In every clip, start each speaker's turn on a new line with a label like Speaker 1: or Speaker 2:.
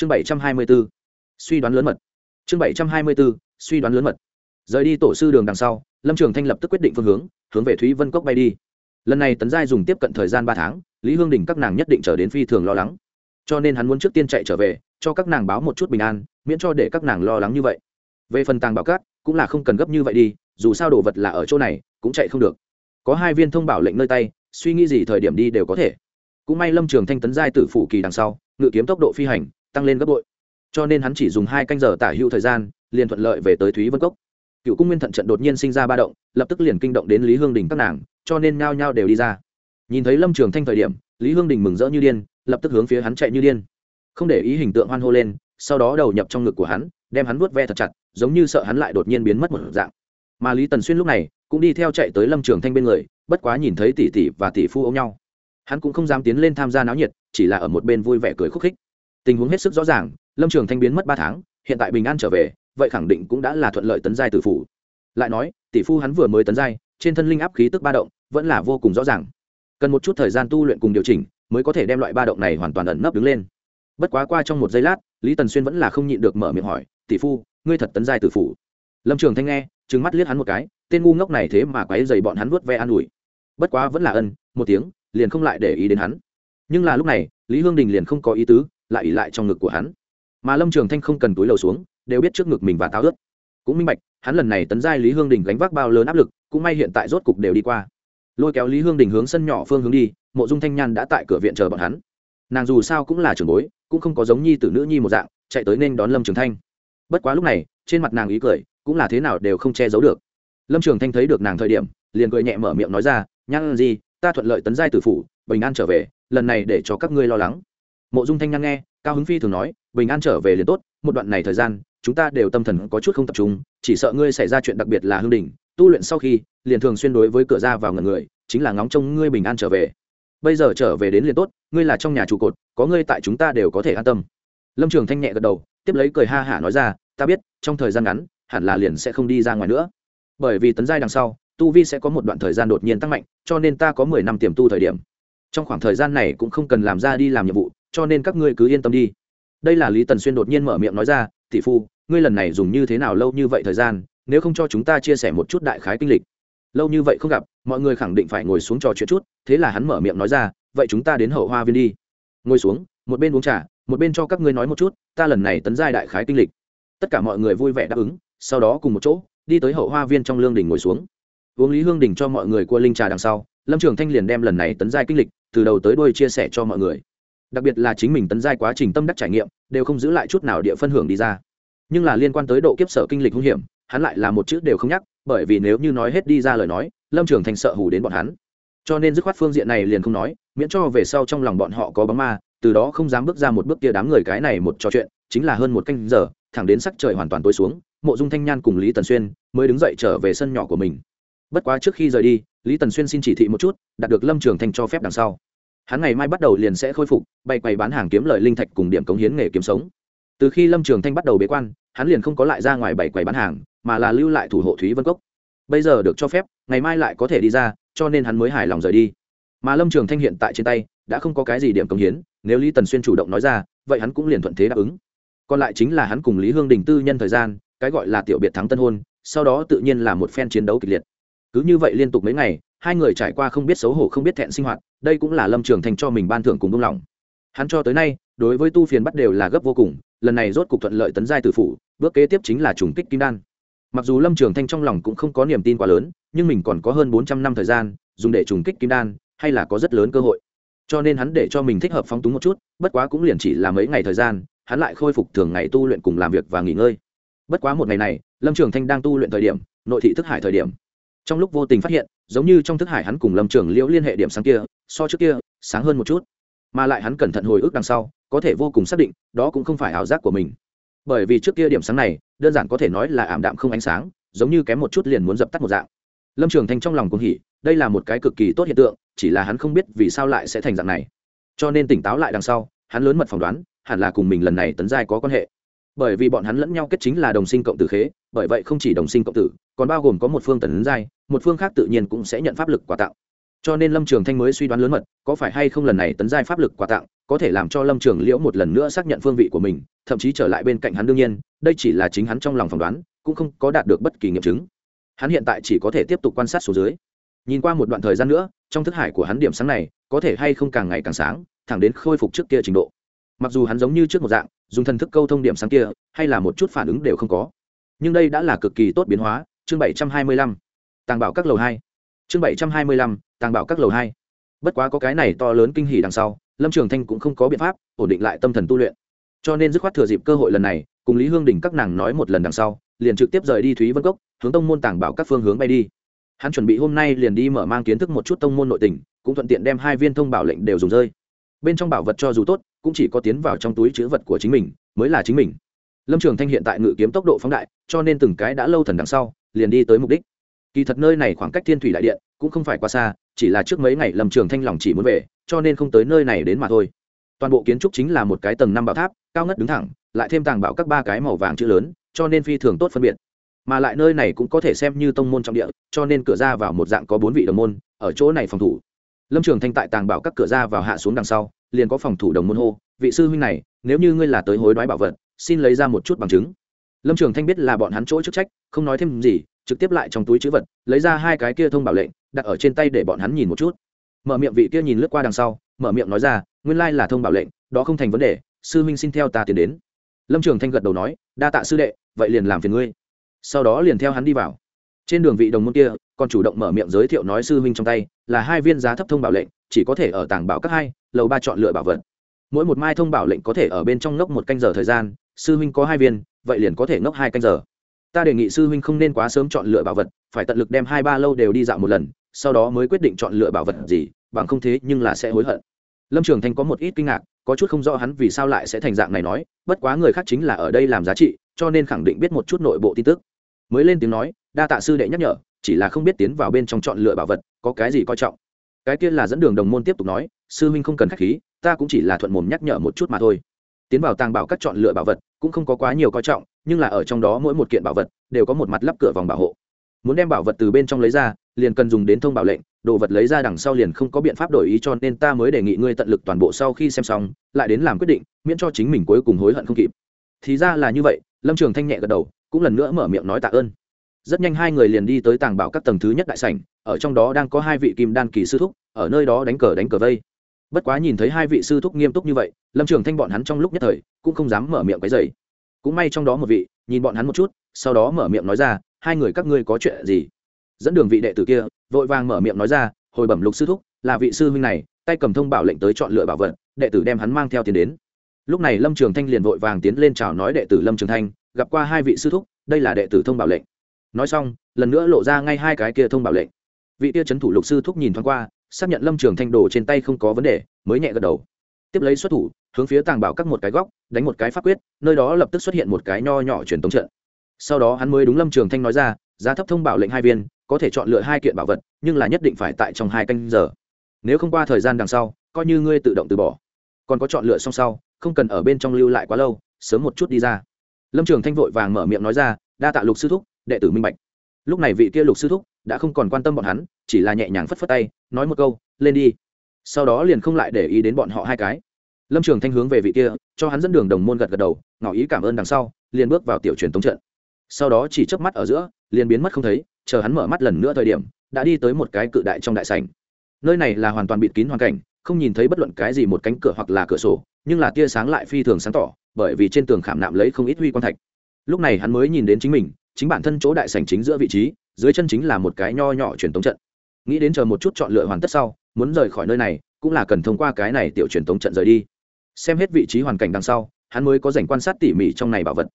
Speaker 1: chương bảy trăm hai mươi b ố suy đoán lớn mật. Chương bảy trăm hai mươi b ố suy đoán lớn mật. Rời đi tổ sư đường đằng sau, lâm trường thanh lập tức quyết định phương hướng hướng về thúy vân cốc bay đi. Lần này tấn giai dùng tiếp cận thời gian ba tháng, lý hương đình các nàng nhất định trở đến phi thường lo lắng. Cho nên hắn muốn trước tiên chạy trở về, cho các nàng báo một chút bình an, miễn cho để các nàng lo lắng như vậy. Về phần tàng bảo cát, cũng là không cần gấp như vậy đi, dù sao đồ vật là ở chỗ này, cũng chạy không được. Có hai viên thông bảo lệnh nơi tay, suy nghĩ gì thời điểm đi đều có thể. Cũng may lâm trường thanh tấn giai tử phủ kỳ đằng sau, ngự kiếm tốc độ phi hành tăng lên gấp bội. Cho nên hắn chỉ dùng hai canh giờ tả hữu thời gian, liền thuận lợi về tới thúy vân cốc. Cựu cung nguyên thận trận đột nhiên sinh ra ba động, lập tức liền kinh động đến lý hương đình các nàng, cho nên nhao nhao đều đi ra. Nhìn thấy lâm trường thanh thời điểm, lý hương đình mừng rỡ như điên, lập tức hướng phía hắn chạy như điên. Không để ý hình tượng hoan hô lên, sau đó đầu nhập trong ngực của hắn, đem hắn vuốt ve thật chặt, giống như sợ hắn lại đột nhiên biến mất một dạng. Mà lý tần xuyên lúc này, cũng đi theo chạy tới lâm trường thanh bên người, bất quá nhìn thấy tỷ tỷ và tỷ phu ôm nhau. Hắn cũng không dám tiến lên tham gia náo nhiệt, chỉ là ở một bên vui vẻ cười khúc khích tình huống hết sức rõ ràng, lâm trường thanh biến mất ba tháng, hiện tại bình an trở về, vậy khẳng định cũng đã là thuận lợi tấn giai tử phủ. Lại nói, tỷ phu hắn vừa mới tấn giai, trên thân linh áp khí tức ba động, vẫn là vô cùng rõ ràng. Cần một chút thời gian tu luyện cùng điều chỉnh, mới có thể đem loại ba động này hoàn toàn ẩn nấp đứng lên. Bất quá qua trong một giây lát, lý tần xuyên vẫn là không nhịn được mở miệng hỏi, tỷ phu, ngươi thật tấn giai tử phủ? Lâm trường thanh nghe, trừng mắt liếc hắn một cái, tên ngu ngốc này thế mà quáy dày bọn hắn vuốt ve an ủi. Bất quá vẫn là ân, một tiếng, liền không lại để ý đến hắn. Nhưng là lúc này, lý hương đình liền không có ý tứ lại ỉ lại trong ngực của hắn. Mà lâm trường thanh không cần túi lầu xuống, đều biết trước ngực mình và táo ướt. Cũng minh bạch, hắn lần này tấn giai lý hương đình gánh vác bao lớn áp lực, cũng may hiện tại rốt cục đều đi qua. Lôi kéo lý hương đình hướng sân nhỏ phương hướng đi, mộ dung thanh nhan đã tại cửa viện chờ bọn hắn. Nàng dù sao cũng là trưởng bối, cũng không có giống nhi tử nữ nhi một dạng, chạy tới nên đón lâm trường thanh. Bất quá lúc này, trên mặt nàng ý cười, cũng là thế nào đều không che giấu được. Lâm trường thanh thấy được nàng thời điểm, liền cười nhẹ mở miệng nói ra nhăn gì ta thuận lợi tấn giai tử phủ, bình an trở về, lần này để cho các ngươi lo lắng mộ dung thanh nhan nghe, cao hứng phi thường nói, bình an trở về liền tốt, một đoạn này thời gian, chúng ta đều tâm thần có chút không tập trung, chỉ sợ ngươi xảy ra chuyện đặc biệt là hương đình tu luyện sau khi, liền thường xuyên đối với cửa ra vào ngần người, chính là ngóng trông ngươi bình an trở về. Bây giờ trở về đến liền tốt, ngươi là trong nhà trụ cột, có ngươi tại chúng ta đều có thể an tâm. Lâm trường thanh nhẹ gật đầu, tiếp lấy cười ha hả nói ra, ta biết, trong thời gian ngắn, hẳn là liền sẽ không đi ra ngoài nữa. Bởi vì tấn giai đằng sau, tu vi sẽ có một đoạn thời gian đột nhiên tăng mạnh, cho nên ta có mười năm tiềm tu thời điểm. Trong khoảng thời gian này cũng không cần làm ra đi làm nhiệm vụ cho nên các ngươi cứ yên tâm đi. Đây là lý tần xuyên đột nhiên mở miệng nói ra, tỷ phu, ngươi lần này dùng như thế nào lâu như vậy thời gian, nếu không cho chúng ta chia sẻ một chút đại khái kinh lịch? Lâu như vậy không gặp, mọi người khẳng định phải ngồi xuống trò chuyện chút. Thế là hắn mở miệng nói ra, vậy chúng ta đến hậu hoa viên đi. Ngồi xuống, một bên uống trà, một bên cho các ngươi nói một chút, ta lần này tấn giai đại khái kinh lịch. Tất cả mọi người vui vẻ đáp ứng, sau đó cùng một chỗ, đi tới hậu hoa viên trong lương đình ngồi xuống. Uống lý hương đình cho mọi người qua linh trà đằng sau, lâm trường thanh liền đem lần này tấn giai kinh lịch, từ đầu tới đuôi chia sẻ cho mọi người đặc biệt là chính mình tấn giai quá trình tâm đắc trải nghiệm, đều không giữ lại chút nào địa phân hưởng đi ra. Nhưng là liên quan tới độ kiếp sở kinh lịch hung hiểm, hắn lại là một chữ đều không nhắc, bởi vì nếu như nói hết đi ra lời nói, lâm trường thành sợ hù đến bọn hắn. Cho nên dứt khoát phương diện này liền không nói, miễn cho về sau trong lòng bọn họ có bóng ma, từ đó không dám bước ra một bước kia đám người cái này một trò chuyện, chính là hơn một canh giờ, thẳng đến sắc trời hoàn toàn tối xuống, mộ dung thanh nhan cùng lý tần xuyên mới đứng dậy trở về sân nhỏ của mình. Bất quá trước khi rời đi, lý tần xuyên xin chỉ thị một chút, đạt được lâm trường thanh cho phép đằng sau hắn ngày mai bắt đầu liền sẽ khôi phục, bay quay bán hàng kiếm lợi linh thạch cùng điểm cống hiến nghề kiếm sống. Từ khi lâm trường thanh bắt đầu bế quan, hắn liền không có lại ra ngoài bảy quầy bán hàng, mà là lưu lại thủ hộ thúy vân cốc. Bây giờ được cho phép, ngày mai lại có thể đi ra, cho nên hắn mới hài lòng rời đi. Mà lâm trường thanh hiện tại trên tay, đã không có cái gì điểm cống hiến, nếu lý tần xuyên chủ động nói ra, vậy hắn cũng liền thuận thế đáp ứng. Còn lại chính là hắn cùng lý hương đình tư nhân thời gian, cái gọi là tiểu biệt thắng tân hôn, sau đó tự nhiên là một phen chiến đấu kịch liệt. Cứ như vậy liên tục mấy ngày hai người trải qua không biết xấu hổ không biết thẹn sinh hoạt, đây cũng là lâm trường thành cho mình ban thưởng cùng đông lòng hắn cho tới nay, đối với tu phiền bắt đều là gấp vô cùng, lần này rốt cục thuận lợi tấn giai tử phủ, bước kế tiếp chính là trùng kích kim đan. Mặc dù lâm trường thanh trong lòng cũng không có niềm tin quá lớn, nhưng mình còn có hơn bốn trăm năm thời gian, dùng để trùng kích kim đan, hay là có rất lớn cơ hội. Cho nên hắn để cho mình thích hợp phóng túng một chút, bất quá cũng liền chỉ là mấy ngày thời gian, hắn lại khôi phục thường ngày tu luyện cùng làm việc và nghỉ ngơi. Bất quá một ngày này, lâm trường thanh đang tu luyện thời điểm, nội thị thức hải thời điểm. Trong lúc vô tình phát hiện giống như trong thức hải hắn cùng lâm trường liễu liên hệ điểm sáng kia, so trước kia, sáng hơn một chút. Mà lại hắn cẩn thận hồi ức đằng sau, có thể vô cùng xác định, đó cũng không phải ảo giác của mình. Bởi vì trước kia điểm sáng này, đơn giản có thể nói là ảm đạm không ánh sáng, giống như kém một chút liền muốn dập tắt một dạng. Lâm trường thanh trong lòng cũng hỉ, đây là một cái cực kỳ tốt hiện tượng, chỉ là hắn không biết vì sao lại sẽ thành dạng này. Cho nên tỉnh táo lại đằng sau, hắn lớn mật phỏng đoán, hẳn là cùng mình lần này tấn giai có quan hệ bởi vì bọn hắn lẫn nhau kết chính là đồng sinh cộng tử khế, bởi vậy không chỉ đồng sinh cộng tử, còn bao gồm có một phương tấn giai, một phương khác tự nhiên cũng sẽ nhận pháp lực quà tặng. Cho nên lâm trường thanh mới suy đoán lớn mật, có phải hay không lần này tấn giai pháp lực quà tặng, có thể làm cho lâm trường liễu một lần nữa xác nhận phương vị của mình, thậm chí trở lại bên cạnh hắn đương nhiên, đây chỉ là chính hắn trong lòng phỏng đoán, cũng không có đạt được bất kỳ nghiệm chứng. Hắn hiện tại chỉ có thể tiếp tục quan sát số dưới. Nhìn qua một đoạn thời gian nữa, trong thức hải của hắn điểm sáng này, có thể hay không càng ngày càng sáng, thẳng đến khôi phục trước kia trình độ. Mặc dù hắn giống như trước một dạng dùng thần thức câu thông điểm sáng kia, hay là một chút phản ứng đều không có. Nhưng đây đã là cực kỳ tốt biến hóa, chương bảy trăm hai mươi lăm, tàng bảo các lầu hai. Chương bảy trăm hai mươi lăm, tàng bảo các lầu hai. Bất quá có cái này to lớn kinh hỉ đằng sau, lâm trường thanh cũng không có biện pháp ổn định lại tâm thần tu luyện. Cho nên dứt khoát thừa dịp cơ hội lần này, cùng lý hương đình các nàng nói một lần đằng sau, liền trực tiếp rời đi thúy vân cốc, hướng tông môn tàng bảo các phương hướng bay đi. Hắn chuẩn bị hôm nay liền đi mở mang kiến thức một chút tông môn nội tình, cũng thuận tiện đem hai viên thông bảo lệnh đều dùng rơi bên trong bảo vật cho dù tốt, cũng chỉ có tiến vào trong túi chữ vật của chính mình, mới là chính mình. Lâm trường thanh hiện tại ngự kiếm tốc độ phóng đại, cho nên từng cái đã lâu thần đằng sau, liền đi tới mục đích. Kỳ thật nơi này khoảng cách thiên thủy đại điện cũng không phải quá xa, chỉ là trước mấy ngày lâm trường thanh lòng chỉ muốn về, cho nên không tới nơi này đến mà thôi. Toàn bộ kiến trúc chính là một cái tầng năm bảo tháp, cao ngất đứng thẳng, lại thêm tàng bảo các ba cái màu vàng chữ lớn, cho nên phi thường tốt phân biệt. Mà lại nơi này cũng có thể xem như tông môn trong địa, cho nên cửa ra vào một dạng có bốn vị đồng môn, ở chỗ này phòng thủ. Lâm trường thanh tại tàng bảo các cửa ra vào hạ xuống đằng sau liền có phòng thủ đồng môn hô, vị sư huynh này, nếu như ngươi là tới hối đoái bảo vật, xin lấy ra một chút bằng chứng. Lâm trường thanh biết là bọn hắn chỗ chức trách, không nói thêm gì, trực tiếp lại trong túi chữ vật, lấy ra hai cái kia thông bảo lệnh, đặt ở trên tay để bọn hắn nhìn một chút. Mở miệng vị kia nhìn lướt qua đằng sau, mở miệng nói ra, nguyên lai là thông bảo lệnh, đó không thành vấn đề, sư huynh xin theo ta tiến đến. Lâm trường thanh gật đầu nói, đa tạ sư đệ, vậy liền làm phiền ngươi. Sau đó liền theo hắn đi vào. Trên đường vị đồng môn kia còn chủ động mở miệng giới thiệu nói sư huynh trong tay, là hai viên giá thấp thông bảo lệnh, chỉ có thể ở tàng bảo các hai, lầu ba chọn lựa bảo vật. Mỗi một mai thông bảo lệnh có thể ở bên trong ngốc một canh giờ thời gian, sư huynh có hai viên, vậy liền có thể ngốc hai canh giờ. Ta đề nghị sư huynh không nên quá sớm chọn lựa bảo vật, phải tận lực đem hai ba lâu đều đi dạo một lần, sau đó mới quyết định chọn lựa bảo vật gì, bằng không thế nhưng là sẽ hối hận. Lâm trường thanh có một ít kinh ngạc, có chút không rõ hắn vì sao lại sẽ thành dạng này nói, bất quá người khác chính là ở đây làm giá trị, cho nên khẳng định biết một chút nội bộ tin tức. Mới lên tiếng nói, đa tạ sư đệ nhắc nhở chỉ là không biết tiến vào bên trong chọn lựa bảo vật, có cái gì coi trọng. Cái kia là dẫn đường đồng môn tiếp tục nói, sư huynh không cần khách khí, ta cũng chỉ là thuận mồm nhắc nhở một chút mà thôi. Tiến vào tàng bảo các chọn lựa bảo vật cũng không có quá nhiều coi trọng, nhưng là ở trong đó mỗi một kiện bảo vật đều có một mặt lắp cửa vòng bảo hộ. Muốn đem bảo vật từ bên trong lấy ra, liền cần dùng đến thông bảo lệnh, đồ vật lấy ra đằng sau liền không có biện pháp đổi ý cho nên ta mới đề nghị ngươi tận lực toàn bộ sau khi xem xong, lại đến làm quyết định, miễn cho chính mình cuối cùng hối hận không kịp. Thì ra là như vậy, lâm trường thanh nhẹ gật đầu, cũng lần nữa mở miệng nói tạ ơn rất nhanh hai người liền đi tới tàng bảo các tầng thứ nhất đại sảnh, ở trong đó đang có hai vị kim đan kỳ sư thúc, ở nơi đó đánh cờ đánh cờ vây. Bất quá nhìn thấy hai vị sư thúc nghiêm túc như vậy, lâm trường thanh bọn hắn trong lúc nhất thời, cũng không dám mở miệng cái dày cũng may trong đó một vị, nhìn bọn hắn một chút, sau đó mở miệng nói ra, hai người các ngươi có chuyện gì? Dẫn đường vị đệ tử kia, vội vàng mở miệng nói ra, hồi bẩm lục sư thúc, là vị sư huynh này, tay cầm thông bảo lệnh tới chọn lựa bảo vật, đệ tử đem hắn mang theo tiền đến. Lúc này lâm trường thanh liền vội vàng tiến lên chào nói đệ tử lâm trường thanh, gặp qua hai vị sư thúc, đây là đệ tử thông bảo lệnh nói xong, lần nữa lộ ra ngay hai cái kia thông bảo lệnh. Vị tia trấn thủ lục sư thúc nhìn thoáng qua, xác nhận lâm trường thanh đồ trên tay không có vấn đề, mới nhẹ gật đầu. Tiếp lấy xuất thủ, hướng phía tàng bảo các một cái góc, đánh một cái pháp quyết, nơi đó lập tức xuất hiện một cái nho nhỏ truyền tống trận. Sau đó hắn mới đúng lâm trường thanh nói ra, giá thấp thông bảo lệnh hai viên, có thể chọn lựa hai kiện bảo vật, nhưng là nhất định phải tại trong hai canh giờ. Nếu không qua thời gian đằng sau, coi như ngươi tự động từ bỏ. Còn có chọn lựa xong sau, không cần ở bên trong lưu lại quá lâu, sớm một chút đi ra. Lâm trường thanh vội vàng mở miệng nói ra, đa tạ lục sư thúc đệ tử minh bạch. Lúc này vị kia lục sư thúc đã không còn quan tâm bọn hắn, chỉ là nhẹ nhàng phất phất tay, nói một câu, lên đi. Sau đó liền không lại để ý đến bọn họ hai cái. Lâm trường thanh hướng về vị kia, cho hắn dẫn đường đồng môn gật gật đầu, ngỏ ý cảm ơn đằng sau, liền bước vào tiểu truyền tống trận. Sau đó chỉ chớp mắt ở giữa, liền biến mất không thấy, chờ hắn mở mắt lần nữa thời điểm, đã đi tới một cái cự đại trong đại sảnh. Nơi này là hoàn toàn bịt kín hoàn cảnh, không nhìn thấy bất luận cái gì một cánh cửa hoặc là cửa sổ, nhưng là tia sáng lại phi thường sáng tỏ, bởi vì trên tường khảm nạm lấy không ít huy quan thạch. Lúc này hắn mới nhìn đến chính mình chính bản thân chỗ đại sảnh chính giữa vị trí, dưới chân chính là một cái nho nhỏ truyền tống trận. Nghĩ đến chờ một chút chọn lựa hoàn tất sau, muốn rời khỏi nơi này, cũng là cần thông qua cái này tiểu truyền tống trận rời đi. Xem hết vị trí hoàn cảnh đằng sau, hắn mới có dành quan sát tỉ mỉ trong này bảo vật.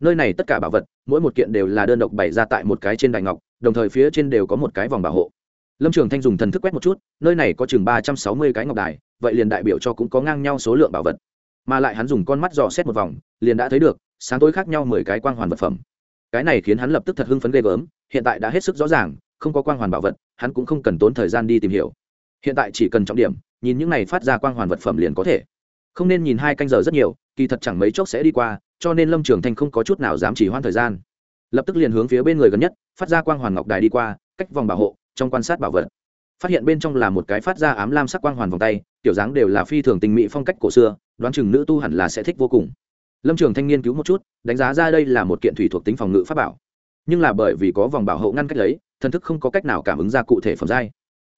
Speaker 1: Nơi này tất cả bảo vật, mỗi một kiện đều là đơn độc bày ra tại một cái trên đài ngọc, đồng thời phía trên đều có một cái vòng bảo hộ. Lâm trường thanh dùng thần thức quét một chút, nơi này có chừng ba trăm sáu mươi cái ngọc đài, vậy liền đại biểu cho cũng có ngang nhau số lượng bảo vật. Mà lại hắn dùng con mắt dò xét một vòng, liền đã thấy được, sáng tối khác nhau mười cái quang hoàn vật phẩm cái này khiến hắn lập tức thật hưng phấn ghê gớm, hiện tại đã hết sức rõ ràng, không có quang hoàn bảo vật, hắn cũng không cần tốn thời gian đi tìm hiểu. Hiện tại chỉ cần trọng điểm, nhìn những này phát ra quang hoàn vật phẩm liền có thể. Không nên nhìn hai canh giờ rất nhiều, kỳ thật chẳng mấy chốc sẽ đi qua, cho nên lâm trường thanh không có chút nào dám chỉ hoãn thời gian. Lập tức liền hướng phía bên người gần nhất, phát ra quang hoàn ngọc đài đi qua, cách vòng bảo hộ, trong quan sát bảo vật. Phát hiện bên trong là một cái phát ra ám lam sắc quang hoàn vòng tay tiểu dáng đều là phi thường tình mỹ phong cách cổ xưa, đoán chừng nữ tu hẳn là sẽ thích vô cùng lâm trường thanh nghiên cứu một chút, đánh giá ra đây là một kiện thủy thuộc tính phòng ngự pháp bảo. Nhưng là bởi vì có vòng bảo hộ ngăn cách lấy thần thức không có cách nào cảm ứng ra cụ thể phẩm giai.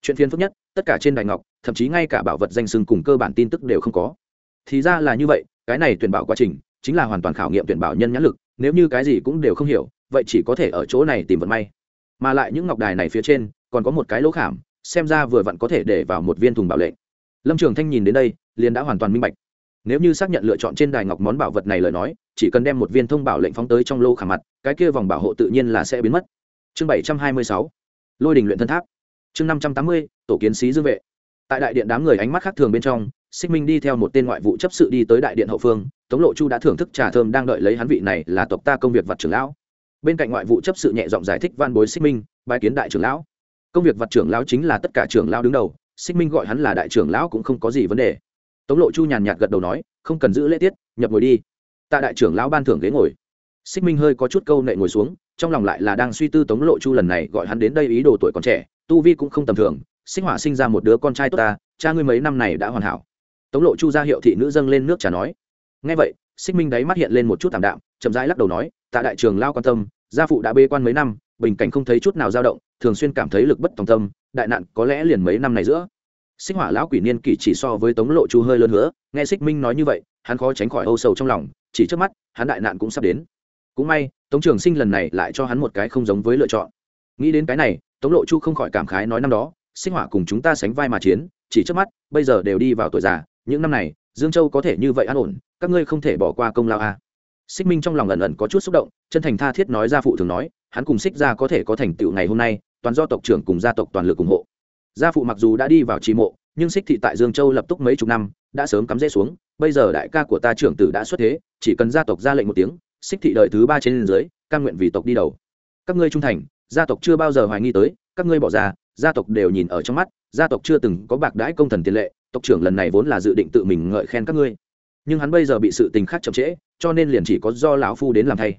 Speaker 1: Chuyện phiên phức nhất, tất cả trên đài ngọc, thậm chí ngay cả bảo vật danh sưng cùng cơ bản tin tức đều không có. Thì ra là như vậy, cái này tuyển bảo quá trình, chính là hoàn toàn khảo nghiệm tuyển bảo nhân nhãn lực, nếu như cái gì cũng đều không hiểu, vậy chỉ có thể ở chỗ này tìm vận may. Mà lại những ngọc đài này phía trên, còn có một cái lỗ khảm, xem ra vừa vặn có thể để vào một viên thùng bảo lệnh. Lâm trường thanh nhìn đến đây, liền đã hoàn toàn minh bạch nếu như xác nhận lựa chọn trên đài ngọc món bảo vật này lời nói, chỉ cần đem một viên thông bảo lệnh phóng tới trong lô khả mặt, cái kia vòng bảo hộ tự nhiên là sẽ biến mất. Chương bảy trăm hai mươi sáu. Lôi đình luyện thân tháp. Chương năm trăm tám mươi, tổ kiến sĩ dương vệ. Tại đại điện đám người ánh mắt khác thường bên trong, xích minh đi theo một tên ngoại vụ chấp sự đi tới đại điện hậu phương, tống lộ chu đã thưởng thức trà thơm đang đợi lấy hắn vị này là tộc ta công việc vật trưởng lão. Bên cạnh ngoại vụ chấp sự nhẹ giọng giải thích van bối xích minh bài kiến đại trưởng lão. Công việc vật trưởng lão chính là tất cả trưởng lão đứng đầu, xích minh gọi hắn là đại trưởng lão cũng không có gì vấn đề tống lộ chu nhàn nhạt gật đầu nói, không cần giữ lễ tiết, nhập ngồi đi. Tạ đại trưởng lão ban thưởng ghế ngồi. Xích minh hơi có chút câu nệ ngồi xuống, trong lòng lại là đang suy tư tống lộ chu lần này gọi hắn đến đây ý đồ tuổi còn trẻ, tu vi cũng không tầm thường, xích họa sinh ra một đứa con trai tốt ta, cha ngươi mấy năm này đã hoàn hảo. Tống lộ chu ra hiệu thị nữ dâng lên nước trà nói. Ngay vậy, xích minh đáy mắt hiện lên một chút thảm đạm, chậm rãi lắc đầu nói, tạ đại trường lao quan tâm, gia phụ đã bê quan mấy năm, bình cảnh không thấy chút nào dao động, thường xuyên cảm thấy lực bất tòng tâm, đại nạn có lẽ liền mấy năm này giữa xích hỏa lão quỷ niên kỷ chỉ so với tống lộ chu hơi lớn nữa nghe xích minh nói như vậy, hắn khó tránh khỏi âu sầu trong lòng, chỉ trước mắt, hắn đại nạn cũng sắp đến. Cũng may, tống trường sinh lần này lại cho hắn một cái không giống với lựa chọn. Nghĩ đến cái này, tống lộ chu không khỏi cảm khái nói năm đó, xích hỏa cùng chúng ta sánh vai mà chiến, chỉ trước mắt, bây giờ đều đi vào tuổi già, những năm này, dương châu có thể như vậy an ổn, các ngươi không thể bỏ qua công lao a. À. xích minh trong lòng ẩn ẩn có chút xúc động, chân thành tha thiết nói ra phụ thường nói, hắn cùng xích ra có thể có thành tựu ngày hôm nay, toàn do tộc trưởng cùng gia tộc toàn lực ủng hộ gia phụ mặc dù đã đi vào trì mộ, nhưng xích thị tại dương châu lập tức mấy chục năm, đã sớm cắm rễ xuống, bây giờ đại ca của ta trưởng tử đã xuất thế, chỉ cần gia tộc ra lệnh một tiếng, xích thị đợi thứ ba trên dưới căn nguyện vì tộc đi đầu. Các ngươi trung thành, gia tộc chưa bao giờ hoài nghi tới, các ngươi bỏ ra, gia tộc đều nhìn ở trong mắt, gia tộc chưa từng có bạc đãi công thần tiền lệ, tộc trưởng lần này vốn là dự định tự mình ngợi khen các ngươi. Nhưng hắn bây giờ bị sự tình khác chậm trễ, cho nên liền chỉ có do lão phu đến làm thay.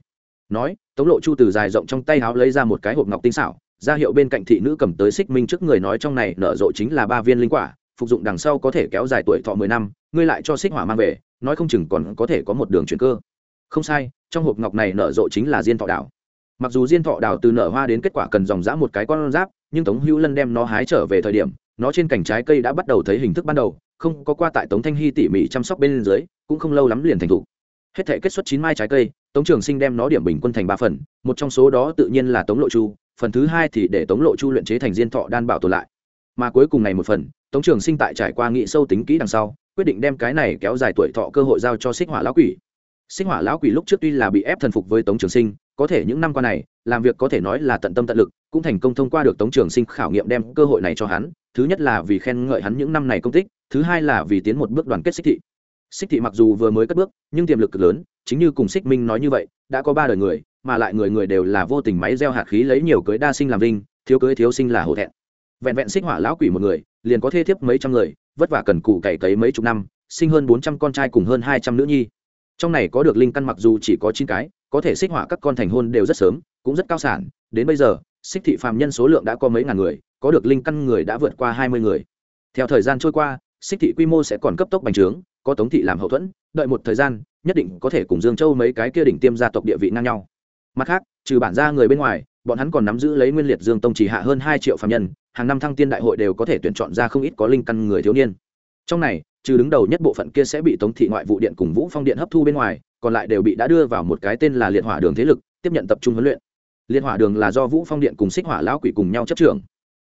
Speaker 1: Nói, tống lộ chu từ dài rộng trong tay háo lấy ra một cái hộp ngọc tinh xảo ra hiệu bên cạnh thị nữ cầm tới xích minh trước người nói trong này nở rộ chính là ba viên linh quả, phục dụng đằng sau có thể kéo dài tuổi thọ mười năm, ngươi lại cho xích hỏa mang về, nói không chừng còn có thể có một đường chuyển cơ. Không sai, trong hộp ngọc này nở rộ chính là diên thọ đảo mặc dù diên thọ đảo từ nở hoa đến kết quả cần dòng dã một cái con giáp, nhưng tống hữu lân đem nó hái trở về thời điểm, nó trên cành trái cây đã bắt đầu thấy hình thức ban đầu, không có qua tại tống thanh hy tỉ mỉ chăm sóc bên dưới, cũng không lâu lắm liền thành thục. Hết thể kết xuất chín mai trái cây, tống trường sinh đem nó điểm bình quân thành ba phần, một trong số đó tự nhiên là tống lộ chu phần thứ hai thì để tống lộ chu luyện chế thành diên thọ đan bảo tồn lại. Mà cuối cùng này một phần, tống trường sinh tại trải qua nghị sâu tính kỹ đằng sau, quyết định đem cái này kéo dài tuổi thọ cơ hội giao cho xích hỏa lão quỷ. Xích hỏa lão quỷ lúc trước tuy là bị ép thần phục với tống trường sinh, có thể những năm qua này, làm việc có thể nói là tận tâm tận lực, cũng thành công thông qua được tống trường sinh khảo nghiệm đem cơ hội này cho hắn, thứ nhất là vì khen ngợi hắn những năm này công tích, thứ hai là vì tiến một bước đoàn kết xích thị. Xích thị mặc dù vừa mới cất bước, nhưng tiềm lực cực lớn, chính như cùng xích minh nói như vậy, đã có ba đời người mà lại người người đều là vô tình máy gieo hạt khí lấy nhiều cưới đa sinh làm linh thiếu cưới thiếu sinh là hổ thẹn. Vẹn vẹn xích hỏa lão quỷ một người, liền có thê thiếp mấy trăm người, vất vả cần cù cày cấy mấy chục năm, sinh hơn bốn trăm con trai cùng hơn hai trăm nữ nhi. Trong này có được linh căn mặc dù chỉ có chín cái, có thể xích hỏa các con thành hôn đều rất sớm, cũng rất cao sản. Đến bây giờ, xích thị phàm nhân số lượng đã có mấy ngàn người, có được linh căn người đã vượt qua hai mươi người. Theo thời gian trôi qua, xích thị quy mô sẽ còn cấp tốc bành trướng, có tống thị làm hậu thuẫn, đợi một thời gian, nhất định có thể cùng dương châu mấy cái kia đỉnh tiêm gia tộc địa vị ngang nhau mặt khác, trừ bản gia người bên ngoài, bọn hắn còn nắm giữ lấy nguyên liệt dương tông chỉ hạ hơn hai triệu phạm nhân, hàng năm thăng tiên đại hội đều có thể tuyển chọn ra không ít có linh căn người thiếu niên. Trong này, trừ đứng đầu nhất bộ phận kia sẽ bị tống thị ngoại vụ điện cùng vũ phong điện hấp thu bên ngoài, còn lại đều bị đã đưa vào một cái tên là liệt hỏa đường thế lực, tiếp nhận tập trung huấn luyện. Liệt hỏa đường là do vũ phong điện cùng xích hỏa lão quỷ cùng nhau chấp trưởng.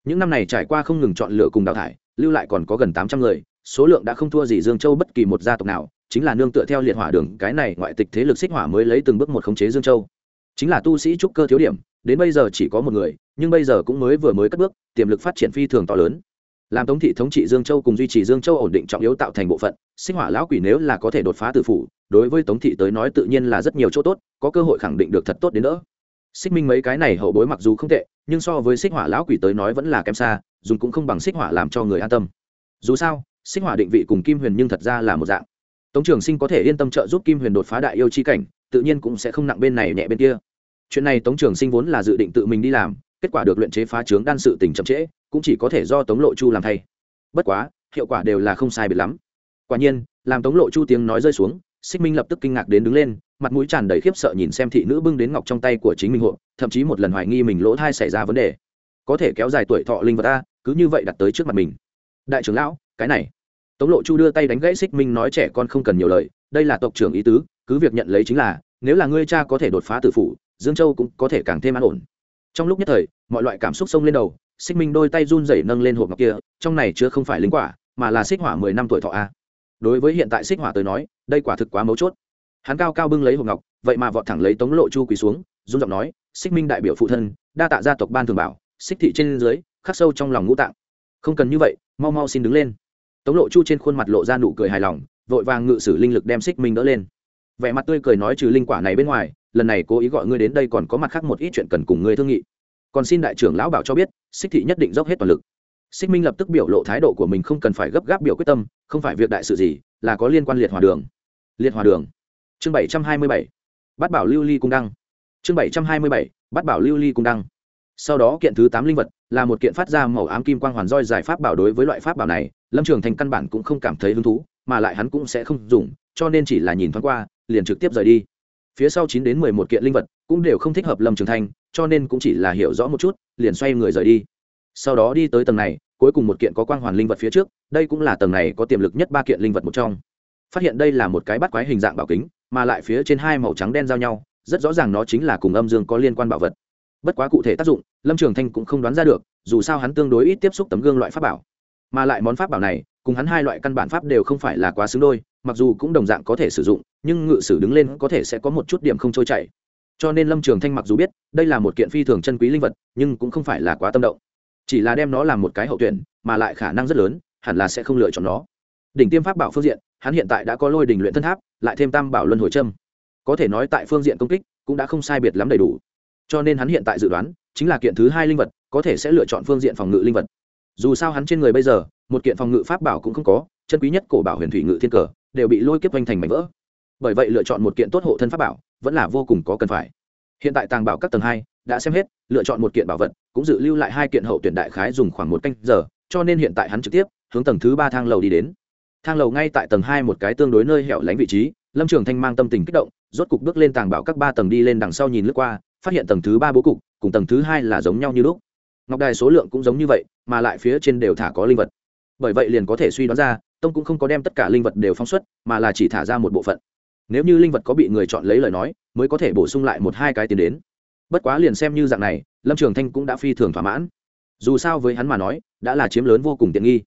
Speaker 1: Những năm này trải qua không ngừng chọn lựa cùng đào thải, lưu lại còn có gần tám trăm người, số lượng đã không thua gì dương châu bất kỳ một gia tộc nào, chính là nương tựa theo liệt hỏa đường, cái này ngoại tịch thế lực xích hỏa mới lấy từng bước một khống chế dương châu chính là tu sĩ trúc cơ thiếu điểm, đến bây giờ chỉ có một người, nhưng bây giờ cũng mới vừa mới cất bước, tiềm lực phát triển phi thường to lớn. Làm tống thị thống trị dương châu cùng duy trì dương châu ổn định trọng yếu tạo thành bộ phận, sinh hỏa lão quỷ nếu là có thể đột phá từ phủ, đối với tống thị tới nói tự nhiên là rất nhiều chỗ tốt, có cơ hội khẳng định được thật tốt đến nữa xích minh mấy cái này hậu bối mặc dù không tệ, nhưng so với xích hỏa lão quỷ tới nói vẫn là kém xa, dùng cũng không bằng xích hỏa làm cho người an tâm. Dù sao xích hỏa định vị cùng kim huyền nhưng thật ra là một dạng. Tống trường sinh có thể yên tâm trợ giúp kim huyền đột phá đại yêu chi cảnh, tự nhiên cũng sẽ không nặng bên này nhẹ bên kia chuyện này tống trường sinh vốn là dự định tự mình đi làm, kết quả được luyện chế phá trướng đan sự tình chậm trễ, cũng chỉ có thể do tống lộ chu làm thay. Bất quá, hiệu quả đều là không sai biệt lắm. Quả nhiên, làm tống lộ chu tiếng nói rơi xuống, xích minh lập tức kinh ngạc đến đứng lên, mặt mũi tràn đầy khiếp sợ nhìn xem thị nữ bưng đến ngọc trong tay của chính mình hộ, thậm chí một lần hoài nghi mình lỗ thai xảy ra vấn đề. Có thể kéo dài tuổi thọ linh vật ta, cứ như vậy đặt tới trước mặt mình. Đại trưởng lão, cái này. Tống lộ chu đưa tay đánh gãy xích minh nói trẻ con không cần nhiều lời, đây là tộc trưởng ý tứ, cứ việc nhận lấy chính là, nếu là ngươi cha có thể đột phá tự phủ dương châu cũng có thể càng thêm an ổn. Trong lúc nhất thời, mọi loại cảm xúc xông lên đầu, xích minh đôi tay run rẩy nâng lên hộp ngọc kia, trong này chưa không phải linh quả, mà là xích hỏa mười năm tuổi thọ a. Đối với hiện tại xích hỏa tới nói, đây quả thực quá mấu chốt. Hắn cao cao bưng lấy hộp ngọc, vậy mà vọt thẳng lấy tống lộ chu quỳ xuống, run giọng nói, xích minh đại biểu phụ thân, đa tạ gia tộc ban thường bảo, xích thị trên dưới, khắc sâu trong lòng ngũ tạng. Không cần như vậy, mau mau xin đứng lên. Tống lộ chu trên khuôn mặt lộ ra nụ cười hài lòng, vội vàng ngự sử linh lực đem xích minh đỡ lên. Vẻ mặt tươi cười nói trừ linh quả này bên ngoài lần này cố ý gọi ngươi đến đây còn có mặt khác một ít chuyện cần cùng ngươi thương nghị. Còn xin đại trưởng lão bảo cho biết xích thị nhất định dốc hết toàn lực. Xích minh lập tức biểu lộ thái độ của mình không cần phải gấp gáp biểu quyết tâm, không phải việc đại sự gì, là có liên quan liệt hòa đường. Liệt hòa đường. Chương bảy trăm hai mươi bảy. Bắt bảo lưu ly cung đăng. Chương bảy trăm hai mươi bảy. Bắt bảo lưu ly cung đăng. Sau đó kiện thứ tám linh vật, là một kiện phát ra màu ám kim quang hoàn roi giải pháp bảo đối với loại pháp bảo này, lâm trường thành căn bản cũng không cảm thấy hứng thú, mà lại hắn cũng sẽ không dùng, cho nên chỉ là nhìn thoáng qua, liền trực tiếp rời đi phía sau chín đến mười một kiện linh vật cũng đều không thích hợp lâm trường thanh, cho nên cũng chỉ là hiểu rõ một chút, liền xoay người rời đi. Sau đó đi tới tầng này, cuối cùng một kiện có quang hoàn linh vật phía trước, đây cũng là tầng này có tiềm lực nhất ba kiện linh vật một trong. Phát hiện đây là một cái bắt quái hình dạng bảo kính, mà lại phía trên hai màu trắng đen giao nhau, rất rõ ràng nó chính là cùng âm dương có liên quan bảo vật. Bất quá cụ thể tác dụng, lâm trường thanh cũng không đoán ra được, dù sao hắn tương đối ít tiếp xúc tấm gương loại pháp bảo. Mà lại món pháp bảo này, cùng hắn hai loại căn bản pháp đều không phải là quá xứng đôi mặc dù cũng đồng dạng có thể sử dụng, nhưng ngự sử đứng lên có thể sẽ có một chút điểm không trôi chảy. Cho nên lâm trường thanh mặc dù biết, đây là một kiện phi thường chân quý linh vật, nhưng cũng không phải là quá tâm động. Chỉ là đem nó làm một cái hậu tuyển, mà lại khả năng rất lớn, hẳn là sẽ không lựa chọn nó. Đỉnh tiêm pháp bảo phương diện, hắn hiện tại đã có lôi đình luyện thân tháp, lại thêm tam bảo luân hồi trâm có thể nói tại phương diện công kích, cũng đã không sai biệt lắm đầy đủ. Cho nên hắn hiện tại dự đoán, chính là kiện thứ hai linh vật, có thể sẽ lựa chọn phương diện phòng ngự linh vật. Dù sao hắn trên người bây giờ, một kiện phòng ngự pháp bảo cũng không có, chân quý nhất cổ bảo huyền thủy ngự thiên cờ đều bị lôi kiếp vanh thành mảnh vỡ. Bởi vậy lựa chọn một kiện tốt hộ thân pháp bảo vẫn là vô cùng có cần phải. Hiện tại tàng bảo các tầng hai đã xem hết, lựa chọn một kiện bảo vật cũng dự lưu lại hai kiện hậu tuyển đại khái dùng khoảng một canh giờ, cho nên hiện tại hắn trực tiếp hướng tầng thứ ba thang lầu đi đến. Thang lầu ngay tại tầng hai một cái tương đối nơi hẻo lánh vị trí, lâm trường thanh mang tâm tình kích động, rốt cục bước lên tàng bảo các ba tầng đi lên đằng sau nhìn lướt qua, phát hiện tầng thứ ba bố cục cùng tầng thứ hai là giống nhau như lúc. Ngọc đài số lượng cũng giống như vậy, mà lại phía trên đều thả có linh vật. Bởi vậy liền có thể suy đoán ra tông cũng không có đem tất cả linh vật đều phóng xuất, mà là chỉ thả ra một bộ phận. Nếu như linh vật có bị người chọn lấy lời nói, mới có thể bổ sung lại một hai cái tiền đến. Bất quá liền xem như dạng này, lâm trường thanh cũng đã phi thường thỏa mãn. Dù sao với hắn mà nói, đã là chiếm lớn vô cùng tiện nghi.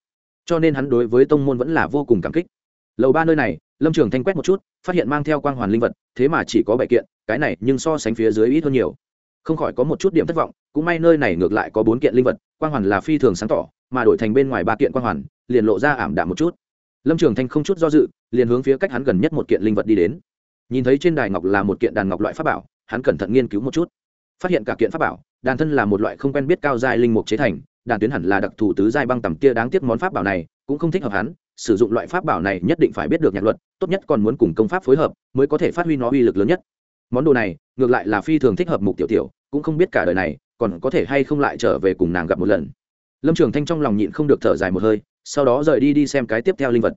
Speaker 1: Cho nên hắn đối với tông môn vẫn là vô cùng cảm kích. Lầu ba nơi này, lâm trường thanh quét một chút, phát hiện mang theo quang hoàn linh vật, thế mà chỉ có bảy kiện, cái này nhưng so sánh phía dưới ít hơn nhiều. Không khỏi có một chút điểm thất vọng, cũng may nơi này ngược lại có bốn kiện linh vật, quang hoàn là phi thường sáng tỏ, mà đổi thành bên ngoài ba kiện quang hoàn, liền lộ ra ảm đạm một chút lâm trường thanh không chút do dự, liền hướng phía cách hắn gần nhất một kiện linh vật đi đến. Nhìn thấy trên đài ngọc là một kiện đàn ngọc loại pháp bảo, hắn cẩn thận nghiên cứu một chút. Phát hiện cả kiện pháp bảo, đàn thân là một loại không quen biết cao dài linh mục chế thành, đàn tuyến hẳn là đặc thù tứ giai băng tầm tia đáng tiếc món pháp bảo này, cũng không thích hợp hắn, sử dụng loại pháp bảo này nhất định phải biết được nhạc luật, tốt nhất còn muốn cùng công pháp phối hợp mới có thể phát huy nó uy lực lớn nhất. Món đồ này, ngược lại là phi thường thích hợp mục tiểu tiểu, cũng không biết cả đời này còn có thể hay không lại trở về cùng nàng gặp một lần. Lâm trường thanh trong lòng nhịn không được thở dài một hơi sau đó rời đi đi xem cái tiếp theo linh vật.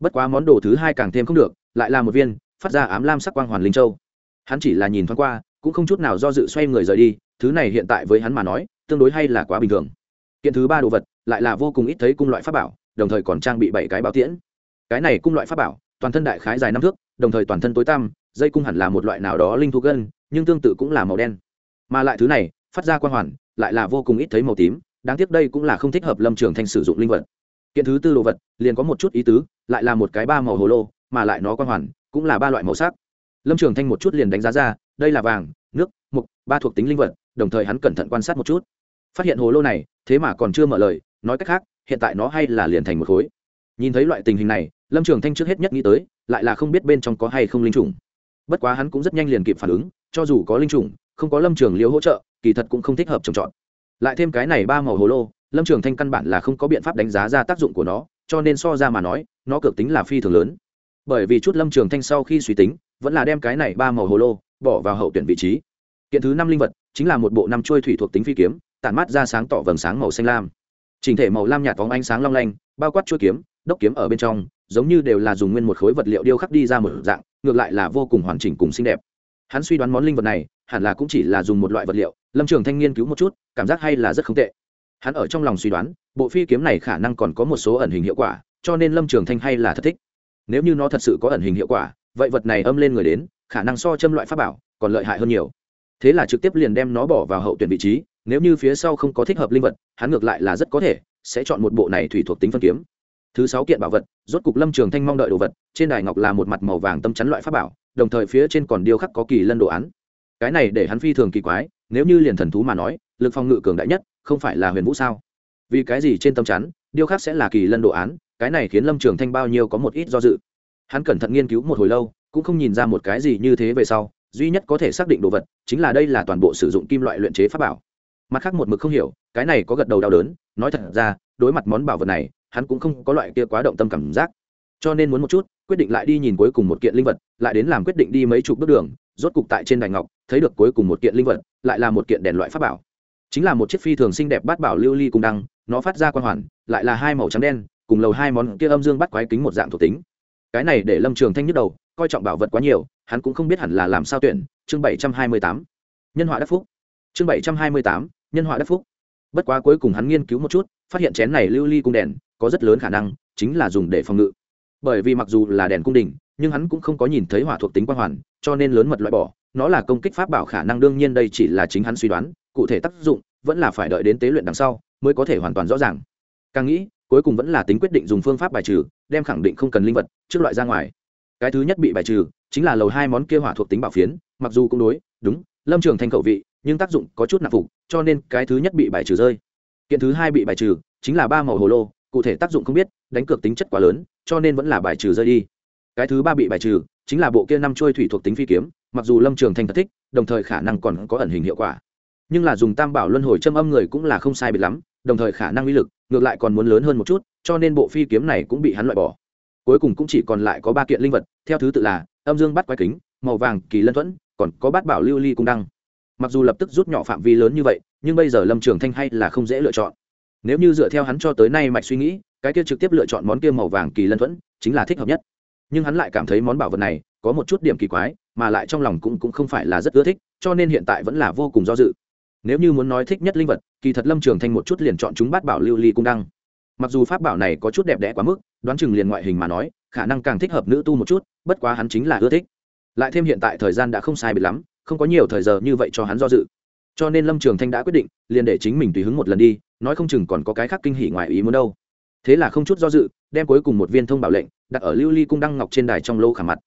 Speaker 1: Bất quá món đồ thứ hai càng thêm không được, lại là một viên, phát ra ám lam sắc quang hoàn linh châu. Hắn chỉ là nhìn thoáng qua, cũng không chút nào do dự xoay người rời đi, thứ này hiện tại với hắn mà nói, tương đối hay là quá bình thường. Kiện thứ ba đồ vật, lại là vô cùng ít thấy cung loại pháp bảo, đồng thời còn trang bị bảy cái bảo tiễn. Cái này cung loại pháp bảo, toàn thân đại khái dài năm thước, đồng thời toàn thân tối tăm, dây cung hẳn là một loại nào đó linh thú gân, nhưng tương tự cũng là màu đen. Mà lại thứ này, phát ra quang hoàn, lại là vô cùng ít thấy màu tím, đáng tiếc đây cũng là không thích hợp lâm trường thanh sử dụng linh vật kiện thứ tư đồ vật, liền có một chút ý tứ, lại là một cái ba màu hồ lô, mà lại nó quang hoàn, cũng là ba loại màu sắc. Lâm trường thanh một chút liền đánh giá ra, đây là vàng, nước, mục, ba thuộc tính linh vật, đồng thời hắn cẩn thận quan sát một chút. Phát hiện hồ lô này, thế mà còn chưa mở lời, nói cách khác, hiện tại nó hay là liền thành một khối. Nhìn thấy loại tình hình này, lâm trường thanh trước hết nhất nghĩ tới, lại là không biết bên trong có hay không linh trùng. Bất quá hắn cũng rất nhanh liền kịp phản ứng, cho dù có linh trùng, không có lâm trường liễu hỗ trợ, kỳ thật cũng không thích hợp trồng trọt. Lại thêm cái này ba màu hồ lô lâm trường thanh căn bản là không có biện pháp đánh giá ra tác dụng của nó, cho nên so ra mà nói, nó cực tính là phi thường lớn. Bởi vì chút lâm trường thanh sau khi suy tính, vẫn là đem cái này ba màu hồ lô bỏ vào hậu tuyển vị trí. Kiện thứ năm linh vật, chính là một bộ năm trôi thủy thuộc tính phi kiếm, tản mát ra sáng tỏ vầng sáng màu xanh lam. Chỉnh thể màu lam nhạt phóng ánh sáng long lanh, bao quát chuôi kiếm, đốc kiếm ở bên trong, giống như đều là dùng nguyên một khối vật liệu điêu khắc đi ra một dạng, ngược lại là vô cùng hoàn chỉnh cùng xinh đẹp. Hắn suy đoán món linh vật này, hẳn là cũng chỉ là dùng một loại vật liệu, lâm trường thanh nghiên cứu một chút, cảm giác hay là rất không tệ hắn ở trong lòng suy đoán, bộ phi kiếm này khả năng còn có một số ẩn hình hiệu quả, cho nên lâm trường thanh hay là thất thích. Nếu như nó thật sự có ẩn hình hiệu quả, vậy vật này âm lên người đến, khả năng so châm loại pháp bảo còn lợi hại hơn nhiều. Thế là trực tiếp liền đem nó bỏ vào hậu tuyển vị trí, nếu như phía sau không có thích hợp linh vật, hắn ngược lại là rất có thể sẽ chọn một bộ này thủy thuộc tính phân kiếm. Thứ sáu kiện bảo vật, rốt cục lâm trường thanh mong đợi đồ vật, trên đài ngọc là một mặt màu vàng tâm chắn loại pháp bảo, đồng thời phía trên còn điêu khắc có kỳ lân đồ án. Cái này để hắn phi thường kỳ quái, nếu như liền thần thú mà nói, lực phòng ngự cường đại nhất không phải là huyền vũ sao? Vì cái gì trên tâm chắn, điêu khắc sẽ là kỳ lân đồ án, cái này khiến lâm trường thanh bao nhiêu có một ít do dự. Hắn cẩn thận nghiên cứu một hồi lâu, cũng không nhìn ra một cái gì như thế về sau, duy nhất có thể xác định đồ vật, chính là đây là toàn bộ sử dụng kim loại luyện chế pháp bảo. Mặt khác một mực không hiểu, cái này có gật đầu đau đớn, nói thật ra, đối mặt món bảo vật này, hắn cũng không có loại kia quá động tâm cảm giác. Cho nên muốn một chút, quyết định lại đi nhìn cuối cùng một kiện linh vật, lại đến làm quyết định đi mấy chục bước đường, rốt cục tại trên đài ngọc, thấy được cuối cùng một kiện linh vật, lại là một kiện đèn loại pháp bảo chính là một chiếc phi thường xinh đẹp bát bảo lưu ly li cung đăng, nó phát ra quan hoàn, lại là hai màu trắng đen, cùng lầu hai món kia âm dương bắt quái kính một dạng thuộc tính. Cái này để lâm trường thanh nhức đầu, coi trọng bảo vật quá nhiều, hắn cũng không biết hẳn là làm sao tuyển, chương bảy trăm hai mươi tám. Nhân họa đắc phúc. Chương bảy trăm hai mươi tám, nhân họa đắc phúc. Bất quá cuối cùng hắn nghiên cứu một chút, phát hiện chén này lưu ly cung đèn, có rất lớn khả năng, chính là dùng để phòng ngự. Bởi vì mặc dù là đèn cung đình nhưng hắn cũng không có nhìn thấy hỏa thuộc tính quang hoàn, cho nên lớn mật loại bỏ, nó là công kích pháp bảo khả năng đương nhiên đây chỉ là chính hắn suy đoán cụ thể tác dụng vẫn là phải đợi đến tế luyện đằng sau mới có thể hoàn toàn rõ ràng. Càng nghĩ, cuối cùng vẫn là tính quyết định dùng phương pháp bài trừ, đem khẳng định không cần linh vật trước loại ra ngoài. Cái thứ nhất bị bài trừ chính là lầu hai món kia hỏa thuộc tính bảo phiến, mặc dù cũng đối, đúng, lâm trường thanh khẩu vị, nhưng tác dụng có chút nạp phục, cho nên cái thứ nhất bị bài trừ rơi. Kiện thứ hai bị bài trừ chính là ba màu hồ lô, cụ thể tác dụng không biết, đánh cược tính chất quá lớn, cho nên vẫn là bài trừ rơi đi. Cái thứ ba bị bài trừ chính là bộ kia năm trôi thủy thuộc tính phi kiếm, mặc dù lâm trường thanh thật thích, đồng thời khả năng còn có ẩn hình hiệu quả nhưng là dùng tam bảo luân hồi châm âm người cũng là không sai biệt lắm đồng thời khả năng uy lực ngược lại còn muốn lớn hơn một chút cho nên bộ phi kiếm này cũng bị hắn loại bỏ. Cuối cùng cũng chỉ còn lại có ba kiện linh vật theo thứ tự là âm dương bắt quái kính màu vàng kỳ lân thuẫn còn có bát bảo lưu ly cung đăng. Mặc dù lập tức rút nhỏ phạm vi lớn như vậy nhưng bây giờ lâm trường thanh hay là không dễ lựa chọn. Nếu như dựa theo hắn cho tới nay mạch suy nghĩ cái kia trực tiếp lựa chọn món kia màu vàng kỳ lân thuẫn chính là thích hợp nhất. Nhưng hắn lại cảm thấy món bảo vật này có một chút điểm kỳ quái mà lại trong lòng cũng, cũng không phải là rất ưa thích cho nên hiện tại vẫn là vô cùng do dự nếu như muốn nói thích nhất linh vật, kỳ thật lâm trường thanh một chút liền chọn chúng bát bảo lưu ly cung đăng. Mặc dù pháp bảo này có chút đẹp đẽ quá mức, đoán chừng liền ngoại hình mà nói, khả năng càng thích hợp nữ tu một chút, bất quá hắn chính là ưa thích. Lại thêm hiện tại thời gian đã không sai biệt lắm, không có nhiều thời giờ như vậy cho hắn do dự. Cho nên lâm trường thanh đã quyết định, liền để chính mình tùy hứng một lần đi, nói không chừng còn có cái khác kinh hỉ ngoài ý muốn đâu. Thế là không chút do dự, đem cuối cùng một viên thông bảo lệnh, đặt ở lưu ly cung đăng ngọc trên đài trong lô khả mặt.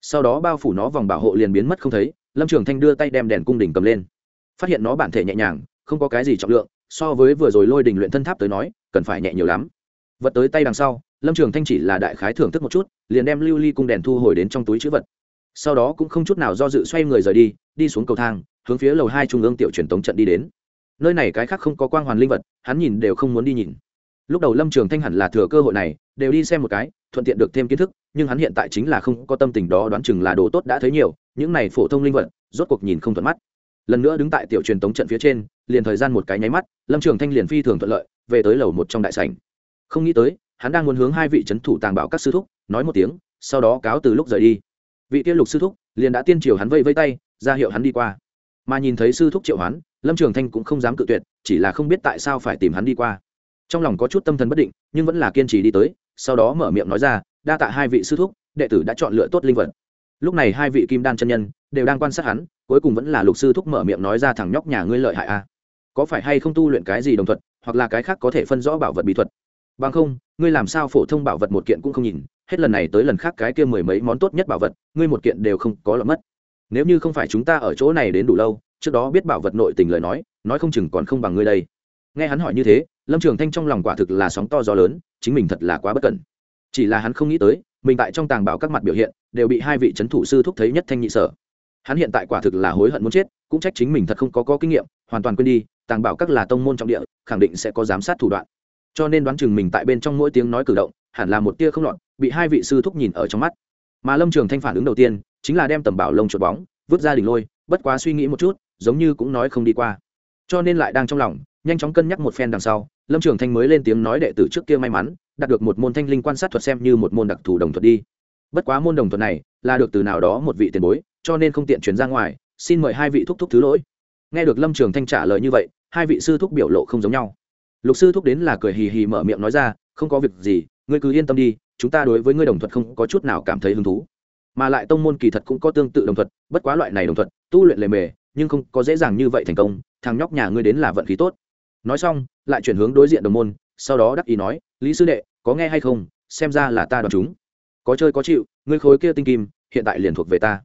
Speaker 1: Sau đó bao phủ nó vòng bảo hộ liền biến mất không thấy, lâm trường thanh đưa tay đem đèn cung đỉnh cầm lên phát hiện nó bản thể nhẹ nhàng, không có cái gì trọng lượng, so với vừa rồi lôi đình luyện thân tháp tới nói, cần phải nhẹ nhiều lắm. Vật tới tay đằng sau, lâm trường thanh chỉ là đại khái thưởng thức một chút, liền đem lưu ly cung đèn thu hồi đến trong túi chữ vật. Sau đó cũng không chút nào do dự xoay người rời đi đi xuống cầu thang, hướng phía lầu hai trung ương tiểu truyền tống trận đi đến. Nơi này cái khác không có quang hoàn linh vật, hắn nhìn đều không muốn đi nhìn. Lúc đầu lâm trường thanh hẳn là thừa cơ hội này, đều đi xem một cái, thuận tiện được thêm kiến thức, nhưng hắn hiện tại chính là không có tâm tình đó đoán chừng là đồ tốt đã thấy nhiều, những này phổ thông linh vật, rốt cuộc nhìn không thuận mắt lần nữa đứng tại tiểu truyền tống trận phía trên, liền thời gian một cái nháy mắt, lâm trường thanh liền phi thường thuận lợi, về tới lầu một trong đại sảnh. Không nghĩ tới, hắn đang muốn hướng hai vị c h ấ n thủ tàng bảo các sư thúc, nói một tiếng, sau đó cáo từ lúc rời đi. Vị tiên lục sư thúc, liền đã tiên triều hắn vây vây tay, ra hiệu hắn đi qua. Mà nhìn thấy sư thúc triệu hoán, lâm trường thanh cũng không dám cự tuyệt, chỉ là không biết tại sao phải tìm hắn đi qua. Trong lòng có chút tâm thần bất định, nhưng vẫn là kiên trì đi tới, sau đó mở miệng nói ra, đa tạ hai vị sư thúc, đệ tử đã chọn lựa tốt linh vật lúc này hai vị kim đan chân nhân đều đang quan sát hắn, cuối cùng vẫn là lục sư thúc mở miệng nói ra thằng nhóc nhà ngươi lợi hại a à? có phải hay không tu luyện cái gì đồng thuật, hoặc là cái khác có thể phân rõ bảo vật bí thuật? Bằng không, ngươi làm sao phổ thông bảo vật một kiện cũng không nhìn, hết lần này tới lần khác cái kia mười mấy món tốt nhất bảo vật, ngươi một kiện đều không có lọt mất. Nếu như không phải chúng ta ở chỗ này đến đủ lâu, trước đó biết bảo vật nội tình lời nói nói không chừng còn không bằng ngươi đây. Nghe hắn hỏi như thế, lâm trường thanh trong lòng quả thực là sóng to gió lớn, chính mình thật là quá bất cẩn. Chỉ là hắn không nghĩ tới mình tại trong tàng bảo các mặt biểu hiện đều bị hai vị c h ấ n thủ sư thúc thấy nhất thanh nhị sở. Hắn hiện tại quả thực là hối hận muốn chết cũng trách chính mình thật không có, có kinh nghiệm hoàn toàn quên đi tàng bảo các là tông môn trọng địa khẳng định sẽ có giám sát thủ đoạn. Cho nên đoán chừng mình tại bên trong mỗi tiếng nói cử động hẳn là một tia không lọt bị hai vị sư thúc nhìn ở trong mắt. Mà lâm trường thanh phản ứng đầu tiên chính là đem tầm bảo lông chuột bóng vứt ra đỉnh lôi bất quá suy nghĩ một chút giống như cũng nói không đi qua. Cho nên lại đang trong lòng nhanh chóng cân nhắc một phen đằng sau lâm trường thanh mới lên tiếng nói đệ tử trước kia may mắn đạt được một môn thanh linh quan sát thuật xem như một môn đặc thù đồng thuật đi. Bất quá môn đồng thuật này là được từ nào đó một vị tiền bối, cho nên không tiện chuyển ra ngoài, xin mời hai vị thúc thúc thứ lỗi. Nghe được lâm trường thanh trả lời như vậy, hai vị sư thúc biểu lộ không giống nhau. Lục sư thúc đến là cười hì hì mở miệng nói ra, không có việc gì, ngươi cứ yên tâm đi, chúng ta đối với ngươi đồng thuật không có chút nào cảm thấy hứng thú. Mà lại tông môn kỳ thật cũng có tương tự đồng thuật, bất quá loại này đồng thuật, tu luyện lề mề, nhưng không có dễ dàng như vậy thành công, thằng nhóc nhà ngươi đến là vận khí tốt. Nói xong, lại chuyển hướng đối diện đồng môn sau đó đắc ý nói, lý sư đệ, có nghe hay không? Xem ra là ta đoán chúng. Có chơi có chịu, ngươi khối kia tinh kim, hiện tại liền thuộc về ta.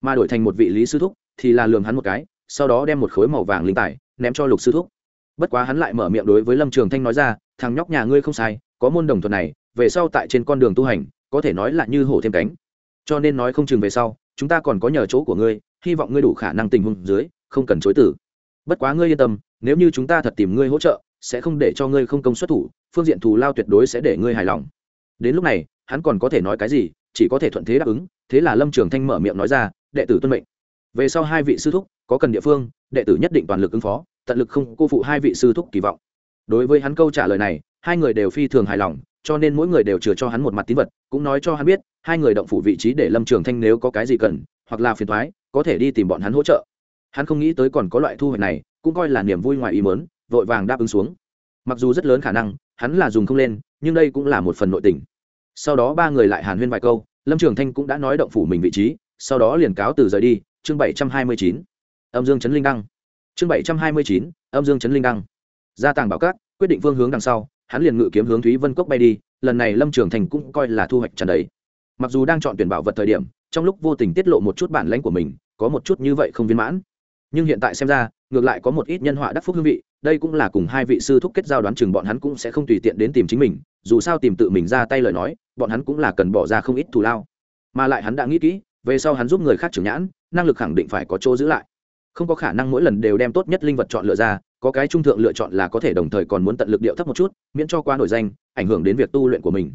Speaker 1: Mà đổi thành một vị lý sư thúc, thì là lường hắn một cái, sau đó đem một khối màu vàng linh tài ném cho lục sư thúc. Bất quá hắn lại mở miệng đối với lâm trường thanh nói ra, thằng nhóc nhà ngươi không sai, có môn đồng thuật này, về sau tại trên con đường tu hành, có thể nói là như hổ thêm cánh. Cho nên nói không chừng về sau, chúng ta còn có nhờ chỗ của ngươi, hy vọng ngươi đủ khả năng tình huống dưới, không cần chối tử bất quá ngươi yên tâm, nếu như chúng ta thật tìm ngươi hỗ trợ sẽ không để cho ngươi không công xuất thủ, phương diện thù lao tuyệt đối sẽ để ngươi hài lòng. Đến lúc này, hắn còn có thể nói cái gì, chỉ có thể thuận thế đáp ứng, thế là lâm trường thanh mở miệng nói ra, đệ tử tuân mệnh. Về sau hai vị sư thúc, có cần địa phương, đệ tử nhất định toàn lực ứng phó, tận lực không cô phụ hai vị sư thúc kỳ vọng. Đối với hắn câu trả lời này, hai người đều phi thường hài lòng, cho nên mỗi người đều chừa cho hắn một mặt tín vật, cũng nói cho hắn biết, hai người động phủ vị trí để lâm trường thanh nếu có cái gì cần, hoặc là phiền thoái có thể đi tìm bọn hắn hỗ trợ. Hắn không nghĩ tới còn có loại thu hoạch này, cũng coi là niềm vui ngoài ý mớn vội vàng đáp ứng xuống. Mặc dù rất lớn khả năng, hắn là dùng không lên, nhưng đây cũng là một phần nội tình. Sau đó ba người lại hàn huyên vài câu, lâm trường thanh cũng đã nói động phủ mình vị trí, sau đó liền cáo từ rời đi, chương bảy trăm hai mươi chín. Âm dương chấn linh đăng. Chương bảy trăm hai mươi chín, âm dương chấn linh đăng. Gia tàng bảo cát, quyết định phương hướng đằng sau, hắn liền ngự kiếm hướng thúy vân cốc bay đi, lần này lâm trường thành cũng coi là thu hoạch trần đấy mặc dù đang chọn tuyển bảo vật thời điểm, trong lúc vô tình tiết lộ một chút bản lãnh của mình, có một chút như vậy không viên mãn. Nhưng hiện tại xem ra, ngược lại có một ít nhân họa đắc phúc hương vị đây cũng là cùng hai vị sư thúc kết giao đoán chừng bọn hắn cũng sẽ không tùy tiện đến tìm chính mình, dù sao tìm tự mình ra tay lời nói, bọn hắn cũng là cần bỏ ra không ít thù lao. Mà lại hắn đã nghĩ kỹ, về sau hắn giúp người khác trưởng nhãn, năng lực khẳng định phải có chỗ giữ lại. Không có khả năng mỗi lần đều đem tốt nhất linh vật chọn lựa ra, có cái trung thượng lựa chọn là có thể đồng thời còn muốn tận lực điệu thấp một chút, miễn cho qua nổi danh, ảnh hưởng đến việc tu luyện của mình.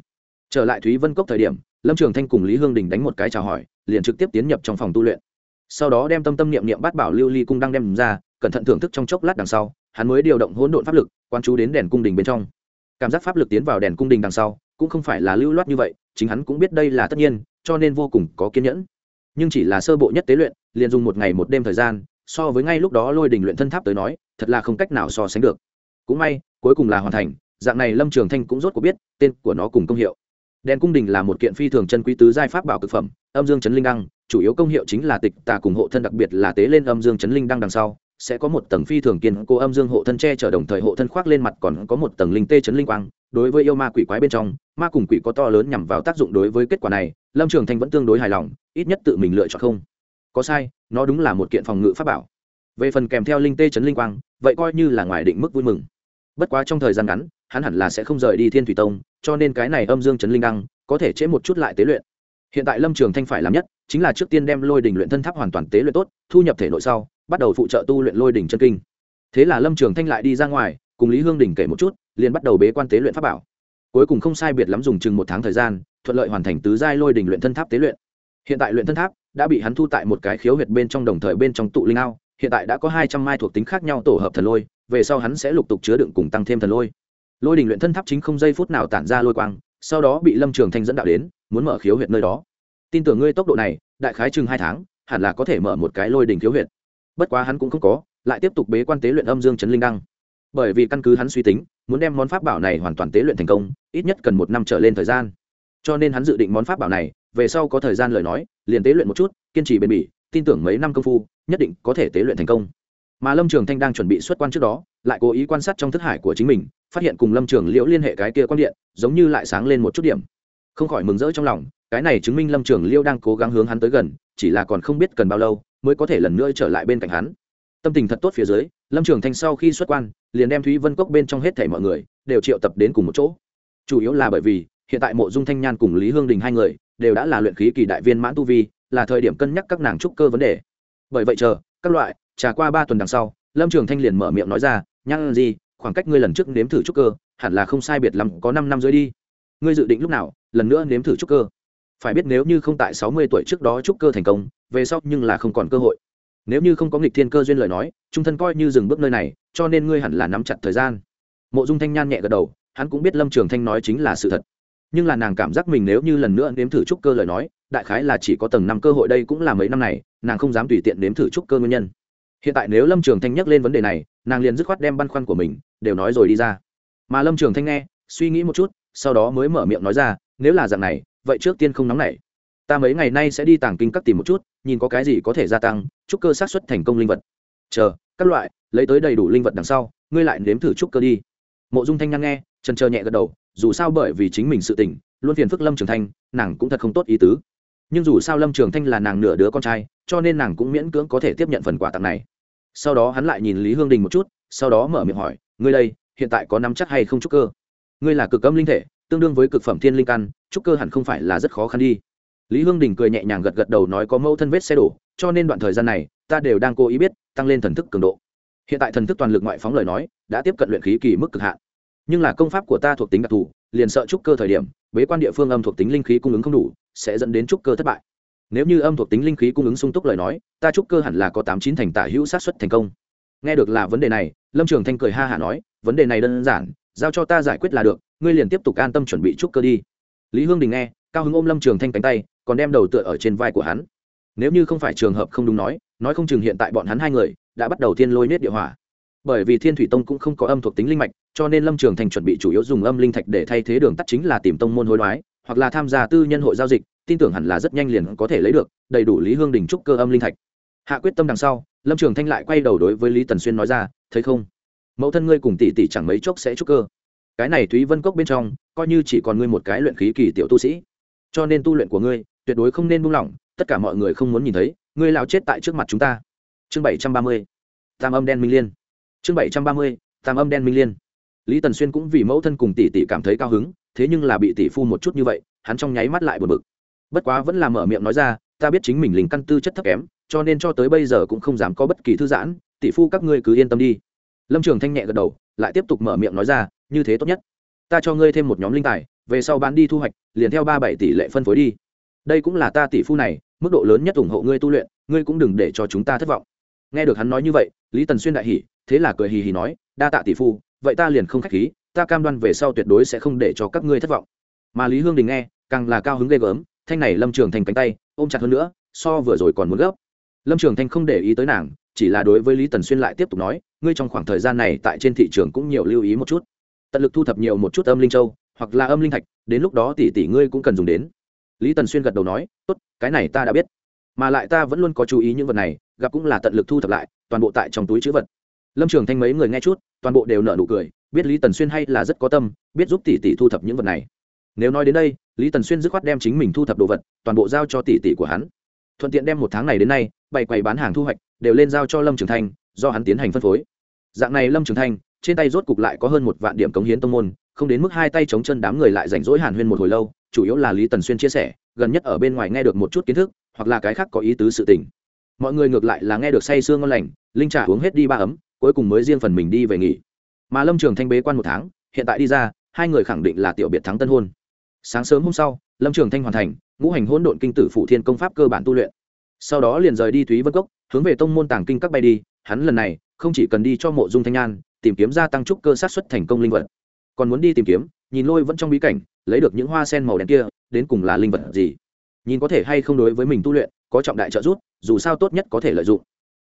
Speaker 1: Trở lại thúy vân cốc thời điểm, lâm trường thanh cùng lý hương đình đánh một cái chào hỏi, liền trực tiếp tiến nhập trong phòng tu luyện. Sau đó đem tâm tâm niệm niệm bát bảo lưu ly cung đang đem ra, cẩn thận thưởng thức trong chốc lát đằng sau hắn mới điều động hỗn độn pháp lực quan chú đến đèn cung đình bên trong. Cảm giác pháp lực tiến vào đèn cung đình đằng sau, cũng không phải là lưu loát như vậy, chính hắn cũng biết đây là tất nhiên, cho nên vô cùng có kiên nhẫn. Nhưng chỉ là sơ bộ nhất tế luyện, liền dùng một ngày một đêm thời gian, so với ngay lúc đó lôi đình luyện thân tháp tới nói, thật là không cách nào so sánh được. Cũng may, cuối cùng là hoàn thành, dạng này lâm trường thanh cũng rốt cuộc biết, tên của nó cùng công hiệu. Đèn cung đình là một kiện phi thường chân quý tứ giai pháp bảo cực phẩm, âm dương chấn linh đăng, chủ yếu công hiệu chính là tịch tà cùng hộ thân, đặc biệt là tế lên âm dương chấn linh đăng đằng sau sẽ có một tầng phi thường kiên cố âm dương hộ thân che chở đồng thời hộ thân khoác lên mặt còn có một tầng linh tê chấn linh quang. Đối với yêu ma quỷ quái bên trong, ma cùng quỷ có to lớn nhằm vào tác dụng đối với kết quả này, lâm trường thanh vẫn tương đối hài lòng, ít nhất tự mình lựa chọn không. Có sai, nó đúng là một kiện phòng ngự pháp bảo. Về phần kèm theo linh tê chấn linh quang, vậy coi như là ngoài định mức vui mừng. Bất quá trong thời gian ngắn, hắn hẳn là sẽ không rời đi thiên thủy tông, cho nên cái này âm dương chấn linh đăng, có thể chế một chút lại tế luyện. Hiện tại lâm trường thanh phải làm nhất, chính là trước tiên đem lôi đình luyện thân tháp hoàn toàn tế luyện tốt, thu nhập thể nội sau bắt đầu phụ trợ tu luyện lôi đỉnh chân kinh. Thế là lâm trường thanh lại đi ra ngoài, cùng lý hương đình kể một chút, liền bắt đầu bế quan tế luyện pháp bảo. Cuối cùng không sai biệt lắm dùng chừng một tháng thời gian, thuận lợi hoàn thành tứ giai lôi đỉnh luyện thân tháp tế luyện. Hiện tại luyện thân tháp đã bị hắn thu tại một cái khiếu huyệt bên trong đồng thời bên trong tụ linh ao, hiện tại đã có hai trăm mai thuộc tính khác nhau tổ hợp thần lôi, về sau hắn sẽ lục tục chứa đựng cùng tăng thêm thần lôi. Lôi đình luyện thân tháp chính không giây phút nào tản ra lôi quang, sau đó bị lâm trường thanh dẫn đạo đến, muốn mở khiếu huyệt nơi đó. Tin tưởng ngươi tốc độ này, đại khái chừng hai tháng, hẳn là có thể mở một cái lôi đình khiếu huyệt bất quá hắn cũng không có, lại tiếp tục bế quan tế luyện âm dương chấn linh đăng. Bởi vì căn cứ hắn suy tính, muốn đem món pháp bảo này hoàn toàn tế luyện thành công, ít nhất cần một năm trở lên thời gian. Cho nên hắn dự định món pháp bảo này, về sau có thời gian lời nói, liền tế luyện một chút, kiên trì bền bỉ, tin tưởng mấy năm công phu, nhất định có thể tế luyện thành công. Mà lâm trường thanh đang chuẩn bị xuất quan trước đó, lại cố ý quan sát trong thức hải của chính mình, phát hiện cùng lâm trường liễu liên hệ cái kia quan điện, giống như lại sáng lên một chút điểm. Không khỏi mừng rỡ trong lòng, cái này chứng minh lâm trường Liễu đang cố gắng hướng hắn tới gần chỉ là còn không biết cần bao lâu mới có thể lần nữa trở lại bên cạnh hắn. Tâm tình thật tốt phía dưới, lâm trường thanh sau khi xuất quan, liền đem thúy vân cốc bên trong hết thảy mọi người đều triệu tập đến cùng một chỗ. Chủ yếu là bởi vì, hiện tại mộ dung thanh nhan cùng lý hương đình hai người đều đã là luyện khí kỳ đại viên mãn tu vi, là thời điểm cân nhắc các nàng trúc cơ vấn đề. Bởi vậy chờ, các loại, trà qua ba tuần đằng sau, lâm trường thanh liền mở miệng nói ra nhăn gì khoảng cách ngươi lần trước nếm thử trúc cơ, hẳn là không sai biệt lắm, có năm năm dưới đi. Ngươi dự định lúc nào, lần nữa nếm thử trúc cơ? Phải biết nếu như không tại sáu mươi tuổi trước đó trúc cơ thành công, về sau nhưng là không còn cơ hội. Nếu như không có nghịch thiên cơ duyên lời nói, trung thân coi như dừng bước nơi này, cho nên ngươi hẳn là nắm chặt thời gian. Mộ dung thanh nhan nhẹ gật đầu, hắn cũng biết lâm trường thanh nói chính là sự thật. Nhưng là nàng cảm giác mình nếu như lần nữa nếm thử trúc cơ lời nói, đại khái là chỉ có tầng năm cơ hội đây cũng là mấy năm này, nàng không dám tùy tiện nếm thử trúc cơ nguyên nhân. Hiện tại nếu lâm trường thanh nhắc lên vấn đề này, nàng liền dứt khoát đem băn khoăn của mình đều nói rồi đi ra. Mà lâm trường thanh nghe, suy nghĩ một chút, sau đó mới mở miệng nói ra, nếu là dạng này vậy trước tiên không nóng nảy. Ta mấy ngày nay sẽ đi tàng kinh các tìm một chút, nhìn có cái gì có thể gia tăng trúc cơ xác suất thành công linh vật. Chờ, các loại, lấy tới đầy đủ linh vật đằng sau, ngươi lại nếm thử trúc cơ đi. Mộ dung thanh nghe, trần chờ nhẹ gật đầu, dù sao bởi vì chính mình sự tình, luôn phiền phức lâm trường thanh, nàng cũng thật không tốt ý tứ. Nhưng dù sao lâm trường thanh là nàng nửa đứa con trai, cho nên nàng cũng miễn cưỡng có thể tiếp nhận phần quà tặng này. Sau đó hắn lại nhìn lý hương đình một chút, sau đó mở miệng hỏi, ngươi đây, hiện tại có nắm chắc hay không trúc cơ? Ngươi là cực âm linh thể tương đương với cực phẩm thiên linh căn, trúc cơ hẳn không phải là rất khó khăn đi. Lý hương đình cười nhẹ nhàng gật gật đầu nói có mẫu thân vết xe đổ, cho nên đoạn thời gian này, ta đều đang cố ý biết, tăng lên thần thức cường độ. Hiện tại thần thức toàn lực ngoại phóng lời nói, đã tiếp cận luyện khí kỳ mức cực hạn. Nhưng là công pháp của ta thuộc tính đặc thù, liền sợ trúc cơ thời điểm, bế quan địa phương âm thuộc tính linh khí cung ứng không đủ, sẽ dẫn đến trúc cơ thất bại. Nếu như âm thuộc tính linh khí cung ứng sung túc lời nói, ta trúc cơ hẳn là có tám chín thành tả hữu sát xuất thành công. Nghe được là vấn đề này, lâm trường thanh cười ha hả nói, vấn đề này đơn giản giao cho ta giải quyết là được, ngươi liền tiếp tục an tâm chuẩn bị trúc cơ đi. Lý hương đình nghe, cao hứng ôm lâm trường thanh cánh tay, còn đem đầu tựa ở trên vai của hắn. Nếu như không phải trường hợp không đúng nói nói không chừng hiện tại bọn hắn hai người đã bắt đầu thiên lôi nết địa hỏa. Bởi vì thiên thủy tông cũng không có âm thuộc tính linh mạch, cho nên lâm trường thành chuẩn bị chủ yếu dùng âm linh thạch để thay thế đường tắt chính là tìm tông môn hối đoái, hoặc là tham gia tư nhân hội giao dịch, tin tưởng hẳn là rất nhanh liền có thể lấy được, đầy đủ lý hương đình trúc cơ âm linh thạch. Hạ quyết tâm đằng sau, lâm trường thanh lại quay đầu đối với lý tần xuyên nói ra, thấy không? Mẫu thân ngươi cùng tỷ tỷ chẳng mấy chốc sẽ trúc cơ. Cái này thúy vân cốc bên trong, coi như chỉ còn ngươi một cái luyện khí kỳ tiểu tu sĩ. Cho nên tu luyện của ngươi, tuyệt đối không nên buông lỏng, tất cả mọi người không muốn nhìn thấy, ngươi lao chết tại trước mặt chúng ta. Chương bảy trăm ba mươi, tam âm đen minh liên. Chương bảy trăm ba mươi, tam âm đen minh liên. Lý tần xuyên cũng vì mẫu thân cùng tỷ tỷ cảm thấy cao hứng, thế nhưng là bị tỷ phu một chút như vậy, hắn trong nháy mắt lại buồn bực. Bất quá vẫn là mở miệng nói ra, ta biết chính mình linh căn tư chất thấp kém, cho nên cho tới bây giờ cũng không dám có bất kỳ thư giãn, tỷ phu các ngươi cứ yên tâm đi lâm trường thanh nhẹ gật đầu, lại tiếp tục mở miệng nói ra, như thế tốt nhất. Ta cho ngươi thêm một nhóm linh tài, về sau bán đi thu hoạch, liền theo ba bảy tỷ lệ phân phối đi. Đây cũng là ta tỷ phu này, mức độ lớn nhất ủng hộ ngươi tu luyện, ngươi cũng đừng để cho chúng ta thất vọng. Nghe được hắn nói như vậy, lý tần xuyên đại hỉ, thế là cười hì hì nói, đa tạ tỷ phu, vậy ta liền không k h á c h khí, ta cam đoan về sau tuyệt đối sẽ không để cho các ngươi thất vọng. Mà lý hương đình nghe, càng là cao hứng ghê gớm, thanh này lâm trường thành cánh tay, ôm chặt hơn nữa, so vừa rồi còn muốn gấp. Lâm trường thanh không để ý tới nàng, chỉ là đối với lý tần xuyên lại tiếp tục nói ngươi trong khoảng thời gian này tại trên thị trường cũng nhiều lưu ý một chút. Tận lực thu thập nhiều một chút âm linh châu, hoặc là âm linh thạch, đến lúc đó tỷ tỷ ngươi cũng cần dùng đến. Lý tần xuyên gật đầu nói, tốt, cái này ta đã biết. Mà lại ta vẫn luôn có chú ý những vật này, gặp cũng là tận lực thu thập lại, toàn bộ tại trong túi chữ vật. Lâm trường thanh mấy người nghe chút, toàn bộ đều nợ nụ cười, biết lý tần xuyên hay là rất có tâm, biết giúp tỷ tỷ thu thập những vật này. Nếu nói đến đây, lý tần xuyên dứt khoát đem chính mình thu thập đồ vật, toàn bộ giao cho tỷ tỷ của hắn. Thuận tiện đem một tháng này đến nay, bày quầy bán hàng thu hoạch, đều lên giao cho lâm trường thanh do hắn tiến hành phân phối. Dạng này lâm trường thanh, trên tay rốt cục lại có hơn một vạn điểm cống hiến tông môn, không đến mức hai tay chống chân đám người lại rảnh rỗi hàn huyên một hồi lâu, chủ yếu là lý tần xuyên chia sẻ, gần nhất ở bên ngoài nghe được một chút kiến thức, hoặc là cái khác có ý tứ sự tình. Mọi người ngược lại là nghe được say sương ngon lành, linh trà uống hết đi ba ấm, cuối cùng mới riêng phần mình đi về nghỉ. Mà lâm trường thanh bế quan một tháng, hiện tại đi ra, hai người khẳng định là tiểu biệt thắng tân hôn. Sáng sớm hôm sau, lâm trường thanh hoàn thành, ngũ hành hỗn độn kinh tử phụ thiên công pháp cơ bản tu luyện. Sau đó liền rời đi thúy vân cốc hướng về tông môn tàng kinh các bay đi, hắn lần này không chỉ cần đi cho mộ dung thanh nhan, tìm kiếm gia tăng trúc cơ sát xuất thành công linh vật, còn muốn đi tìm kiếm, nhìn lôi vẫn trong bí cảnh, lấy được những hoa sen màu đen kia, đến cùng là linh vật gì? Nhìn có thể hay không đối với mình tu luyện, có trọng đại trợ giúp, dù sao tốt nhất có thể lợi dụng.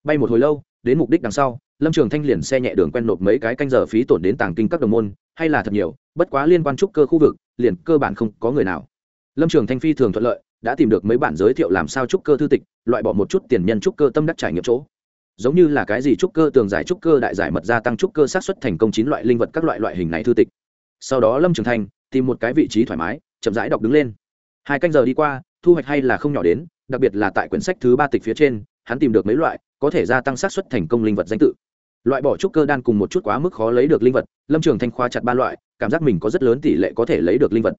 Speaker 1: Bay một hồi lâu, đến mục đích đằng sau, lâm trường thanh liền xe nhẹ đường quen nộp mấy cái canh giờ phí tổn đến tàng kinh các đồng môn, hay là thật nhiều, bất quá liên quan trúc cơ khu vực, liền cơ bản không có người nào. Lâm trường thanh phi thường thuận lợi đã tìm được mấy bản giới thiệu làm sao trúc cơ thư tịch, loại bỏ một chút tiền nhân trúc cơ tâm đắc trải nghiệm chỗ. Giống như là cái gì trúc cơ tường giải trúc cơ đại giải mật gia tăng trúc cơ sát xuất thành công chín loại linh vật các loại loại hình này thư tịch. Sau đó lâm trường thanh tìm một cái vị trí thoải mái, chậm rãi đọc đứng lên. Hai canh giờ đi qua, thu hoạch hay là không nhỏ đến, đặc biệt là tại quyển sách thứ ba tịch phía trên, hắn tìm được mấy loại có thể gia tăng sát xuất thành công linh vật danh tự. Loại bỏ trúc cơ đan cùng một chút quá mức khó lấy được linh vật, lâm trường thanh khoa chặt ba loại, cảm giác mình có rất lớn tỷ lệ có thể lấy được linh vật.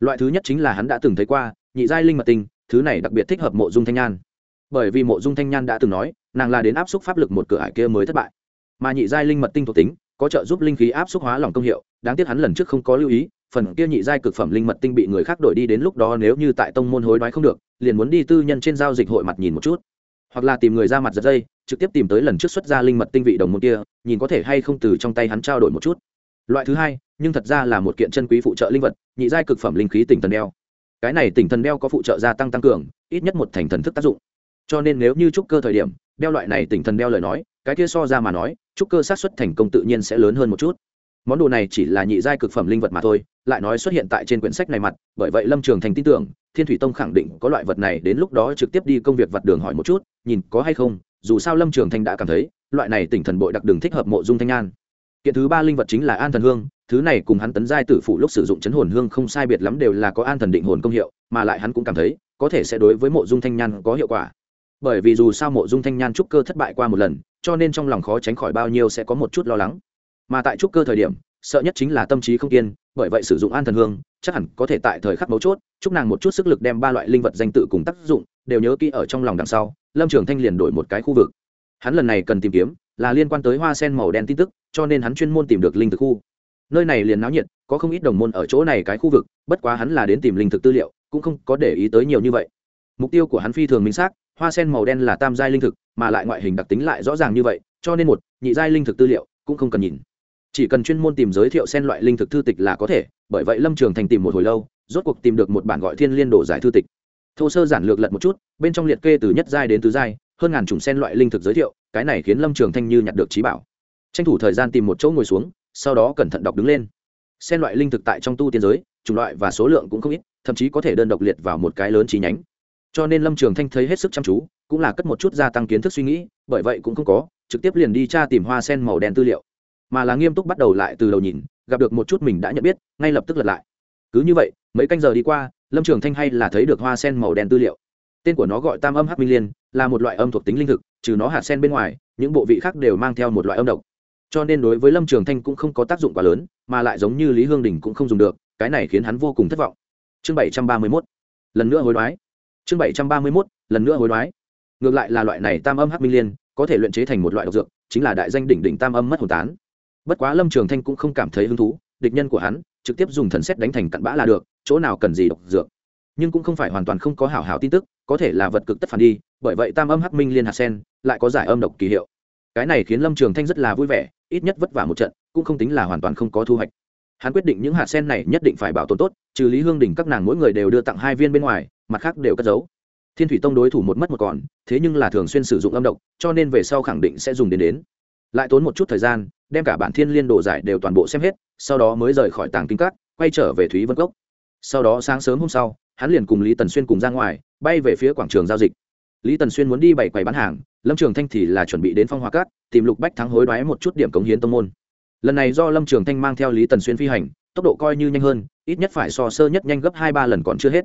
Speaker 1: Loại thứ nhất chính là hắn đã từng thấy qua nhị giai linh mật tinh, thứ này đặc biệt thích hợp mộ dung thanh nhan. Bởi vì mộ dung thanh nhan đã từng nói, nàng là đến áp xúc pháp lực một cửa ải kia mới thất bại. Mà nhị giai linh mật tinh thuộc tính, có trợ giúp linh khí áp xúc hóa lòng công hiệu, đáng tiếc hắn lần trước không có lưu ý, phần kia nhị giai cực phẩm linh mật tinh bị người khác đổi đi đến lúc đó nếu như tại tông môn hối đoái không được, liền muốn đi tư nhân trên giao dịch hội mặt nhìn một chút. Hoặc là tìm người ra mặt giật dây, trực tiếp tìm tới lần trước xuất ra linh mật tinh vị đồng môn kia, nhìn có thể hay không từ trong tay hắn trao đổi một chút. Loại thứ hai, nhưng thật ra là một kiện chân quý phụ trợ linh vật, nhị giai cực phẩm linh khí tỉnh thần đeo cái này tỉnh thần đeo có phụ trợ gia tăng tăng cường, ít nhất một thành thần thức tác dụng. Cho nên nếu như trúc cơ thời điểm, đeo loại này tỉnh thần đeo lời nói, cái kia so ra mà nói, trúc cơ sát xuất thành công tự nhiên sẽ lớn hơn một chút. Món đồ này chỉ là nhị giai cực phẩm linh vật mà thôi, lại nói xuất hiện tại trên quyển sách này mặt, bởi vậy lâm trường thành tin tưởng, thiên thủy tông khẳng định có loại vật này đến lúc đó trực tiếp đi công việc vặt đường hỏi một chút, nhìn có hay không, dù sao lâm trường thanh đã cảm thấy, loại này tỉnh thần bội đặc đường thích hợp mộ dung thanh an kiện thứ ba linh vật chính là an thần hương, thứ này cùng hắn tấn giai tử phụ lúc sử dụng chấn hồn hương không sai biệt lắm đều là có an thần định hồn công hiệu, mà lại hắn cũng cảm thấy, có thể sẽ đối với mộ dung thanh nhan có hiệu quả. Bởi vì dù sao mộ dung thanh nhan trúc cơ thất bại qua một lần, cho nên trong lòng khó tránh khỏi bao nhiêu sẽ có một chút lo lắng. Mà tại trúc cơ thời điểm, sợ nhất chính là tâm trí không kiên, bởi vậy sử dụng an thần hương, chắc hẳn có thể tại thời khắc mấu chốt, chúc nàng một chút sức lực đem ba loại linh vật danh tự cùng tác dụng đều nhớ kỹ ở trong lòng đằng sau, lâm trường thanh liền đổi một cái khu vực. Hắn lần này cần tìm kiếm là liên quan tới hoa sen màu đen tin tức, cho nên hắn chuyên môn tìm được linh thực khu. Nơi này liền náo nhiệt, có không ít đồng môn ở chỗ này cái khu vực, bất quá hắn là đến tìm linh thực tư liệu, cũng không có để ý tới nhiều như vậy. Mục tiêu của hắn phi thường minh xác, hoa sen màu đen là tam giai linh thực, mà lại ngoại hình đặc tính lại rõ ràng như vậy, cho nên một, nhị giai linh thực tư liệu cũng không cần nhìn. Chỉ cần chuyên môn tìm giới thiệu sen loại linh thực thư tịch là có thể, bởi vậy lâm trường thành tìm một hồi lâu, rốt cuộc tìm được một bản gọi thiên liên đồ giải thư tịch. Thô sơ giản lược lật một chút, bên trong liệt kê từ nhất giai đến tứ giai hơn ngàn chủng sen loại linh thực giới thiệu, cái này khiến lâm trường thanh như nhặt được trí bảo. Tranh thủ thời gian tìm một chỗ ngồi xuống, sau đó cẩn thận đọc đứng lên. Sen loại linh thực tại trong tu tiên giới, chủng loại và số lượng cũng không ít, thậm chí có thể đơn độc liệt vào một cái lớn trí nhánh. Cho nên lâm trường thanh thấy hết sức chăm chú, cũng là cất một chút gia tăng kiến thức suy nghĩ, bởi vậy cũng không có, trực tiếp liền đi tra tìm hoa sen màu đen tư liệu. Mà là nghiêm túc bắt đầu lại từ đầu nhìn, gặp được một chút mình đã nhận biết, ngay lập tức lật lại. Cứ như vậy, mấy canh giờ đi qua, lâm trường thanh hay là thấy được hoa sen màu đen tư liệu tên của nó gọi tam âm hắc minh liên, là một loại âm thuộc tính linh thực, trừ nó hạt sen bên ngoài, những bộ vị khác đều mang theo một loại âm độc. Cho nên đối với lâm trường thanh cũng không có tác dụng quá lớn, mà lại giống như lý hương đình cũng không dùng được, cái này khiến hắn vô cùng thất vọng. Chương bảy trăm ba mươi mốt. Lần nữa hối đoái. Chương bảy trăm ba mươi mốt. Lần nữa hối đoái. Ngược lại là loại này tam âm hắc minh liên, có thể luyện chế thành một loại độc dược, chính là đại danh đỉnh đỉnh tam âm mất hồn tán. Bất quá lâm trường thanh cũng không cảm thấy hứng thú, địch nhân của hắn, trực tiếp dùng thần xét đánh thành cặn bã là được, chỗ nào cần gì độc dược nhưng cũng không phải hoàn toàn không có hảo hảo tin tức, có thể là vật cực tất phản đi, bởi vậy tam âm hắc minh liên hạt sen lại có giải âm độc kỳ hiệu. Cái này khiến lâm trường thanh rất là vui vẻ, ít nhất vất vả một trận, cũng không tính là hoàn toàn không có thu hoạch. Hắn quyết định những hạt sen này nhất định phải bảo tồn tốt, trừ lý hương đình các nàng mỗi người đều đưa tặng hai viên bên ngoài, mặt khác đều cất giấu. Thiên thủy tông đối thủ một mất một còn, thế nhưng là thường xuyên sử dụng âm độc, cho nên về sau khẳng định sẽ dùng đến đến. Lại tốn một chút thời gian, đem cả bản thiên liên đồ giải đều toàn bộ xem hết, sau đó mới rời khỏi tàng kinh các, quay trở về thúy vân cốc. Sau đó sáng sớm hôm sau hắn liền cùng lý tần xuyên cùng ra ngoài, bay về phía quảng trường giao dịch. Lý tần xuyên muốn đi bảy quầy bán hàng, lâm trường thanh thì là chuẩn bị đến phong hoa cát, tìm lục bách thắng hối đoái một chút điểm cống hiến tông môn. Lần này do lâm trường thanh mang theo lý tần xuyên phi hành, tốc độ coi như nhanh hơn, ít nhất phải so sơ nhất nhanh gấp hai ba lần còn chưa hết.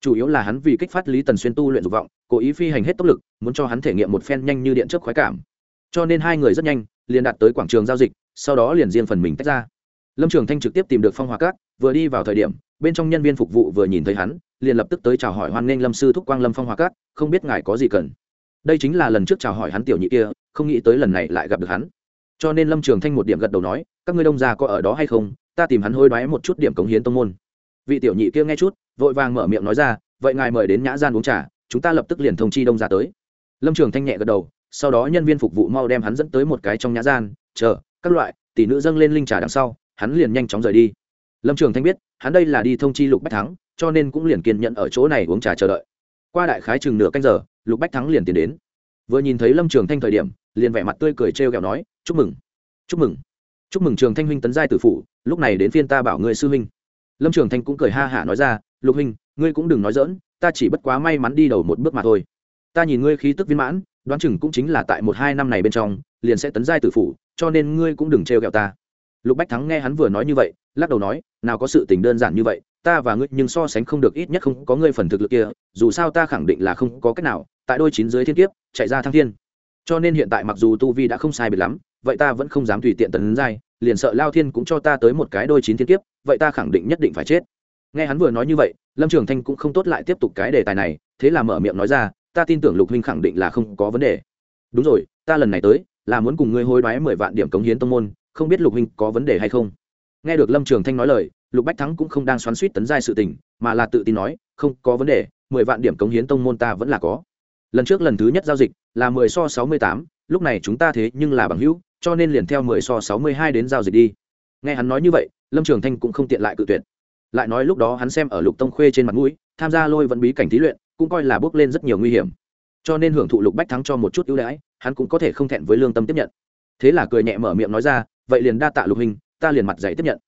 Speaker 1: Chủ yếu là hắn vì kích phát lý tần xuyên tu luyện dục vọng, cố ý phi hành hết tốc lực, muốn cho hắn thể nghiệm một phen nhanh như điện chớp khoái cảm. Cho nên hai người rất nhanh, liền đạt tới quảng trường giao dịch, sau đó liền riêng phần mình tách ra. Lâm trường thanh trực tiếp tìm được phong hòa cát, vừa đi vào thời điểm bên trong nhân viên phục vụ vừa nhìn thấy hắn, liền lập tức tới chào hỏi hoan nghênh lâm sư thúc quang lâm phong hòa cát, không biết ngài có gì cần. Đây chính là lần trước chào hỏi hắn tiểu nhị kia, không nghĩ tới lần này lại gặp được hắn. Cho nên lâm trường thanh một điểm gật đầu nói, các ngươi đông già có ở đó hay không? Ta tìm hắn hôi đoái một chút điểm cống hiến tông môn. Vị tiểu nhị kia nghe chút, vội vàng mở miệng nói ra, vậy ngài mời đến nhã gian uống trà, chúng ta lập tức liền thông chi đông ra tới. Lâm trường thanh nhẹ gật đầu, sau đó nhân viên phục vụ mau đem hắn dẫn tới một cái trong nhã gian, chờ, các loại, tỷ nữ dâng lên linh trà đằng sau, hắn liền nhanh chóng rời đi. Lâm trường thanh biết hắn đây là đi thông chi lục bách thắng, cho nên cũng liền kiên nhận ở chỗ này uống trà chờ đợi. Qua đại khái chừng nửa canh giờ, lục bách thắng liền tiến đến. Vừa nhìn thấy lâm trường thanh thời điểm, liền vẻ mặt tươi cười trêu ghẹo nói, chúc mừng chúc mừng chúc mừng trường thanh huynh tấn giai tử phụ, lúc này đến phiên ta bảo người sư huynh. Lâm trường thanh cũng cười ha hả nói ra, lục huynh, ngươi cũng đừng nói dỡn ta chỉ bất quá may mắn đi đầu một bước mà thôi. Ta nhìn ngươi khí tức viên mãn, đoán chừng cũng chính là tại một hai năm này bên trong, liền sẽ tấn giai tử phụ, cho nên ngươi cũng đừng trêu ghẹo ta. Lục bách thắng nghe hắn vừa nói như vậy lắc đầu nói, nào có sự tình đơn giản như vậy, ta và ngươi nhưng so sánh không được ít nhất không có ngươi phần thực lực kia, dù sao ta khẳng định là không có cách nào, tại đôi chín dưới thiên kiếp, chạy ra thăng thiên. Cho nên hiện tại mặc dù tu vi đã không sai biệt lắm, vậy ta vẫn không dám tùy tiện tấn giai, liền sợ lao thiên cũng cho ta tới một cái đôi chín thiên kiếp, vậy ta khẳng định nhất định phải chết. Nghe hắn vừa nói như vậy, lâm trường thanh cũng không tốt lại tiếp tục cái đề tài này, thế là mở miệng nói ra, ta tin tưởng lục huynh khẳng định là không có vấn đề. Đúng rồi, ta lần này tới, là muốn cùng ngươi hối đoái mười vạn điểm cống hiến tông môn, không biết lục huynh có vấn đề hay không? Nghe được lâm trường thanh nói lời, lục bách thắng cũng không đang xoắn suýt tấn giai sự tình, mà là tự tin nói, không, có vấn đề, mười vạn điểm cống hiến tông môn ta vẫn là có. Lần trước lần thứ nhất giao dịch là mười so sáu mươi tám, lúc này chúng ta thế nhưng là bằng hữu, cho nên liền theo mười so sáu mươi hai đến giao dịch đi. Nghe hắn nói như vậy, lâm trường thanh cũng không tiện lại cự tuyệt. Lại nói lúc đó hắn xem ở lục tông khuê trên mặt mũi, tham gia lôi vẫn bí cảnh thí luyện, cũng coi là bước lên rất nhiều nguy hiểm. Cho nên hưởng thụ lục bách thắng cho một chút ưu đãi, hắn cũng có thể không thẹn với lương tâm tiếp nhận. Thế là cười nhẹ mở miệng nói ra, vậy liền đa tạ lục hình ta liền mặt dạy tiếp nhận.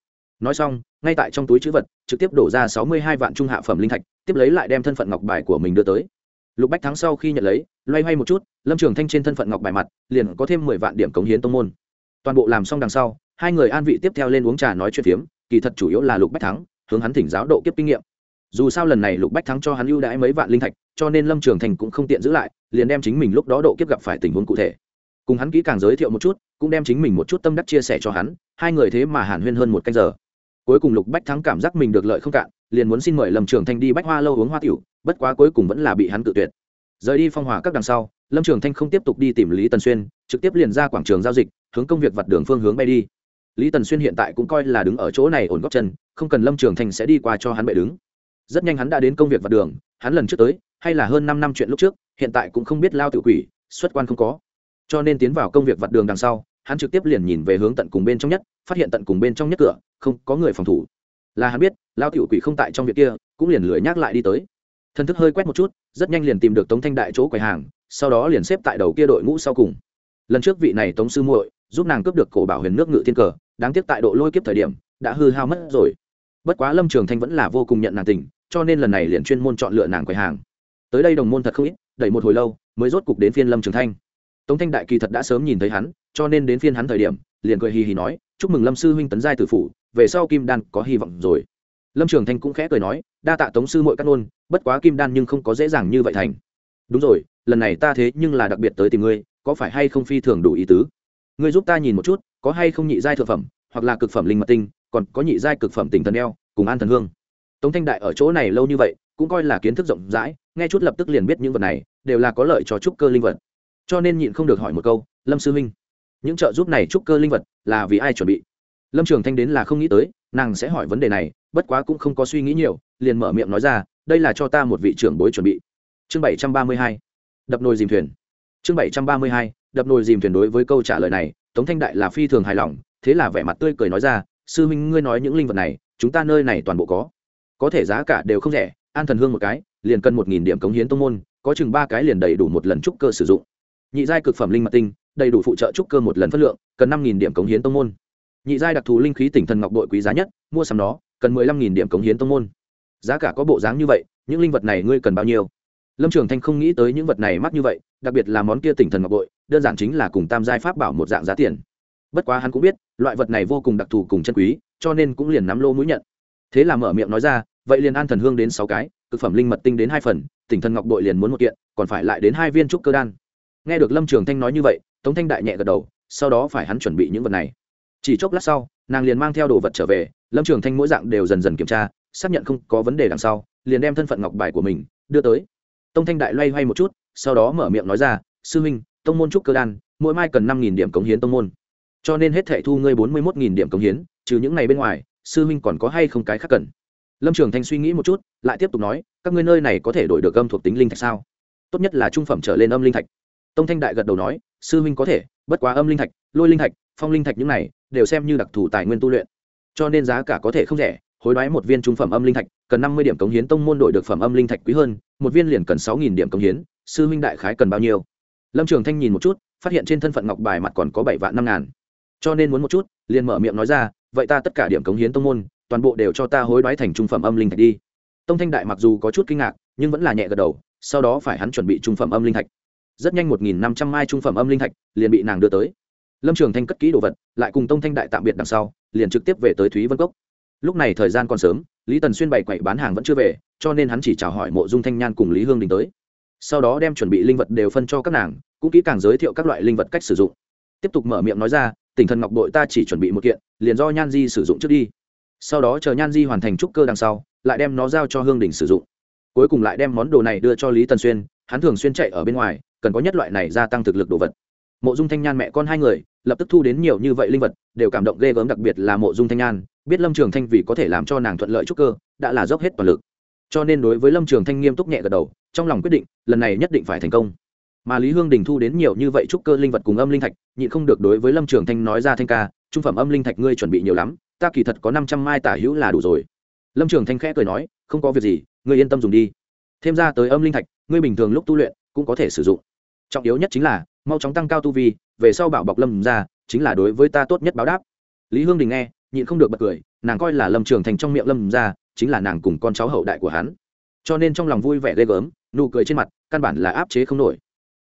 Speaker 1: Nói xong, ngay tại trong túi chữ vật, trực tiếp đổ ra sáu mươi hai vạn trung hạ phẩm linh thạch, tiếp lấy lại đem thân phận ngọc bài của mình đưa tới. Lục bách thắng sau khi nhận lấy, loay hoay một chút, lâm trường thanh trên thân phận ngọc bài mặt, liền có thêm mười vạn điểm cống hiến tông môn. Toàn bộ làm xong đằng sau, hai người an vị tiếp theo lên uống trà nói chuyện phiếm, kỳ thật chủ yếu là lục bách thắng, hướng hắn thỉnh giáo độ kiếp kinh nghiệm. Dù sao lần này lục bách thắng cho hắn ưu đãi mấy vạn linh thạch, cho nên lâm trường thành cũng không tiện giữ lại, liền đem chính mình lúc đó độ kiếp gặp phải tình huống cụ thể cùng hắn kỹ càng giới thiệu một chút, cũng đem chính mình một chút tâm đắc chia sẻ cho hắn, hai người thế mà hàn huyên hơn một canh giờ. Cuối cùng lục bách thắng cảm giác mình được lợi không cạn, liền muốn xin mời lâm trường thanh đi bách hoa lâu uống hoa tiểu, bất quá cuối cùng vẫn là bị hắn tự tuyệt. Rời đi phong hòa các đằng sau, lâm trường thanh không tiếp tục đi tìm lý tần xuyên, trực tiếp liền ra quảng trường giao dịch, hướng công việc vặt đường phương hướng bay đi. Lý tần xuyên hiện tại cũng coi là đứng ở chỗ này ổn góc chân, không cần lâm trường thanh sẽ đi qua cho hắn bệ đứng. Rất nhanh hắn đã đến công việc vặt đường, hắn lần trước tới, hay là hơn năm năm chuyện lúc trước, hiện tại cũng không biết lao tự quỷ, xuất quan không có cho nên tiến vào công việc vặt đường đằng sau, hắn trực tiếp liền nhìn về hướng tận cùng bên trong nhất, phát hiện tận cùng bên trong nhất cửa, không có người phòng thủ. Là hắn biết lao tiểu quỷ không tại trong việc kia, cũng liền lười nhắc lại đi tới. Thân thức hơi quét một chút, rất nhanh liền tìm được tống thanh đại chỗ quầy hàng, sau đó liền xếp tại đầu kia đội ngũ sau cùng. Lần trước vị này tống sư muội, giúp nàng cướp được cổ bảo huyền nước ngự thiên cờ, đáng tiếc tại độ lôi kiếp thời điểm, đã hư hao mất rồi. Bất quá lâm trường thanh vẫn là vô cùng nhận nàng tình, cho nên lần này liền chuyên môn chọn lựa nàng quầy hàng. Tới đây đồng môn thật không ít, đẩy một hồi lâu, mới rốt cục đến phiên lâm trường thanh tống thanh đại kỳ thật đã sớm nhìn thấy hắn, cho nên đến phiên hắn thời điểm, liền cười hì hì nói, chúc mừng lâm sư huynh tấn giai tử phủ, về sau kim đan có hy vọng rồi. Lâm trường thanh cũng khẽ cười nói, đa tạ tống sư mội cắt nôn bất quá kim đan nhưng không có dễ dàng như vậy thành. Đúng rồi, lần này ta thế nhưng là đặc biệt tới tìm ngươi, có phải hay không phi thường đủ ý tứ? Ngươi giúp ta nhìn một chút, có hay không nhị giai thượng phẩm, hoặc là cực phẩm linh mật tinh, còn có nhị giai cực phẩm tỉnh thần đeo cùng an thần hương. Tống thanh đại ở chỗ này lâu như vậy, cũng coi là kiến thức rộng rãi, nghe chút lập tức liền biết những vật này, đều là có lợi cho trúc cơ linh vật cho nên nhịn không được hỏi một câu, lâm sư huynh, những trợ giúp này trúc cơ linh vật là vì ai chuẩn bị? Lâm trường thanh đến là không nghĩ tới, nàng sẽ hỏi vấn đề này, bất quá cũng không có suy nghĩ nhiều, liền mở miệng nói ra, đây là cho ta một vị trưởng bối chuẩn bị. Chương bảy trăm ba mươi hai, đập nồi dìm thuyền. Chương bảy trăm ba mươi hai, đập nồi dìm thuyền đối với câu trả lời này, tống thanh đại là phi thường hài lòng, thế là vẻ mặt tươi cười nói ra, sư huynh, ngươi nói những linh vật này, chúng ta nơi này toàn bộ có. Có thể giá cả đều không rẻ, an thần hương một cái, liền cần một nghìn điểm cống hiến tông môn, có chừng ba cái liền đầy đủ một lần trúc cơ sử dụng nhị giai cực phẩm linh mật tinh, đầy đủ phụ trợ trúc cơ một lần phân lượng, cần năm nghìn điểm cống hiến tông môn. Nhị giai đặc thù linh khí tỉnh thần ngọc đội quý giá nhất, mua sắm đó cần mười lăm nghìn điểm cống hiến tông môn. Giá cả có bộ dáng như vậy, những linh vật này ngươi cần bao nhiêu? Lâm trường thanh không nghĩ tới những vật này mắc như vậy, đặc biệt là món kia tỉnh thần ngọc bội, đơn giản chính là cùng tam giai pháp bảo một dạng giá tiền. Bất quá hắn cũng biết, loại vật này vô cùng đặc thù cùng chân quý, cho nên cũng liền nắm lô mũi nhận. Thế là mở miệng nói ra, vậy liền an thần hương đến sáu cái, cực phẩm linh mật tinh đến hai phần, tỉnh thần ngọc bội liền muốn một kiện, còn phải lại đến hai viên trúc cơ đan nghe được lâm trường thanh nói như vậy, tống thanh đại nhẹ gật đầu, sau đó phải hắn chuẩn bị những vật này. Chỉ chốc lát sau, nàng liền mang theo đồ vật trở về, lâm trường thanh mỗi dạng đều dần dần kiểm tra, xác nhận không có vấn đề đằng sau, liền đem thân phận ngọc bài của mình đưa tới. Tông thanh đại loay hoay một chút, sau đó mở miệng nói ra, sư huynh, tông môn trúc cơ đan, mỗi mai cần năm nghìn điểm cống hiến tông môn. Cho nên hết thệ thu ngươi bốn mươi một nghìn điểm cống hiến, trừ những ngày bên ngoài, sư huynh còn có hay không cái khác cần? Lâm trường thanh suy nghĩ một chút, lại tiếp tục nói, các ngươi nơi này có thể đổi được âm thuộc tính linh thạch sao? Tốt nhất là trung phẩm trở lên âm linh thạch tông thanh đại gật đầu nói, sư huynh có thể, bất quá âm linh thạch, lôi linh thạch, phong linh thạch những này, đều xem như đặc thù tài nguyên tu luyện. Cho nên giá cả có thể không rẻ, hối đoái một viên trung phẩm âm linh thạch, cần năm mươi điểm cống hiến tông môn đổi được phẩm âm linh thạch quý hơn, một viên liền cần sáu nghìn điểm cống hiến, sư huynh đại khái cần bao nhiêu? Lâm trường thanh nhìn một chút, phát hiện trên thân phận ngọc bài mặt còn có bảy vạn năm ngàn. Cho nên muốn một chút, liền mở miệng nói ra, vậy ta tất cả điểm cống hiến tông môn, toàn bộ đều cho ta hối đoái thành trung phẩm âm linh thạch đi. Tông thanh đại mặc dù có chút kinh ngạc, nhưng vẫn là nhẹ gật đầu, sau đó phải hắn chuẩn bị trung phẩm âm linh thạch rất nhanh một nghìn năm trăm mai trung phẩm âm linh thạch liền bị nàng đưa tới. Lâm trường thanh cất kỹ đồ vật, lại cùng tông thanh đại tạm biệt đằng sau, liền trực tiếp về tới thúy vân cốc. Lúc này thời gian còn sớm, lý tần xuyên bày quậy bán hàng vẫn chưa về, cho nên hắn chỉ chào hỏi mộ dung thanh nhan cùng lý hương đình tới. Sau đó đem chuẩn bị linh vật đều phân cho các nàng, cũng kỹ càng giới thiệu các loại linh vật cách sử dụng. Tiếp tục mở miệng nói ra, tỉnh thần ngọc bội ta chỉ chuẩn bị một kiện, liền do nhan di sử dụng trước đi. Sau đó chờ nhan di hoàn thành trúc cơ đằng sau, lại đem nó giao cho hương đình sử dụng. Cuối cùng lại đem món đồ này đưa cho lý tần xuyên, hắn thường xuyên chạy ở bên ngoài cần có nhất loại này gia tăng thực lực đồ vật. Mộ dung thanh nhan mẹ con hai người, lập tức thu đến nhiều như vậy linh vật, đều cảm động ghê gớm, đặc biệt là mộ dung thanh nhan, biết lâm trường thanh vì có thể làm cho nàng thuận lợi trúc cơ, đã là dốc hết toàn lực. Cho nên đối với lâm trường thanh nghiêm túc nhẹ gật đầu, trong lòng quyết định, lần này nhất định phải thành công. Mà lý hương đình thu đến nhiều như vậy trúc cơ linh vật cùng âm linh thạch, nhịn không được đối với lâm trường thanh nói ra thanh ca, trung phẩm âm linh thạch ngươi chuẩn bị nhiều lắm, ta kỳ thật có năm trăm mai tả hữu là đủ rồi. Lâm trường thanh khẽ cười nói, không có việc gì, ngươi yên tâm dùng đi. Thêm ra tới âm linh thạch, ngươi bình thường lúc tu luyện cũng có thể sử dụng trọng yếu nhất chính là, mau chóng tăng cao tu vi, về sau bảo bọc lâm ra chính là đối với ta tốt nhất báo đáp. Lý hương đình nghe, nhịn không được bật cười, nàng coi là lâm trường thành trong miệng lâm ra chính là nàng cùng con cháu hậu đại của hắn. Cho nên trong lòng vui vẻ ghê gớm, nụ cười trên mặt, căn bản là áp chế không nổi.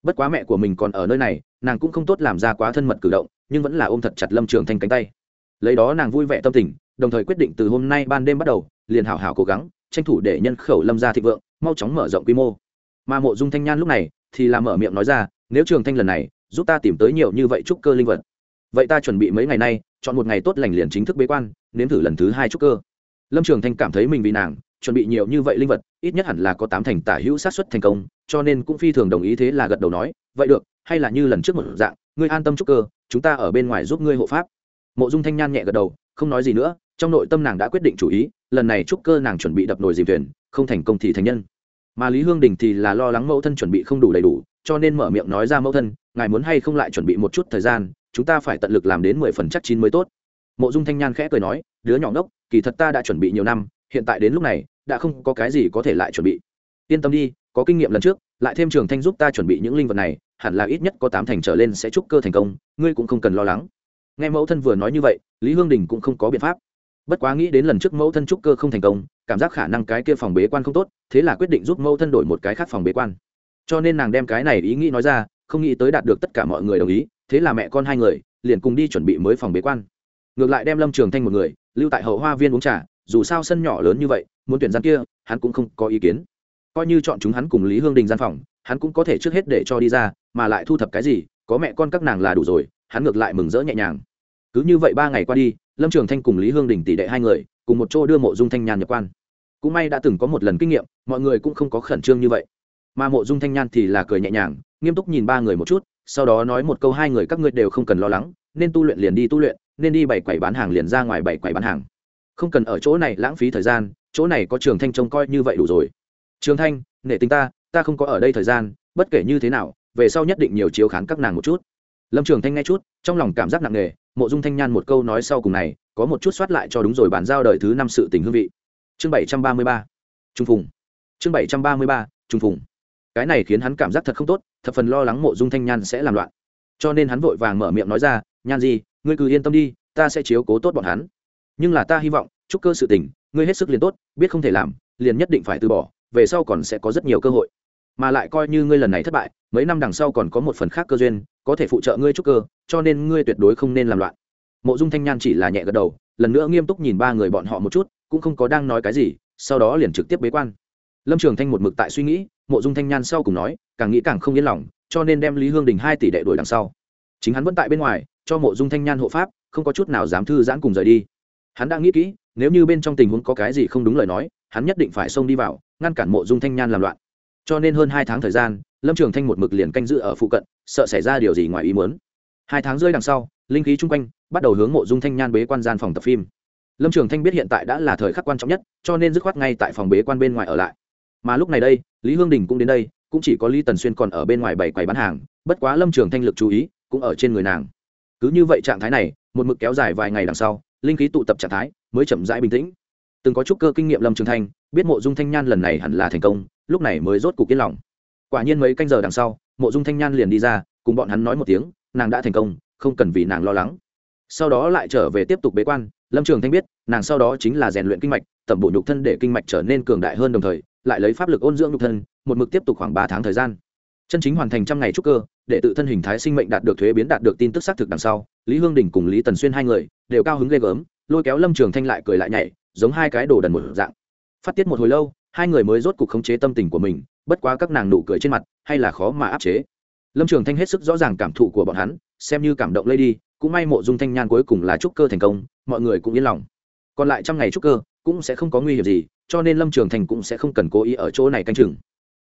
Speaker 1: Bất quá mẹ của mình còn ở nơi này, nàng cũng không tốt làm ra quá thân mật cử động, nhưng vẫn là ôm thật chặt lâm trường thành cánh tay. Lấy đó nàng vui vẻ tâm tình, đồng thời quyết định từ hôm nay ban đêm bắt đầu, liền hảo hảo cố gắng, tranh thủ để nhân khẩu lâm ra thịnh vượng, mau chóng mở rộng quy mô. Mà mộ dung thanh nhan lúc này thì làm mở miệng nói ra, nếu trường thanh lần này giúp ta tìm tới nhiều như vậy trúc cơ linh vật, vậy ta chuẩn bị mấy ngày nay, chọn một ngày tốt lành liền chính thức bế quan, nếm thử lần thứ hai trúc cơ. Lâm trường thanh cảm thấy mình vì nàng, chuẩn bị nhiều như vậy linh vật, ít nhất hẳn là có tám thành tả hữu sát xuất thành công, cho nên cũng phi thường đồng ý thế là gật đầu nói, vậy được, hay là như lần trước một dạng, ngươi an tâm trúc cơ, chúng ta ở bên ngoài giúp ngươi hộ pháp. Mộ dung thanh nhan nhẹ gật đầu, không nói gì nữa, trong nội tâm nàng đã quyết định chủ ý, lần này trúc cơ nàng chuẩn bị đập nồi dìm thuyền, không thành công thì thành nhân mà lý hương đình thì là lo lắng mẫu thân chuẩn bị không đủ đầy đủ, cho nên mở miệng nói ra mẫu thân, ngài muốn hay không lại chuẩn bị một chút thời gian, chúng ta phải tận lực làm đến mười phần chắc chín mới tốt. Mộ dung thanh nhan khẽ cười nói, đứa nhỏ ngốc, kỳ thật ta đã chuẩn bị nhiều năm, hiện tại đến lúc này, đã không có cái gì có thể lại chuẩn bị. Yên tâm đi, có kinh nghiệm lần trước, lại thêm trường thanh giúp ta chuẩn bị những linh vật này, hẳn là ít nhất có tám thành trở lên sẽ chúc cơ thành công, ngươi cũng không cần lo lắng. Nghe mẫu thân vừa nói như vậy, lý hương đình cũng không có biện pháp bất quá nghĩ đến lần trước mẫu thân trúc cơ không thành công, cảm giác khả năng cái kia phòng bế quan không tốt, thế là quyết định giúp mẫu thân đổi một cái khác phòng bế quan. Cho nên nàng đem cái này ý nghĩ nói ra, không nghĩ tới đạt được tất cả mọi người đồng ý, thế là mẹ con hai người liền cùng đi chuẩn bị mới phòng bế quan. Ngược lại đem lâm trường thanh một người, lưu tại hậu hoa viên uống trà, dù sao sân nhỏ lớn như vậy, muốn tuyển gian kia, hắn cũng không có ý kiến. Coi như chọn chúng hắn cùng lý hương đình gian phòng, hắn cũng có thể trước hết để cho đi ra, mà lại thu thập cái gì, có mẹ con các nàng là đủ rồi, hắn ngược lại mừng rỡ nhẹ nhàng cứ như vậy ba ngày qua đi, lâm trường thanh cùng lý hương đình tỷ đệ hai người, cùng một chỗ đưa mộ dung thanh nhàn nhập quan. Cũng may đã từng có một lần kinh nghiệm, mọi người cũng không có khẩn trương như vậy. Mà mộ dung thanh nhan thì là cười nhẹ nhàng, nghiêm túc nhìn ba người một chút, sau đó nói một câu hai người các ngươi đều không cần lo lắng, nên tu luyện liền đi tu luyện, nên đi bảy quầy bán hàng liền ra ngoài bảy quầy bán hàng. Không cần ở chỗ này lãng phí thời gian, chỗ này có trường thanh trông coi như vậy đủ rồi. Trường thanh, nể tình ta ta không có ở đây thời gian, bất kể như thế nào, về sau nhất định nhiều chiếu khán các nàng một chút lâm trường thanh nghe chút, trong lòng cảm giác nặng nề, mộ dung thanh nhan một câu nói sau cùng này, có một chút soát lại cho đúng rồi bàn giao đời thứ năm sự tình hương vị. Chương bảy trăm ba mươi ba, trung phùng. Chương bảy trăm ba mươi ba, trung phùng. Cái này khiến hắn cảm giác thật không tốt, thập phần lo lắng mộ dung thanh nhan sẽ làm loạn. Cho nên hắn vội vàng mở miệng nói ra, nhan gì ngươi cứ yên tâm đi, ta sẽ chiếu cố tốt bọn hắn. Nhưng là ta hy vọng, chúc cơ sự tình, ngươi hết sức liền tốt, biết không thể làm, liền nhất định phải từ bỏ, về sau còn sẽ có rất nhiều cơ hội mà lại coi như ngươi lần này thất bại, mấy năm đằng sau còn có một phần khác cơ duyên, có thể phụ trợ ngươi trúc cơ, cho nên ngươi tuyệt đối không nên làm loạn. Mộ dung thanh nhan chỉ là nhẹ gật đầu, lần nữa nghiêm túc nhìn ba người bọn họ một chút, cũng không có đang nói cái gì, sau đó liền trực tiếp bế quan. Lâm trường thanh một mực tại suy nghĩ, mộ dung thanh nhan sau cùng nói, càng nghĩ càng không yên lòng, cho nên đem lý hương đình hai tỷ đệ đuổi đằng sau. Chính hắn vẫn tại bên ngoài, cho mộ dung thanh nhan hộ pháp, không có chút nào dám thư giãn cùng rời đi. Hắn đã nghĩ kỹ, nếu như bên trong tình huống có cái gì không đúng lời nói, hắn nhất định phải xông đi vào, ngăn cản mộ dung thanh nhan làm loạn cho nên hơn hai tháng thời gian, lâm trường thanh một mực liền canh giữ ở phụ cận, sợ xảy ra điều gì ngoài ý muốn. Hai tháng rơi đằng sau, linh khí chung quanh bắt đầu hướng mộ dung thanh nhan bế quan gian phòng tập phim. Lâm trường thanh biết hiện tại đã là thời khắc quan trọng nhất, cho nên dứt khoát ngay tại phòng bế quan bên ngoài ở lại. Mà lúc này đây, lý hương đình cũng đến đây, cũng chỉ có lý tần xuyên còn ở bên ngoài bảy quầy bán hàng, bất quá lâm trường thanh lực chú ý cũng ở trên người nàng. Cứ như vậy trạng thái này, một mực kéo dài vài ngày đằng sau, linh khí tụ tập trạng thái mới chậm rãi bình tĩnh từng có chút cơ kinh nghiệm lâm trường thanh, biết mộ dung thanh nhan lần này hẳn là thành công, lúc này mới rốt cuộc yên lòng. Quả nhiên mấy canh giờ đằng sau, mộ dung thanh nhan liền đi ra, cùng bọn hắn nói một tiếng, nàng đã thành công, không cần vì nàng lo lắng. Sau đó lại trở về tiếp tục bế quan, lâm trường thanh biết, nàng sau đó chính là rèn luyện kinh mạch, tẩm bổ nhục thân để kinh mạch trở nên cường đại hơn đồng thời, lại lấy pháp lực ôn dưỡng nhục thân, một mực tiếp tục khoảng ba tháng thời gian. Chân chính hoàn thành trăm ngày trúc cơ, để tự thân hình thái sinh mệnh đạt được thuế biến đạt được tin tức xác thực đằng sau, lý hương đình cùng lý tần xuyên hai người đều cao hứng ghê gớm, lôi kéo lâm trường thanh lại cười lại nhảy giống hai cái đồ đần một dạng. Phát tiết một hồi lâu, hai người mới rốt cuộc khống chế tâm tình của mình, bất quá các nàng nụ cười trên mặt, hay là khó mà áp chế. Lâm trường thanh hết sức rõ ràng cảm thụ của bọn hắn, xem như cảm động lây đi, cũng may mộ dung thanh nhan cuối cùng là trúc cơ thành công, mọi người cũng yên lòng. Còn lại trăm ngày trúc cơ, cũng sẽ không có nguy hiểm gì, cho nên lâm trường thành cũng sẽ không cần cố ý ở chỗ này canh chừng.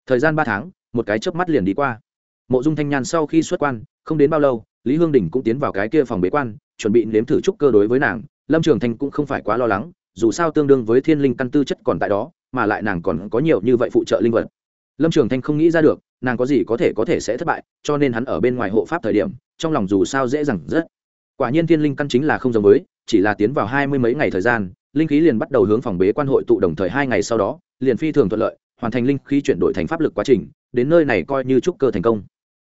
Speaker 1: Thời gian ba tháng, một cái chớp mắt liền đi qua. Mộ dung thanh nhan sau khi xuất quan, không đến bao lâu, lý hương đình cũng tiến vào cái kia phòng bế quan, chuẩn bị nếm thử trúc cơ đối với nàng. Lâm trường thanh cũng không phải quá lo lắng dù sao tương đương với thiên linh căn tư chất còn tại đó, mà lại nàng còn có nhiều như vậy phụ trợ linh vật. Lâm trường thanh không nghĩ ra được, nàng có gì có thể có thể sẽ thất bại, cho nên hắn ở bên ngoài hộ pháp thời điểm, trong lòng dù sao dễ dàng rất. Quả nhiên thiên linh căn chính là không giống với, chỉ là tiến vào hai mươi mấy ngày thời gian, linh khí liền bắt đầu hướng phòng bế quan hội tụ đồng thời hai ngày sau đó, liền phi thường thuận lợi, hoàn thành linh khí chuyển đổi thành pháp lực quá trình, đến nơi này coi như trúc cơ thành công.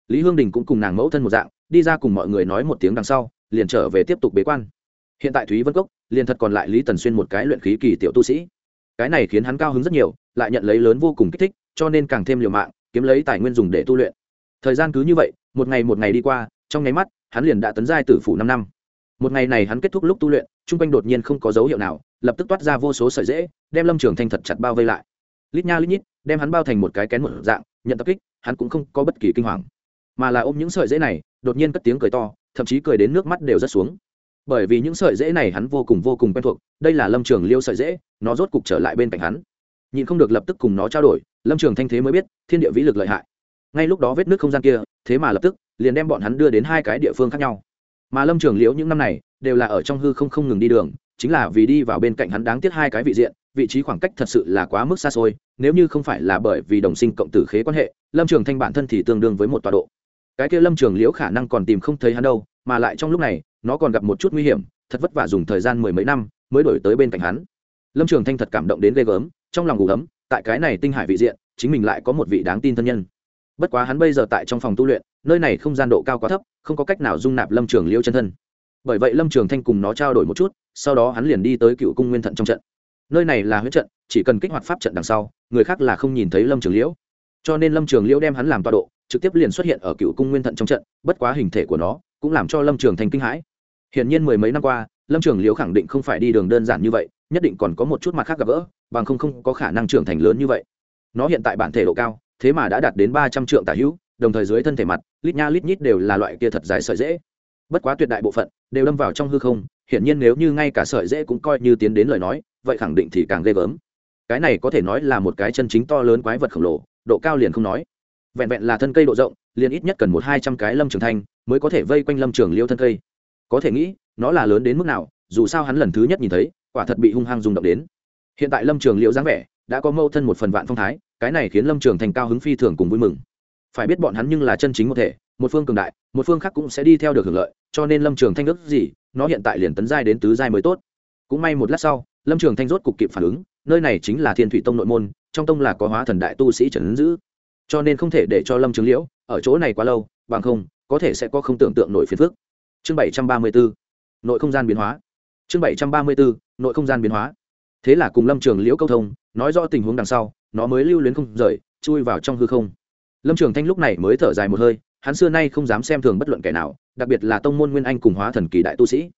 Speaker 1: Lý hương đình cũng cùng nàng mẫu thân một dạng, đi ra cùng mọi người nói một tiếng đằng sau, liền trở về tiếp tục bế quan. Hiện tại thúy vân cốc liền thật còn lại lý tần xuyên một cái luyện khí kỳ tiểu tu sĩ. Cái này khiến hắn cao hứng rất nhiều, lại nhận lấy lớn vô cùng kích thích, cho nên càng thêm liều mạng, kiếm lấy tài nguyên dùng để tu luyện. Thời gian cứ như vậy, một ngày một ngày đi qua, trong nháy mắt, hắn liền đã tấn giai tử phủ năm năm. Một ngày này hắn kết thúc lúc tu luyện chung quanh đột nhiên không có dấu hiệu nào, lập tức toát ra vô số sợi dễ đem lâm trường thanh thật chặt bao vây lại. Lít nha lít nhít, đem hắn bao thành một cái kén một dạng, nhận tập kích, hắn cũng không có bất kỳ kinh hoàng. Mà là ôm những sợi dễ này, đột nhiên cất tiếng cười to, thậm chí cười đến nước mắt đều rất xuống bởi vì những sợi dễ này hắn vô cùng vô cùng quen thuộc, đây là lâm trường liêu sợi dễ nó rốt cục trở lại bên cạnh hắn. Nhìn không được lập tức cùng nó trao đổi, lâm trường thanh thế mới biết, thiên địa vĩ lực lợi hại. Ngay lúc đó vết nước không gian kia, thế mà lập tức, liền đem bọn hắn đưa đến hai cái địa phương khác nhau. Mà lâm trường liễu những năm này, đều là ở trong hư không không ngừng đi đường, chính là vì đi vào bên cạnh hắn đáng tiếc hai cái vị diện, vị trí khoảng cách thật sự là quá mức xa xôi, nếu như không phải là bởi vì đồng sinh cộng tử khế quan hệ, lâm trường thanh bản thân thì tương đương với một tọa độ. Cái kia lâm trường liễu khả năng còn tìm không thấy hắn đâu mà lại trong lúc này, nó còn gặp một chút nguy hiểm, thật vất vả dùng thời gian mười mấy năm mới đổi tới bên cạnh hắn. Lâm trường thanh thật cảm động đến ghê gớm, trong lòng ngủ ấm, tại cái này tinh hải vị diện, chính mình lại có một vị đáng tin thân nhân. Bất quá hắn bây giờ tại trong phòng tu luyện, nơi này không gian độ cao quá thấp, không có cách nào dung nạp lâm trường liễu chân thân. Bởi vậy lâm trường thanh cùng nó trao đổi một chút, sau đó hắn liền đi tới cựu cung nguyên thận trong trận. Nơi này là huyết trận, chỉ cần kích hoạt pháp trận đằng sau, người khác là không nhìn thấy lâm trường liễu cho nên lâm trường liễu đem hắn làm tọa độ, trực tiếp liền xuất hiện ở cựu cung nguyên thận trong trận, bất quá hình thể của nó cũng làm cho lâm trường thành kinh hãi. Hiển nhiên mười mấy năm qua, lâm trường liễu khẳng định không phải đi đường đơn giản như vậy, nhất định còn có một chút mặt khác gặp gỡ, bằng không không có khả năng trưởng thành lớn như vậy. Nó hiện tại bản thể độ cao, thế mà đã đạt đến ba trăm triệu tả hữu, đồng thời dưới thân thể mặt, lít nha lít nhít đều là loại kia thật dài sợi dễ. Bất quá tuyệt đại bộ phận, đều đâm vào trong hư không, hiển nhiên nếu như ngay cả sợi dễ cũng coi như tiến đến lời nói, vậy khẳng định thì càng ghê gớm. Cái này có thể nói là một cái chân chính to lớn quái vật khổng lồ, độ cao liền không nói. Vẹn vẹn là thân cây độ rộng, liền ít nhất cần một hai trăm cái lâm trường thanh mới có thể vây quanh lâm trường liêu thân cây. Có thể nghĩ, nó là lớn đến mức nào, dù sao hắn lần thứ nhất nhìn thấy, quả thật bị hung hăng rung động đến. Hiện tại lâm trường liễu dáng vẻ, đã có mâu thân một phần vạn phong thái, cái này khiến lâm trường thành cao hứng phi thường cùng vui mừng. Phải biết bọn hắn nhưng là chân chính một thể, một phương cường đại, một phương khác cũng sẽ đi theo được hưởng lợi, cho nên lâm trường thanh ước gì, nó hiện tại liền tấn giai đến tứ giai mới tốt. Cũng may một lát sau, lâm trường thanh rốt cục kịp phản ứng, nơi này chính là thiên thủy tông nội môn, trong tông là có hóa thần đại tu sĩ trần ứng dữ cho nên không thể để cho lâm trường liễu ở chỗ này quá lâu, bằng không có thể sẽ có không tưởng tượng nổi phiền phức. Chương bảy trăm ba mươi bốn nội không gian biến hóa. Chương bảy trăm ba mươi bốn nội không gian biến hóa. Thế là cùng lâm trường liễu câu thông, nói rõ tình huống đằng sau, nó mới lưu luyến không rời, chui vào trong hư không. Lâm trường thanh lúc này mới thở dài một hơi, hắn xưa nay không dám xem thường bất luận kẻ nào, đặc biệt là tông môn nguyên anh cùng hóa thần kỳ đại tu sĩ.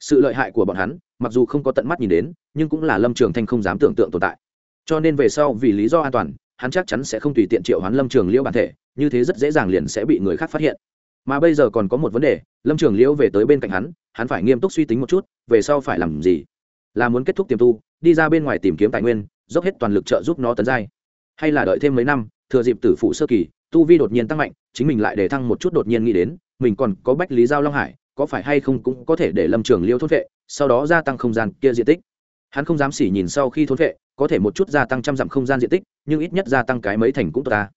Speaker 1: Sự lợi hại của bọn hắn, mặc dù không có tận mắt nhìn đến, nhưng cũng là lâm trường thanh không dám tưởng tượng tồn tại. Cho nên về sau vì lý do an toàn, hắn chắc chắn sẽ không tùy tiện triệu hoán lâm trường liễu bản thể, như thế rất dễ dàng liền sẽ bị người khác phát hiện mà bây giờ còn có một vấn đề, lâm trường liễu về tới bên cạnh hắn hắn phải nghiêm túc suy tính một chút, về sau phải làm gì? Là muốn kết thúc tiềm tu, đi ra bên ngoài tìm kiếm tài nguyên, dốc hết toàn lực trợ giúp nó tấn giai. Hay là đợi thêm mấy năm, thừa dịp tử phụ sơ kỳ, tu vi đột nhiên tăng mạnh, chính mình lại để thăng một chút đột nhiên nghĩ đến, mình còn có bách lý giao long hải, có phải hay không cũng có thể để lâm trường liêu thốt vệ, sau đó gia tăng không gian kia diện tích. Hắn không dám xỉ nhìn sau khi thốt vệ, có thể một chút gia tăng trăm dặm không gian diện tích, nhưng ít nhất gia tăng cái mấy thành cũng tốt ta.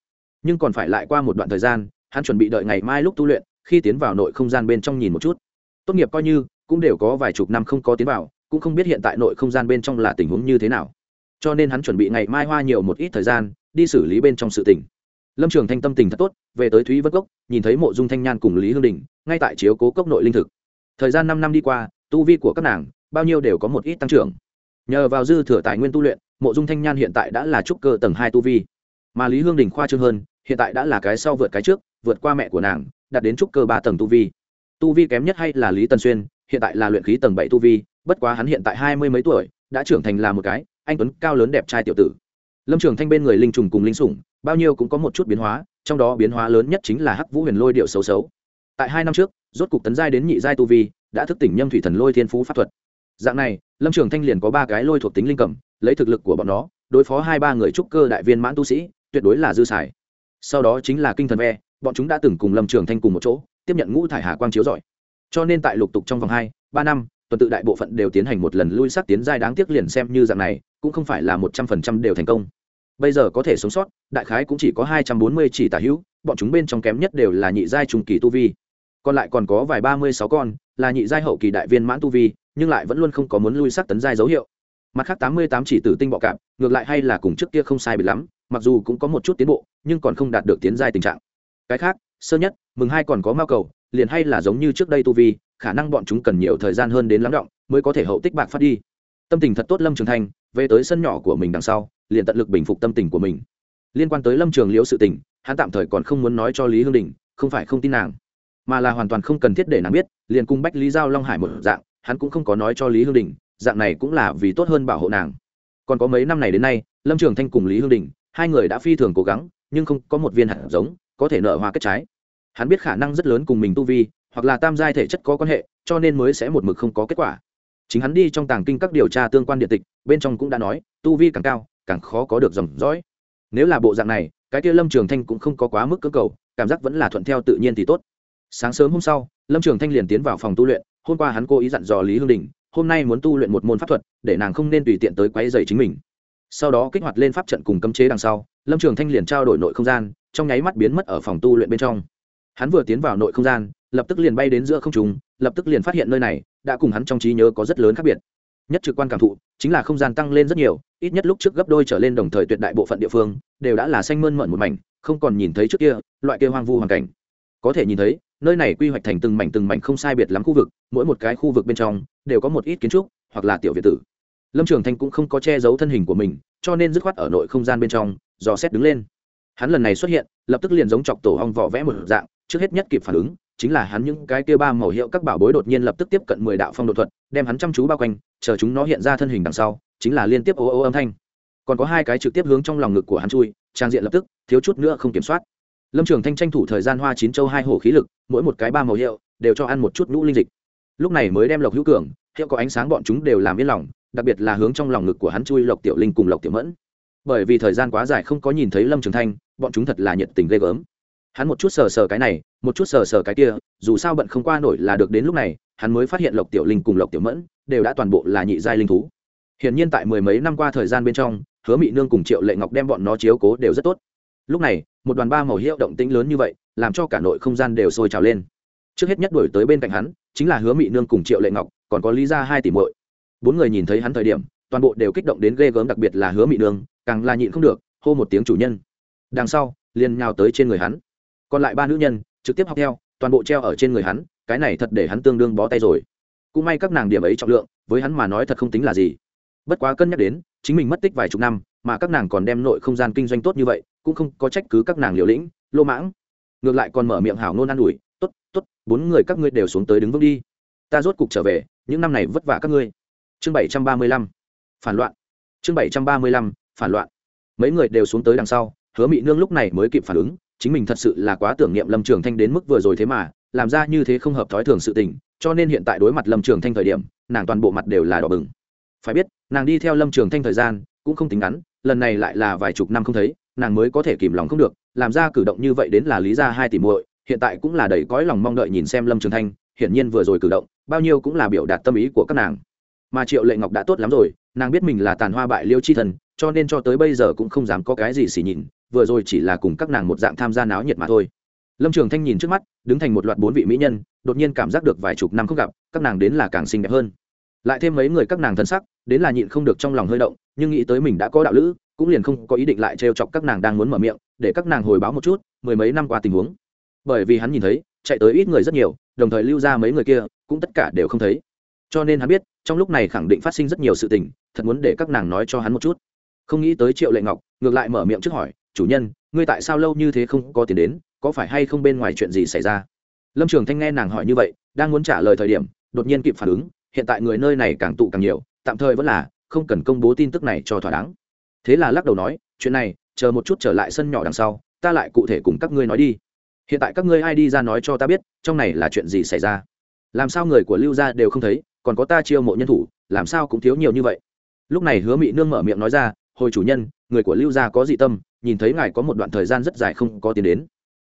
Speaker 1: Nhưng còn phải lại qua một đoạn thời gian hắn chuẩn bị đợi ngày mai lúc tu luyện, khi tiến vào nội không gian bên trong nhìn một chút. Tốt nghiệp coi như, cũng đều có vài chục năm không có tiến vào, cũng không biết hiện tại nội không gian bên trong là tình huống như thế nào. Cho nên hắn chuẩn bị ngày mai hoa nhiều một ít thời gian, đi xử lý bên trong sự tình. Lâm trường thanh tâm tình thật tốt, về tới thúy vân cốc, nhìn thấy mộ dung thanh nhan cùng lý hương đình, ngay tại chiếu cố cốc nội linh thực. Thời gian năm năm đi qua, tu vi của các nàng, bao nhiêu đều có một ít tăng trưởng. Nhờ vào dư thừa tài nguyên tu luyện, mộ dung thanh nhan hiện tại đã là trúc cơ tầng hai tu vi. Mà lý hương đình khoa trương hơn, hiện tại đã là cái sau vượt cái trước vượt qua mẹ của nàng, đạt đến trúc cơ ba tầng tu vi. Tu vi kém nhất hay là lý tần xuyên, hiện tại là luyện khí tầng bảy tu vi, bất quá hắn hiện tại hai mươi mấy tuổi, đã trưởng thành là một cái, anh tuấn cao lớn đẹp trai tiểu tử. Lâm trường thanh bên người linh trùng cùng linh sủng, bao nhiêu cũng có một chút biến hóa, trong đó biến hóa lớn nhất chính là hắc vũ huyền lôi điệu xấu xấu. Tại hai năm trước, rốt cục tấn giai đến nhị giai tu vi, đã thức tỉnh nhâm thủy thần lôi thiên phú pháp thuật. Dạng này, lâm trường thanh liền có ba cái lôi thuộc tính linh cẩm lấy thực lực của bọn nó, đối phó hai ba người trúc cơ đại viên mãn tu sĩ, tuyệt đối là dư xài. Sau đó chính là kinh thần ve bọn chúng đã từng cùng lâm trường thanh cùng một chỗ, tiếp nhận ngũ thải hà quang chiếu giỏi cho nên tại lục tục trong vòng hai, ba năm, tuần tự đại bộ phận đều tiến hành một lần lui sát tiến giai đáng tiếc liền xem như dạng này, cũng không phải là một trăm phần trăm đều thành công. Bây giờ có thể sống sót, đại khái cũng chỉ có hai trăm bốn mươi chỉ tả hữu, bọn chúng bên trong kém nhất đều là nhị giai trung kỳ tu vi. Còn lại còn có vài ba mươi sáu con, là nhị giai hậu kỳ đại viên mãn tu vi, nhưng lại vẫn luôn không có muốn lui sát tấn giai dấu hiệu. Mặt khác tám mươi tám chỉ tử tinh bọ cạp, ngược lại hay là cùng trước kia không sai bị lắm, mặc dù cũng có một chút tiến bộ, nhưng còn không đạt được tiến giai tình trạng cái khác, sơ nhất, mừng hai còn có mao cầu, liền hay là giống như trước đây tu vi, khả năng bọn chúng cần nhiều thời gian hơn đến lắng động, mới có thể hậu tích bạc phát đi. Tâm tình thật tốt lâm trường thanh, về tới sân nhỏ của mình đằng sau, liền tận lực bình phục tâm tình của mình. Liên quan tới lâm trường liễu sự tình, hắn tạm thời còn không muốn nói cho lý hương đình, không phải không tin nàng, mà là hoàn toàn không cần thiết để nàng biết, liền cung bách lý giao long hải một dạng, hắn cũng không có nói cho lý hương đình, dạng này cũng là vì tốt hơn bảo hộ nàng. Còn có mấy năm này đến nay, lâm trường thanh cùng lý hương đình, hai người đã phi thường cố gắng, nhưng không có một viên hạt giống có thể nở hoa kết trái. Hắn biết khả năng rất lớn cùng mình tu vi, hoặc là tam giai thể chất có quan hệ, cho nên mới sẽ một mực không có kết quả. Chính hắn đi trong tàng kinh các điều tra tương quan điện tịch, bên trong cũng đã nói, tu vi càng cao, càng khó có được dòng dõi. Nếu là bộ dạng này, cái kia lâm trường thanh cũng không có quá mức cơ cầu, cảm giác vẫn là thuận theo tự nhiên thì tốt. Sáng sớm hôm sau, lâm trường thanh liền tiến vào phòng tu luyện, hôm qua hắn cố ý dặn dò lý hương đình, hôm nay muốn tu luyện một môn pháp thuật, để nàng không nên tùy tiện tới quấy dày chính mình. Sau đó kích hoạt lên pháp trận cùng cấm chế đằng sau, lâm trường thanh liền trao đổi nội không gian trong nháy mắt biến mất ở phòng tu luyện bên trong. Hắn vừa tiến vào nội không gian, lập tức liền bay đến giữa không trùng lập tức liền phát hiện nơi này đã cùng hắn trong trí nhớ có rất lớn khác biệt. Nhất trực quan cảm thụ, chính là không gian tăng lên rất nhiều, ít nhất lúc trước gấp đôi trở lên đồng thời tuyệt đại bộ phận địa phương đều đã là xanh mơn mận một mảnh, không còn nhìn thấy trước kia loại kia hoang vu hoàn cảnh. Có thể nhìn thấy, nơi này quy hoạch thành từng mảnh từng mảnh không sai biệt lắm khu vực, mỗi một cái khu vực bên trong đều có một ít kiến trúc hoặc là tiểu việt tử. Lâm trường thanh cũng không có che giấu thân hình của mình, cho nên dứt khoát ở nội không gian bên trong, dò xét đứng lên hắn lần này xuất hiện, lập tức liền giống chọc tổ hong vỏ vẽ một dạng, trước hết nhất kịp phản ứng, chính là hắn những cái kia ba màu hiệu các bảo bối đột nhiên lập tức tiếp cận mười đạo phong độ thuật, đem hắn chăm chú bao quanh, chờ chúng nó hiện ra thân hình đằng sau, chính là liên tiếp ô ô âm thanh. Còn có hai cái trực tiếp hướng trong lòng ngực của hắn chui, trang diện lập tức, thiếu chút nữa không kiểm soát. Lâm trường thanh tranh thủ thời gian hoa chín châu hai hổ khí lực, mỗi một cái ba màu hiệu, đều cho ăn một chút nhũ linh dịch. Lúc này mới đem lộc hữu cường, hiệu có ánh sáng bọn chúng đều làm yên lòng, đặc biệt là hướng trong lòng ngực của hắn chui lộc tiểu linh cùng lộc tiểu mẫn bởi vì thời gian quá dài không có nhìn thấy lâm trường thanh, bọn chúng thật là nhiệt tình ghê gớm. Hắn một chút sờ sờ cái này, một chút sờ sờ cái kia, dù sao bận không qua nổi là được đến lúc này, hắn mới phát hiện lộc tiểu linh cùng lộc tiểu mẫn đều đã toàn bộ là nhị giai linh thú. Hiển nhiên tại mười mấy năm qua thời gian bên trong, hứa mị nương cùng triệu lệ ngọc đem bọn nó chiếu cố đều rất tốt. Lúc này, một đoàn ba màu hiệu động tĩnh lớn như vậy, làm cho cả nội không gian đều sôi trào lên. Trước hết nhất đổi tới bên cạnh hắn, chính là hứa mị nương cùng triệu lệ ngọc, còn có lý ra hai tỷ muội. Bốn người nhìn thấy hắn thời điểm, toàn bộ đều kích động đến ghê gớm, đặc biệt là hứa mị nương càng là nhịn không được, hô một tiếng chủ nhân. Đằng sau, liền nhào tới trên người hắn. Còn lại ba nữ nhân, trực tiếp học theo, toàn bộ treo ở trên người hắn, cái này thật để hắn tương đương bó tay rồi. Cũng may các nàng điểm ấy trọng lượng, với hắn mà nói thật không tính là gì. Bất quá cân nhắc đến, chính mình mất tích vài chục năm, mà các nàng còn đem nội không gian kinh doanh tốt như vậy, cũng không có trách cứ các nàng liều lĩnh, lô mãng. Ngược lại còn mở miệng hảo nôn an ủi t ố t t ố t bốn người các ngươi đều xuống tới đứng vững đi. Ta rốt cục trở về, những năm này vất vả các ngươi. Chương bảy trăm ba mươi lăm. Phản loạn. Chương bảy trăm ba mươi lăm phản loạn. Mấy người đều xuống tới đằng sau, hứa mị nương lúc này mới kịp phản ứng, chính mình thật sự là quá tưởng niệm lâm trường thanh đến mức vừa rồi thế mà, làm ra như thế không hợp thói thường sự tình, cho nên hiện tại đối mặt lâm trường thanh thời điểm, nàng toàn bộ mặt đều là đỏ bừng. Phải biết, nàng đi theo lâm trường thanh thời gian, cũng không tính ngắn, lần này lại là vài chục năm không thấy, nàng mới có thể kìm lòng không được, làm ra cử động như vậy đến là lý ra hai tỷ muội, hiện tại cũng là đầy cõi lòng mong đợi nhìn xem lâm trường thanh, hiển nhiên vừa rồi cử động, bao nhiêu cũng là biểu đạt tâm ý của các nàng. Mà triệu lệ ngọc đã tốt lắm rồi, nàng biết mình là tàn hoa bại liêu chi thần cho nên cho tới bây giờ cũng không dám có cái gì xỉ nhìn vừa rồi chỉ là cùng các nàng một dạng tham gia náo nhiệt mà thôi. Lâm trường thanh nhìn trước mắt, đứng thành một loạt bốn vị mỹ nhân, đột nhiên cảm giác được vài chục năm không gặp, các nàng đến là càng xinh đẹp hơn. Lại thêm mấy người các nàng thân sắc, đến là nhịn không được trong lòng hơi động, nhưng nghĩ tới mình đã có đạo lữ, cũng liền không có ý định lại trêu chọc các nàng đang muốn mở miệng, để các nàng hồi báo một chút, mười mấy năm qua tình huống. Bởi vì hắn nhìn thấy, chạy tới ít người rất nhiều, đồng thời lưu ra mấy người kia, cũng tất cả đều không thấy. Cho nên hắn biết, trong lúc này khẳng định phát sinh rất nhiều sự tình, thật muốn để các nàng nói cho hắn một chút không nghĩ tới triệu lệ ngọc, ngược lại mở miệng trước hỏi, chủ nhân, ngươi tại sao lâu như thế không có tiền đến, có phải hay không bên ngoài chuyện gì xảy ra? Lâm trường thanh nghe nàng hỏi như vậy, đang muốn trả lời thời điểm, đột nhiên kịp phản ứng, hiện tại người nơi này càng tụ càng nhiều, tạm thời vẫn là không cần công bố tin tức này cho thỏa đáng. Thế là lắc đầu nói, chuyện này, chờ một chút trở lại sân nhỏ đằng sau, ta lại cụ thể cùng các ngươi nói đi. Hiện tại các ngươi ai đi ra nói cho ta biết, trong này là chuyện gì xảy ra? Làm sao người của lưu gia đều không thấy, còn có ta chiêu mộ nhân thủ, làm sao cũng thiếu nhiều như vậy? Lúc này hứa mị nương mở miệng nói ra hồi chủ nhân, người của lưu gia có dị tâm, nhìn thấy ngài có một đoạn thời gian rất dài không có tiền đến.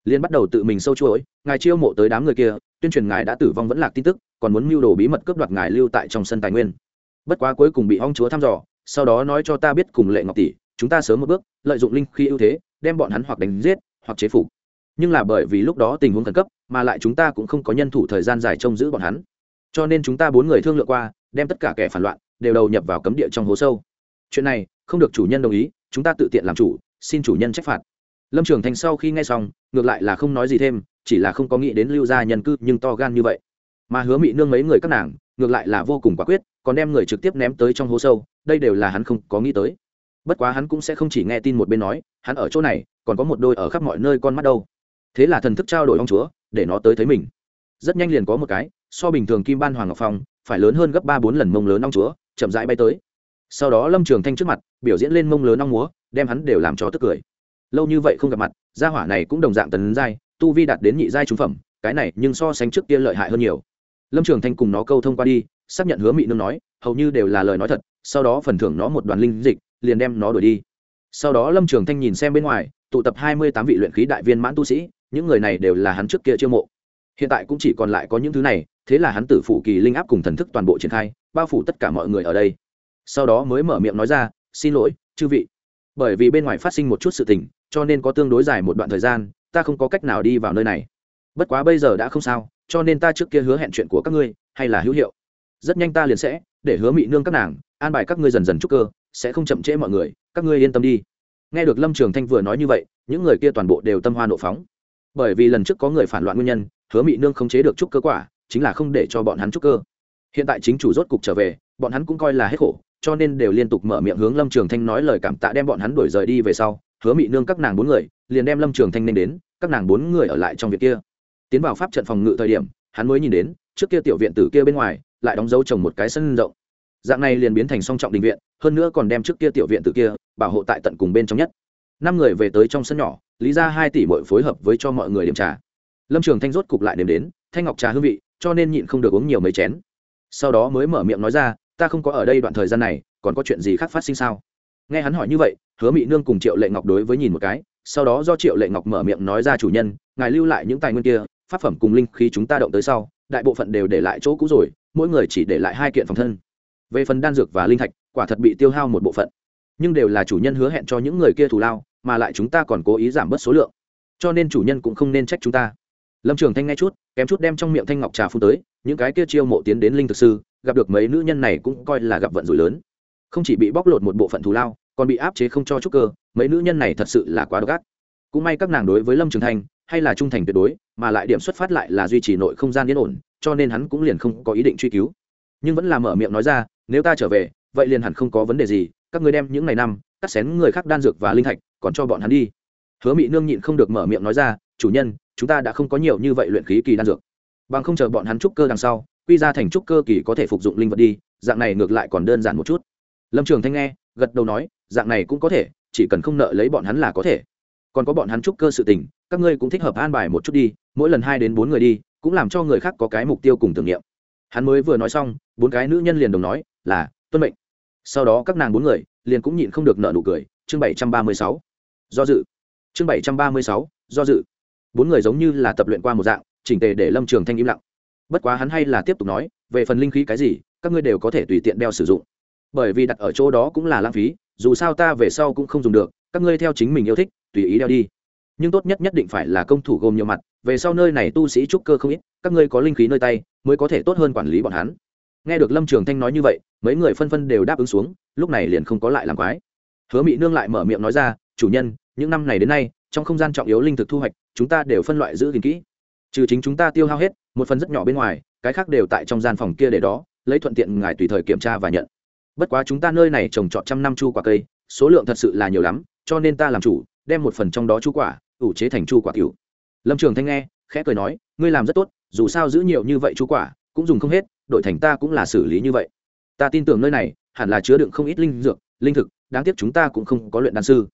Speaker 1: Liên bắt đầu tự mình sâu chuỗi, ngài chiêu mộ tới đám người kia, tuyên truyền ngài đã tử vong vẫn lạc tin tức, còn muốn mưu đồ bí mật cướp đoạt ngài lưu tại trong sân tài nguyên. Bất quá cuối cùng bị hong chúa thăm dò, sau đó nói cho ta biết cùng lệ ngọc tỷ, chúng ta sớm một bước, lợi dụng linh khi ưu thế, đem bọn hắn hoặc đánh giết, hoặc chế phục. Nhưng là bởi vì lúc đó tình huống khẩn cấp, mà lại chúng ta cũng không có nhân thủ thời gian dài trông giữ bọn hắn. Cho nên chúng ta bốn người thương lượng qua, đem tất cả kẻ phản loạn đều đầu nhập vào cấm địa trong hố sâu chuyện này, không được chủ nhân đồng ý, chúng ta tự tiện làm chủ, xin chủ nhân trách phạt. Lâm trường thành sau khi nghe xong, ngược lại là không nói gì thêm, chỉ là không có nghĩ đến lưu gia nhân cư nhưng to gan như vậy. Mà hứa mị nương mấy người các nàng, ngược lại là vô cùng quả quyết, còn đem người trực tiếp ném tới trong hố sâu, đây đều là hắn không có nghĩ tới. Bất quá hắn cũng sẽ không chỉ nghe tin một bên nói, hắn ở chỗ này, còn có một đôi ở khắp mọi nơi con mắt đâu. Thế là thần thức trao đổi ông chúa, để nó tới thấy mình. Rất nhanh liền có một cái, so bình thường kim ban hoàng ngọc phong, phải lớn hơn gấp ba bốn lần mông lớn ông chúa, chậm rãi bay tới sau đó lâm trường thanh trước mặt, biểu diễn lên mông lớn ong múa, đem hắn đều làm cho tức cười. Lâu như vậy không gặp mặt, gia hỏa này cũng đồng dạng tấn giai, tu vi đạt đến nhị giai trung phẩm, cái này nhưng so sánh trước kia lợi hại hơn nhiều. Lâm trường thanh cùng nó câu thông qua đi, xác nhận hứa mị nương nói, hầu như đều là lời nói thật, sau đó phần thưởng nó một đoàn linh dịch, liền đem nó đuổi đi. Sau đó lâm trường thanh nhìn xem bên ngoài, tụ tập hai mươi tám vị luyện khí đại viên mãn tu sĩ, những người này đều là hắn trước kia chiêu mộ. Hiện tại cũng chỉ còn lại có những thứ này, thế là hắn tử phủ kỳ linh áp cùng thần thức toàn bộ triển khai, bao phủ tất cả mọi người ở đây sau đó mới mở miệng nói ra, xin lỗi, chư vị. Bởi vì bên ngoài phát sinh một chút sự tình, cho nên có tương đối dài một đoạn thời gian, ta không có cách nào đi vào nơi này. Bất quá bây giờ đã không sao, cho nên ta trước kia hứa hẹn chuyện của các ngươi, hay là hữu hiệu. Rất nhanh ta liền sẽ để hứa mị nương các nàng, an bài các ngươi dần dần trúc cơ, sẽ không chậm trễ mọi người, các ngươi yên tâm đi. Nghe được lâm trường thanh vừa nói như vậy, những người kia toàn bộ đều tâm hoa nộ phóng. Bởi vì lần trước có người phản loạn nguyên nhân, hứa mị nương không chế được chúc cơ quả, chính là không để cho bọn hắn trúc cơ. Hiện tại chính chủ rốt cục trở về, bọn hắn cũng coi là hết khổ cho nên đều liên tục mở miệng hướng lâm trường thanh nói lời cảm tạ đem bọn hắn đuổi rời đi về sau, hứa mị nương các nàng bốn người liền đem lâm trường thanh nên đến, các nàng bốn người ở lại trong việc kia. Tiến vào pháp trận phòng ngự thời điểm, hắn mới nhìn đến, trước kia tiểu viện tử kia bên ngoài lại đóng dấu trồng một cái sân rộng. Dạng này liền biến thành song trọng đình viện, hơn nữa còn đem trước kia tiểu viện tử kia bảo hộ tại tận cùng bên trong nhất. Năm người về tới trong sân nhỏ, lý ra hai tỷ bội phối hợp với cho mọi người điểm trà. Lâm trường thanh rốt cục lại nếm đến, thanh ngọc trà hương vị, cho nên nhịn không được uống nhiều mấy chén. Sau đó mới mở miệng nói ra ta không có ở đây đoạn thời gian này, còn có chuyện gì khác phát sinh sao? Nghe hắn hỏi như vậy, hứa mỹ nương cùng triệu lệ ngọc đối với nhìn một cái, sau đó do triệu lệ ngọc mở miệng nói ra chủ nhân, ngài lưu lại những tài nguyên kia, pháp phẩm cùng linh khi chúng ta động tới sau, đại bộ phận đều để lại chỗ cũ rồi, mỗi người chỉ để lại hai kiện phòng thân. Về phần đan dược và linh thạch, quả thật bị tiêu hao một bộ phận. Nhưng đều là chủ nhân hứa hẹn cho những người kia thù lao, mà lại chúng ta còn cố ý giảm bớt số lượng. Cho nên chủ nhân cũng không nên trách chúng ta. Lâm trường thanh nghe chút, kém chút đem trong miệng thanh ngọc trà phun tới, những cái kia chiêu mộ tiến đến linh thực sư gặp được mấy nữ nhân này cũng coi là gặp vận rủi lớn. Không chỉ bị bóc lột một bộ phận thù lao, còn bị áp chế không cho trúc cơ, mấy nữ nhân này thật sự là quá độc ác. Cũng may các nàng đối với lâm trường thanh hay là trung thành tuyệt đối, mà lại điểm xuất phát lại là duy trì nội không gian yên ổn, cho nên hắn cũng liền không có ý định truy cứu. Nhưng vẫn là mở miệng nói ra, nếu ta trở về, vậy liền hẳn không có vấn đề gì, các người đem những ngày năm, cắt xén người khác đan dược và linh thạch, còn cho bọn hắn đi. Hứa mỹ nương nhịn không được mở miệng nói ra, chủ nhân, chúng ta đã không có nhiều như vậy luyện khí kỳ đan dược. Bằng không chờ bọn hắn trúc cơ đằng sau quy ra thành trúc cơ kỳ có thể phục dụng linh vật đi, dạng này ngược lại còn đơn giản một chút. Lâm trường thanh nghe, gật đầu nói, dạng này cũng có thể, chỉ cần không nợ lấy bọn hắn là có thể. Còn có bọn hắn trúc cơ sự tình, các ngươi cũng thích hợp an bài một chút đi, mỗi lần hai đến bốn người đi, cũng làm cho người khác có cái mục tiêu cùng tưởng niệm. Hắn mới vừa nói xong, bốn cái nữ nhân liền đồng nói, là, tuân mệnh. Sau đó các nàng bốn người, liền cũng nhịn không được nợ nụ cười, chương bảy trăm ba mươi sáu. Do dự. Chương bảy trăm ba mươi sáu, do dự. Bốn người giống như là tập luyện qua một dạng, chỉnh tề để lâm trường thanh im lặng bất quá hắn hay là tiếp tục nói, về phần linh khí cái gì, các ngươi đều có thể tùy tiện đeo sử dụng. Bởi vì đặt ở chỗ đó cũng là lãng phí, dù sao ta về sau cũng không dùng được, các ngươi theo chính mình yêu thích, tùy ý đeo đi. Nhưng tốt nhất nhất định phải là công thủ gồm nhiều mặt, về sau nơi này tu sĩ trúc cơ không ít, các ngươi có linh khí nơi tay, mới có thể tốt hơn quản lý bọn hắn. Nghe được lâm trường thanh nói như vậy, mấy người phân phân đều đáp ứng xuống, lúc này liền không có lại làm quái. Hứa mỹ nương lại mở miệng nói ra, chủ nhân, những năm này đến nay, trong không gian trọng yếu linh thực thu hoạch, chúng ta đều phân loại giữ gìn kỹ trừ chính chúng ta tiêu hao hết, một phần rất nhỏ bên ngoài, cái khác đều tại trong gian phòng kia để đó, lấy thuận tiện ngài tùy thời kiểm tra và nhận. Bất quá chúng ta nơi này trồng trọt trăm năm chu quả cây, số lượng thật sự là nhiều lắm, cho nên ta làm chủ, đem một phần trong đó chu quả, ủ chế thành chu quả tiểu. Lâm trường thanh nghe, khẽ cười nói, ngươi làm rất tốt, dù sao giữ nhiều như vậy chu quả, cũng dùng không hết đội thành ta cũng là xử lý như vậy. Ta tin tưởng nơi này, hẳn là chứa đựng không ít linh dược, linh thực, đáng tiếc chúng ta cũng không có luyện đan sư.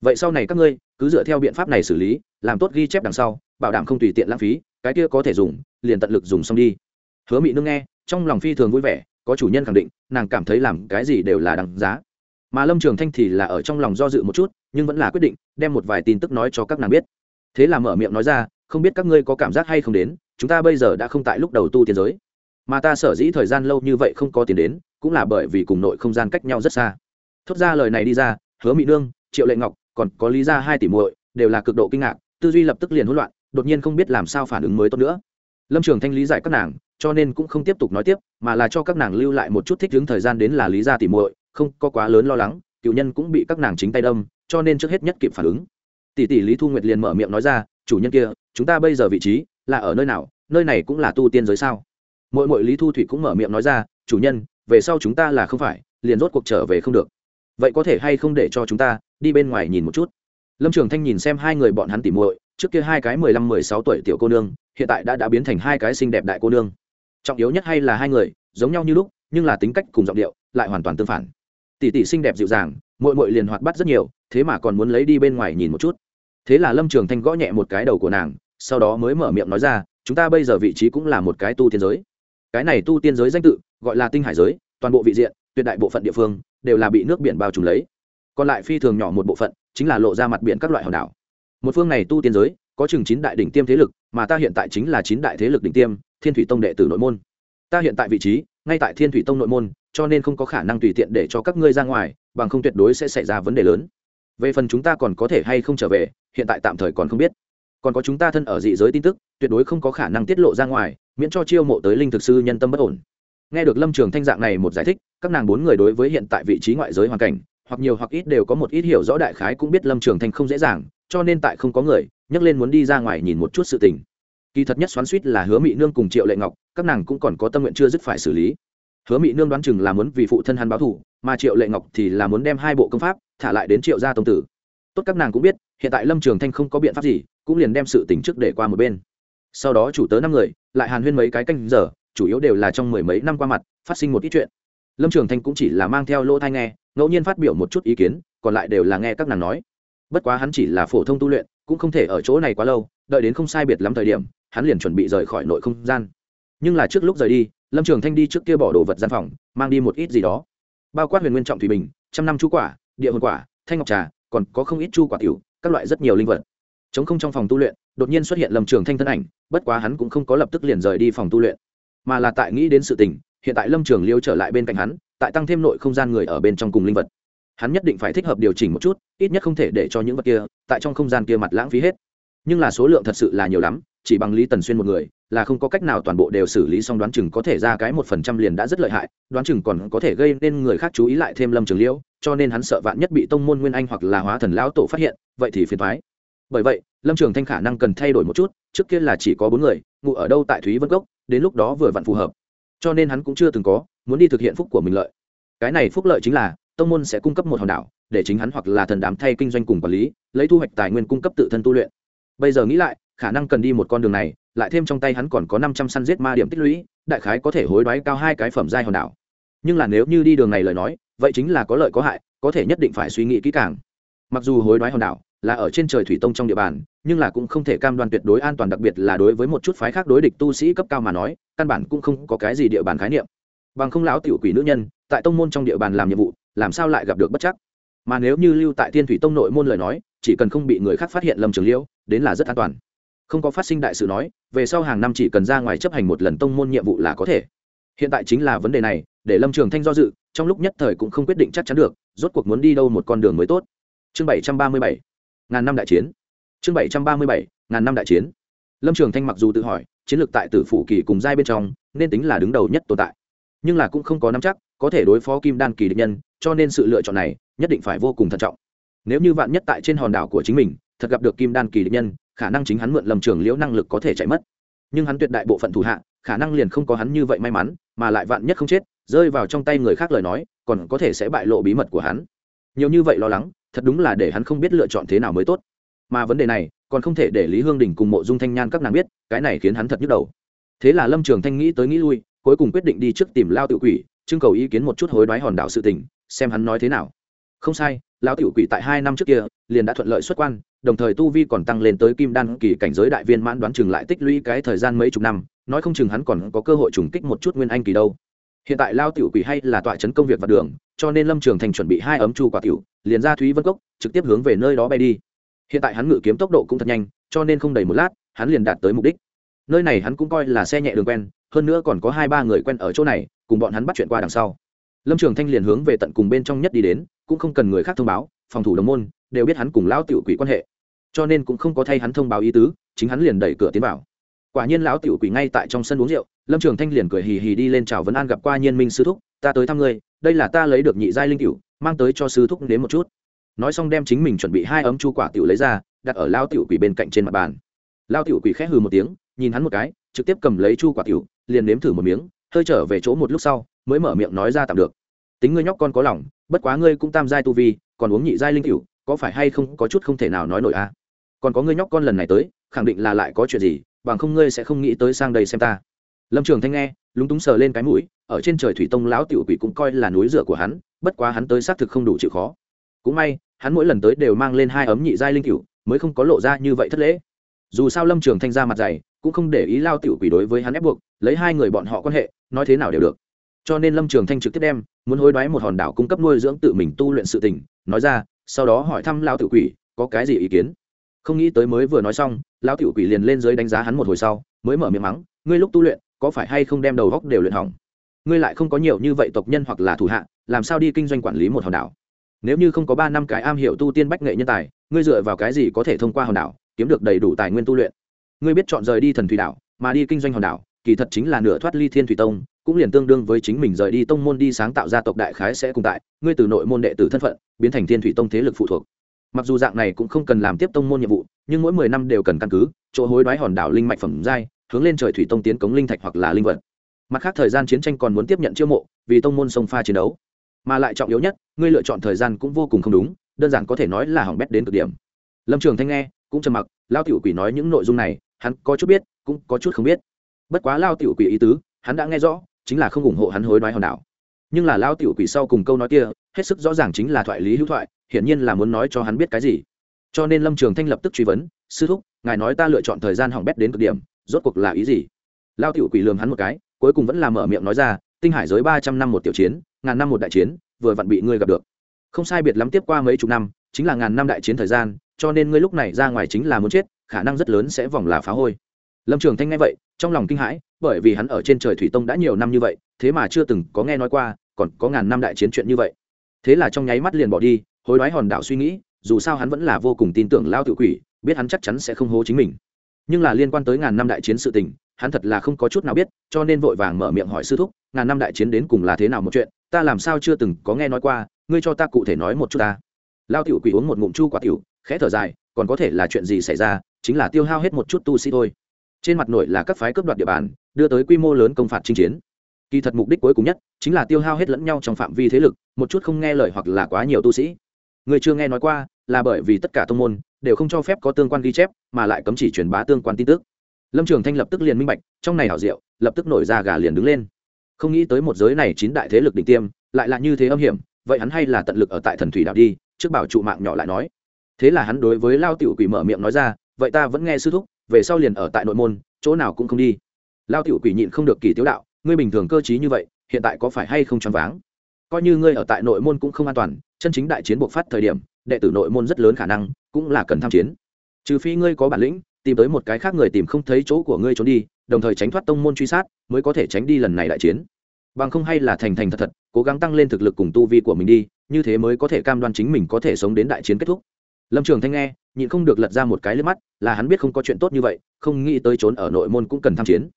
Speaker 1: Vậy sau này các ngươi, cứ dựa theo biện pháp này xử lý, làm tốt ghi chép đằng sau, bảo đảm không tùy tiện lãng phí cái kia có thể dùng, liền tận lực dùng xong đi. Hứa mỹ nương nghe, trong lòng phi thường vui vẻ, có chủ nhân khẳng định, nàng cảm thấy làm cái gì đều là đằng giá. Mà lâm trường thanh thì là ở trong lòng do dự một chút, nhưng vẫn là quyết định, đem một vài tin tức nói cho các nàng biết. Thế là mở miệng nói ra, không biết các ngươi có cảm giác hay không đến, chúng ta bây giờ đã không tại lúc đầu tu tiến giới. Mà ta sở dĩ thời gian lâu như vậy không có tiền đến, cũng là bởi vì cùng nội không gian cách nhau rất xa. Thốt ra lời này đi ra, hứa mỹ nương, triệu lệ ngọc, còn có lý ra hai tỷ muội, đều là cực độ kinh ngạc, tư duy lập tức liền hỗn loạn đột nhiên không biết làm sao phản ứng mới tốt nữa. Lâm trường thanh lý giải các nàng, cho nên cũng không tiếp tục nói tiếp, mà là cho các nàng lưu lại một chút thích ứng thời gian đến là lý gia tỉ muội, không có quá lớn lo lắng, cựu nhân cũng bị các nàng chính tay đâm, cho nên trước hết nhất kịp phản ứng. Tỷ tỷ lý thu nguyệt liền mở miệng nói ra, chủ nhân kia, chúng ta bây giờ vị trí là ở nơi nào? Nơi này cũng là tu tiên giới sao? Mỗi mỗi lý thu thủy cũng mở miệng nói ra, chủ nhân, về sau chúng ta là không phải, liền rốt cuộc trở về không được. Vậy có thể hay không để cho chúng ta đi bên ngoài nhìn một chút? Lâm trường thanh nhìn xem hai người bọn hắn tỉ muội trước kia hai cái mười lăm, mười sáu tuổi tiểu cô nương, hiện tại đã đã biến thành hai cái xinh đẹp đại cô nương. Trọng yếu nhất hay là hai người, giống nhau như lúc, nhưng là tính cách cùng giọng điệu lại hoàn toàn tương phản. Tỷ tỷ xinh đẹp dịu dàng mội mội liền hoạt bắt rất nhiều, thế mà còn muốn lấy đi bên ngoài nhìn một chút. Thế là lâm trường thanh gõ nhẹ một cái đầu của nàng, sau đó mới mở miệng nói ra, chúng ta bây giờ vị trí cũng là một cái tu tiên giới. Cái này tu tiên giới danh tự gọi là tinh hải giới, toàn bộ vị diện, tuyệt đại bộ phận địa phương đều là bị nước biển bao trùm lấy. Còn lại phi thường nhỏ một bộ phận chính là lộ ra mặt biển các loại hòn đảo một phương này tu tiên giới, có chừng chín đại đỉnh tiêm thế lực, mà ta hiện tại chính là chín đại thế lực đỉnh tiêm, thiên thủy tông đệ tử nội môn. Ta hiện tại vị trí, ngay tại thiên thủy tông nội môn, cho nên không có khả năng tùy tiện để cho các ngươi ra ngoài, bằng không tuyệt đối sẽ xảy ra vấn đề lớn. Về phần chúng ta còn có thể hay không trở về, hiện tại tạm thời còn không biết. Còn có chúng ta thân ở dị giới tin tức, tuyệt đối không có khả năng tiết lộ ra ngoài, miễn cho chiêu mộ tới linh thực sư nhân tâm bất ổn. Nghe được lâm trường thanh dạng này một giải thích, các nàng bốn người đối với hiện tại vị trí ngoại giới hoàn cảnh hoặc nhiều hoặc ít đều có một ít hiểu rõ đại khái cũng biết lâm trường thanh không dễ dàng, cho nên tại không có người, nhắc lên muốn đi ra ngoài nhìn một chút sự tình. Kỳ thật nhất xoắn suýt là hứa mỹ nương cùng triệu lệ ngọc, các nàng cũng còn có tâm nguyện chưa dứt phải xử lý. Hứa mỹ nương đoán chừng là muốn vì phụ thân hắn báo thù, mà triệu lệ ngọc thì là muốn đem hai bộ công pháp thả lại đến triệu gia tông tử. Tốt các nàng cũng biết, hiện tại lâm trường thanh không có biện pháp gì, cũng liền đem sự tỉnh trước để qua một bên. Sau đó chủ tớ năm người, lại hàn huyên mấy cái canh giờ, chủ yếu đều là trong mười mấy năm qua mặt, phát sinh một ít chuyện lâm trường thanh cũng chỉ là mang theo lỗ thai nghe, ngẫu nhiên phát biểu một chút ý kiến, còn lại đều là nghe các nàng nói. Bất quá hắn chỉ là phổ thông tu luyện, cũng không thể ở chỗ này quá lâu, đợi đến không sai biệt lắm thời điểm, hắn liền chuẩn bị rời khỏi nội không gian. Nhưng là trước lúc rời đi, lâm trường thanh đi trước kia bỏ đồ vật gian phòng, mang đi một ít gì đó. Bao quát huyền nguyên trọng thủy bình, trăm năm chu quả, địa hồn quả, thanh ngọc trà, còn có không ít chu quả tiểu, các loại rất nhiều linh vật. Chống không trong phòng tu luyện, đột nhiên xuất hiện lâm trường thanh thân ảnh, bất quá hắn cũng không có lập tức liền rời đi phòng tu luyện, mà là tại nghĩ đến sự tình hiện tại lâm trường liêu trở lại bên cạnh hắn tại tăng thêm nội không gian người ở bên trong cùng linh vật hắn nhất định phải thích hợp điều chỉnh một chút ít nhất không thể để cho những vật kia tại trong không gian kia mặt lãng phí hết nhưng là số lượng thật sự là nhiều lắm chỉ bằng lý tần xuyên một người là không có cách nào toàn bộ đều xử lý xong đoán chừng có thể ra cái một phần trăm liền đã rất lợi hại đoán chừng còn có thể gây nên người khác chú ý lại thêm lâm trường liễu cho nên hắn sợ vạn nhất bị tông môn nguyên anh hoặc là hóa thần lão tổ phát hiện vậy thì phiền thoái bởi vậy lâm trường thanh khả năng cần thay đổi một chút trước kia là chỉ có bốn người ngụ ở đâu tại thúy vân cốc đến lúc đó vừa vặn phù hợp cho nên hắn cũng chưa từng có muốn đi thực hiện phúc của mình lợi. Cái này phúc lợi chính là tông môn sẽ cung cấp một hòn đảo để chính hắn hoặc là thần đám thay kinh doanh cùng quản lý, lấy thu hoạch tài nguyên cung cấp tự thân tu luyện. Bây giờ nghĩ lại, khả năng cần đi một con đường này, lại thêm trong tay hắn còn có năm trăm săn giết ma điểm tích lũy, đại khái có thể hối đoái cao hai cái phẩm giai hòn đảo. Nhưng là nếu như đi đường này lời nói, vậy chính là có lợi có hại, có thể nhất định phải suy nghĩ kỹ càng mặc dù hối đoái hòn đảo là ở trên trời thủy tông trong địa bàn, nhưng là cũng không thể cam đoan tuyệt đối an toàn, đặc biệt là đối với một chút phái khác đối địch tu sĩ cấp cao mà nói, căn bản cũng không có cái gì địa bàn khái niệm. Bằng không lão tiểu quỷ nữ nhân, tại tông môn trong địa bàn làm nhiệm vụ, làm sao lại gặp được bất chắc? Mà nếu như lưu tại thiên thủy tông nội môn lời nói, chỉ cần không bị người khác phát hiện lâm trường liễu đến là rất an toàn. Không có phát sinh đại sự nói, về sau hàng năm chỉ cần ra ngoài chấp hành một lần tông môn nhiệm vụ là có thể. Hiện tại chính là vấn đề này, để lâm trường thanh do dự, trong lúc nhất thời cũng không quyết định chắc chắn được, rốt cuộc muốn đi đâu một con đường mới tốt chương bảy trăm ba mươi bảy, ngàn năm đại chiến. Chương bảy trăm ba mươi bảy, ngàn năm đại chiến. Lâm trường thanh mặc dù tự hỏi, chiến lược tại tử phủ kỳ cùng giai bên trong, nên tính là đứng đầu nhất tồn tại. Nhưng là cũng không có nắm chắc, có thể đối phó kim đan kỳ địch nhân, cho nên sự lựa chọn này nhất định phải vô cùng thận trọng. Nếu như vạn nhất tại trên hòn đảo của chính mình, thật gặp được kim đan kỳ địch nhân, khả năng chính hắn mượn lầm trường liễu năng lực có thể chạy mất. Nhưng hắn tuyệt đại bộ phận thủ hạ, khả năng liền không có hắn như vậy may mắn, mà lại vạn nhất không chết, rơi vào trong tay người khác lời nói, còn có thể sẽ bại lộ bí mật của hắn. Nhiều như vậy lo lắng thật đúng là để hắn không biết lựa chọn thế nào mới tốt. Mà vấn đề này, còn không thể để lý hương đình cùng mộ dung thanh nhan các nàng biết, cái này khiến hắn thật nhức đầu. Thế là lâm trường thanh nghĩ tới nghĩ lui, cuối cùng quyết định đi trước tìm lao tự quỷ, trưng cầu ý kiến một chút hối đoái hòn đảo sự tình, xem hắn nói thế nào. Không sai, lao tự quỷ tại hai năm trước kia, liền đã thuận lợi xuất quan, đồng thời tu vi còn tăng lên tới kim đan kỳ cảnh giới đại viên mãn đoán chừng lại tích lũy cái thời gian mấy chục năm, nói không chừng hắn còn có cơ hội trùng kích một chút nguyên anh kỳ đâu hiện tại lao tiểu quỷ hay là tọa chấn công việc và đường, cho nên lâm trường thành chuẩn bị hai ấm chu quả tiểu, liền ra thúy vân cốc, trực tiếp hướng về nơi đó bay đi. Hiện tại hắn ngự kiếm tốc độ cũng thật nhanh, cho nên không đầy một lát, hắn liền đạt tới mục đích. Nơi này hắn cũng coi là xe nhẹ đường quen, hơn nữa còn có hai ba người quen ở chỗ này, cùng bọn hắn bắt chuyện qua đằng sau. Lâm trường thanh liền hướng về tận cùng bên trong nhất đi đến, cũng không cần người khác thông báo, phòng thủ đồng môn, đều biết hắn cùng lão tiểu quỷ quan hệ. Cho nên cũng không có thay hắn thông báo ý tứ, chính hắn liền đẩy cửa tiến vào quả nhiên lão tiểu quỷ ngay tại trong sân uống rượu, lâm trường thanh liền cười hì hì đi lên chào vấn an gặp qua nhiên minh sư thúc, ta tới thăm ngươi, đây là ta lấy được nhị giai linh cựu mang tới cho sư thúc đến một chút. Nói xong đem chính mình chuẩn bị hai ấm chu quả tiểu lấy ra, đặt ở lao tiểu quỷ bên cạnh trên mặt bàn. Lao tiểu quỷ khẽ hừ một tiếng, nhìn hắn một cái, trực tiếp cầm lấy chu quả tiểu, liền nếm thử một miếng, hơi trở về chỗ một lúc sau, mới mở miệng nói ra tạm được. Tính ngươi nhóc con có lòng, bất quá ngươi cũng tam giai tu vi, còn uống nhị giai linh cựu có phải hay không có chút không thể nào nói nổi a à? còn có ngươi nhóc con lần này tới, khẳng định là lại có chuyện gì bằng không ngươi sẽ không nghĩ tới sang đây xem ta. Lâm trường thanh nghe, lúng túng sờ lên cái mũi, ở trên trời thủy tông lão tiểu quỷ cũng coi là núi rửa của hắn, bất quá hắn tới xác thực không đủ chịu khó. Cũng may, hắn mỗi lần tới đều mang lên hai ấm nhị giai linh cựu mới không có lộ ra như vậy thất lễ. Dù sao lâm trường thanh ra mặt dày, cũng không để ý lao tiểu quỷ đối với hắn ép buộc, lấy hai người bọn họ quan hệ, nói thế nào đều được. Cho nên lâm trường thanh trực tiếp đem, muốn hối đoái một hòn đảo cung cấp nuôi dưỡng tự mình tu luyện sự tình, nói ra, sau đó hỏi thăm lao tiểu quỷ, có cái gì ý kiến? Không nghĩ tới mới vừa nói xong, Lão tiểu quỷ liền lên dưới đánh giá hắn một hồi sau, mới mở miệng mắng, ngươi lúc tu luyện, có phải hay không đem đầu góc đều luyện hỏng? Ngươi lại không có nhiều như vậy tộc nhân hoặc là thủ hạ, làm sao đi kinh doanh quản lý một hòn đảo? Nếu như không có ba năm cái am hiểu tu tiên bách nghệ nhân tài, ngươi dựa vào cái gì có thể thông qua hòn đảo, kiếm được đầy đủ tài nguyên tu luyện? Ngươi biết chọn rời đi thần thủy đảo, mà đi kinh doanh hòn đảo, kỳ thật chính là nửa thoát ly thiên thủy tông, cũng liền tương đương với chính mình rời đi tông môn đi sáng tạo gia tộc đại khái sẽ cùng tại, ngươi từ nội môn đệ tử thân phận, biến thành thiên thủy tông thế lực phụ thuộc mặc dù dạng này cũng không cần làm tiếp tông môn nhiệm vụ, nhưng mỗi mười năm đều cần căn cứ, chỗ hối đoái hòn đảo linh mạch phẩm giai, hướng lên trời thủy tông tiến cống linh thạch hoặc là linh vật. Mặt khác thời gian chiến tranh còn muốn tiếp nhận chiêu mộ, vì tông môn sông pha chiến đấu. Mà lại trọng yếu nhất, ngươi lựa chọn thời gian cũng vô cùng không đúng, đơn giản có thể nói là hỏng bét đến cực điểm. Lâm trường thanh nghe, cũng trầm mặc, lao tiểu quỷ nói những nội dung này, hắn có chút biết, cũng có chút không biết. Bất quá lao tiểu quỷ ý tứ, hắn đã nghe rõ, chính là không ủng hộ hắn hối đoái hòn đảo. Nhưng là lao tiểu quỷ sau cùng câu nói kia, hết sức rõ ràng chính là thoại lý hữu thoại hiển nhiên là muốn nói cho hắn biết cái gì. Cho nên lâm trường thanh lập tức truy vấn, sư thúc, ngài nói ta lựa chọn thời gian hỏng bét đến cực điểm, rốt cuộc là ý gì? Lao tiểu quỷ lường hắn một cái, cuối cùng vẫn là mở miệng nói ra, tinh hải giới ba trăm năm một tiểu chiến, ngàn năm một đại chiến, vừa vặn bị ngươi gặp được. Không sai biệt lắm tiếp qua mấy chục năm, chính là ngàn năm đại chiến thời gian, cho nên ngươi lúc này ra ngoài chính là muốn chết, khả năng rất lớn sẽ vòng là phá hôi. Lâm trường thanh nghe vậy, trong lòng kinh hãi, bởi vì hắn ở trên trời thủy tông đã nhiều năm như vậy, thế mà chưa từng có nghe nói qua, còn có ngàn năm đại chiến chuyện như vậy. Thế là trong nháy mắt liền bỏ đi hối đoái hòn đảo suy nghĩ, dù sao hắn vẫn là vô cùng tin tưởng lao tự quỷ, biết hắn chắc chắn sẽ không hố chính mình. Nhưng là liên quan tới ngàn năm đại chiến sự tình, hắn thật là không có chút nào biết, cho nên vội vàng mở miệng hỏi sư thúc, ngàn năm đại chiến đến cùng là thế nào một chuyện, ta làm sao chưa từng có nghe nói qua, ngươi cho ta cụ thể nói một chút ta. Lao tiểu quỷ uống một ngụm chu quả tiểu, khẽ thở dài, còn có thể là chuyện gì xảy ra, chính là tiêu hao hết một chút tu sĩ thôi. Trên mặt nội là các phái cướp đoạt địa bàn, đưa tới quy mô lớn công phạt chinh chiến. Kỳ thật mục đích cuối cùng nhất, chính là tiêu hao hết lẫn nhau trong phạm vi thế lực, một chút không nghe lời hoặc là quá nhiều tu sĩ người chưa nghe nói qua, là bởi vì tất cả thông môn đều không cho phép có tương quan ghi chép, mà lại cấm chỉ truyền bá tương quan tin tức. Lâm trường thanh lập tức liền minh bạch, trong này hảo diệu, lập tức nổi ra gà liền đứng lên. Không nghĩ tới một giới này chín đại thế lực đỉnh tiêm, lại là như thế âm hiểm, vậy hắn hay là tận lực ở tại thần thủy đạo đi, trước bảo trụ mạng nhỏ lại nói. Thế là hắn đối với lao tiểu quỷ mở miệng nói ra, vậy ta vẫn nghe sư thúc, về sau liền ở tại nội môn, chỗ nào cũng không đi. Lao tiểu quỷ nhịn không được kỳ tiếu đạo, ngươi bình thường cơ t như vậy, hiện tại có phải hay không choáng váng? Coi như ngươi ở tại nội môn cũng không an toàn, chân chính đại chiến buộc phát thời điểm, đệ tử nội môn rất lớn khả năng cũng là cần tham chiến. Trừ phi ngươi có bản lĩnh, tìm tới một cái khác người tìm không thấy chỗ của ngươi trốn đi, đồng thời tránh thoát tông môn truy sát, mới có thể tránh đi lần này đại chiến. Bằng không hay là thành thành thật thật, cố gắng tăng lên thực lực cùng tu vi của mình đi, như thế mới có thể cam đoan chính mình có thể sống đến đại chiến kết thúc. Lâm trường thanh nghe, nhịn không được lật ra một cái lên mắt, là hắn biết không có chuyện tốt như vậy, không nghĩ tới trốn ở nội môn cũng cần tham chiến.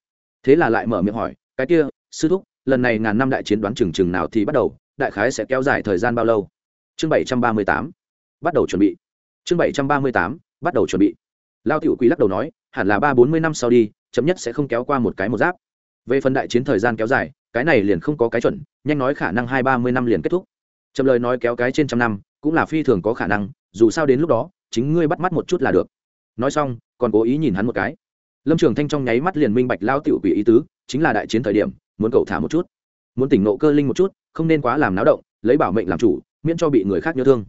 Speaker 1: Thế là lại mở miệng hỏi, cái kia, sư thúc lần này ngàn năm đại chiến đoán chừng chừng nào thì bắt đầu, đại khái sẽ kéo dài thời gian bao lâu? Chương bảy trăm ba mươi tám, bắt đầu chuẩn bị. Chương bảy trăm ba mươi tám, bắt đầu chuẩn bị. Lao tiểu quý lắc đầu nói, hẳn là ba bốn mươi năm sau đi, chấm nhất sẽ không kéo qua một cái một giáp. Về phần đại chiến thời gian kéo dài, cái này liền không có cái chuẩn, nhanh nói khả năng hai ba mươi năm liền kết thúc. Chậm lời nói kéo cái trên trăm năm, cũng là phi thường có khả năng, dù sao đến lúc đó, chính ngươi bắt mắt một chút là được. Nói xong, còn cố ý nhìn hắn một cái. Lâm trường thanh trong nháy mắt liền minh bạch lao tiểu quỷ ý tứ, chính là đại chiến thời điểm muốn cậu thả một chút. Muốn tỉnh nộ cơ linh một chút, không nên quá làm náo động, lấy bảo mệnh làm chủ, miễn cho bị người khác nhớ thương.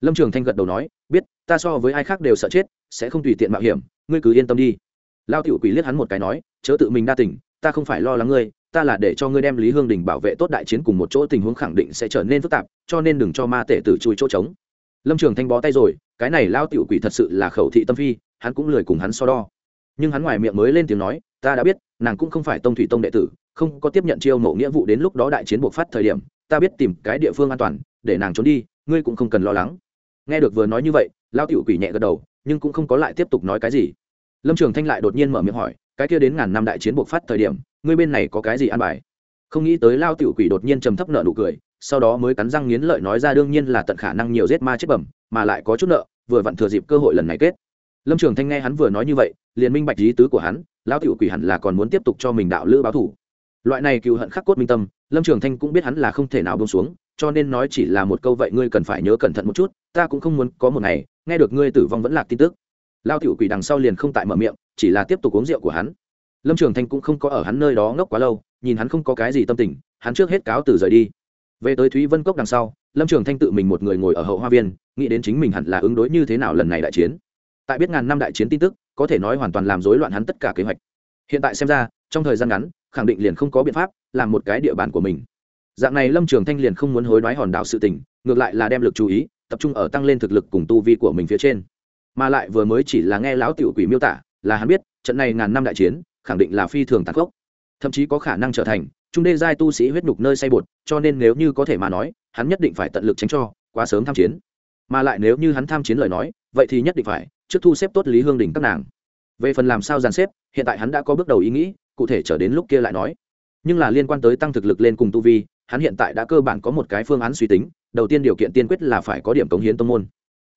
Speaker 1: Lâm trường thanh gật đầu nói, biết, ta so với ai khác đều sợ chết, sẽ không tùy tiện mạo hiểm, ngươi cứ yên tâm đi. Lao tiểu quỷ liếc hắn một cái nói, chớ tự mình đa tỉnh ta không phải lo lắng ngươi, ta là để cho ngươi đem lý hương đình bảo vệ tốt đại chiến cùng một chỗ, tình huống khẳng định sẽ trở nên phức tạp, cho nên đừng cho ma tể tử chui chỗ trống. Lâm trường thanh bó tay rồi, cái này lao tiểu quỷ thật sự là khẩu thị tâm phi, hắn cũng lười cùng hắn so đo nhưng hắn ngoài miệng mới lên tiếng nói, ta đã biết, nàng cũng không phải tông thủy tông đệ tử, không có tiếp nhận chiêu mộ nghĩa vụ đến lúc đó đại chiến buộc phát thời điểm, ta biết tìm cái địa phương an toàn, để nàng trốn đi, ngươi cũng không cần lo lắng. Nghe được vừa nói như vậy lao tiểu quỷ nhẹ gật đầu, nhưng cũng không có lại tiếp tục nói cái gì. Lâm trường thanh lại đột nhiên mở miệng hỏi, cái kia đến ngàn năm đại chiến buộc phát thời điểm, ngươi bên này có cái gì an bài? Không nghĩ tới lao tiểu quỷ đột nhiên trầm thấp nợ nụ cười, sau đó mới cắn răng nghiến lợi nói ra đương nhiên là tận khả năng nhiều giết ma chết bẩm, mà lại có chút nợ, vừa vặn thừa dịp cơ hội lần này kết lâm trường thanh nghe hắn vừa nói như vậy, liền minh bạch lý tứ của hắn lao tiểu quỷ hẳn là còn muốn tiếp tục cho mình đạo lữ báo thủ. Loại này cựu hận khắc cốt minh tâm, lâm trường thanh cũng biết hắn là không thể nào bông xuống, cho nên nói chỉ là một câu vậy ngươi cần phải nhớ cẩn thận một chút, ta cũng không muốn có một ngày, nghe được ngươi tử vong vẫn lạc tin tức. Lao tiểu quỷ đằng sau liền không tại mở miệng, chỉ là tiếp tục uống rượu của hắn. Lâm trường thanh cũng không có ở hắn nơi đó ngốc quá lâu, nhìn hắn không có cái gì tâm tình, hắn trước hết cáo từ rời đi. Về tới thúy vân cốc đằng sau, lâm trường thanh tự mình một người ngồi ở hậu hoa viên, nghĩ đến chính mình hẳn là ứng đối như thế nào lần này đại chiến tại biết ngàn năm đại chiến tin tức, có thể nói hoàn toàn làm rối loạn hắn tất cả kế hoạch. Hiện tại xem ra, trong thời gian ngắn, khẳng định liền không có biện pháp làm một cái địa bàn của mình. Dạng này lâm trường thanh liền không muốn hối đoái hòn đảo sự tình, ngược lại là đem lực chú ý tập trung ở tăng lên thực lực cùng tu vi của mình phía trên. Mà lại vừa mới chỉ là nghe lão tiểu quỷ miêu tả, là hắn biết, trận này ngàn năm đại chiến, khẳng định là phi thường tàn khốc. Thậm chí có khả năng trở thành trung đê giai tu sĩ huyết nhục nơi say bột, cho nên nếu như có thể mà nói, hắn nhất định phải tận lực tránh cho, quá sớm tham chiến. Mà lại nếu như hắn tham chiến lời nói, vậy thì nhất định phải trước thu xếp tốt lý hương đình các nàng. Về phần làm sao dàn xếp, hiện tại hắn đã có bước đầu ý nghĩ, cụ thể trở đến lúc kia lại nói. Nhưng là liên quan tới tăng thực lực lên cùng tu vi, hắn hiện tại đã cơ bản có một cái phương án suy tính, đầu tiên điều kiện tiên quyết là phải có điểm cống hiến tông môn.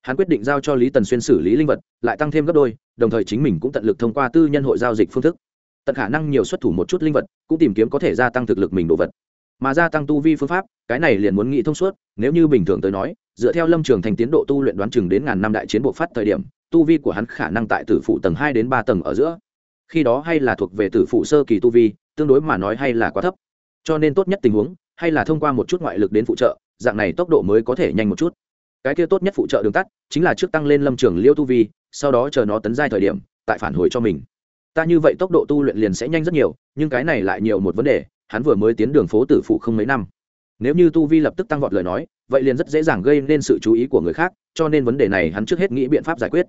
Speaker 1: Hắn quyết định giao cho lý tần xuyên xử lý linh vật, lại tăng thêm gấp đôi, đồng thời chính mình cũng tận lực thông qua tư nhân hội giao dịch phương thức. Tận khả năng nhiều xuất thủ một chút linh vật, cũng tìm kiếm có thể gia tăng thực lực mình đồ vật. Mà gia tăng tu vi phương pháp, cái này liền muốn nghĩ thông suốt, nếu như bình thường tới nói, dựa theo lâm trường thành tiến độ tu luyện đoán chừng đến ngàn năm đại chiến bộ phát thời điểm tu vi của hắn khả năng tại tử phụ tầng hai đến ba tầng ở giữa. Khi đó hay là thuộc về tử phụ sơ kỳ tu vi, tương đối mà nói hay là quá thấp. Cho nên tốt nhất tình huống, hay là thông qua một chút ngoại lực đến phụ trợ, dạng này tốc độ mới có thể nhanh một chút. Cái kia tốt nhất phụ trợ đường tắt, chính là trước tăng lên lâm trường liêu tu vi, sau đó chờ nó tấn giai thời điểm, tại phản hồi cho mình. Ta như vậy tốc độ tu luyện liền sẽ nhanh rất nhiều, nhưng cái này lại nhiều một vấn đề, hắn vừa mới tiến đường phố tử phụ không mấy năm. Nếu như tu vi lập tức tăng vọt lời nói, vậy liền rất dễ dàng gây nên sự chú ý của người khác, cho nên vấn đề này hắn trước hết nghĩ biện pháp giải quyết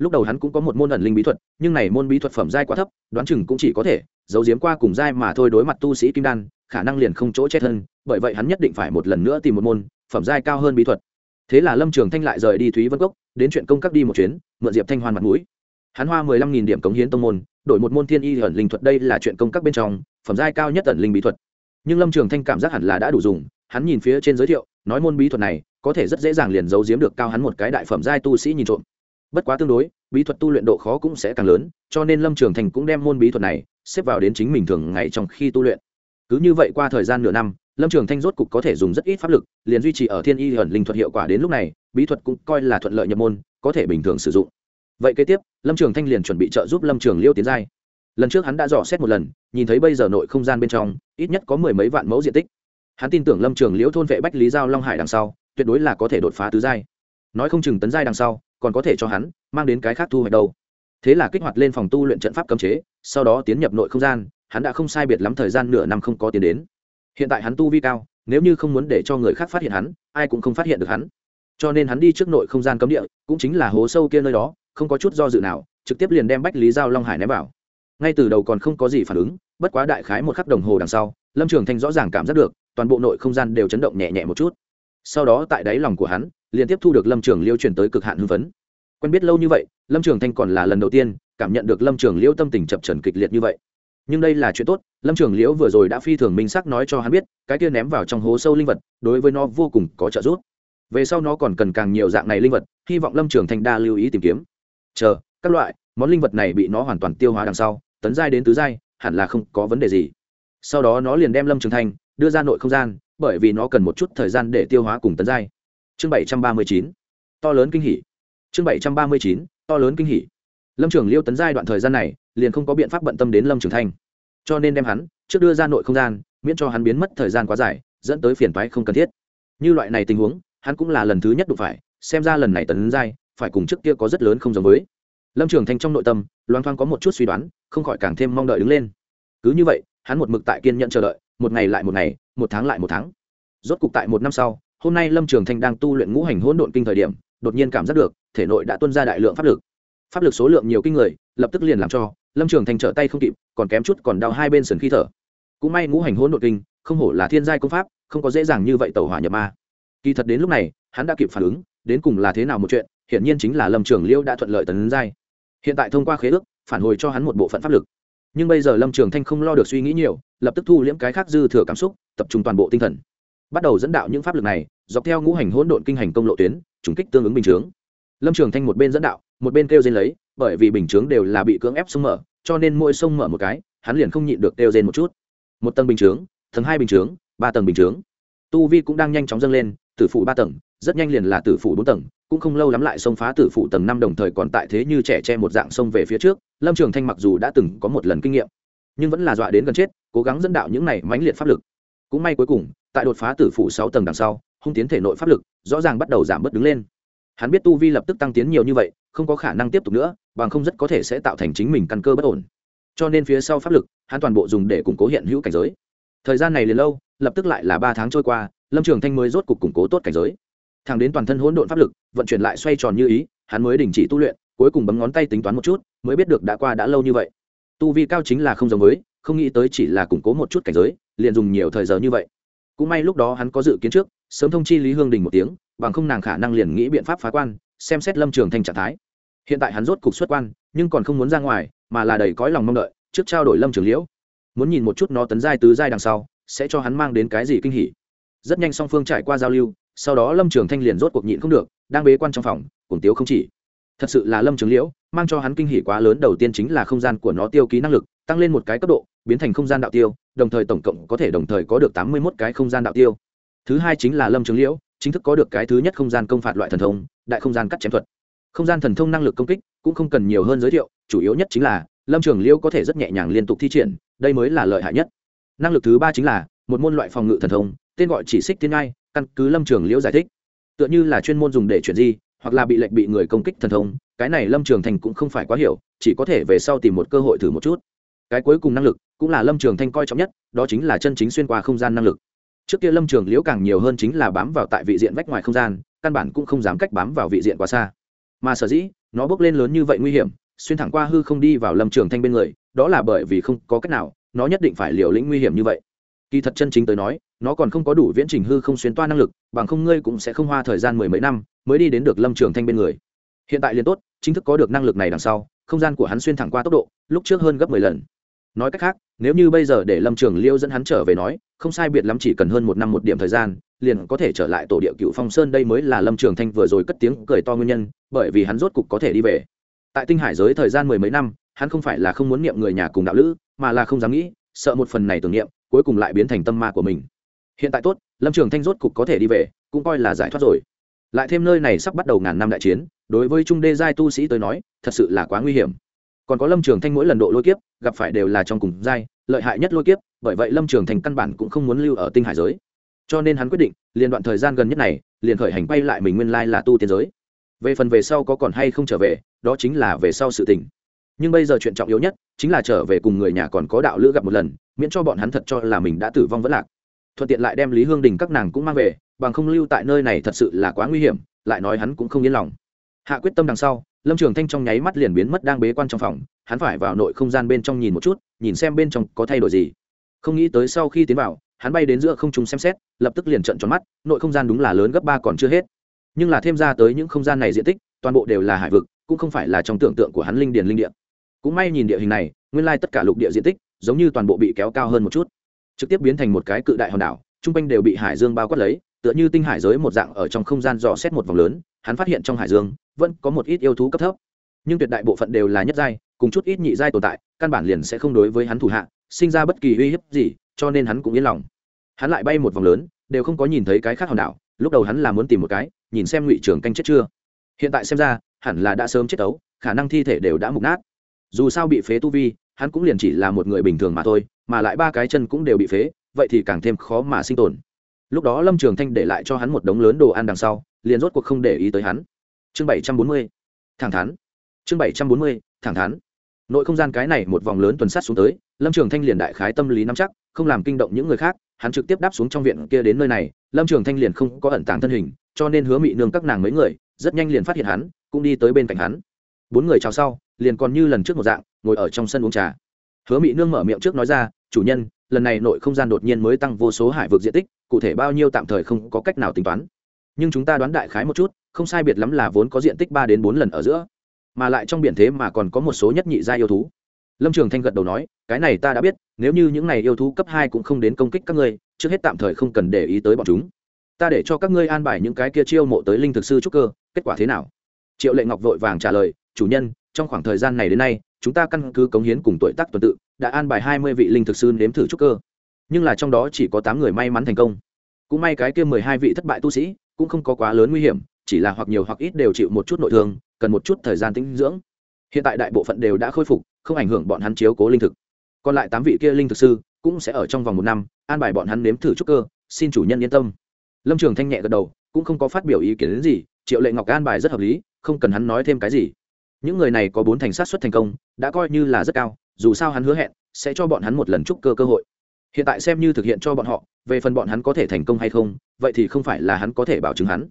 Speaker 1: lúc đầu hắn cũng có một môn ẩn linh bí thuật, nhưng này môn bí thuật phẩm giai quá thấp, đoán chừng cũng chỉ có thể giấu giếm qua cùng giai mà thôi đối mặt tu sĩ kim đan, khả năng liền không chỗ chết hơn bởi vậy hắn nhất định phải một lần nữa tìm một môn phẩm giai cao hơn bí thuật. Thế là lâm trường thanh lại rời đi thúy vân cốc, đến chuyện công cấp đi một chuyến, mượn diệp thanh hoan mặt mũi. Hắn hoa mười lăm nghìn điểm cống hiến tông môn, đổi một môn thiên y ẩn linh thuật đây là chuyện công các bên trong phẩm giai cao nhất ẩn linh bí thuật. Nhưng lâm trường thanh cảm giác hẳn là đã đủ dùng, hắn nhìn phía trên giới thiệu, nói môn bí thuật này có thể rất dễ dàng liền giấu giếm được cao hắn một cái đại phẩm giai tu sĩ nhìn trộm bất quá tương đối, bí thuật tu luyện độ khó cũng sẽ càng lớn, cho nên lâm trường thành cũng đem môn bí thuật này xếp vào đến chính mình thường ngày trong khi tu luyện. Cứ như vậy qua thời gian nửa năm, lâm trường thanh rốt cục có thể dùng rất ít pháp lực, liền duy trì ở thiên y ẩn linh thuật hiệu quả đến lúc này, bí thuật cũng coi là thuận lợi nhập môn, có thể bình thường sử dụng. Vậy kế tiếp, lâm trường thanh liền chuẩn bị trợ giúp lâm trường liêu tiến giai. Lần trước hắn đã dò xét một lần, nhìn thấy bây giờ nội không gian bên trong, ít nhất có mười mấy vạn mẫu diện tích. Hắn tin tưởng lâm trường liễu thôn vệ bách lý giao long hải đằng sau, tuyệt đối là có thể đột phá tứ giai. Nói không chừng tấn giai đằng sau còn có thể cho hắn mang đến cái khác thu hoạch đâu. Thế là kích hoạt lên phòng tu luyện trận pháp cấm chế, sau đó tiến nhập nội không gian, hắn đã không sai biệt lắm thời gian nửa năm không có tiến đến. Hiện tại hắn tu vi cao, nếu như không muốn để cho người khác phát hiện hắn, ai cũng không phát hiện được hắn. Cho nên hắn đi trước nội không gian cấm địa, cũng chính là hố sâu kia nơi đó, không có chút do dự nào, trực tiếp liền đem bách lý giao long hải ném vào. Ngay từ đầu còn không có gì phản ứng, bất quá đại khái một khắc đồng hồ đằng sau, lâm trường thanh rõ ràng cảm giác được, toàn bộ nội không gian đều chấn động nhẹ nhẹ một chút sau đó tại đáy lòng của hắn liền tiếp thu được lâm trường liêu truyền tới cực hạn hưng phấn. Quen biết lâu như vậy, lâm trường thanh còn là lần đầu tiên cảm nhận được lâm trường liễu tâm tình chập trần kịch liệt như vậy. Nhưng đây là chuyện tốt, lâm trường liễu vừa rồi đã phi thường minh sắc nói cho hắn biết, cái kia ném vào trong hố sâu linh vật, đối với nó vô cùng có trợ giúp. Về sau nó còn cần càng nhiều dạng này linh vật, hy vọng lâm trường thanh đa lưu ý tìm kiếm. Chờ, các loại, món linh vật này bị nó hoàn toàn tiêu hóa đằng sau, tấn giai đến tứ giai, hẳn là không có vấn đề gì. Sau đó nó liền đem lâm trường thanh đưa ra nội không gian bởi vì nó cần một chút thời gian để tiêu hóa cùng tấn giai. Chương bảy trăm ba mươi chín, to lớn kinh hỉ. Chương bảy trăm ba mươi chín, to lớn kinh hỉ. Lâm trường liêu tấn giai đoạn thời gian này, liền không có biện pháp bận tâm đến lâm trường thanh. Cho nên đem hắn, trước đưa ra nội không gian, miễn cho hắn biến mất thời gian quá dài, dẫn tới phiền toái không cần thiết. Như loại này tình huống, hắn cũng là lần thứ nhất đụng phải, xem ra lần này tấn giai, phải cùng trước kia có rất lớn không giống với. Lâm trường thanh trong nội tâm, loang thoang có một chút suy đoán, không khỏi càng thêm mong đợi đứng lên. Cứ như vậy, hắn một mực tại kiên nhận chờ đợi một ngày lại một ngày, một tháng lại một tháng. Rốt cục tại một năm sau, hôm nay lâm trường thanh đang tu luyện ngũ hành hỗn độn kinh thời điểm, đột nhiên cảm giác được, thể nội đã tuân ra đại lượng pháp lực. Pháp lực số lượng nhiều kinh người, lập tức liền làm cho lâm trường thanh trở tay không kịp, còn kém chút còn đau hai bên sườn khi thở. Cũng may ngũ hành hỗn độn kinh, không hổ là thiên giai công pháp, không có dễ dàng như vậy tẩu hỏa nhập ma. Kỳ thật đến lúc này, hắn đã kịp phản ứng, đến cùng là thế nào một chuyện, hiển nhiên chính là lâm trường liễu đã thuận lợi tấn giai. Hiện tại thông qua khế ước, phản hồi cho hắn một bộ phận pháp lực. Nhưng bây giờ lâm trường thanh không lo được suy nghĩ nhiều lập tức thu liễm cái khác dư thừa cảm xúc, tập trung toàn bộ tinh thần. Bắt đầu dẫn đạo những pháp lực này, dọc theo ngũ hành hỗn độn kinh hành công lộ tuyến, trùng kích tương ứng bình chướng. Lâm trường thanh một bên dẫn đạo, một bên kêu rên lấy, bởi vì bình chướng đều là bị cưỡng ép sông mở, cho nên mỗi sông mở một cái, hắn liền không nhịn được kêu rên một chút. Một tầng bình chướng, tầng hai bình chướng, ba tầng bình chướng. Tu vi cũng đang nhanh chóng dâng lên, tử phủ ba tầng, rất nhanh liền là tử phủ bốn tầng, cũng không lâu lắm lại xông phá tử phủ tầng năm đồng thời còn tại thế như trẻ che một dạng sông về phía trước. Lâm trường thanh mặc dù đã từng có một lần kinh nghiệm nhưng vẫn là dọa đến gần chết, cố gắng dẫn đạo những này mãnh liệt pháp lực. Cũng may cuối cùng, tại đột phá tử phủ sáu tầng đằng sau, hung tiến thể nội pháp lực rõ ràng bắt đầu giảm bớt đứng lên. Hắn biết tu vi lập tức tăng tiến nhiều như vậy, không có khả năng tiếp tục nữa, bằng không rất có thể sẽ tạo thành chính mình căn cơ bất ổn. Cho nên phía sau pháp lực, hắn toàn bộ dùng để củng cố hiện hữu cảnh giới. Thời gian này liền lâu, lập tức lại là ba tháng trôi qua, lâm trường thanh mới rốt cục củng cố tốt cảnh giới. Thẳng đến toàn thân hỗn độn pháp lực, vận chuyển lại xoay tròn như ý, hắn mới đình chỉ tu luyện, cuối cùng bấm ngón tay tính toán một chút, mới biết được đã qua đã lâu như vậy tu vi cao chính là không giống với, không nghĩ tới chỉ là củng cố một chút cảnh giới, liền dùng nhiều thời giờ như vậy. Cũng may lúc đó hắn có dự kiến trước, sớm thông chi lý hương đình một tiếng, bằng không nàng khả năng liền nghĩ biện pháp phá quan, xem xét lâm trường thanh trạng thái. Hiện tại hắn rốt cục xuất quan, nhưng còn không muốn ra ngoài, mà là đầy cõi lòng mong đợi, trước trao đổi lâm trường liễu. Muốn nhìn một chút nó tấn giai tứ giai đằng sau, sẽ cho hắn mang đến cái gì kinh hỉ. Rất nhanh song phương trải qua giao lưu, sau đó lâm trường thanh liền rốt cuộc nhịn không được, đang bế quan trong phòng, cùng tiếu không chỉ thật sự là lâm trường liễu, mang cho hắn kinh hỉ quá lớn, đầu tiên chính là không gian của nó tiêu ký năng lực, tăng lên một cái cấp độ, biến thành không gian đạo tiêu, đồng thời tổng cộng có thể đồng thời có được tám mươi một cái không gian đạo tiêu. Thứ hai chính là lâm trường liễu, chính thức có được cái thứ nhất không gian công phạt loại thần thông, đại không gian cắt chém thuật. Không gian thần thông năng lực công kích cũng không cần nhiều hơn giới thiệu, chủ yếu nhất chính là, lâm trường liễu có thể rất nhẹ nhàng liên tục thi triển, đây mới là lợi hại nhất. Năng lực thứ ba chính là, một môn loại phòng ngự thần thông, tên gọi chỉ xích tiên ngai, căn cứ lâm trường liễu giải thích. Tựa như là chuyên môn dùng để chuyển di hoặc là bị lệnh bị người công kích thần thông, cái này lâm trường thành cũng không phải quá hiểu, chỉ có thể về sau tìm một cơ hội thử một chút. Cái cuối cùng năng lực cũng là lâm trường thanh coi trọng nhất, đó chính là chân chính xuyên qua không gian năng lực. Trước kia lâm trường liễu càng nhiều hơn chính là bám vào tại vị diện vách ngoài không gian, căn bản cũng không dám cách bám vào vị diện quá xa. Mà sở dĩ, nó bước lên lớn như vậy nguy hiểm, xuyên thẳng qua hư không đi vào lâm trường thanh bên người, đó là bởi vì không có cách nào, nó nhất định phải liều lĩnh nguy hiểm như vậy. Kỳ thật chân chính tới nói, nó còn không có đủ viễn trình hư không xuyên toa năng lực, bằng không ngươi cũng sẽ không hoa thời gian mười mấy năm mới đi đến được lâm trường thanh bên người. Hiện tại liền tốt, chính thức có được năng lực này đằng sau, không gian của hắn xuyên thẳng qua tốc độ, lúc trước hơn gấp mười lần. Nói cách khác, nếu như bây giờ để lâm trường liêu dẫn hắn trở về nói, không sai biệt lắm chỉ cần hơn một năm một điểm thời gian, liền có thể trở lại tổ địa cựu phong sơn đây mới là lâm trường thanh vừa rồi cất tiếng cười to nguyên nhân, bởi vì hắn rốt cục có thể đi về. Tại tinh hải giới thời gian mười mấy năm, hắn không phải là không muốn niệm người nhà cùng đạo lữ, mà là không dám nghĩ, sợ một phần này tưởng niệm, cuối cùng lại biến thành tâm ma của mình. Hiện tại tốt, lâm trường thanh rốt cục có thể đi về, cũng coi là giải thoát rồi lại thêm nơi này sắp bắt đầu ngàn năm đại chiến, đối với trung đê giai tu sĩ tới nói, thật sự là quá nguy hiểm. Còn có lâm trường thanh mỗi lần độ lôi kiếp, gặp phải đều là trong cùng giai, lợi hại nhất lôi kiếp, bởi vậy lâm trường thành căn bản cũng không muốn lưu ở tinh hải giới. Cho nên hắn quyết định liền đoạn thời gian gần nhất này, liền khởi hành quay lại mình nguyên lai là tu tiên giới. Về phần về sau có còn hay không trở về, đó chính là về sau sự tình. Nhưng bây giờ chuyện trọng yếu nhất, chính là trở về cùng người nhà còn có đạo lữ gặp một lần, miễn cho bọn hắn thật cho là mình đã tử vong vẫn lạc. Thuận tiện lại đem lý hương đình các nàng cũng mang về bằng không lưu tại nơi này thật sự là quá nguy hiểm, lại nói hắn cũng không yên lòng. Hạ quyết tâm đằng sau, lâm trường thanh trong nháy mắt liền biến mất đang bế quan trong phòng, hắn phải vào nội không gian bên trong nhìn một chút, nhìn xem bên trong có thay đổi gì. Không nghĩ tới sau khi tiến vào, hắn bay đến giữa không trung xem xét, lập tức liền trận tròn mắt, nội không gian đúng là lớn gấp ba còn chưa hết. Nhưng là thêm ra tới những không gian này diện tích, toàn bộ đều là hải vực, cũng không phải là trong tưởng tượng của hắn linh điền linh địa. Cũng may nhìn địa hình này, nguyên lai tất cả lục địa diện tích, giống như toàn bộ bị kéo cao hơn một chút. Trực tiếp biến thành một cái cự đại hòn đảo chung quanh đều bị hải dương bao quát lấy tựa như tinh hải giới một dạng ở trong không gian dò xét một vòng lớn, hắn phát hiện trong hải dương vẫn có một ít yêu thú cấp thấp. Nhưng tuyệt đại bộ phận đều là nhất giai, cùng chút ít nhị giai tồn tại, căn bản liền sẽ không đối với hắn thủ hạ sinh ra bất kỳ uy hiếp gì, cho nên hắn cũng yên lòng. Hắn lại bay một vòng lớn, đều không có nhìn thấy cái khác hòn đảo, lúc đầu hắn là muốn tìm một cái, nhìn xem ngụy trưởng canh chết chưa. Hiện tại xem ra, hẳn là đã sớm chết ấu, khả năng thi thể đều đã mục nát. Dù sao bị phế tu vi, hắn cũng liền chỉ là một người bình thường mà thôi, mà lại ba cái chân cũng đều bị phế, vậy thì càng thêm khó mà sinh tồn lúc đó lâm trường thanh để lại cho hắn một đống lớn đồ ăn đằng sau, liền rốt cuộc không để ý tới hắn. Chương bảy trăm bốn mươi. Thẳng thắn. Chương bảy trăm bốn mươi, thẳng thắn. Nội không gian cái này một vòng lớn tuần sát xuống tới, lâm trường thanh liền đại khái tâm lý nắm chắc, không làm kinh động những người khác, hắn trực tiếp đáp xuống trong viện kia đến nơi này, lâm trường thanh liền không có ẩn tàng thân hình, cho nên hứa mị nương các nàng mấy người, rất nhanh liền phát hiện hắn, cũng đi tới bên cạnh hắn. Bốn người chào sau, liền còn như lần trước một dạng, ngồi ở trong sân uống trà hứa mị nương mở miệng trước nói ra, chủ nhân, lần này nội không gian đột nhiên mới tăng vô số hải vực diện tích, cụ thể bao nhiêu tạm thời không có cách nào tính toán. Nhưng chúng ta đoán đại khái một chút, không sai biệt lắm là vốn có diện tích ba đến bốn lần ở giữa, mà lại trong biển thế mà còn có một số nhất nhị gia yêu thú. Lâm trường thanh gật đầu nói, cái này ta đã biết, nếu như những này yêu thú cấp hai cũng không đến công kích các ngươi, trước hết tạm thời không cần để ý tới bọn chúng. Ta để cho các ngươi an bài những cái kia chiêu mộ tới linh thực sư trúc cơ, kết quả thế nào? Triệu lệ ngọc vội vàng trả lời, chủ nhân, trong khoảng thời gian này đến nay chúng ta căn cứ cống hiến cùng tuổi tác tuần tự, đã an bài hai mươi vị linh thực sư nếm thử trúc cơ. Nhưng là trong đó chỉ có tám người may mắn thành công. Cũng may cái kia mười hai vị thất bại tu sĩ, cũng không có quá lớn nguy hiểm, chỉ là hoặc nhiều hoặc ít đều chịu một chút nội thương, cần một chút thời gian tĩnh dưỡng. Hiện tại đại bộ phận đều đã khôi phục, không ảnh hưởng bọn hắn chiếu cố linh thực. Còn lại tám vị kia linh thực sư cũng sẽ ở trong vòng một năm, an bài bọn hắn nếm thử trúc cơ, xin chủ nhân yên tâm. Lâm trường thanh nhẹ gật đầu, cũng không có phát biểu ý kiến đến gì, triệu lệ ngọc an bài rất hợp lý, không cần hắn nói thêm cái gì những người này có bốn thành sát xuất thành công, đã coi như là rất cao, dù sao hắn hứa hẹn sẽ cho bọn hắn một lần chúc cơ cơ hội. Hiện tại xem như thực hiện cho bọn họ, về phần bọn hắn có thể thành công hay không, vậy thì không phải là hắn có thể bảo chứng hắn.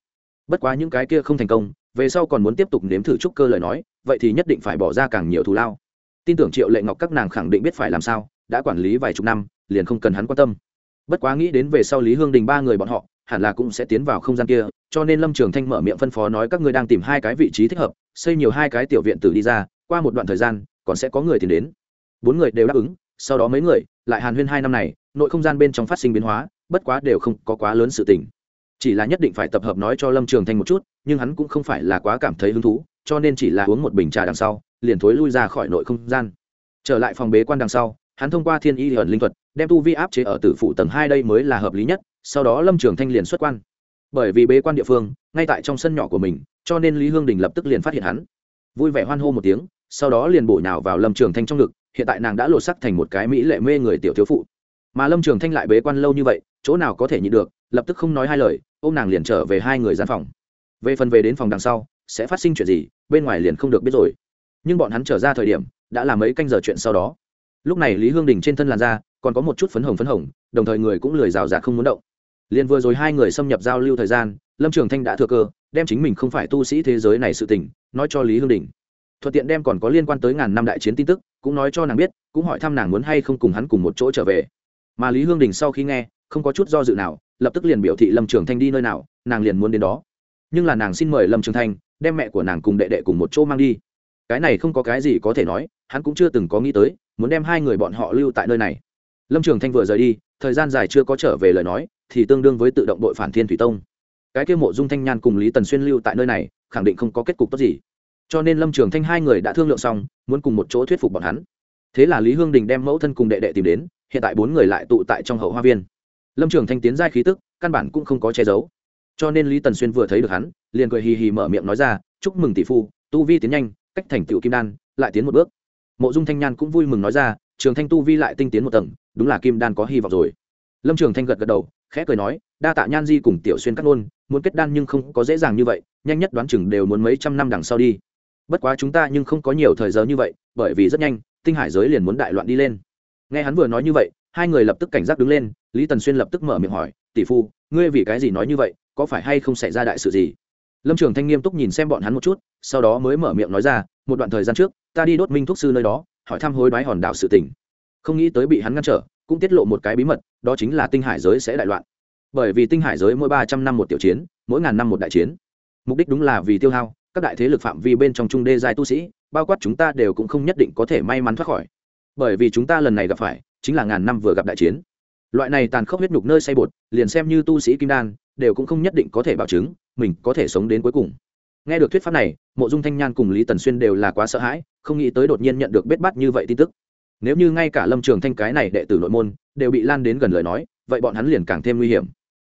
Speaker 1: Bất quá những cái kia không thành công, về sau còn muốn tiếp tục nếm thử chúc cơ lời nói, vậy thì nhất định phải bỏ ra càng nhiều thù lao. Tin tưởng triệu lệ ngọc các nàng khẳng định biết phải làm sao, đã quản lý vài chục năm, liền không cần hắn quan tâm. Bất quá nghĩ đến về sau lý hương đình ba người bọn họ, hẳn là cũng sẽ tiến vào không gian kia, cho nên lâm trường thanh mở miệng phân phó nói các ngươi đang tìm hai cái vị trí thích hợp xây nhiều hai cái tiểu viện tử đi ra, qua một đoạn thời gian, còn sẽ có người tìm đến. Bốn người đều đáp ứng, sau đó mấy người, lại hàn huyên hai năm này, nội không gian bên trong phát sinh biến hóa, bất quá đều không có quá lớn sự tình. Chỉ là nhất định phải tập hợp nói cho lâm trường thanh một chút, nhưng hắn cũng không phải là quá cảm thấy hứng thú, cho nên chỉ là uống một bình trà đằng sau, liền thối lui ra khỏi nội không gian. Trở lại phòng bế quan đằng sau, hắn thông qua thiên y ẩn linh thuật, đem tu vi áp chế ở tử phụ tầng hai đây mới là hợp lý nhất, sau đó lâm trường thanh liền xuất quan bởi vì bế quan địa phương, ngay tại trong sân nhỏ của mình, cho nên lý hương đình lập tức liền phát hiện hắn. Vui vẻ hoan hô một tiếng, sau đó liền bổ nhào vào lâm trường thanh trong ngực, hiện tại nàng đã lột sắc thành một cái mỹ lệ mê người tiểu thiếu phụ. Mà lâm trường thanh lại bế quan lâu như vậy, chỗ nào có thể nhịn được, lập tức không nói hai lời ô m nàng liền trở về hai người gian phòng. Về phần về đến phòng đằng sau, sẽ phát sinh chuyện gì, bên ngoài liền không được biết rồi. Nhưng bọn hắn trở ra thời điểm, đã là mấy canh giờ chuyện sau đó. Lúc này lý hương đình trên thân làn da, còn có một chút phấn hồng phấn hồng, đồng thời người cũng lười rào rạt không muốn động liền vừa rồi hai người xâm nhập giao lưu thời gian, lâm trường thanh đã thừa cơ, đem chính mình không phải tu sĩ thế giới này sự tình, nói cho lý hương đình. Thuận tiện đem còn có liên quan tới ngàn năm đại chiến tin tức, cũng nói cho nàng biết, cũng hỏi thăm nàng muốn hay không cùng hắn cùng một chỗ trở về. Mà lý hương đình sau khi nghe, không có chút do dự nào, lập tức liền biểu thị lâm trường thanh đi nơi nào, nàng liền muốn đến đó. Nhưng là nàng xin mời lâm trường thanh, đem mẹ của nàng cùng đệ đệ cùng một chỗ mang đi. Cái này không có cái gì có thể nói, hắn cũng chưa từng có nghĩ tới, muốn đem hai người bọn họ lưu tại nơi này. Lâm trường thanh vừa rời đi, thời gian dài chưa có trở về lời nói thì tương đương với tự động đội phản thiên thủy tông. Cái kia mộ dung thanh nhan cùng lý tần xuyên lưu tại nơi này, khẳng định không có kết cục tốt gì. Cho nên lâm trường thanh hai người đã thương lượng xong, muốn cùng một chỗ thuyết phục bọn hắn. Thế là lý hương đình đem mẫu thân cùng đệ đệ tìm đến, hiện tại bốn người lại tụ tại trong hậu hoa viên. Lâm trường thanh tiến giai khí tức, căn bản cũng không có che giấu. Cho nên lý tần xuyên vừa thấy được hắn, liền cười hì hì mở miệng nói ra, chúc mừng tỷ phu, tu vi tiến nhanh, cách thành tựu kim đan, lại tiến một bước. Mộ dung thanh nhan cũng vui mừng nói ra, trường thanh tu vi lại tinh tiến một tầng, đúng là kim đan có hy vọng rồi. Lâm trường thanh gật gật đầu khẽ cười nói, đa tạ nhan di cùng tiểu xuyên cắt ngôn muốn kết đan nhưng không có dễ dàng như vậy, nhanh nhất đoán chừng đều muốn mấy trăm năm đằng sau đi. Bất quá chúng ta nhưng không có nhiều thời giờ như vậy, bởi vì rất nhanh, tinh hải giới liền muốn đại loạn đi lên. Nghe hắn vừa nói như vậy, hai người lập tức cảnh giác đứng lên, lý tần xuyên lập tức mở miệng hỏi, tỷ phu, ngươi vì cái gì nói như vậy, có phải hay không xảy ra đại sự gì? Lâm trường thanh nghiêm túc nhìn xem bọn hắn một chút, sau đó mới mở miệng nói ra, một đoạn thời gian trước, ta đi đốt minh thuốc sư nơi đó, hỏi thăm hối đoái hòn đảo sự tỉnh không nghĩ tới bị hắn ngăn trở cũng tiết lộ một cái bí mật, đó chính là tinh hải giới sẽ đại loạn. Bởi vì tinh hải giới mỗi ba trăm năm một tiểu chiến, mỗi ngàn năm một đại chiến. Mục đích đúng là vì tiêu hao, các đại thế lực phạm vi bên trong trung đê giai tu sĩ, bao quát chúng ta đều cũng không nhất định có thể may mắn thoát khỏi. Bởi vì chúng ta lần này gặp phải, chính là ngàn năm vừa gặp đại chiến. Loại này tàn khốc huyết nhục nơi say bột, liền xem như tu sĩ kim đan, đều cũng không nhất định có thể bảo chứng, mình có thể sống đến cuối cùng. Nghe được thuyết pháp này, mộ dung thanh nhan cùng lý tần xuyên đều là quá sợ hãi, không nghĩ tới đột nhiên nhận được bết bắt như vậy tin tức nếu như ngay cả lâm trường thanh cái này đệ tử nội môn đều bị lan đến gần lời nói, vậy bọn hắn liền càng thêm nguy hiểm.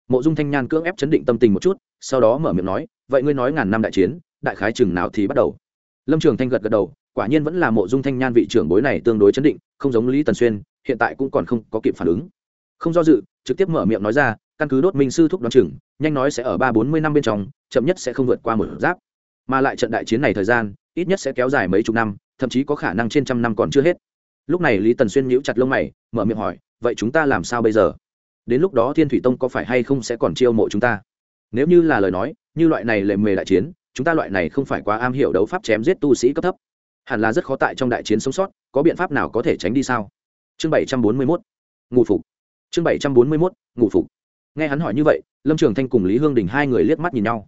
Speaker 1: Mộ dung thanh nhan cưỡng ép chấn định tâm tình một chút, sau đó mở miệng nói, vậy ngươi nói ngàn năm đại chiến, đại khái chừng nào thì bắt đầu? Lâm trường thanh gật gật đầu, quả nhiên vẫn là mộ dung thanh nhan vị trưởng bối này tương đối chấn định, không giống lý tần xuyên, hiện tại cũng còn không có kịp phản ứng. Không do dự, trực tiếp mở miệng nói ra, căn cứ đốt minh sư thúc đoán chừng, nhanh nói sẽ ở ba bốn mươi năm bên trong, chậm nhất sẽ không vượt qua một giáp. Mà lại trận đại chiến này thời gian, ít nhất sẽ kéo dài mấy chục năm, thậm chí có khả năng trên trăm năm còn chưa hết lúc này lý tần xuyên nhíu chặt lông mày, mở miệng hỏi, vậy chúng ta làm sao bây giờ? Đến lúc đó thiên thủy tông có phải hay không sẽ còn chiêu mộ chúng ta? Nếu như là lời nói, như loại này lệ mề đại chiến, chúng ta loại này không phải quá am hiểu đấu pháp chém giết tu sĩ cấp thấp. Hẳn là rất khó tại trong đại chiến sống sót, có biện pháp nào có thể tránh đi sao? Chương bảy trăm bốn mươi mốt, ngủ phục. Chương bảy trăm bốn mươi mốt, ngủ phục. Nghe hắn hỏi như vậy, lâm trường thanh cùng lý hương đình hai người liếc mắt nhìn nhau.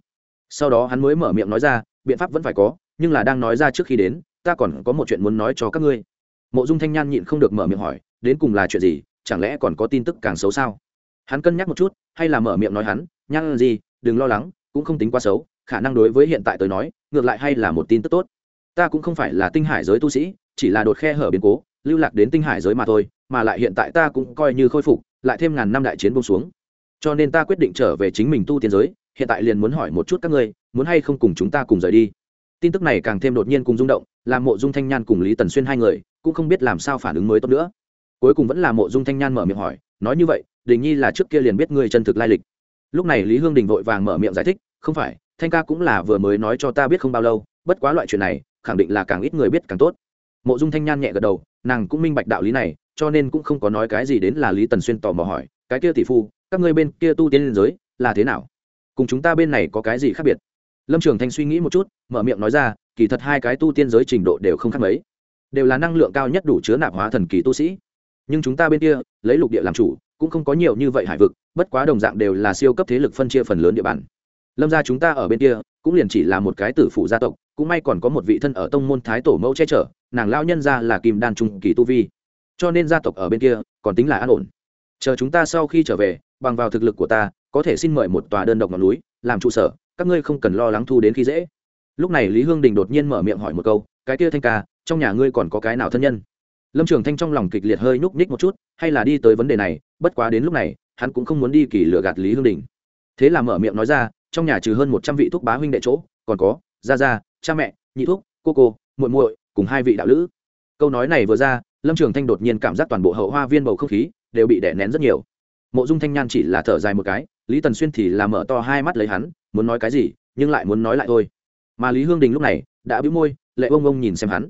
Speaker 1: Sau đó hắn mới mở miệng nói ra, biện pháp vẫn phải có, nhưng là đang nói ra trước khi đến, ta còn có một chuyện muốn nói cho các ngươi mộ dung thanh nhan nhịn không được mở miệng hỏi, đến cùng là chuyện gì, chẳng lẽ còn có tin tức càng xấu sao? Hắn cân nhắc một chút, hay là mở miệng nói hắn, nhan gì đừng lo lắng, cũng không tính quá xấu, khả năng đối với hiện tại tới nói, ngược lại hay là một tin tức tốt. Ta cũng không phải là tinh hải giới tu sĩ, chỉ là đột khe hở biến cố, lưu lạc đến tinh hải giới mà thôi, mà lại hiện tại ta cũng coi như khôi phục, lại thêm ngàn năm đại chiến bông xuống. Cho nên ta quyết định trở về chính mình tu tiên giới, hiện tại liền muốn hỏi một chút các ngươi, muốn hay không cùng chúng ta cùng rời đi? Tin tức này càng thêm đột nhiên cùng rung động, làm mộ dung thanh nhan cùng lý tần xuyên hai người cũng không biết làm sao phản ứng mới tốt nữa. Cuối cùng vẫn là mộ dung thanh nhan mở miệng hỏi, nói như vậy, đình nhi là trước kia liền biết ngươi chân thực lai lịch. Lúc này lý hương đình vội vàng mở miệng giải thích, không phải, thanh ca cũng là vừa mới nói cho ta biết không bao lâu, bất quá loại chuyện này, khẳng định là càng ít người biết càng tốt. Mộ dung thanh nhan nhẹ gật đầu, nàng cũng minh bạch đạo lý này, cho nên cũng không có nói cái gì đến là lý tần xuyên tò mò hỏi, cái kia tỷ phu, các ngươi bên kia tu tiên liên giới là thế nào? Cùng chúng ta bên này có cái gì khác biệt? Lâm trường thanh suy nghĩ một chút, mở miệng nói ra, kỳ thật hai cái tu tiên giới trình độ đều không khác mấy. Đều là năng lượng cao nhất đủ chứa nạp hóa thần kỳ tu sĩ. Nhưng chúng ta bên kia, lấy lục địa làm chủ, cũng không có nhiều như vậy hải vực, bất quá đồng dạng đều là siêu cấp thế lực phân chia phần lớn địa bàn. Lâm gia chúng ta ở bên kia, cũng liền chỉ là một cái tử phụ gia tộc, cũng may còn có một vị thân ở tông môn thái tổ mẫu che chở, nàng lao nhân ra là kim đan trung kỳ tu vi. Cho nên gia tộc ở bên kia, còn tính là an ổn. Chờ chúng ta sau khi trở về, bằng vào thực lực của ta, có thể xin mời một tòa đơn độc ngọn núi, làm trụ sở các ngươi không cần lo lắng thu đến khi dễ. Lúc này lý hương đình đột nhiên mở miệng hỏi một câu, cái kia thanh ca, trong nhà ngươi còn có cái nào thân nhân? Lâm trường thanh trong lòng kịch liệt hơi nhúc nhích một chút, hay là đi tới vấn đề này, bất quá đến lúc này, hắn cũng không muốn đi kỳ lựa gạt lý hương đình. Thế là mở miệng nói ra, trong nhà trừ hơn một trăm vị thuốc bá huynh đệ chỗ, còn có, gia gia, cha mẹ, nhị thuốc cô cô, muội muội, cùng hai vị đạo lữ. Câu nói này vừa ra, lâm trường thanh đột nhiên cảm giác toàn bộ hậu hoa viên bầu không khí đều bị đè nén rất nhiều. Mộ dung thanh nhan chỉ là thở dài một cái, lý tần xuyên thì là mở to hai mắt lấy hắn muốn nói cái gì, nhưng lại muốn nói lại thôi. Mà lý hương đình lúc này đã bĩu môi, lệ ông ông nhìn xem hắn.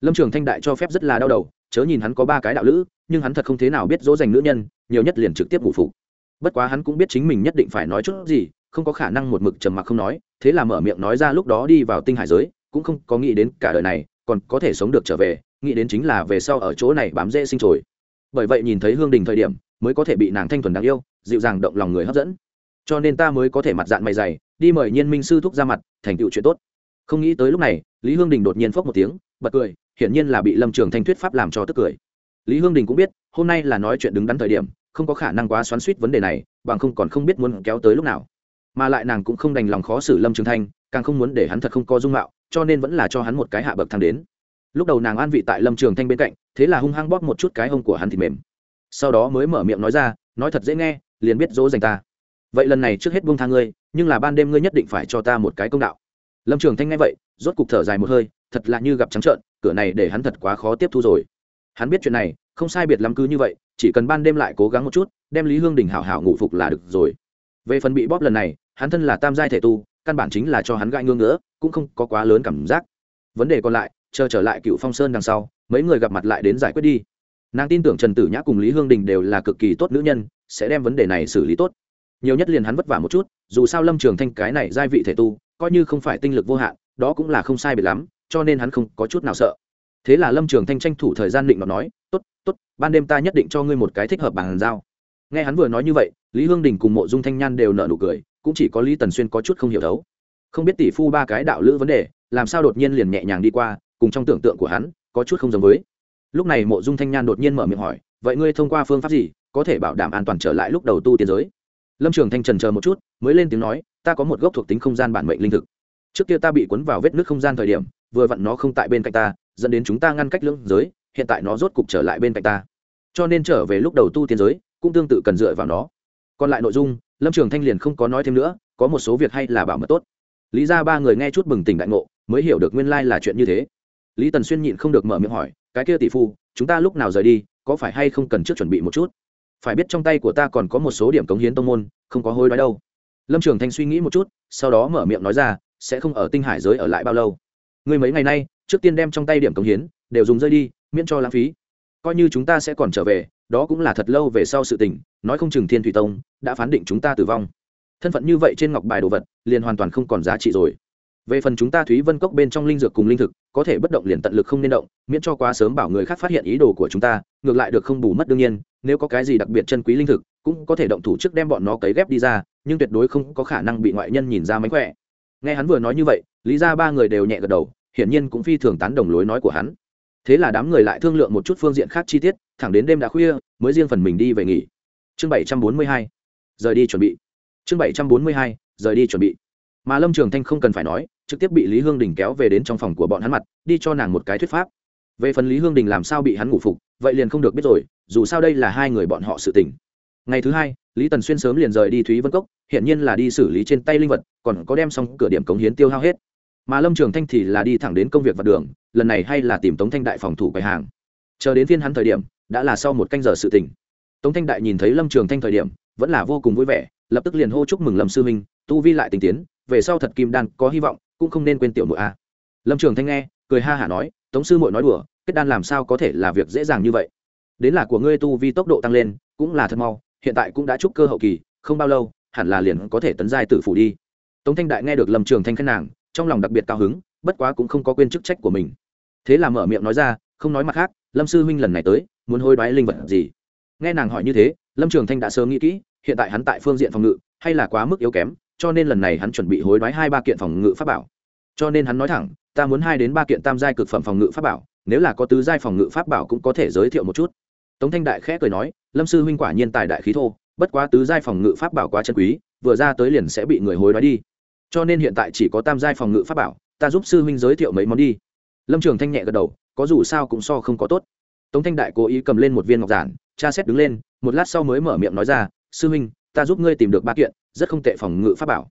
Speaker 1: Lâm trường thanh đại cho phép rất là đau đầu, chớ nhìn hắn có ba cái đạo lữ, nhưng hắn thật không thế nào biết dỗ dành nữ nhân, nhiều nhất liền trực tiếp ngủ phục. Bất quá hắn cũng biết chính mình nhất định phải nói chút gì, không có khả năng một mực trầm mặc không nói, thế là mở miệng nói ra lúc đó đi vào tinh hải giới, cũng không có nghĩ đến cả đời này, còn có thể sống được trở về, nghĩ đến chính là về sau ở chỗ này bám dễ sinh trồi. Bởi vậy nhìn thấy hương đình thời điểm, mới có thể bị nàng thanh thuần đáng yêu, dịu dàng động lòng người hấp dẫn cho nên ta mới có thể mặt dạng mày dày, đi mời nhiên minh sư thúc ra mặt, thành tựu chuyện tốt. Không nghĩ tới lúc này, lý hương đình đột nhiên phốc một tiếng, bật cười, hiển nhiên là bị lâm trường thanh thuyết pháp làm cho tức cười. Lý hương đình cũng biết, hôm nay là nói chuyện đứng đắn thời điểm, không có khả năng quá xoắn suýt vấn đề này, bằng không còn không biết muốn kéo tới lúc nào. Mà lại nàng cũng không đành lòng khó xử lâm trường thanh, càng không muốn để hắn thật không có dung mạo, cho nên vẫn là cho hắn một cái hạ bậc thang đến. Lúc đầu nàng an vị tại lâm trường thanh bên cạnh, thế là hung hăng bóp một chút cái hông của hắn thì mềm. Sau đó mới mở miệng nói ra, nói thật dễ nghe, liền biết dỗ dành ta vậy lần này trước hết buông tha ngươi, nhưng là ban đêm ngươi nhất định phải cho ta một cái công đạo. Lâm trường thanh nghe vậy, rốt cục thở dài một hơi, thật là như gặp trắng trợn, cửa này để hắn thật quá khó tiếp thu rồi. Hắn biết chuyện này, không sai biệt lắm cứ như vậy, chỉ cần ban đêm lại cố gắng một chút, đem lý hương đình hảo hảo ngủ phục là được rồi. Về phần bị bóp lần này, hắn thân là tam giai thể tu, căn bản chính là cho hắn gãi ngương nữa cũng không có quá lớn cảm giác. Vấn đề còn lại, chờ trở lại cựu phong sơn đằng sau, mấy người gặp mặt lại đến giải quyết đi. Nàng tin tưởng trần tử nhã cùng lý hương đình đều là cực kỳ tốt nữ nhân, sẽ đem vấn đề này xử lý tốt nhiều nhất liền hắn vất vả một chút, dù sao lâm trường thanh cái này giai vị thể tu, coi như không phải tinh lực vô hạn, đó cũng là không sai biệt lắm, cho nên hắn không có chút nào sợ. Thế là lâm trường thanh tranh thủ thời gian định mà nói t ố t t ố t ban đêm ta nhất định cho ngươi một cái thích hợp bàn giao. Nghe hắn vừa nói như vậy, lý hương đình cùng mộ dung thanh nhan đều nợ nụ cười, cũng chỉ có lý tần xuyên có chút không hiểu thấu. Không biết tỷ phu ba cái đạo lữ vấn đề, làm sao đột nhiên liền nhẹ nhàng đi qua, cùng trong tưởng tượng của hắn, có chút không giống với. Lúc này mộ dung thanh nhan đột nhiên mở miệng hỏi, vậy ngươi thông qua phương pháp gì, có thể bảo đảm an toàn trở lại lúc đầu tu tiến giới? Lâm trường thanh trần chờ một chút, mới lên tiếng nói, ta có một gốc thuộc tính không gian bản mệnh linh thực. Trước kia ta bị cuốn vào vết nước không gian thời điểm, vừa vặn nó không tại bên cạnh ta, dẫn đến chúng ta ngăn cách lưỡng giới, hiện tại nó rốt cục trở lại bên cạnh ta. Cho nên trở về lúc đầu tu tiến giới, cũng tương tự cần dựa vào nó. Còn lại nội dung, lâm trường thanh liền không có nói thêm nữa, có một số việc hay là bảo mật tốt. Lý ra ba người nghe chút bừng tỉnh đại ngộ, mới hiểu được nguyên lai là chuyện như thế. Lý tần xuyên nhịn không được mở miệng hỏi, cái kia tỷ phu, chúng ta lúc nào rời đi, có phải hay không cần trước chuẩn bị một chút? Phải biết trong tay của ta còn có một số điểm cống hiến tông môn, không có hối đoái đâu. Lâm trường thanh suy nghĩ một chút, sau đó mở miệng nói ra, sẽ không ở tinh hải giới ở lại bao lâu. Người mấy ngày nay, trước tiên đem trong tay điểm cống hiến, đều dùng rơi đi, miễn cho lãng phí. Coi như chúng ta sẽ còn trở về, đó cũng là thật lâu về sau sự tình, nói không chừng thiên thủy tông đã phán định chúng ta tử vong. Thân phận như vậy trên ngọc bài đồ vật, liền hoàn toàn không còn giá trị rồi. Về phần chúng ta thúy vân cốc bên trong linh dược cùng linh thực có thể bất động liền tận lực không nên động, miễn cho quá sớm bảo người khác phát hiện ý đồ của chúng ta, ngược lại được không bù mất đương nhiên, nếu có cái gì đặc biệt chân quý linh thực, cũng có thể động thủ trước đem bọn nó cấy ghép đi ra, nhưng tuyệt đối không có khả năng bị ngoại nhân nhìn ra mánh khỏe. Nghe hắn vừa nói như vậy, lý ra ba người đều nhẹ gật đầu, hiển nhiên cũng phi thường tán đồng lối nói của hắn. Thế là đám người lại thương lượng một chút phương diện khác chi tiết, thẳng đến đêm đã khuya, mới riêng phần mình đi về nghỉ. Chương bảy trăm bốn mươi hai, rời đi chuẩn bị. Chương bảy trăm bốn mươi hai, rời đi chuẩn bị. Mà lâm trường thanh không cần phải nói trực tiếp bị lý hương đình kéo về đến trong phòng của bọn hắn mặt, đi cho nàng một cái thuyết pháp. Về phần lý hương đình làm sao bị hắn ngủ phục, vậy liền không được biết rồi, dù sao đây là hai người bọn họ sự tình. Ngày thứ hai, lý tần xuyên sớm liền rời đi thúy vân cốc hiện nhiên là đi xử lý trên tay linh vật, còn có đem xong cửa điểm cống hiến tiêu hao hết. Mà lâm trường thanh thì là đi thẳng đến công việc và đường, lần này hay là tìm tống thanh đại phòng thủ quầy hàng. Chờ đến phiên hắn thời điểm, đã là sau một canh giờ sự tỉnh tống thanh đại nhìn thấy lâm trường thanh thời điểm, vẫn là vô cùng vui vẻ, lập tức liền hô chúc mừng lâm sư minh, tu vi lại tình tiến về sau thật kim đan có hy vọng, cũng không nên quên tiểu nội a. Lâm trường thanh nghe, cười ha hả nói, tống sư mội nói đùa, kết đan làm sao có thể là việc dễ dàng như vậy? Đến là của ngươi tu vi tốc độ tăng lên, cũng là thật mau, hiện tại cũng đã trúc cơ hậu kỳ, không bao lâu, hẳn là liền có thể tấn giai tử phủ đi. Tống thanh đại nghe được lâm trường thanh khen nàng, trong lòng đặc biệt cao hứng, bất quá cũng không có quên chức trách của mình. Thế là mở miệng nói ra, không nói mặt khác, lâm sư huynh lần này tới, muốn hối đoái linh vật gì? Nghe nàng hỏi như thế, lâm trường thanh đã sớm nghĩ kỹ, hiện tại hắn tại phương diện phòng ngự, hay là quá mức yếu kém cho nên lần này hắn chuẩn bị hối đoái hai ba kiện phòng ngự pháp bảo. Cho nên hắn nói thẳng, ta muốn hai đến ba kiện tam giai cực phẩm phòng ngự pháp bảo, nếu là có tứ giai phòng ngự pháp bảo cũng có thể giới thiệu một chút. Tống thanh đại khẽ cười nói, lâm sư huynh quả nhiên tài đại khí thô, bất quá tứ giai phòng ngự pháp bảo quá chân quý, vừa ra tới liền sẽ bị người hối đoái đi. Cho nên hiện tại chỉ có tam giai phòng ngự pháp bảo, ta giúp sư huynh giới thiệu mấy món đi. Lâm trường thanh nhẹ gật đầu, có dù sao cũng so không có tốt. Tống thanh đại cố ý cầm lên một viên ngọc giản cha xét đứng lên, một lát sau mới mở miệng nói ra, sư huynh ta giúp ngươi tìm được ba kiện, rất không tệ phòng ngự pháp bảo.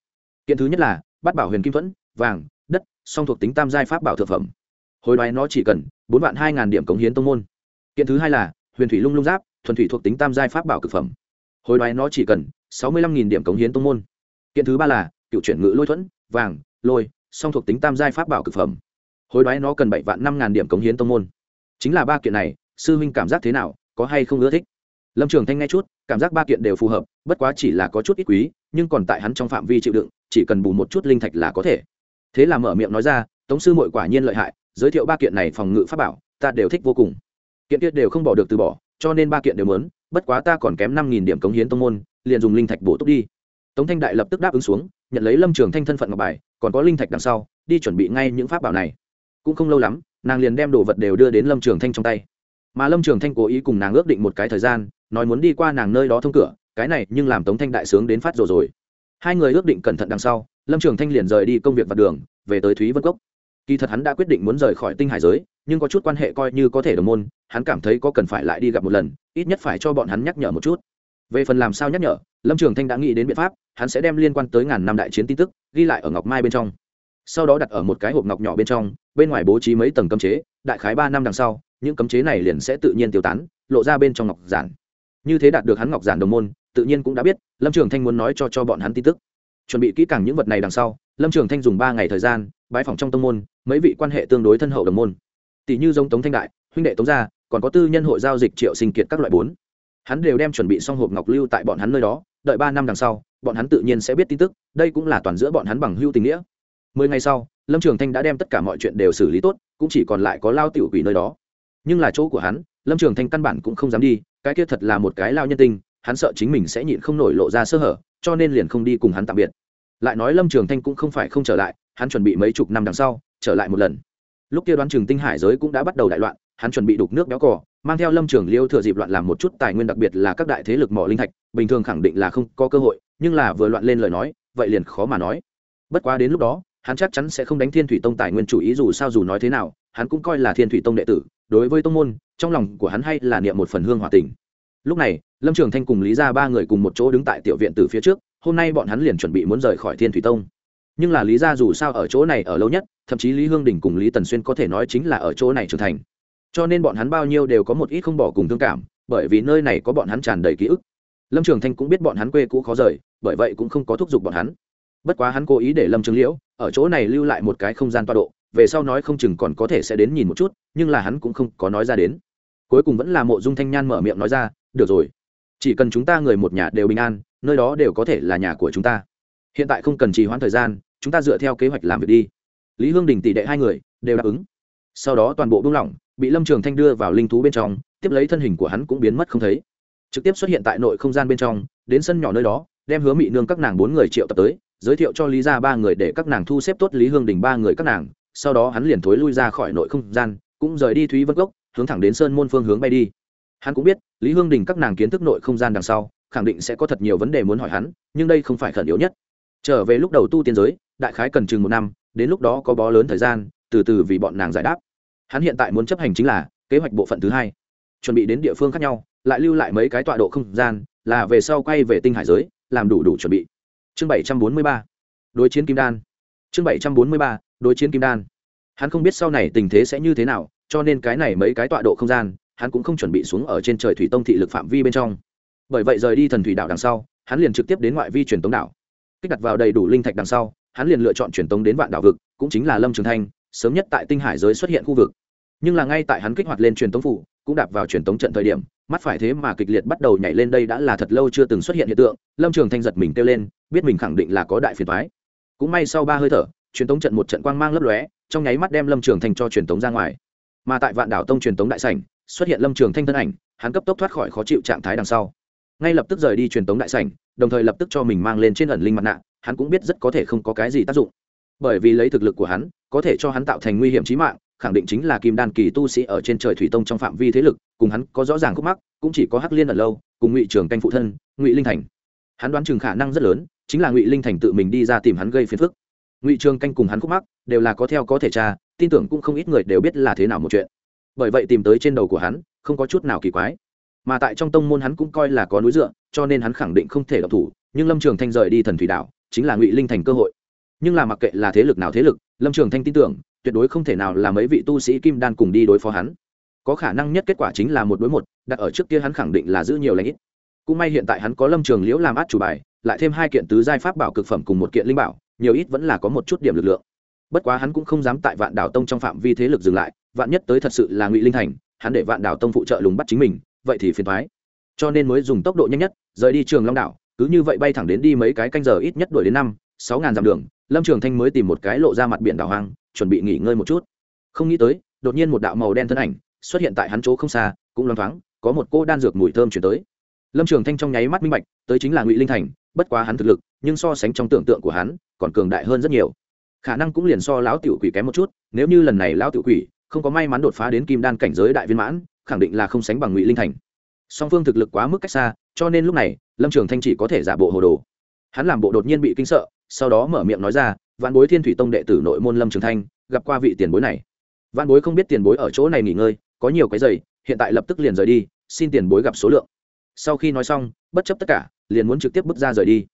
Speaker 1: Kiện thứ nhất là bắt bảo huyền kim thuẫn, vàng, đất, song thuộc tính tam giai pháp bảo thượng phẩm. Hồi đoái nó chỉ cần bốn vạn hai ngàn điểm cống hiến tông môn. Kiện thứ hai là, huyền thủy lung lung giáp, thuần thủy thuộc tính tam giai pháp bảo cực phẩm. Hồi đoái nó chỉ cần sáu mươi lăm nghìn điểm cống hiến tông môn. Kiện thứ ba là, cựu chuyển ngự lôi thuẫn, vàng, lôi, song thuộc tính tam giai pháp bảo cực phẩm. Hối đoái nó cần bảy vạn năm ngàn điểm cống hiến tông môn. Chính là ba kiện này, sư huynh cảm giác thế nào, có hay không ưa thích? Lâm trường thanh nghe chút, cảm giác ba kiện đều phù hợp, bất quá chỉ là có chút ít quý, nhưng còn tại hắn trong phạm vi chịu đựng, chỉ cần bù một chút linh thạch là có thể. Thế là mở miệng nói ra, tống sư mội quả nhiên lợi hại, giới thiệu ba kiện này phòng ngự pháp bảo, ta đều thích vô cùng. Kiện kia đều không bỏ được từ bỏ, cho nên ba kiện đều mớn bất quá ta còn kém năm nghìn điểm cống hiến tông môn, liền dùng linh thạch bổ túc đi. Tống thanh đại lập tức đáp ứng xuống, nhận lấy lâm trường thanh thân phận ngọc bài, còn có linh thạch đằng sau, đi chuẩn bị ngay những pháp bảo này. Cũng không lâu lắm, nàng liền đem đồ vật đều đưa đến lâm trường thanh trong tay. Mà lâm trường thanh cố ý cùng nàng ước định một cái thời gian nói muốn đi qua nàng nơi đó thông cửa, cái này nhưng làm tống thanh đại sướng đến phát rồi rồi. Hai người ước định cẩn thận đằng sau, lâm trường thanh liền rời đi công việc vặt đường, về tới thúy vân cốc. Kỳ thật hắn đã quyết định muốn rời khỏi tinh hải giới, nhưng có chút quan hệ coi như có thể đồng môn, hắn cảm thấy có cần phải lại đi gặp một lần, ít nhất phải cho bọn hắn nhắc nhở một chút. Về phần làm sao nhắc nhở, lâm trường thanh đã nghĩ đến biện pháp, hắn sẽ đem liên quan tới ngàn năm đại chiến tin tức, ghi lại ở ngọc mai bên trong. Sau đó đặt ở một cái hộp ngọc nhỏ bên trong, bên ngoài bố trí mấy tầng cấm chế, đại khái ba năm đằng sau, những cấm chế này liền sẽ tự nhiên tiêu tán, lộ ra bên trong ngọc giản như thế đạt được hắn ngọc giản đồng môn, tự nhiên cũng đã biết, lâm trường thanh muốn nói cho cho bọn hắn tin tức. Chuẩn bị kỹ càng những vật này đằng sau, lâm trường thanh dùng ba ngày thời gian bãi phòng trong tông môn, mấy vị quan hệ tương đối thân hậu đồng môn. Tỷ như giống tống thanh đại, huynh đệ tống gia, còn có tư nhân hội giao dịch triệu sinh kiệt các loại bốn. Hắn đều đem chuẩn bị xong hộp ngọc lưu tại bọn hắn nơi đó, đợi ba năm đằng sau, bọn hắn tự nhiên sẽ biết tin tức, đây cũng là toàn giữa bọn hắn bằng hưu tình nghĩa. Mười ngày sau, lâm trường thanh đã đem tất cả mọi chuyện đều xử lý tốt, cũng chỉ còn lại có lao tiểu quỷ nơi đó. Nhưng là chỗ của hắn, lâm trường thanh căn bản cũng không dám đi cái kia thật là một cái lao nhân tinh, hắn sợ chính mình sẽ nhịn không nổi lộ ra sơ hở, cho nên liền không đi cùng hắn tạm biệt. Lại nói lâm trường thanh cũng không phải không trở lại, hắn chuẩn bị mấy chục năm đằng sau, trở lại một lần. Lúc kia đoán trường tinh hải giới cũng đã bắt đầu đại loạn, hắn chuẩn bị đục nước béo cỏ mang theo lâm trường liêu thừa dịp loạn làm một chút tài nguyên đặc biệt là các đại thế lực mỏ linh thạch, bình thường khẳng định là không có cơ hội, nhưng là vừa loạn lên lời nói, vậy liền khó mà nói. Bất quá đến lúc đó, hắn chắc chắn sẽ không đánh thiên thủy tông tài nguyên chủ ý dù sao dù nói thế nào hắn cũng coi là thiên thủy tông đệ tử, đối với tông môn, trong lòng của hắn hay là niệm một phần hương hòa tình. Lúc này, lâm trường thanh cùng lý ra ba người cùng một chỗ đứng tại tiểu viện từ phía trước, hôm nay bọn hắn liền chuẩn bị muốn rời khỏi thiên thủy tông. Nhưng là lý ra dù sao ở chỗ này ở lâu nhất, thậm chí lý hương đình cùng lý tần xuyên có thể nói chính là ở chỗ này trưởng thành. Cho nên bọn hắn bao nhiêu đều có một ít không bỏ cùng thương cảm, bởi vì nơi này có bọn hắn tràn đầy ký ức. Lâm trường thanh cũng biết bọn hắn quê cũ khó rời, bởi vậy cũng không có thúc giục bọn hắn. Bất quá hắn cố ý để lâm trường liễu ở chỗ này lưu lại một cái không gian toa độ về sau nói không chừng còn có thể sẽ đến nhìn một chút, nhưng là hắn cũng không có nói ra đến. Cuối cùng vẫn là mộ dung thanh nhan mở miệng nói ra, được rồi, chỉ cần chúng ta người một nhà đều bình an, nơi đó đều có thể là nhà của chúng ta. Hiện tại không cần trì hoãn thời gian, chúng ta dựa theo kế hoạch làm việc đi. Lý hương đình tỷ đệ hai người đều đáp ứng. Sau đó toàn bộ buông lỏng, bị lâm trường thanh đưa vào linh thú bên trong, tiếp lấy thân hình của hắn cũng biến mất không thấy. Trực tiếp xuất hiện tại nội không gian bên trong, đến sân nhỏ nơi đó, đem hứa mị nương các nàng bốn người triệu tập tới, giới thiệu cho lý ra ba người để các nàng thu xếp tốt lý hương đình ba người các nàng sau đó hắn liền thối lui ra khỏi nội không gian, cũng rời đi thúy vân cốc, hướng thẳng đến sơn môn phương hướng bay đi. Hắn cũng biết, lý hương đình các nàng kiến thức nội không gian đằng sau, khẳng định sẽ có thật nhiều vấn đề muốn hỏi hắn, nhưng đây không phải khẩn yếu nhất. Trở về lúc đầu tu tiên giới, đại khái cần chừng một năm, đến lúc đó có bó lớn thời gian, từ từ vì bọn nàng giải đáp. Hắn hiện tại muốn chấp hành chính là kế hoạch bộ phận thứ hai. Chuẩn bị đến địa phương khác nhau, lại lưu lại mấy cái tọa độ không gian, là về sau quay về tinh hải giới, làm đủ đủ chuẩn bị. Chương bảy trăm bốn mươi ba. Đối chiến kim đan chương bảy trăm bốn mươi ba, đối chiến kim đan. Hắn không biết sau này tình thế sẽ như thế nào, cho nên cái này mấy cái tọa độ không gian, hắn cũng không chuẩn bị xuống ở trên trời thủy tông thị lực phạm vi bên trong. Bởi vậy rời đi thần thủy đảo đằng sau, hắn liền trực tiếp đến ngoại vi truyền tống đảo. Kích đặt vào đầy đủ linh thạch đằng sau, hắn liền lựa chọn truyền tống đến vạn đảo vực, cũng chính là lâm trường thanh, sớm nhất tại tinh hải giới xuất hiện khu vực. Nhưng là ngay tại hắn kích hoạt lên truyền tống phủ, cũng đạp vào truyền tống trận thời điểm, mắt phải thế mà kịch liệt bắt đầu nhảy lên đây đã là thật lâu chưa từng xuất hiện hiện tượng. Lâm trường thanh giật mình kêu lên, biết mình khẳng định là có đại phiền thoái cũng may sau ba hơi thở, truyền tống trận một trận quang mang lấp lóe, trong nháy mắt đem lâm trường thanh cho truyền tống ra ngoài. Mà tại vạn đảo tông truyền tống đại sảnh, xuất hiện lâm trường thanh thân ảnh, hắn cấp tốc thoát khỏi khó chịu trạng thái đằng sau. Ngay lập tức rời đi truyền tống đại sảnh, đồng thời lập tức cho mình mang lên trên ẩn linh mặt nạ, hắn cũng biết rất có thể không có cái gì tác dụng. Bởi vì lấy thực lực của hắn, có thể cho hắn tạo thành nguy hiểm trí mạng, khẳng định chính là kim đan kỳ tu sĩ ở trên trời thủy tông trong phạm vi thế lực, cùng hắn có rõ ràng khúc mắc, cũng chỉ có hắc liên ở lâu, cùng ngụy trường canh phụ thân, ngụy linh thành. Hắn đoán chừng khả năng rất lớn chính là ngụy linh thành tự mình đi ra tìm hắn gây phiền phức. Ngụy trường canh cùng hắn khúc mắc, đều là có theo có thể tra, tin tưởng cũng không ít người đều biết là thế nào một chuyện. Bởi vậy tìm tới trên đầu của hắn, không có chút nào kỳ quái. Mà tại trong tông môn hắn cũng coi là có núi dựa, cho nên hắn khẳng định không thể độc thủ, nhưng lâm trường thanh rời đi thần thủy đảo, chính là ngụy linh thành cơ hội. Nhưng là mặc kệ là thế lực nào thế lực, lâm trường thanh tin tưởng, tuyệt đối không thể nào là mấy vị tu sĩ kim đan cùng đi đối phó hắn. Có khả năng nhất kết quả chính là một đối một, đặt ở trước kia hắn khẳng định là giữ nhiều lãnh ít. Cũng may hiện tại hắn có lâm trường liễu làm át chủ bài lại thêm hai kiện tứ giai pháp bảo cực phẩm cùng một kiện linh bảo, nhiều ít vẫn là có một chút điểm lực lượng. Bất quá hắn cũng không dám tại vạn đảo tông trong phạm vi thế lực dừng lại, vạn nhất tới thật sự là ngụy linh thành, hắn để vạn đảo tông phụ trợ lùng bắt chính mình, vậy thì phiền thoái cho nên mới dùng tốc độ nhanh nhất, rời đi trường long đảo, cứ như vậy bay thẳng đến đi mấy cái canh giờ ít nhất đuổi đến năm, sáu ngàn dặm đường, lâm trường thanh mới tìm một cái lộ ra mặt biển đảo hoang, chuẩn bị nghỉ ngơi một chút. Không nghĩ tới, đột nhiên một đạo màu đen thân ảnh xuất hiện tại hắn chỗ không xa, cũng loáng thoáng, có một cô đan dược mùi thơm chuyển tới. Lâm trường thanh trong nháy mắt minh bạch, tới chính là ngụy linh thành bất quá hắn thực lực, nhưng so sánh trong tưởng tượng của hắn, còn cường đại hơn rất nhiều. Khả năng cũng liền so lão tiểu quỷ kém một chút, nếu như lần này lão tiểu quỷ không có may mắn đột phá đến kim đan cảnh giới đại viên mãn, khẳng định là không sánh bằng ngụy linh thành. Song phương thực lực quá mức cách xa, cho nên lúc này, lâm trường thanh chỉ có thể giả bộ hồ đồ. Hắn làm bộ đột nhiên bị kinh sợ, sau đó mở miệng nói ra, vạn bối thiên thủy tông đệ tử nội môn lâm trường thanh, gặp qua vị tiền bối này. Vạn bối không biết tiền bối ở chỗ này nghỉ ngơi, có nhiều cái giày, hiện tại lập tức liền rời đi, xin tiền bối gặp số lượng. Sau khi nói xong, bất chấp tất cả liền muốn trực tiếp bước ra rời đi.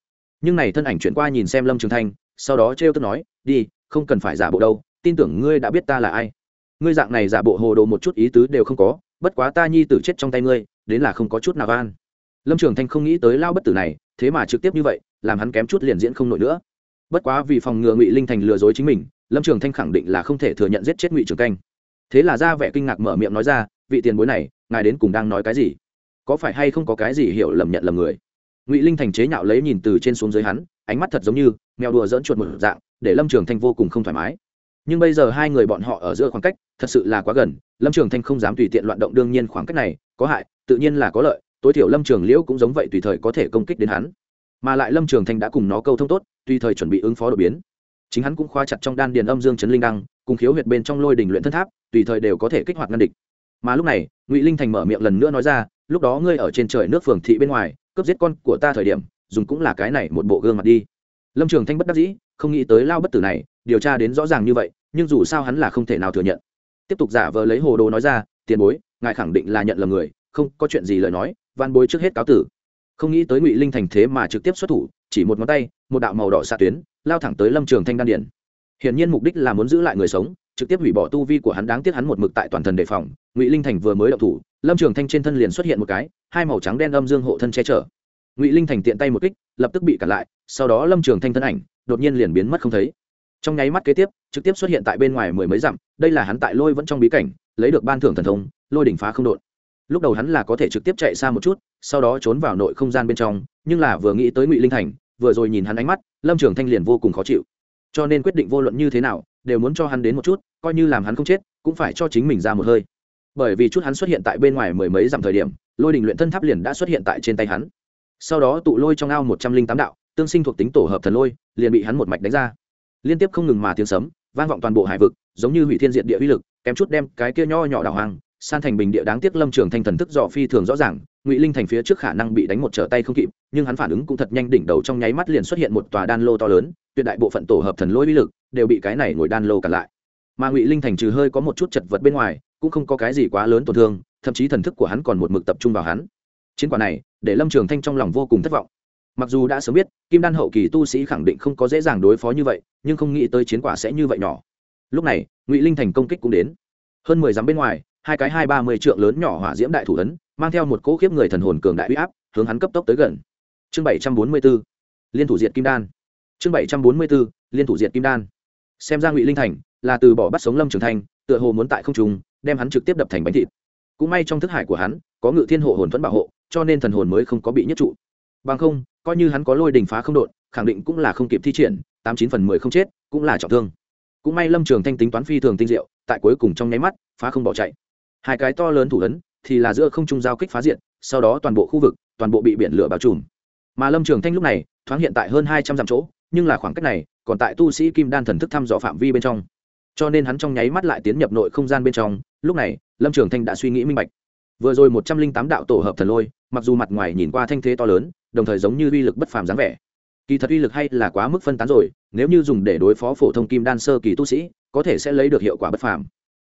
Speaker 1: Nhưng này thân ảnh chuyển qua nhìn xem lâm trường thanh, sau đó trêu tức nói, đi, không cần phải giả bộ đâu, tin tưởng ngươi đã biết ta là ai. Ngươi dạng này giả bộ hồ đồ một chút ý tứ đều không có, bất quá ta nhi tử chết trong tay ngươi, đến là không có chút nào van lâm trường thanh không nghĩ tới lao bất tử này, thế mà trực tiếp như vậy, làm hắn kém chút liền diễn không nổi nữa. Bất quá vì phòng ngừa ngụy linh thành lừa dối chính mình, lâm trường thanh khẳng định là không thể thừa nhận giết chết ngụy trường canh. Thế là ra vẻ kinh ngạc mở miệng nói ra, vị tiền bối này, ngài đến cùng đang nói cái gì? Có phải hay không có cái gì hiểu lầm nhận lầm người? Ngụy linh thành chế nhạo lấy nhìn từ trên xuống dưới hắn ánh mắt thật giống như mèo đùa dỡn chuột một dạng để lâm trường thanh vô cùng không thoải mái nhưng bây giờ hai người bọn họ ở giữa khoảng cách thật sự là quá gần lâm trường thanh không dám tùy tiện loạn động đương nhiên khoảng cách này có hại tự nhiên là có lợi tối thiểu lâm trường liễu cũng giống vậy tùy thời có thể công kích đến hắn mà lại lâm trường thanh đã cùng nó câu thông tốt tùy thời chuẩn bị ứng phó đột biến chính hắn cũng khoa chặt trong đan điền âm dương chấn linh đăng cùng khiếu huyệt bên trong lôi đình luyện thân tháp tùy thời đều có thể kích hoạt ngăn địch mà lúc này ngụy linh thành mở miệng lần nữa nói ra lúc đó ngươi ở trên trời nước phường thị bên ngoài, cướp giết con của ta thời điểm, dùng cũng là cái này một bộ gương mặt đi. Lâm trường thanh bất đắc dĩ, không nghĩ tới lao bất tử này, điều tra đến rõ ràng như vậy, nhưng dù sao hắn là không thể nào thừa nhận. Tiếp tục giả vờ lấy hồ đồ nói ra, tiền bối, ngài khẳng định là nhận lầm người, không có chuyện gì lời nói, van bối trước hết cáo tử. Không nghĩ tới ngụy linh thành thế mà trực tiếp xuất thủ, chỉ một ngón tay, một đạo màu đỏ xạ tuyến, lao thẳng tới lâm trường thanh đan điển hiển nhiên mục đích là muốn giữ lại người sống, trực tiếp hủy bỏ tu vi của hắn, đáng tiếc hắn một mực tại toàn thần đề phòng, ngụy linh thành vừa mới đậu thủ lâm trường thanh trên thân liền xuất hiện một cái, hai màu trắng đen âm dương hộ thân che chở. Ngụy linh thành tiện tay một kích, lập tức bị cản lại, sau đó lâm trường thanh thân ảnh, đột nhiên liền biến mất không thấy. Trong nháy mắt kế tiếp, trực tiếp xuất hiện tại bên ngoài mười mấy dặm, đây là hắn tại lôi vẫn trong bí cảnh, lấy được ban thưởng thần thông, lôi đỉnh phá không đột lúc đầu hắn là có thể trực tiếp chạy xa một chút, sau đó trốn vào nội không gian bên trong, nhưng là vừa nghĩ tới ngụy linh thành, vừa rồi nhìn hắn ánh mắt, lâm trường thanh liền vô cùng khó chịu. Cho nên quyết định vô luận như thế nào, đều muốn cho hắn đến một chút, coi như làm hắn không chết, cũng phải cho chính mình ra một hơi bởi vì chút hắn xuất hiện tại bên ngoài mười mấy dặm thời điểm, lôi đình luyện thân tháp liền đã xuất hiện tại trên tay hắn. Sau đó tụ lôi trong ao một trăm linh tám đạo, tương sinh thuộc tính tổ hợp thần lôi, liền bị hắn một mạch đánh ra. Liên tiếp không ngừng mà tiếng sấm, vang vọng toàn bộ hải vực, giống như hủy thiên diện địa uy lực, kém chút đem cái kia nho nhỏ đảo hoàng san thành bình địa đáng tiếc lâm trường thanh thần thức dò phi thường rõ ràng, ngụy linh thành phía trước khả năng bị đánh một trở tay không kịp, nhưng hắn phản ứng cũng thật nhanh đỉnh đầu trong nháy mắt liền xuất hiện một tòa đan lô to lớn, tuyệt đại bộ phận tổ hợp thần lôi uy lực đều bị cái này ngồi đan lô cản lại. Mà ngụy linh thành trừ hơi có một chút chật vật bên ngoài cũng không có cái gì quá lớn tổn thương, thậm chí thần thức của hắn còn một mực tập trung vào hắn. Chiến quả này, để lâm trường thanh trong lòng vô cùng thất vọng. Mặc dù đã sớm biết, kim đan hậu kỳ tu sĩ khẳng định không có dễ dàng đối phó như vậy, nhưng không nghĩ tới chiến quả sẽ như vậy nhỏ. Lúc này, ngụy linh thành công kích cũng đến. Hơn mười dặm bên ngoài, hai cái hai ba mươi trượng lớn nhỏ hỏa diễm đại thủ ấn, mang theo một cỗ khiếp người thần hồn cường đại huy áp, hướng hắn cấp tốc tới gần. Chương bảy trăm bốn mươi b ố liên thủ diệt kim đan. Chương bảy trăm bốn mươi b ố liên thủ diệt kim đan. Xem ra ngụy linh thành là từ bỏ bắt sống lâm trường thanh, tựa hồ muốn tại không trùng đem hắn trực tiếp đập thành bánh thịt. Cũng may trong thức hải của hắn, có ngự thiên hộ hồn thuẫn bảo hộ, cho nên thần hồn mới không có bị nhất trụ. Bằng không, coi như hắn có lôi đình phá không đột khẳng định cũng là không kịp thi triển, tám chín phần mười không chết, cũng là trọng thương. Cũng may lâm trường thanh tính toán phi thường tinh diệu, tại cuối cùng trong nháy mắt, phá không bỏ chạy. Hai cái to lớn thủ ấn, thì là giữa không trung giao kích phá diện, sau đó toàn bộ khu vực, toàn bộ bị biển lửa bao trùm. Mà lâm trường thanh lúc này, thoáng hiện tại hơn hai trăm dặm chỗ, nhưng là khoảng cách này, còn tại tu sĩ kim đan thần thức thăm dò phạm vi bên trong cho nên hắn trong nháy mắt lại tiến nhập nội không gian bên trong, lúc này, lâm trường thanh đã suy nghĩ minh bạch. Vừa rồi một trăm linh tám đạo tổ hợp thần lôi, mặc dù mặt ngoài nhìn qua thanh thế to lớn, đồng thời giống như uy lực bất phàm dáng vẻ. Kỳ thật uy lực hay là quá mức phân tán rồi, nếu như dùng để đối phó phổ thông kim đan sơ kỳ tu sĩ, có thể sẽ lấy được hiệu quả bất phàm.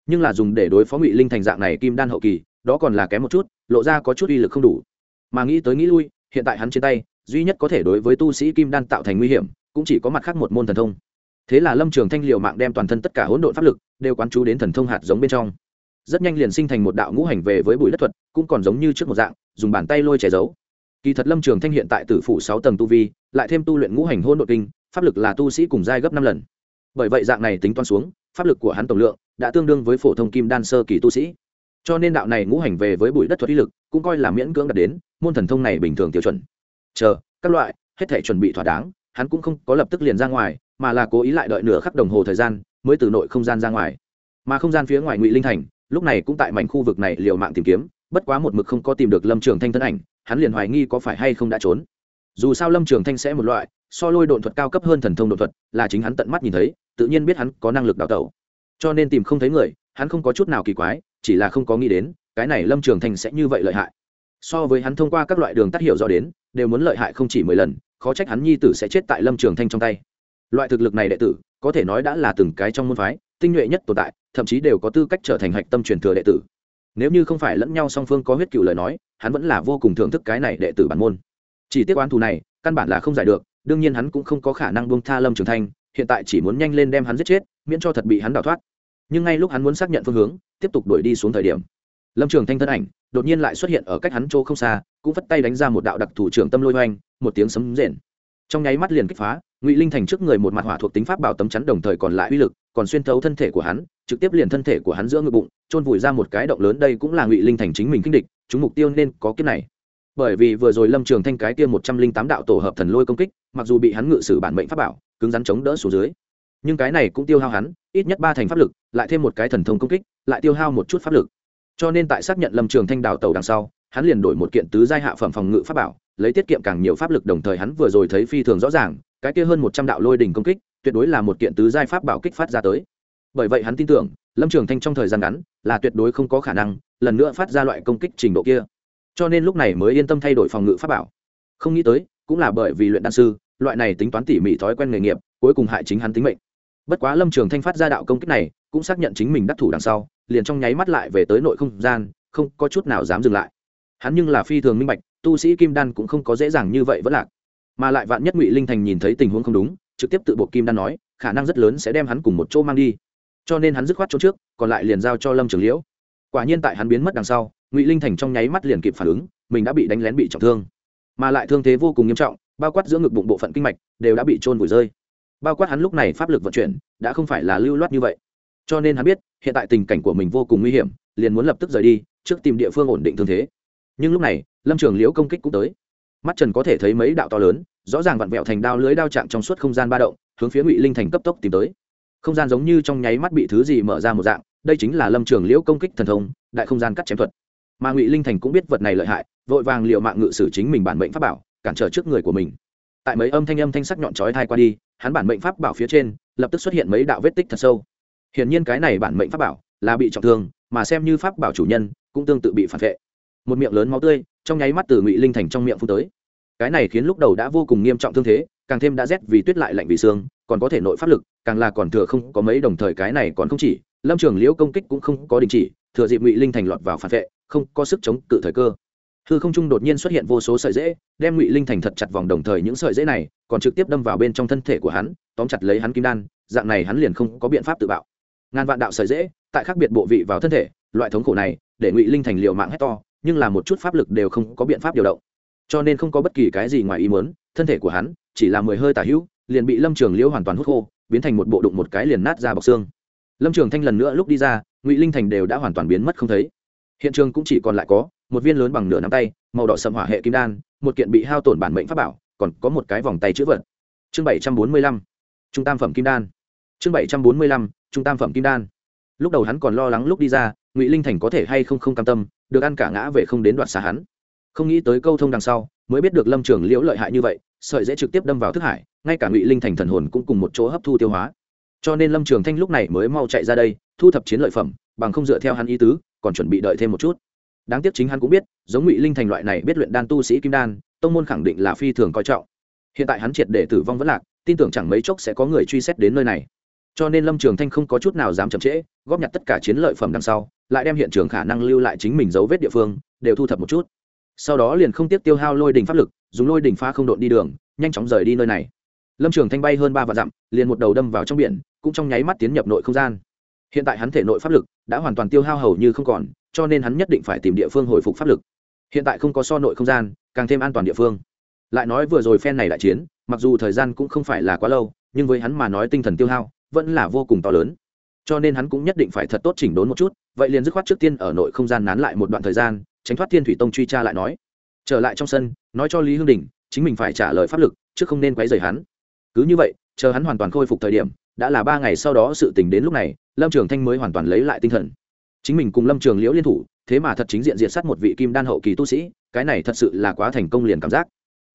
Speaker 1: Nhưng là dùng để đối phó ngụy linh thành dạng này kim đan hậu kỳ, đó còn là kém một chút, lộ ra có chút uy lực không đủ. Mà nghĩ tới nghĩ lui, hiện tại hắn trên tay, duy nhất có thể đối với tu sĩ kim đan tạo thành nguy hiểm, cũng chỉ có mặt khác một môn thần thông thế là lâm trường thanh liệu mạng đem toàn thân tất cả hỗn độn pháp lực đều quán chú đến thần thông hạt giống bên trong. Rất nhanh liền sinh thành một đạo ngũ hành về với bụi đất thuật, cũng còn giống như trước một dạng, dùng bàn tay lôi che giấu. Kỳ thật lâm trường thanh hiện tại tử phủ sáu tầng tu vi, lại thêm tu luyện ngũ hành hôn đ ộ kinh, pháp lực là tu sĩ cùng giai gấp năm lần. Bởi vậy dạng này tính toán xuống, pháp lực của hắn tổng lượng đã tương đương với phổ thông kim đan sơ kỳ tu sĩ. Cho nên đạo này ngũ hành về với bụi đất thuật uy lực cũng coi là miễn cưỡng đạt đến môn thần thông này bình thường tiêu chuẩn. Chờ, các loại, hết thể chuẩn bị thỏa đáng, hắn cũng không có lập tức liền ra ngoài mà là cố ý lại đợi nửa khắc đồng hồ thời gian mới từ nội không gian ra ngoài. Mà không gian phía ngoài ngụy linh thành, lúc này cũng tại mảnh khu vực này liều mạng tìm kiếm, bất quá một mực không có tìm được lâm trường thanh thân ảnh, hắn liền hoài nghi có phải hay không đã trốn. Dù sao lâm trường thanh sẽ một loại, so lôi độn thuật cao cấp hơn thần thông độn thuật, là chính hắn tận mắt nhìn thấy, tự nhiên biết hắn có năng lực đào tẩu. Cho nên tìm không thấy người, hắn không có chút nào kỳ quái, chỉ là không có nghĩ đến, cái này lâm trường thanh sẽ như vậy lợi hại. So với hắn thông qua các loại đường tắt hiểu rõ đến, đều muốn lợi hại không chỉ mười lần, khó trách hắn nhi tử sẽ chết tại lâm trường thanh trong tay loại thực lực này đệ tử có thể nói đã là từng cái trong môn phái tinh nhuệ nhất tồn tại thậm chí đều có tư cách trở thành hạch tâm truyền thừa đệ tử. Nếu như không phải lẫn nhau song phương có huyết cựu lời nói hắn vẫn là vô cùng thưởng thức cái này đệ tử bản môn. Chỉ tiếc oán thù này căn bản là không giải được đương nhiên hắn cũng không có khả năng buông tha lâm trường thanh hiện tại chỉ muốn nhanh lên đem hắn giết chết miễn cho thật bị hắn đào thoát. Nhưng ngay lúc hắn muốn xác nhận phương hướng tiếp tục đuổi đi xuống thời điểm lâm trường thanh thân ảnh đột nhiên lại xuất hiện ở cách hắn chỗ không xa cũng vất tay đánh ra một đạo đặc thủ trưởng tâm lôi oanh, một tiếng sấm rền. Trong nháy mắt liền kích phá ngụy linh thành trước người một mặt hỏa thuộc tính pháp bảo tấm chắn đồng thời còn lại uy lực, còn xuyên thấu thân thể của hắn, trực tiếp liền thân thể của hắn giữa ngực bụng trôn vùi ra một cái động lớn đây cũng là ngụy linh thành chính mình kinh địch, chúng mục tiêu nên có kiếp này. Bởi vì vừa rồi lâm trường thanh cái kia một trăm linh tám đạo tổ hợp thần lôi công kích, mặc dù bị hắn ngự sử bản mệnh pháp bảo, cứng rắn chống đỡ xuống dưới, nhưng cái này cũng tiêu hao hắn, ít nhất ba thành pháp lực, lại thêm một cái thần thông công kích, lại tiêu hao một chút pháp lực. Cho nên tại xác nhận lâm trường thanh đào tàu đằng sau, hắn liền đổi một kiện tứ giai hạ phẩm phòng ngự pháp bảo, lấy tiết kiệm càng nhiều pháp lực đồng thời hắn vừa rồi thấy phi thường rõ ràng cái kia hơn một trăm đạo lôi đỉnh công kích, tuyệt đối là một kiện tứ giai pháp bảo kích phát ra tới. Bởi vậy hắn tin tưởng, lâm trường thanh trong thời gian ngắn là tuyệt đối không có khả năng lần nữa phát ra loại công kích trình độ kia. Cho nên lúc này mới yên tâm thay đổi phòng ngự pháp bảo. Không nghĩ tới, cũng là bởi vì luyện đan sư, loại này tính toán tỉ mỉ thói quen nghề nghiệp, cuối cùng hại chính hắn tính mệnh. Bất quá lâm trường thanh phát ra đạo công kích này, cũng xác nhận chính mình đắc thủ đằng sau, liền trong nháy mắt lại về tới nội không gian, không có chút nào dám dừng lại. Hắn nhưng là phi thường minh bạch, tu sĩ kim đan cũng không có dễ dàng như vậy vẫn lạc mà lại vạn nhất ngụy linh thành nhìn thấy tình huống không đúng, trực tiếp tự bộ kim đan nói, khả năng rất lớn sẽ đem hắn cùng một chỗ mang đi. Cho nên hắn dứt khoát chỗ trước, còn lại liền giao cho lâm trường liễu. Quả nhiên tại hắn biến mất đằng sau, ngụy linh thành trong nháy mắt liền kịp phản ứng, mình đã bị đánh lén bị trọng thương. Mà lại thương thế vô cùng nghiêm trọng, bao quát giữa ngực bụng bộ phận kinh mạch, đều đã bị trôn vùi rơi. Bao quát hắn lúc này pháp lực vận chuyển, đã không phải là lưu loát như vậy. Cho nên hắn biết, hiện tại tình cảnh của mình vô cùng nguy hiểm, liền muốn lập tức rời đi, trước tìm địa phương ổn định thương thế. Nhưng lúc này, lâm trường liễu công kích cũng tới mắt trần có thể thấy mấy đạo to lớn, rõ ràng vặn vẹo thành đao lưới đao chạm trong suốt không gian ba động, hướng phía ngụy linh thành cấp tốc tìm tới. Không gian giống như trong nháy mắt bị thứ gì mở ra một dạng, đây chính là lâm trường liễu công kích thần thông, đại không gian cắt chém thuật. Mà ngụy linh thành cũng biết vật này lợi hại, vội vàng liệu mạng ngự sử chính mình bản mệnh pháp bảo, cản trở trước người của mình. Tại mấy âm thanh âm thanh sắc nhọn chói thai qua đi, hắn bản mệnh pháp bảo phía trên, lập tức xuất hiện mấy đạo vết tích thật sâu. Hiển nhiên cái này bản mệnh pháp bảo là bị trọng thương, mà xem như pháp bảo chủ nhân, cũng tương tự bị phản vệ. Một miệng lớn máu tươi trong nháy mắt từ ngụy linh thành trong miệng phun tới cái này khiến lúc đầu đã vô cùng nghiêm trọng thương thế càng thêm đã rét vì tuyết lại lạnh vì xương còn có thể nội pháp lực càng là còn thừa không có mấy đồng thời cái này còn không chỉ lâm trường liễu công kích cũng không có đình chỉ thừa dịp ngụy linh thành lọt vào phản vệ không có sức chống cự thời cơ hư không trung đột nhiên xuất hiện vô số sợi dễ đem ngụy linh thành thật chặt vòng đồng thời những sợi dễ này còn trực tiếp đâm vào bên trong thân thể của hắn tóm chặt lấy hắn kim đan dạng này hắn liền không có biện pháp tự bạo ngàn vạn đạo sợi dễ tại khác biệt bộ vị vào thân thể loại thống khổ này để ngụy linh thành liều mạng hét to nhưng là một chút pháp lực đều không có biện pháp điều động. Cho nên không có bất kỳ cái gì ngoài ý muốn, thân thể của hắn chỉ là mười hơi tả hữu, liền bị lâm trường liễu hoàn toàn hút khô, biến thành một bộ đụng một cái liền nát ra bọc xương. Lâm trường thanh lần nữa lúc đi ra, ngụy linh thành đều đã hoàn toàn biến mất không thấy. Hiện trường cũng chỉ còn lại có một viên lớn bằng nửa nắm tay, màu đỏ sầm hỏa hệ kim đan, một kiện bị hao tổn bản mệnh pháp bảo, còn có một cái vòng tay chữ vật. Chương bảy trăm bốn mươi lăm, trung tam phẩm kim đan. Chương bảy trăm bốn mươi lăm, trung tam phẩm kim đan. Lúc đầu hắn còn lo lắng lúc đi ra, ngụy linh thành có thể hay không không cam tâm được ăn cả ngã về không đến đoạn xa hắn. Không nghĩ tới câu thông đằng sau, mới biết được lâm trường liễu lợi hại như vậy, sợi dễ trực tiếp đâm vào thức hải, ngay cả ngụy linh thành thần hồn cũng cùng một chỗ hấp thu tiêu hóa. Cho nên lâm trường thanh lúc này mới mau chạy ra đây, thu thập chiến lợi phẩm, bằng không dựa theo hắn ý tứ, còn chuẩn bị đợi thêm một chút. Đáng tiếc chính hắn cũng biết, giống ngụy linh thành loại này biết luyện đan tu sĩ kim đan, tông môn khẳng định là phi thường coi trọng. Hiện tại hắn triệt để tử vong vẫn lạc, tin tưởng chẳng mấy chốc sẽ có người truy xét đến nơi này. Cho nên lâm trường thanh không có chút nào dám chậm trễ, góp nhặt tất cả chiến lợi phẩm đằng sau lại đem hiện trường khả năng lưu lại chính mình dấu vết địa phương, đều thu thập một chút. Sau đó liền không tiếp tiêu hao lôi đình pháp lực, dùng lôi đình pha không độn đi đường, nhanh chóng rời đi nơi này. Lâm trường thanh bay hơn ba vạn dặm, liền một đầu đâm vào trong biển, cũng trong nháy mắt tiến nhập nội không gian. Hiện tại hắn thể nội pháp lực đã hoàn toàn tiêu hao hầu như không còn, cho nên hắn nhất định phải tìm địa phương hồi phục pháp lực. Hiện tại không có so nội không gian, càng thêm an toàn địa phương. Lại nói vừa rồi phen này đại chiến, mặc dù thời gian cũng không phải là quá lâu, nhưng với hắn mà nói tinh thần tiêu hao vẫn là vô cùng to lớn. Cho nên hắn cũng nhất định phải thật tốt chỉnh đốn một chút vậy liền dứt khoát trước tiên ở nội không gian nán lại một đoạn thời gian, tránh thoát thiên thủy tông truy tra lại nói. Trở lại trong sân, nói cho lý hương đình, chính mình phải trả lời pháp lực, chứ không nên quấy rầy hắn. Cứ như vậy, chờ hắn hoàn toàn khôi phục thời điểm, đã là ba ngày sau đó sự tình đến lúc này, lâm trường thanh mới hoàn toàn lấy lại tinh thần. Chính mình cùng lâm trường liễu liên thủ, thế mà thật chính diện diện sát một vị kim đan hậu kỳ tu sĩ, cái này thật sự là quá thành công liền cảm giác.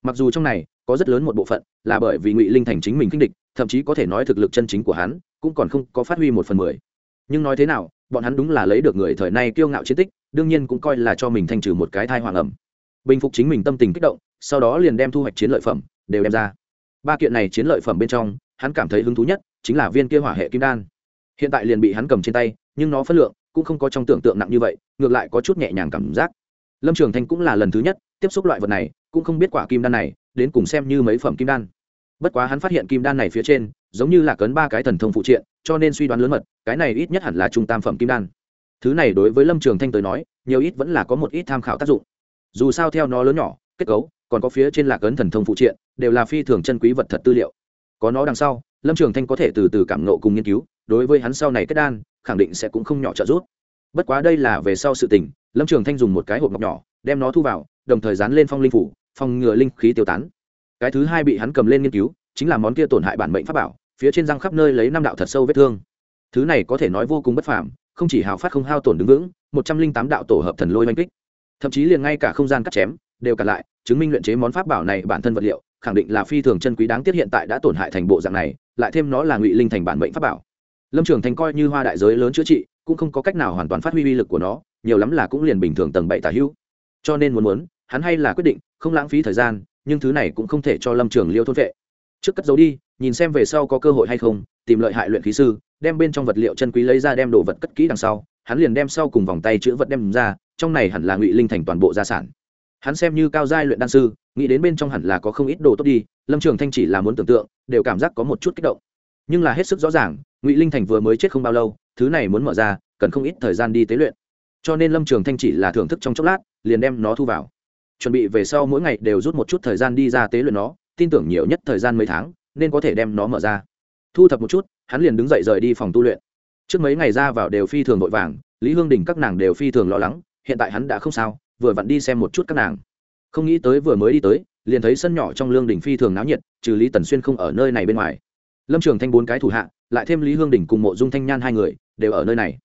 Speaker 1: Mặc dù trong này, có rất lớn một bộ phận là bởi vì ngụy linh thành chính mình kinh địch, thậm chí có thể nói thực lực chân chính của hắn cũng còn không có phát huy một phần mười. Nhưng nói thế nào bọn hắn đúng là lấy được người thời nay kiêu ngạo chiến tích, đương nhiên cũng coi là cho mình thanh trừ một cái thai hoàng ẩm. Bình phục chính mình tâm tình kích động, sau đó liền đem thu hoạch chiến lợi phẩm, đều đem ra. Ba kiện này chiến lợi phẩm bên trong, hắn cảm thấy hứng thú nhất, chính là viên kia hỏa hệ kim đan. Hiện tại liền bị hắn cầm trên tay, nhưng nó phất lượng, cũng không có trong tưởng tượng nặng như vậy, ngược lại có chút nhẹ nhàng cảm giác. Lâm trường thanh cũng là lần thứ nhất, tiếp xúc loại vật này, cũng không biết quả kim đan này, đến cùng xem như mấy phẩm kim đan. Bất quá hắn phát hiện kim đan này phía trên, giống như là cấn ba cái thần thông phụ triện cho nên suy đoán lớn mật, cái này ít nhất hẳn là trung tam phẩm kim đan. Thứ này đối với lâm trường thanh tới nói, nhiều ít vẫn là có một ít tham khảo tác dụng. Dù sao theo nó lớn nhỏ, kết cấu, còn có phía trên lạc ấn thần thông phụ triện, đều là phi thường chân quý vật thật tư liệu. Có nó đằng sau, lâm trường thanh có thể từ từ cảm nộ cùng nghiên cứu, đối với hắn sau này kết đan, khẳng định sẽ cũng không nhỏ trợ giúp. Bất quá đây là về sau sự tình, lâm trường thanh dùng một cái hộp ngọc nhỏ, đem nó thu vào, đồng thời dán lên phong linh phủ, phòng ngừa linh khí tiêu tán. Cái thứ hai bị hắn cầm lên nghiên cứu, chính là món kia tổn hại bản mệnh pháp bảo phía trên răng khắp nơi lấy năm đạo thật sâu vết thương. Thứ này có thể nói vô cùng bất phàm, không chỉ hào phát không hao tổn đứng vững, một trăm linh tám đạo tổ hợp thần lôi oanh kích. Thậm chí liền ngay cả không gian cắt chém, đều cả lại, chứng minh luyện chế món pháp bảo này bản thân vật liệu, khẳng định là phi thường chân quý đáng tiếc hiện tại đã tổn hại thành bộ dạng này, lại thêm nó là ngụy linh thành bản mệnh pháp bảo. Lâm trường thành coi như hoa đại giới lớn chữa trị, cũng không có cách nào hoàn toàn phát huy uy lực của nó, nhiều lắm là cũng liền bình thường tầng bảy tả hữu. Cho nên muốn muốn, hắn hay là quyết định, không lãng phí thời gian, nhưng thứ này cũng không thể cho lâm trường liêu thôn vệ. Trước cất giấu đi nhìn xem về sau có cơ hội hay không, tìm lợi hại luyện khí sư, đem bên trong vật liệu chân quý lấy ra đem đồ vật cất kỹ đằng sau, hắn liền đem sau cùng vòng tay chữ vật đem ra, trong này hẳn là ngụy linh thành toàn bộ gia sản. Hắn xem như cao giai luyện đan sư, nghĩ đến bên trong hẳn là có không ít đồ tốt đi, lâm trường thanh chỉ là muốn tưởng tượng, đều cảm giác có một chút kích động. Nhưng là hết sức rõ ràng, ngụy linh thành vừa mới chết không bao lâu, thứ này muốn mở ra, cần không ít thời gian đi tế luyện. Cho nên lâm trường thanh chỉ là thưởng thức trong chốc lát, liền đem nó thu vào. Chuẩn bị về sau mỗi ngày đều rút một chút thời gian đi ra tế luyện nó, tin tưởng nhiều nhất thời gian mấy tháng nên có thể đem nó mở ra. Thu thập một chút, hắn liền đứng dậy rời đi phòng tu luyện. Trước mấy ngày ra vào đều phi thường vội vàng, lý hương đình các nàng đều phi thường lo lắng, hiện tại hắn đã không sao, vừa vặn đi xem một chút các nàng. Không nghĩ tới vừa mới đi tới, liền thấy sân nhỏ trong lương đình phi thường náo nhiệt, trừ lý tần xuyên không ở nơi này bên ngoài. Lâm trường thanh bốn cái thủ hạ, lại thêm lý hương đình cùng mộ dung thanh nhan hai người, đều ở nơi này.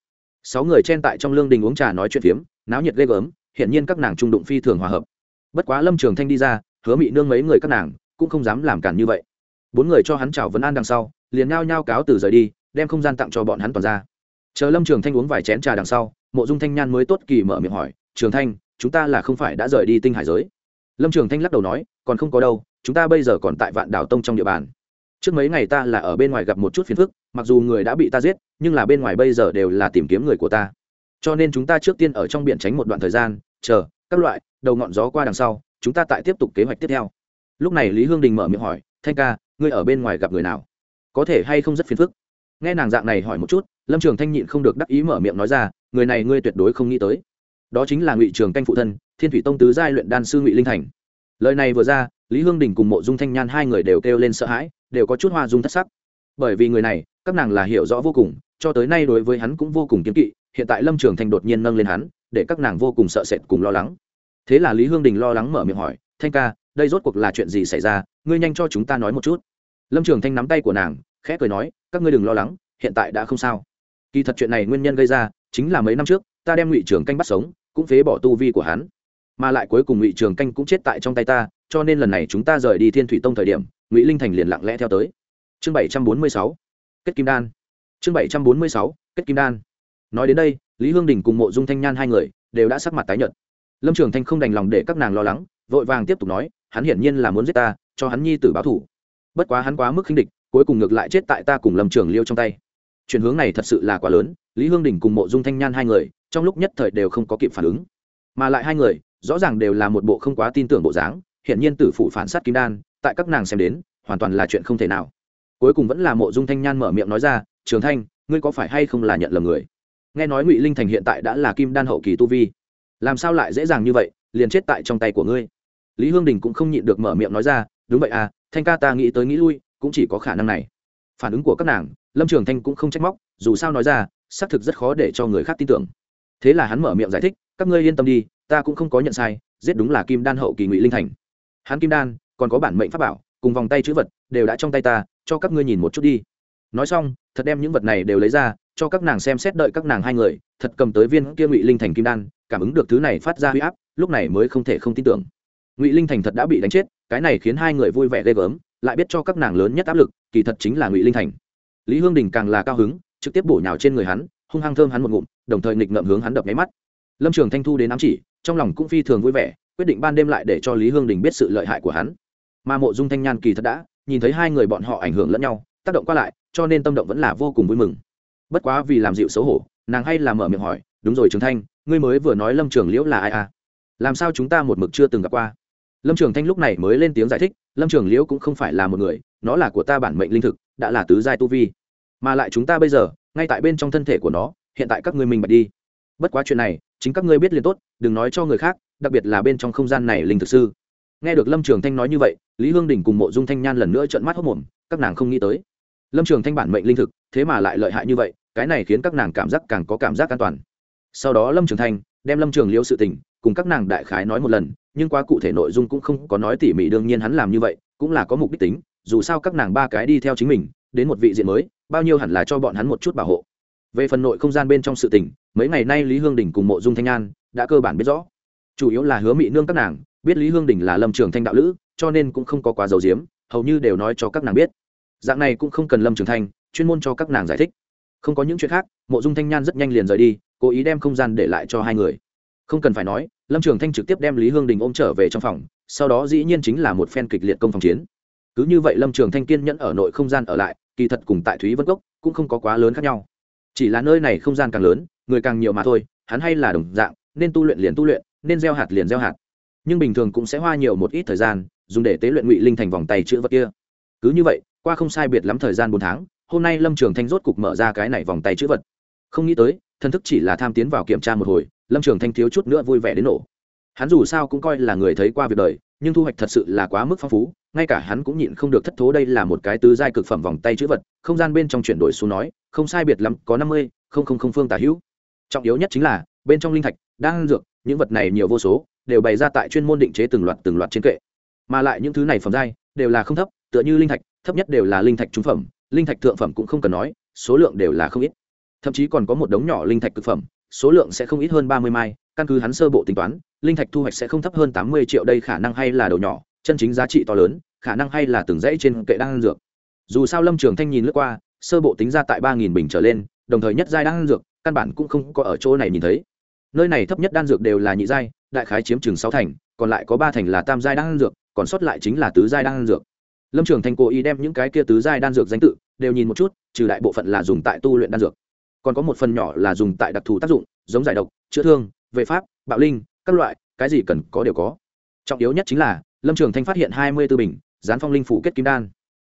Speaker 1: Sáu người chen tại trong lương đình uống trà nói chuyện phiếm, náo nhiệt ghê gớm hiện nhiên các nàng trung đụng phi thường hòa hợp. Bất quá lâm trường thanh đi ra, hứa mị nương mấy người các nàng, cũng không dám làm cản như vậy bốn người cho hắn chào vấn an đằng sau, liền nhao nhao cáo từ rời đi, đem không gian tặng cho bọn hắn toàn ra. Chờ lâm trường thanh uống vài chén trà đằng sau, mộ dung thanh nhan mới tốt kỳ mở miệng hỏi, trường thanh, chúng ta là không phải đã rời đi tinh hải giới? Lâm trường thanh lắc đầu nói, còn không có đâu, chúng ta bây giờ còn tại vạn đảo tông trong địa bàn. Trước mấy ngày ta là ở bên ngoài gặp một chút phiền phức, mặc dù người đã bị ta giết, nhưng là bên ngoài bây giờ đều là tìm kiếm người của ta. Cho nên chúng ta trước tiên ở trong biển tránh một đoạn thời gian, chờ, các loại, đầu ngọn gió qua đằng sau, chúng ta tại tiếp tục kế hoạch tiếp theo. Lúc này lý hương đình mở miệng hỏi, thanh ca ngươi ở bên ngoài gặp người nào? Có thể hay không rất phiền phức? Nghe nàng dạng này hỏi một chút, lâm trường thanh nhịn không được đắc ý mở miệng nói ra, người này ngươi tuyệt đối không nghĩ tới. Đó chính là ngụy trường canh phụ thân, thiên thủy tông tứ giai luyện đan sư ngụy linh thành. Lời này vừa ra, lý hương đình cùng mộ dung thanh nhan hai người đều kêu lên sợ hãi, đều có chút hoa dung thất sắc. Bởi vì người này, các nàng là hiểu rõ vô cùng, cho tới nay đối với hắn cũng vô cùng kiếm kỵ, hiện tại lâm trường thanh đột nhiên nâng lên hắn, để các nàng vô cùng sợ sệt cùng lo lắng. Thế là lý hương đình lo lắng mở miệng hỏi, thanh ca đây rốt cuộc là chuyện gì xảy ra, ngươi nhanh cho chúng ta nói một chút. Lâm trường thanh nắm tay của nàng, khẽ cười nói, các ngươi đừng lo lắng, hiện tại đã không sao. Kỳ thật chuyện này nguyên nhân gây ra, chính là mấy năm trước, ta đem ngụy trường canh bắt sống, cũng phế bỏ tu vi của hắn. Mà lại cuối cùng ngụy trường canh cũng chết tại trong tay ta, cho nên lần này chúng ta rời đi thiên thủy tông thời điểm, ngụy linh thành liền lặng lẽ theo tới. Chương bảy trăm bốn mươi sáu, kết kim đan. Chương bảy trăm bốn mươi sáu, kết kim đan. Nói đến đây, lý hương đình cùng mộ dung thanh nhan hai người đều đã sắc mặt tái nhợt. Lâm trường thanh không đành lòng để các nàng lo lắng vội vàng tiếp tục nói, hắn hiển nhiên là muốn giết ta, cho hắn nhi tử báo thủ bất quá hắn quá mức khinh địch, cuối cùng ngược lại chết tại ta cùng lâm trường liêu trong tay. Chuyển hướng này thật sự là quá lớn, lý hương đình cùng mộ dung thanh nhan hai người, trong lúc nhất thời đều không có kịp phản ứng. Mà lại hai người, rõ ràng đều là một bộ không quá tin tưởng bộ dáng hiện nhiên tử phụ phản sát kim đan, tại các nàng xem đến, hoàn toàn là chuyện không thể nào. Cuối cùng vẫn là mộ dung thanh nhan mở miệng nói ra, trường thanh, ngươi có phải hay không là nhận lầm người? Nghe nói ngụy linh thành hiện tại đã là kim đan hậu kỳ tu vi, làm sao lại dễ dàng như vậy, liền chết tại trong tay của ngươi? Lý hương đình cũng không nhịn được mở miệng nói ra, đúng vậy à thanh ca ta nghĩ tới nghĩ lui, cũng chỉ có khả năng này. Phản ứng của các nàng, lâm trường thanh cũng không trách móc, dù sao nói ra, xác thực rất khó để cho người khác tin tưởng. Thế là hắn mở miệng giải thích, các ngươi yên tâm đi, ta cũng không có nhận sai, giết đúng là kim đan hậu kỳ ngụy linh thành. Hắn kim đan, còn có bản mệnh pháp bảo, cùng vòng tay chữ vật, đều đã trong tay ta, cho các ngươi nhìn một chút đi. Nói xong, thật đem những vật này đều lấy ra, cho các nàng xem xét đợi các nàng hai người, thật cầm tới viên kia ngụy linh thành kim đan, cảm ứng được thứ này phát ra huy áp, lúc này mới không thể không tin tưởng ngụy linh thành thật đã bị đánh chết cái này khiến hai người vui vẻ ghê gớm lại biết cho các nàng lớn nhất áp lực kỳ thật chính là ngụy linh thành lý hương đình càng là cao hứng trực tiếp bổ nhào trên người hắn hung hăng thơm hắn một ngụm đồng thời nghịch ngợm hướng hắn đập máy mắt lâm trường thanh thu đến ám chỉ trong lòng cũng phi thường vui vẻ quyết định ban đêm lại để cho lý hương đình biết sự lợi hại của hắn mà mộ dung thanh nhan kỳ thật đã nhìn thấy hai người bọn họ ảnh hưởng lẫn nhau tác động qua lại cho nên tâm động vẫn là vô cùng vui mừng bất quá vì làm dịu xấu hổ nàng hay là mở miệng hỏi đúng rồi trường thanh ngươi mới vừa nói lâm trường liễu là ai à? làm sao chúng ta một mực chưa từng gặp qua? Lâm trường thanh lúc này mới lên tiếng giải thích, lâm trường liễu cũng không phải là một người, nó là của ta bản mệnh linh thực, đã là tứ giai tu vi. Mà lại chúng ta bây giờ, ngay tại bên trong thân thể của nó, hiện tại các ngươi mình bật đi. Bất quá chuyện này, chính các ngươi biết liền tốt, đừng nói cho người khác, đặc biệt là bên trong không gian này linh thực sư. Nghe được lâm trường thanh nói như vậy, lý hương đình cùng mộ dung thanh nhan lần nữa trợn mắt hốc mồm, các nàng không nghĩ tới. Lâm trường thanh bản mệnh linh thực, thế mà lại lợi hại như vậy, cái này khiến các nàng cảm giác càng có cảm giác an toàn. Sau đó lâm trường thanh đem lâm trường liễu sự tình, cùng các nàng đại khái nói một lần nhưng quá cụ thể nội dung cũng không có nói tỉ mỉ, đương nhiên hắn làm như vậy cũng là có mục đích tính, dù sao các nàng ba cái đi theo chính mình, đến một vị diện mới, bao nhiêu hẳn là cho bọn hắn một chút bảo hộ. Về phần nội không gian bên trong sự tình, mấy ngày nay lý hương đình cùng mộ dung thanh an đã cơ bản biết rõ. Chủ yếu là hứa mị nương các nàng, biết lý hương đình là lâm trường thanh đạo lữ, cho nên cũng không có quá dầu diếm hầu như đều nói cho các nàng biết. Dạng này cũng không cần lâm trường thanh chuyên môn cho các nàng giải thích. Không có những chuyện khác, mộ dung thanh nhan rất nhanh liền rời đi, cố ý đem không gian để lại cho hai người. Không cần phải nói lâm trường thanh trực tiếp đem lý hương đình ôm trở về trong phòng, sau đó dĩ nhiên chính là một phen kịch liệt công phòng chiến. Cứ như vậy lâm trường thanh kiên nhẫn ở nội không gian ở lại, kỳ thật cùng tại thúy vân cốc cũng không có quá lớn khác nhau. Chỉ là nơi này không gian càng lớn, người càng nhiều mà thôi, hắn hay là đồng dạng, nên tu luyện liền tu luyện, nên gieo hạt liền gieo hạt. Nhưng bình thường cũng sẽ hoa nhiều một ít thời gian, dùng để tế luyện ngụy linh thành vòng tay chữ vật kia. Cứ như vậy, qua không sai biệt lắm thời gian bốn tháng, hôm nay lâm trường thanh rốt cục mở ra cái này vòng tay chữ vật không nghĩ tới thân thức chỉ là tham tiến vào kiểm tra một hồi, lâm trường thanh thiếu chút nữa vui vẻ đến nổ. Hắn dù sao cũng coi là người thấy qua việc đời, nhưng thu hoạch thật sự là quá mức phong phú, ngay cả hắn cũng nhịn không được thất thố đây là một cái tứ giai cực phẩm vòng tay chữ vật, không gian bên trong chuyển đổi xuống nói, không sai biệt lắm, có năm mươi, không không không phương tả hữu. Trọng yếu nhất chính là, bên trong linh thạch đang dược, những vật này nhiều vô số, đều bày ra tại chuyên môn định chế từng loạt từng loạt trên kệ. Mà lại những thứ này phẩm giai, đều là không thấp, tựa như linh thạch, thấp nhất đều là linh thạch trung phẩm, linh thạch thượng phẩm cũng không cần nói, số lượng đều là không ít thậm chí còn có một đống nhỏ linh thạch thực phẩm, số lượng sẽ không ít hơn ba mươi mai, căn cứ hắn sơ bộ tính toán, linh thạch thu hoạch sẽ không thấp hơn tám mươi triệu đây khả năng hay là đầu nhỏ, chân chính giá trị to lớn, khả năng hay là từng dãy trên kệ đan dược. Dù sao lâm trường thanh nhìn lướt qua, sơ bộ tính ra tại ba nghìn bình trở lên, đồng thời nhất giai đan dược, căn bản cũng không có ở chỗ này nhìn thấy. Nơi này thấp nhất đan dược đều là nhị giai, đại khái chiếm chừng sáu thành, còn lại có ba thành là tam giai đan dược, còn sót lại chính là tứ giai đan dược. Lâm trường thanh cố ý đem những cái kia tứ giai đan dược danh tự đều nhìn một chút, trừ đại bộ phận là dùng tại tu luyện đan dược còn có một phần nhỏ là dùng tại đặc thù tác dụng, giống giải độc, chữa thương, vệ pháp, bạo linh, các loại, cái gì cần có đều có. Trọng yếu nhất chính là, lâm trường thanh phát hiện hai mươi b ố bình dán phong linh phủ kết kim đan.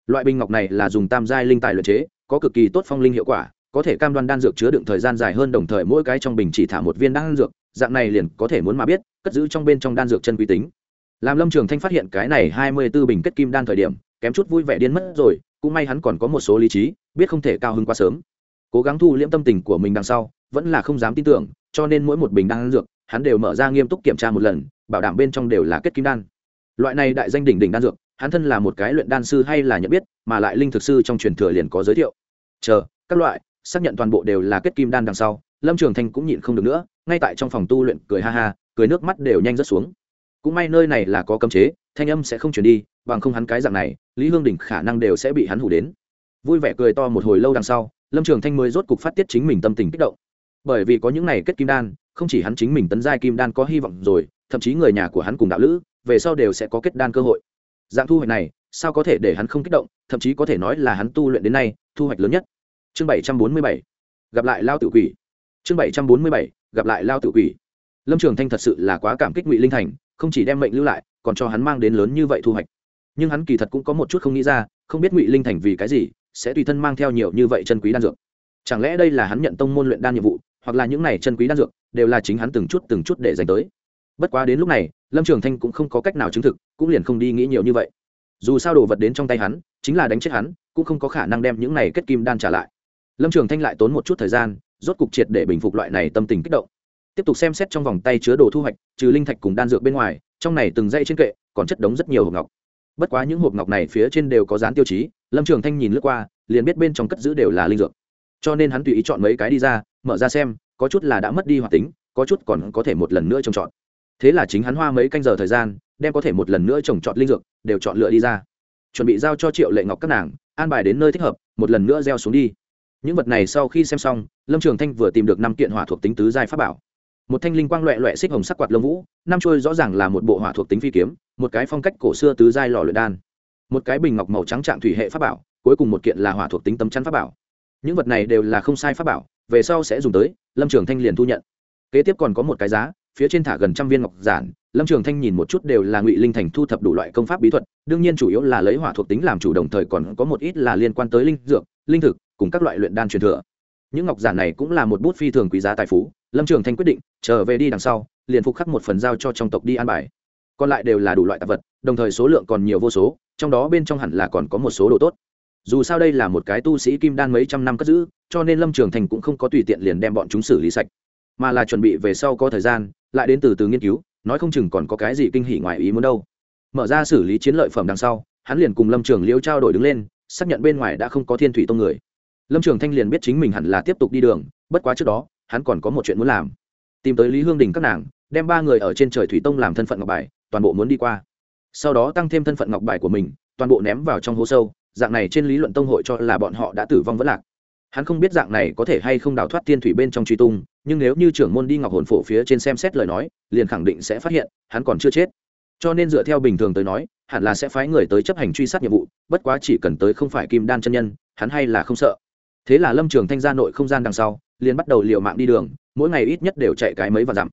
Speaker 1: Loại bình ngọc này là dùng tam giai linh tài luyện chế, có cực kỳ tốt phong linh hiệu quả, có thể cam đoan đan dược chứa đựng thời gian dài hơn đồng thời mỗi cái trong bình chỉ thả một viên đan dược, dạng này liền có thể muốn mà biết, cất giữ trong bên trong đan dược chân quý tính. Làm lâm trường thanh phát hiện cái này hai mươi b ố bình kết kim đan thời điểm, kém chút vui vẻ điên mất rồi, cũng may hắn còn có một số lý trí, biết không thể cao hơn quá sớm cố gắng thu liễm tâm tình của mình đằng sau, vẫn là không dám tin tưởng, cho nên mỗi một bình đan dược, hắn đều mở ra nghiêm túc kiểm tra một lần, bảo đảm bên trong đều là kết kim đan. Loại này đại danh đỉnh đỉnh đan dược, hắn thân là một cái luyện đan sư hay là nhận biết, mà lại linh thực sư trong truyền thừa liền có giới thiệu. Chờ, các loại, xác nhận toàn bộ đều là kết kim đan đằng sau, lâm trường thanh cũng nhịn không được nữa, ngay tại trong phòng tu luyện cười ha ha, cười nước mắt đều nhanh rớt xuống. Cũng may nơi này là có cấm chế, thanh âm sẽ không chuyển đi, bằng không hắn cái dạng này, lý hương đỉnh khả năng đều sẽ bị hắn hủ đến. Vui vẻ cười to một hồi lâu đằng sau lâm trường thanh mới rốt cục phát tiết chính mình tâm tình kích động. Bởi vì có những này kết kim đan, không chỉ hắn chính mình tấn giai kim đan có hy vọng rồi, thậm chí người nhà của hắn cùng đạo lữ, về sau đều sẽ có kết đan cơ hội. Dạng thu hoạch này, sao có thể để hắn không kích động, thậm chí có thể nói là hắn tu luyện đến nay, thu hoạch lớn nhất. Chương bảy trăm bốn mươi bảy, gặp lại lao tự quỷ. Chương bảy trăm bốn mươi bảy, gặp lại lao tự quỷ. Lâm trường thanh thật sự là quá cảm kích ngụy linh thành, không chỉ đem mệnh lưu lại, còn cho hắn mang đến lớn như vậy thu hoạch. Nhưng hắn kỳ thật cũng có một chút không nghĩ ra, không biết ngụy linh thành vì cái gì sẽ tùy thân mang theo nhiều như vậy chân quý đan dược. Chẳng lẽ đây là hắn nhận tông môn luyện đan nhiệm vụ, hoặc là những này chân quý đan dược đều là chính hắn từng chút từng chút để dành tới? Bất quá đến lúc này, lâm trường thanh cũng không có cách nào chứng thực, cũng liền không đi nghĩ nhiều như vậy. Dù sao đồ vật đến trong tay hắn, chính là đánh chết hắn, cũng không có khả năng đem những này kết kim đan trả lại. Lâm trường thanh lại tốn một chút thời gian, rốt cục triệt để bình phục loại này tâm tình kích động. Tiếp tục xem xét trong vòng tay chứa đồ thu hoạch, trừ linh thạch cùng đan dược bên ngoài, trong này từng dây trên kệ, còn chất đống rất nhiều hộp ngọc bất quá những hộp ngọc này phía trên đều có dán tiêu chí, lâm trường thanh nhìn lướt qua, liền biết bên trong cất giữ đều là linh dược. Cho nên hắn tùy ý chọn mấy cái đi ra, mở ra xem, có chút là đã mất đi hoạt tính, có chút còn có thể một lần nữa trồng trọt. Thế là chính hắn hoa mấy canh giờ thời gian, đem có thể một lần nữa trồng trọt linh dược, đều chọn lựa đi ra. Chuẩn bị giao cho triệu lệ ngọc các nàng, an bài đến nơi thích hợp, một lần nữa gieo xuống đi. Những vật này sau khi xem xong, lâm trường thanh vừa tìm được năm kiện hỏa thuộc tính tứ giai pháp bảo một thanh linh quang loẹ loẹ xích hồng sắc quạt lông vũ, năm trôi rõ ràng là một bộ hỏa thuộc tính phi kiếm, một cái phong cách cổ xưa tứ giai lò luyện đan. Một cái bình ngọc màu trắng trạng thủy hệ pháp bảo, cuối cùng một kiện là hỏa thuộc tính tấm chắn pháp bảo. Những vật này đều là không sai pháp bảo, về sau sẽ dùng tới, lâm trường thanh liền thu nhận. Kế tiếp còn có một cái giá, phía trên thả gần trăm viên ngọc giản, lâm trường thanh nhìn một chút đều là ngụy linh thành thu thập đủ loại công pháp bí thuật, đương nhiên chủ yếu là lấy hỏa thuộc tính làm chủ, đồng thời còn có một ít là liên quan tới linh dược, linh thực, cùng các loại luyện đan truyền thừa những ngọc giản này cũng là một bút phi thường quý giá tài phú. Lâm trường thanh quyết định, trở về đi đằng sau, liền phục khắc một phần giao cho trong tộc đi an bài. Còn lại đều là đủ loại tạp vật, đồng thời số lượng còn nhiều vô số, trong đó bên trong hẳn là còn có một số đồ tốt. Dù sao đây là một cái tu sĩ kim đan mấy trăm năm cất giữ, cho nên lâm trường thành cũng không có tùy tiện liền đem bọn chúng xử lý sạch. Mà là chuẩn bị về sau có thời gian, lại đến từ từ nghiên cứu, nói không chừng còn có cái gì kinh hỉ ngoài ý muốn đâu. Mở ra xử lý chiến lợi phẩm đằng sau, hắn liền cùng lâm trường liễu trao đổi đứng lên, xác nhận bên ngoài đã không có thiên thủy tông người lâm trường thanh liền biết chính mình hẳn là tiếp tục đi đường, bất quá trước đó, hắn còn có một chuyện muốn làm. Tìm tới lý hương đình các nàng, đem ba người ở trên trời thủy tông làm thân phận ngọc bài, toàn bộ muốn đi qua. Sau đó tăng thêm thân phận ngọc bài của mình, toàn bộ ném vào trong hố sâu, dạng này trên lý luận tông hội cho là bọn họ đã tử vong vẫn lạc. Hắn không biết dạng này có thể hay không đào thoát tiên thủy bên trong truy tung, nhưng nếu như trưởng môn đi ngọc hồn phổ phía trên xem xét lời nói, liền khẳng định sẽ phát hiện, hắn còn chưa chết. Cho nên dựa theo bình thường tới nói, hẳn là sẽ phái người tới chấp hành truy sát nhiệm vụ, bất quá chỉ cần tới không phải kim đan chân nhân, hắn hay là không sợ thế là lâm trường thanh ra nội không gian đằng sau, liền bắt đầu liều mạng đi đường, mỗi ngày ít nhất đều chạy cái mấy và dặm.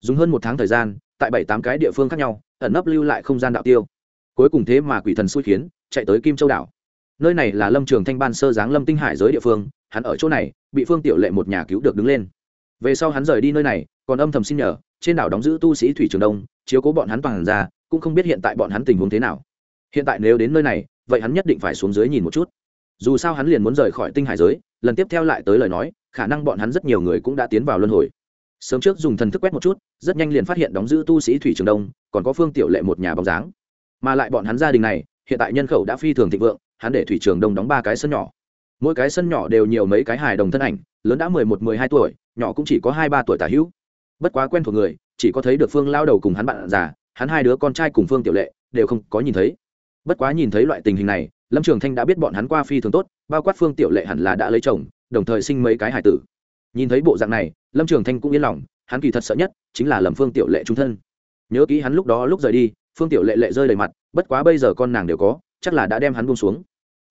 Speaker 1: Dùng hơn một tháng thời gian, tại bảy tám cái địa phương khác nhau, ẩn nấp lưu lại không gian đạo tiêu. Cuối cùng thế mà quỷ thần xui khiến, chạy tới kim châu đảo. Nơi này là lâm trường thanh ban sơ giáng lâm tinh hải giới địa phương, hắn ở chỗ này, bị phương tiểu lệ một nhà cứu được đứng lên. Về sau hắn rời đi nơi này, còn âm thầm xin nhờ, trên đảo đóng giữ tu sĩ thủy trường đông, chiếu cố bọn hắn toàn ra, cũng không biết hiện tại bọn hắn tình huống thế nào. Hiện tại nếu đến nơi này, vậy hắn nhất định phải xuống dưới nhìn một chút dù sao hắn liền muốn rời khỏi tinh hải giới, lần tiếp theo lại tới lời nói, khả năng bọn hắn rất nhiều người cũng đã tiến vào luân hồi. Sớm trước dùng thần thức quét một chút, rất nhanh liền phát hiện đóng giữ tu sĩ thủy trường đông, còn có phương tiểu lệ một nhà bóng dáng. Mà lại bọn hắn gia đình này, hiện tại nhân khẩu đã phi thường thịnh vượng, hắn để thủy trường đông đóng ba cái sân nhỏ. Mỗi cái sân nhỏ đều nhiều mấy cái hài đồng thân ảnh, lớn đã mười một, mười hai tuổi, nhỏ cũng chỉ có hai, ba tuổi tả hữu. Bất quá quen thuộc người, chỉ có thấy được phương lao đầu cùng hắn bạn già, hắn hai đứa con trai cùng phương tiểu lệ, đều không có nhìn thấy. Bất quá nhìn thấy loại tình hình này lâm trường thanh đã biết bọn hắn qua phi thường tốt, bao quát phương tiểu lệ hẳn là đã lấy chồng, đồng thời sinh mấy cái hải tử. Nhìn thấy bộ dạng này, lâm trường thanh cũng yên lòng, hắn kỳ thật sợ nhất chính là lầm phương tiểu lệ trung thân. Nhớ kỹ hắn lúc đó lúc rời đi, phương tiểu lệ lệ rơi đầy mặt, bất quá bây giờ con nàng đều có, chắc là đã đem hắn buông xuống.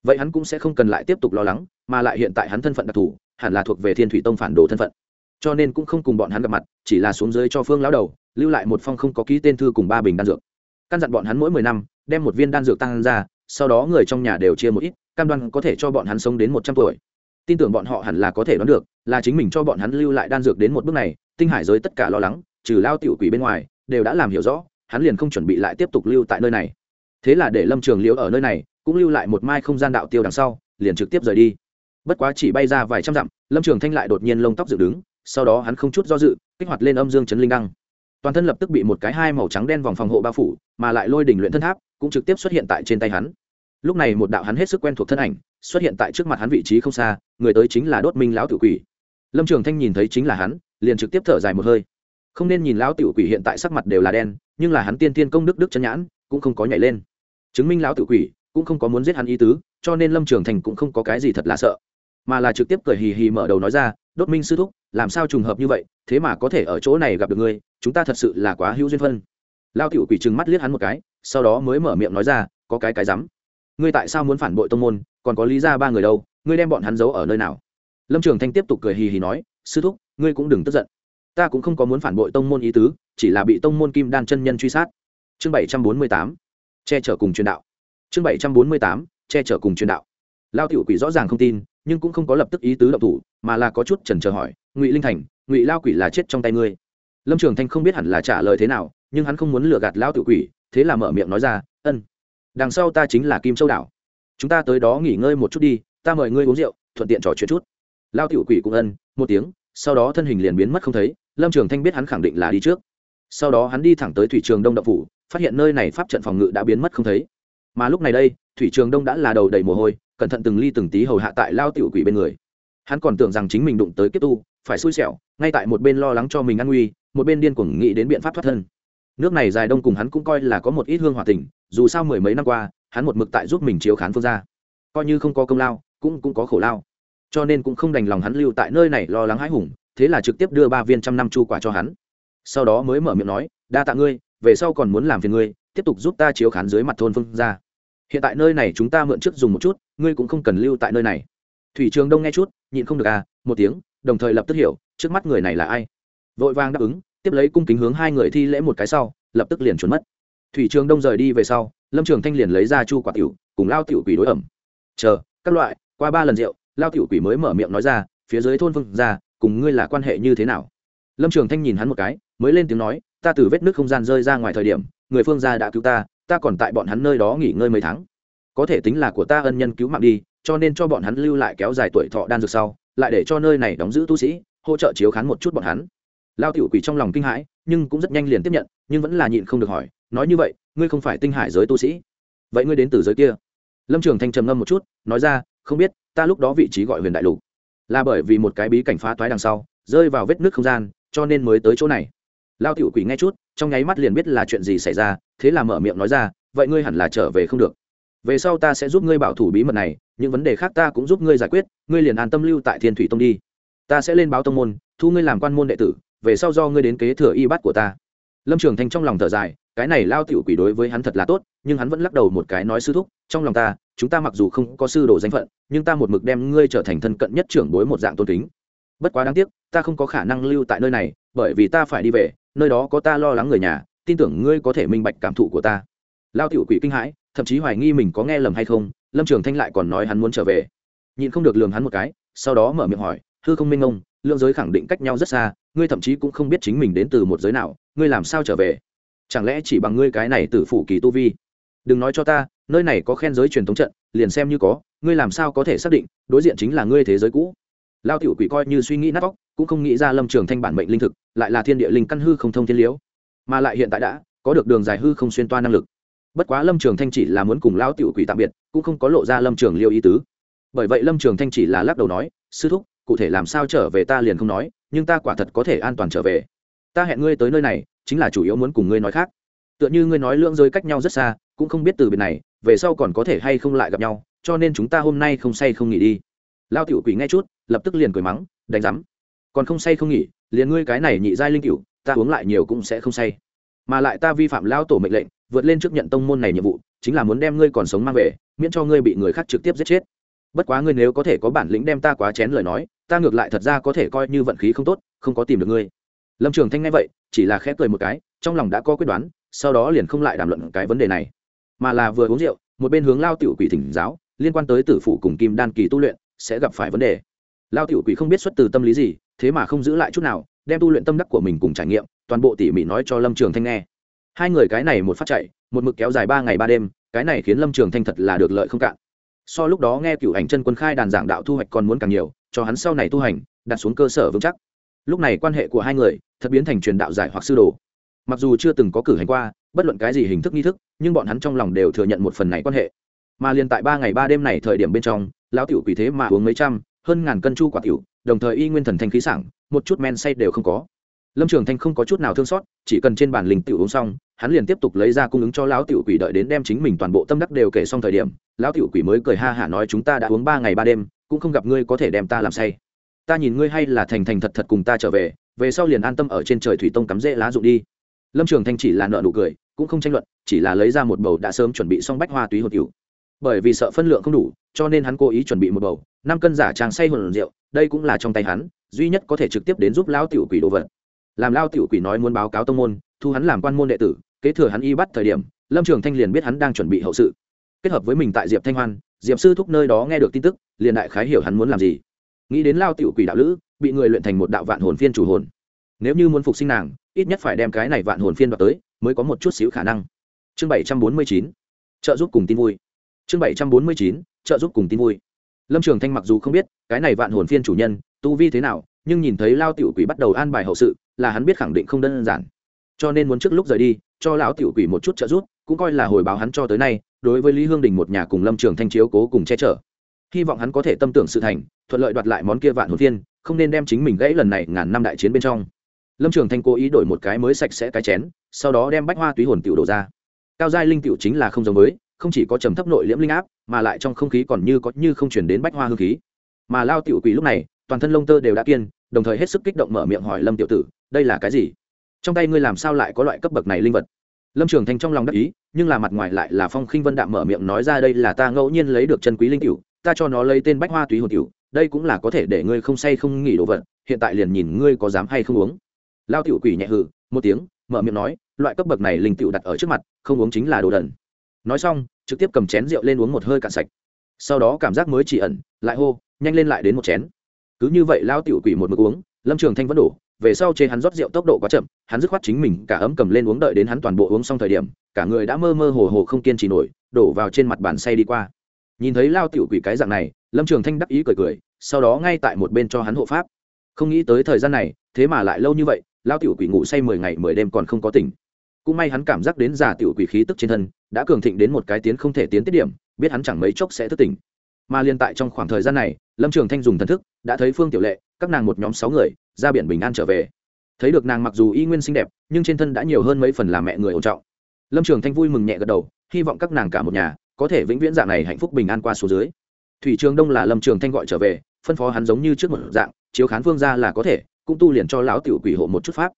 Speaker 1: Vậy hắn cũng sẽ không cần lại tiếp tục lo lắng, mà lại hiện tại hắn thân phận đặc thù, hẳn là thuộc về thiên thủy tông phản đồ thân phận. Cho nên cũng không cùng bọn hắn gặp mặt, chỉ là xuống dưới cho phương lão đầu, lưu lại một phong không có ký tên thư cùng ba bình đan dược. Căn dặn bọn hắn mỗi mười năm, đem một viên đan dược tăng ra sau đó người trong nhà đều chia một ít, cam đoan có thể cho bọn hắn sống đến một trăm tuổi. Tin tưởng bọn họ hẳn là có thể đoán được, là chính mình cho bọn hắn lưu lại đan dược đến một bước này, tinh hải giới tất cả lo lắng, trừ lao tiểu quỷ bên ngoài, đều đã làm hiểu rõ, hắn liền không chuẩn bị lại tiếp tục lưu tại nơi này. Thế là để lâm trường liễu ở nơi này, cũng lưu lại một mai không gian đạo tiêu đằng sau, liền trực tiếp rời đi. Bất quá chỉ bay ra vài trăm dặm, lâm trường thanh lại đột nhiên lông tóc dựng đứng, sau đó hắn không chút do dự, kích hoạt lên âm dương chấn linh đăng. Toàn thân lập tức bị một cái hai màu trắng đen vòng phòng hộ bao phủ, mà lại lôi đỉnh luyện thân tháp cũng trực tiếp xuất hiện tại trên tay hắn lúc này một đạo hắn hết sức quen thuộc thân ảnh xuất hiện tại trước mặt hắn vị trí không xa, người tới chính là đốt minh lão tử quỷ. Lâm trường thanh nhìn thấy chính là hắn, liền trực tiếp thở dài một hơi. Không nên nhìn lão tử quỷ hiện tại sắc mặt đều là đen, nhưng là hắn tiên tiên công đức đức chân nhãn cũng không có nhảy lên. Chứng minh lão tử quỷ cũng không có muốn giết hắn ý tứ, cho nên lâm trường thành cũng không có cái gì thật là sợ, mà là trực tiếp cười hì hì mở đầu nói ra, đốt minh sư thúc, làm sao trùng hợp như vậy, thế mà có thể ở chỗ này gặp được ngươi, chúng ta thật sự là quá hữu duyên phân. Lao tiểu quỷ trừng mắt liếc hắn một cái, sau đó mới mở miệng nói ra, có cái cái rắm ngươi tại sao muốn phản bội tông môn, còn có lý ra ba người đâu, ngươi đem bọn hắn giấu ở nơi nào? Lâm trường thanh tiếp tục cười hì hì nói, sư thúc, ngươi cũng đừng tức giận. Ta cũng không có muốn phản bội tông môn ý tứ, chỉ là bị tông môn kim đan chân nhân truy sát. Chương bảy trăm bốn mươi tám, che chở cùng truyền đạo. Chương bảy trăm bốn mươi tám, che chở cùng truyền đạo. Lao tiểu quỷ rõ ràng không tin, nhưng cũng không có lập tức ý tứ động thủ, mà là có chút chần chờ hỏi, ngụy linh thành, ngụy lao quỷ là chết trong tay ngươi? Lâm trường thanh không biết hẳn là trả lời thế nào, nhưng hắn không muốn lừa gạt lao tiểu quỷ, thế là mở miệng nói ra, ân đằng sau ta chính là kim châu đảo. Chúng ta tới đó nghỉ ngơi một chút đi, ta mời ngươi uống rượu, thuận tiện trò chuyện chút. Lao tiểu quỷ cũng ân, một tiếng, sau đó thân hình liền biến mất không thấy, lâm trường thanh biết hắn khẳng định là đi trước. Sau đó hắn đi thẳng tới thủy trường đông đậu phủ, phát hiện nơi này pháp trận phòng ngự đã biến mất không thấy. Mà lúc này đây, thủy trường đông đã là đầu đầy mồ hôi, cẩn thận từng ly từng tí hầu hạ tại lao tiểu quỷ bên người. Hắn còn tưởng rằng chính mình đụng tới kiếp tu, phải xui xẻo, ngay tại một bên lo lắng cho mình an nguy, một bên điên cuồng nghĩ đến biện pháp thoát thân. Nước này dài đông cùng hắn cũng coi là có một ít hương hòa tình dù sao mười mấy năm qua, hắn một mực tại giúp mình chiếu khán phương ra coi như không có công lao, cũng cũng có khổ lao. Cho nên cũng không đành lòng hắn lưu tại nơi này lo lắng hãi hùng, thế là trực tiếp đưa ba viên trăm năm chu quả cho hắn. Sau đó mới mở miệng nói, đa tạ ngươi, về sau còn muốn làm phiền ngươi, tiếp tục giúp ta chiếu khán dưới mặt thôn phương ra hiện tại nơi này chúng ta mượn trước dùng một chút, ngươi cũng không cần lưu tại nơi này. Thủy trường đông nghe chút, nhịn không được à một tiếng, đồng thời lập tức hiểu, trước mắt người này là ai. Vội vàng đáp ứng, tiếp lấy cung kính hướng hai người thi lễ một cái sau, lập tức liền trốn mất thủy trường đông rời đi về sau, lâm trường thanh liền lấy ra chu quả tiểu, cùng lao tiểu quỷ đối ẩm. Chờ, các loại, qua ba lần rượu, lao tiểu quỷ mới mở miệng nói ra, phía dưới thôn vương ra cùng ngươi là quan hệ như thế nào? Lâm trường thanh nhìn hắn một cái, mới lên tiếng nói, ta từ vết nước không gian rơi ra ngoài thời điểm, người phương gia đã cứu ta ta còn tại bọn hắn nơi đó nghỉ ngơi mấy tháng. Có thể tính là của ta ân nhân cứu mạng đi, cho nên cho bọn hắn lưu lại kéo dài tuổi thọ đan dược sau, lại để cho nơi này đóng giữ tu sĩ, hỗ trợ chiếu khán một chút bọn hắn. Lao tiểu quỷ trong lòng kinh hãi, nhưng cũng rất nhanh liền tiếp nhận, nhưng vẫn là nhịn không được hỏi nói như vậy, ngươi không phải tinh hải giới tu sĩ. Vậy ngươi đến từ giới kia? Lâm trường thanh trầm ngâm một chút, nói ra, không biết, ta lúc đó vị trí gọi huyền đại lục. Là bởi vì một cái bí cảnh phá toái đằng sau, rơi vào vết nước không gian, cho nên mới tới chỗ này. Lao tiểu quỷ nghe chút, trong nháy mắt liền biết là chuyện gì xảy ra, thế là mở miệng nói ra, vậy ngươi hẳn là trở về không được. Về sau ta sẽ giúp ngươi bảo thủ bí mật này, những vấn đề khác ta cũng giúp ngươi giải quyết, ngươi liền an tâm lưu tại thiên thủy tông đi. Ta sẽ lên báo tông môn, thu ngươi làm quan môn đệ tử, về sau do ngươi đến kế thừa y bát của ta. Lâm trường thanh trong lòng thở dài cái này lao tiểu quỷ đối với hắn thật là tốt, nhưng hắn vẫn lắc đầu một cái nói sư thúc, trong lòng ta, chúng ta mặc dù không có sư đồ danh phận, nhưng ta một mực đem ngươi trở thành thân cận nhất trưởng bối một dạng tôn kính. Bất quá đáng tiếc, ta không có khả năng lưu tại nơi này, bởi vì ta phải đi về, nơi đó có ta lo lắng người nhà, tin tưởng ngươi có thể minh bạch cảm thụ của ta. Lao tiểu quỷ kinh hãi, thậm chí hoài nghi mình có nghe lầm hay không, lâm trường thanh lại còn nói hắn muốn trở về. Nhịn không được lường hắn một cái, sau đó mở miệng hỏi, hư không minh ông, lượng giới khẳng định cách nhau rất xa, ngươi thậm chí cũng không biết chính mình đến từ một giới nào, ngươi làm sao trở về? Chẳng lẽ chỉ bằng ngươi cái này tử phủ kỳ tu vi? Đừng nói cho ta, nơi này có khen giới truyền thống trận, liền xem như có, ngươi làm sao có thể xác định, đối diện chính là ngươi thế giới cũ? Lao tiểu quỷ coi như suy nghĩ nát vóc cũng không nghĩ ra lâm trường thanh bản mệnh linh thực, lại là thiên địa linh căn hư không thông thiên liễu mà lại hiện tại đã, có được đường dài hư không xuyên toa năng lực. Bất quá lâm trường thanh chỉ là muốn cùng lao tiểu quỷ tạm biệt, cũng không có lộ ra lâm trường liêu ý tứ. Bởi vậy lâm trường thanh chỉ là lắc đầu nói, sư thúc, cụ thể làm sao trở về ta liền không nói, nhưng ta quả thật có thể an toàn trở về. Ta hẹn ngươi tới nơi này chính là chủ yếu muốn cùng ngươi nói khác. Tựa như ngươi nói lưỡng rơi cách nhau rất xa, cũng không biết từ biệt này, về sau còn có thể hay không lại gặp nhau, cho nên chúng ta hôm nay không say không nghỉ đi. Lao tiểu quỷ nghe chút, lập tức liền cười mắng, đánh rắm còn không say không nghỉ, liền ngươi cái này nhị giai linh cửu, ta uống lại nhiều cũng sẽ không say. Mà lại ta vi phạm lao tổ mệnh lệnh, vượt lên trước nhận tông môn này nhiệm vụ, chính là muốn đem ngươi còn sống mang về, miễn cho ngươi bị người khác trực tiếp giết chết. Bất quá ngươi nếu có thể có bản lĩnh đem ta quá chén lời nói, ta ngược lại thật ra có thể coi như vận khí không tốt, không có tìm được ngươi lâm trường thanh nghe vậy chỉ là khẽ cười một cái trong lòng đã có quyết đoán sau đó liền không lại đàm luận cái vấn đề này mà là vừa uống rượu một bên hướng lao tiểu quỷ thỉnh giáo liên quan tới tử phụ cùng kim đan kỳ tu luyện sẽ gặp phải vấn đề lao tiểu quỷ không biết xuất từ tâm lý gì thế mà không giữ lại chút nào đem tu luyện tâm đắc của mình cùng trải nghiệm toàn bộ tỉ mỉ nói cho lâm trường thanh nghe hai người cái này một phát chạy một mực kéo dài ba ngày ba đêm cái này khiến lâm trường thanh thật là được lợi không cạn so lúc đó nghe cựu ảnh chân quân khai đàn giảng đạo thu hoạch còn muốn càng nhiều cho hắn sau này tu hành đặt xuống cơ sở vững chắc lúc này quan hệ của hai người thật biến thành truyền đạo giải hoặc sư đồ. Mặc dù chưa từng có cử hành qua, bất luận cái gì hình thức nghi thức, nhưng bọn hắn trong lòng đều thừa nhận một phần này quan hệ. Mà liền tại ba ngày ba đêm này thời điểm bên trong, lão tiểu quỷ thế mà uống mấy trăm, hơn ngàn cân chu quả tiểu, đồng thời y nguyên thần thanh khí sảng, một chút men say đều không có. Lâm trường thanh không có chút nào thương xót, chỉ cần trên bàn linh tiểu uống xong, hắn liền tiếp tục lấy ra cung ứng cho lão tiểu quỷ đợi đến đem chính mình toàn bộ tâm đắc đều kể xong thời điểm, lão tiểu quỷ mới cười ha hả nói chúng ta đã uống ba ngày ba đêm, cũng không gặp ngươi có thể đem ta làm say. Ta nhìn ngươi hay là thành thành thật thật cùng ta trở về về sau liền an tâm ở trên trời thủy tông cắm rễ lá dụng đi. Lâm trường thanh chỉ là nợ nụ cười, cũng không tranh luận, chỉ là lấy ra một bầu đã sớm chuẩn bị xong bách hoa túy hột cựu bởi vì sợ phân lượng không đủ, cho nên hắn cố ý chuẩn bị một bầu, năm cân giả tràng say hồn rượu, đây cũng là trong tay hắn, duy nhất có thể trực tiếp đến giúp lao tiểu quỷ đồ vật. Làm lao tiểu quỷ nói muốn báo cáo tông môn, thu hắn làm quan môn đệ tử, kế thừa hắn y bắt thời điểm, lâm trường thanh liền biết hắn đang chuẩn bị hậu sự. Kết hợp với mình tại diệp thanh hoan, diệp sư thúc nơi đó nghe được tin tức, liền đại khái hiểu hắn muốn làm gì. Nghĩ đến lao tiểu quỷ đạo lữ bị người luyện thành một đạo vạn hồn phiên chủ hồn. Nếu như muốn phục sinh nàng, ít nhất phải đem cái này vạn hồn phiên đoạt tới, mới có một chút xíu khả năng. Chương bảy trăm bốn mươi chín, trợ giúp cùng tin vui. Chương bảy trăm bốn mươi chín, trợ giúp cùng tin vui. Lâm trường thanh mặc dù không biết, cái này vạn hồn phiên chủ nhân, tu vi thế nào, nhưng nhìn thấy lao tiểu quỷ bắt đầu an bài hậu sự, là hắn biết khẳng định không đơn giản. Cho nên muốn trước lúc rời đi, cho lão tiểu quỷ một chút trợ giúp, cũng coi là hồi báo hắn cho tới nay, đối với lý hương đình một nhà cùng lâm trường thanh chiếu cố cùng che chở. Hy vọng hắn có thể tâm tưởng sự thành, thuận lợi đoạt lại món kia vạn hồn phiên không nên đem chính mình gãy lần này ngàn năm đại chiến bên trong. Lâm trường thanh cố ý đổi một cái mới sạch sẽ cái chén, sau đó đem bách hoa túy hồn tiểu đổ ra. Cao giai linh tiểu chính là không giống mới không chỉ có trầm thấp nội liễm linh áp, mà lại trong không khí còn như có như không chuyển đến bách hoa hương khí. Mà lao tiểu quỷ lúc này, toàn thân lông tơ đều đã kiên, đồng thời hết sức kích động mở miệng hỏi lâm tiểu tử, đây là cái gì? Trong tay ngươi làm sao lại có loại cấp bậc này linh vật? Lâm trường thanh trong lòng đắc ý, nhưng là mặt ngoài lại là phong khinh vân đạm mở miệng nói ra, đây là ta ngẫu nhiên lấy được chân quý linh cựu ta cho nó lấy tên bách hoa túy hồn cựu đây cũng là có thể để ngươi không say không nghỉ đồ vật, hiện tại liền nhìn ngươi có dám hay không uống. Lao tiểu quỷ nhẹ hừ, một tiếng, mở miệng nói, loại cấp bậc này linh tiểu đặt ở trước mặt, không uống chính là đồ đần. Nói xong, trực tiếp cầm chén rượu lên uống một hơi cạn sạch. Sau đó cảm giác mới chỉ ẩn, lại hô, nhanh lên lại đến một chén. Cứ như vậy lao tiểu quỷ một mực uống, lâm trường thanh vẫn đổ, về sau chê hắn rót rượu tốc độ quá chậm, hắn dứt khoát chính mình cả ấm cầm lên uống đợi đến hắn toàn bộ uống xong thời điểm, cả người đã mơ mơ hồ hồ không kiên trì nổi, đổ vào trên mặt bàn say đi qua. Nhìn thấy lao tiểu quỷ cái dạng này lâm trường thanh đắc ý cười cười, sau đó ngay tại một bên cho hắn hộ pháp. Không nghĩ tới thời gian này, thế mà lại lâu như vậy lao tiểu quỷ ngủ say mười ngày mười đêm còn không có tỉnh. Cũng may hắn cảm giác đến già tiểu quỷ khí tức trên thân, đã cường thịnh đến một cái tiến không thể tiến tiết điểm, biết hắn chẳng mấy chốc sẽ thức tỉnh. Mà liên tại trong khoảng thời gian này, lâm trường thanh dùng thần thức, đã thấy phương tiểu lệ, các nàng một nhóm sáu người, ra biển bình an trở về. Thấy được nàng mặc dù y nguyên xinh đẹp, nhưng trên thân đã nhiều hơn mấy phần là mẹ người ổn trọng. Lâm trường thanh vui mừng nhẹ gật đầu, hy vọng các nàng cả một nhà, có thể vĩnh viễn dạng này hạnh phúc bình an qua số dưới thủy trường đông là lâm trường thanh gọi trở về, phân phó hắn giống như trước một dạng, chiếu khán phương ra là có thể, cũng tu liền cho lão tiểu quỷ hộ một chút pháp.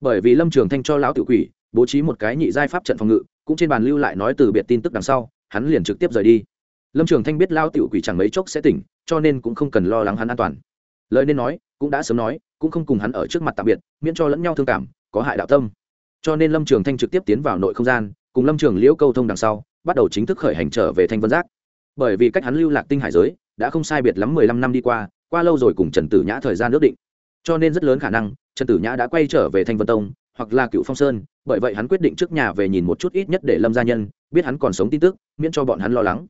Speaker 1: Bởi vì lâm trường thanh cho lão tiểu quỷ, bố trí một cái nhị giai pháp trận phòng ngự, cũng trên bàn lưu lại nói từ biệt tin tức đằng sau, hắn liền trực tiếp rời đi. Lâm trường thanh biết lao tiểu quỷ chẳng mấy chốc sẽ tỉnh, cho nên cũng không cần lo lắng hắn an toàn. Lời nên nói, cũng đã sớm nói, cũng không cùng hắn ở trước mặt tạm biệt, miễn cho lẫn nhau thương cảm, có hại đạo tâm. Cho nên lâm trường thanh trực tiếp tiến vào nội không gian, cùng lâm trường liễu câu thông đằng sau, bắt đầu chính thức khởi hành trở về thanh vân giác bởi vì cách hắn lưu lạc tinh hải giới đã không sai biệt lắm mười lăm năm đi qua qua lâu rồi cùng trần tử nhã thời gian ước định. Cho nên rất lớn khả năng, trần tử nhã đã quay trở về thanh vân tông, hoặc là cựu phong sơn, bởi vậy hắn quyết định trước nhà về nhìn một chút ít nhất để lâm gia nhân, biết hắn còn sống tin tức, miễn cho bọn hắn lo lắng.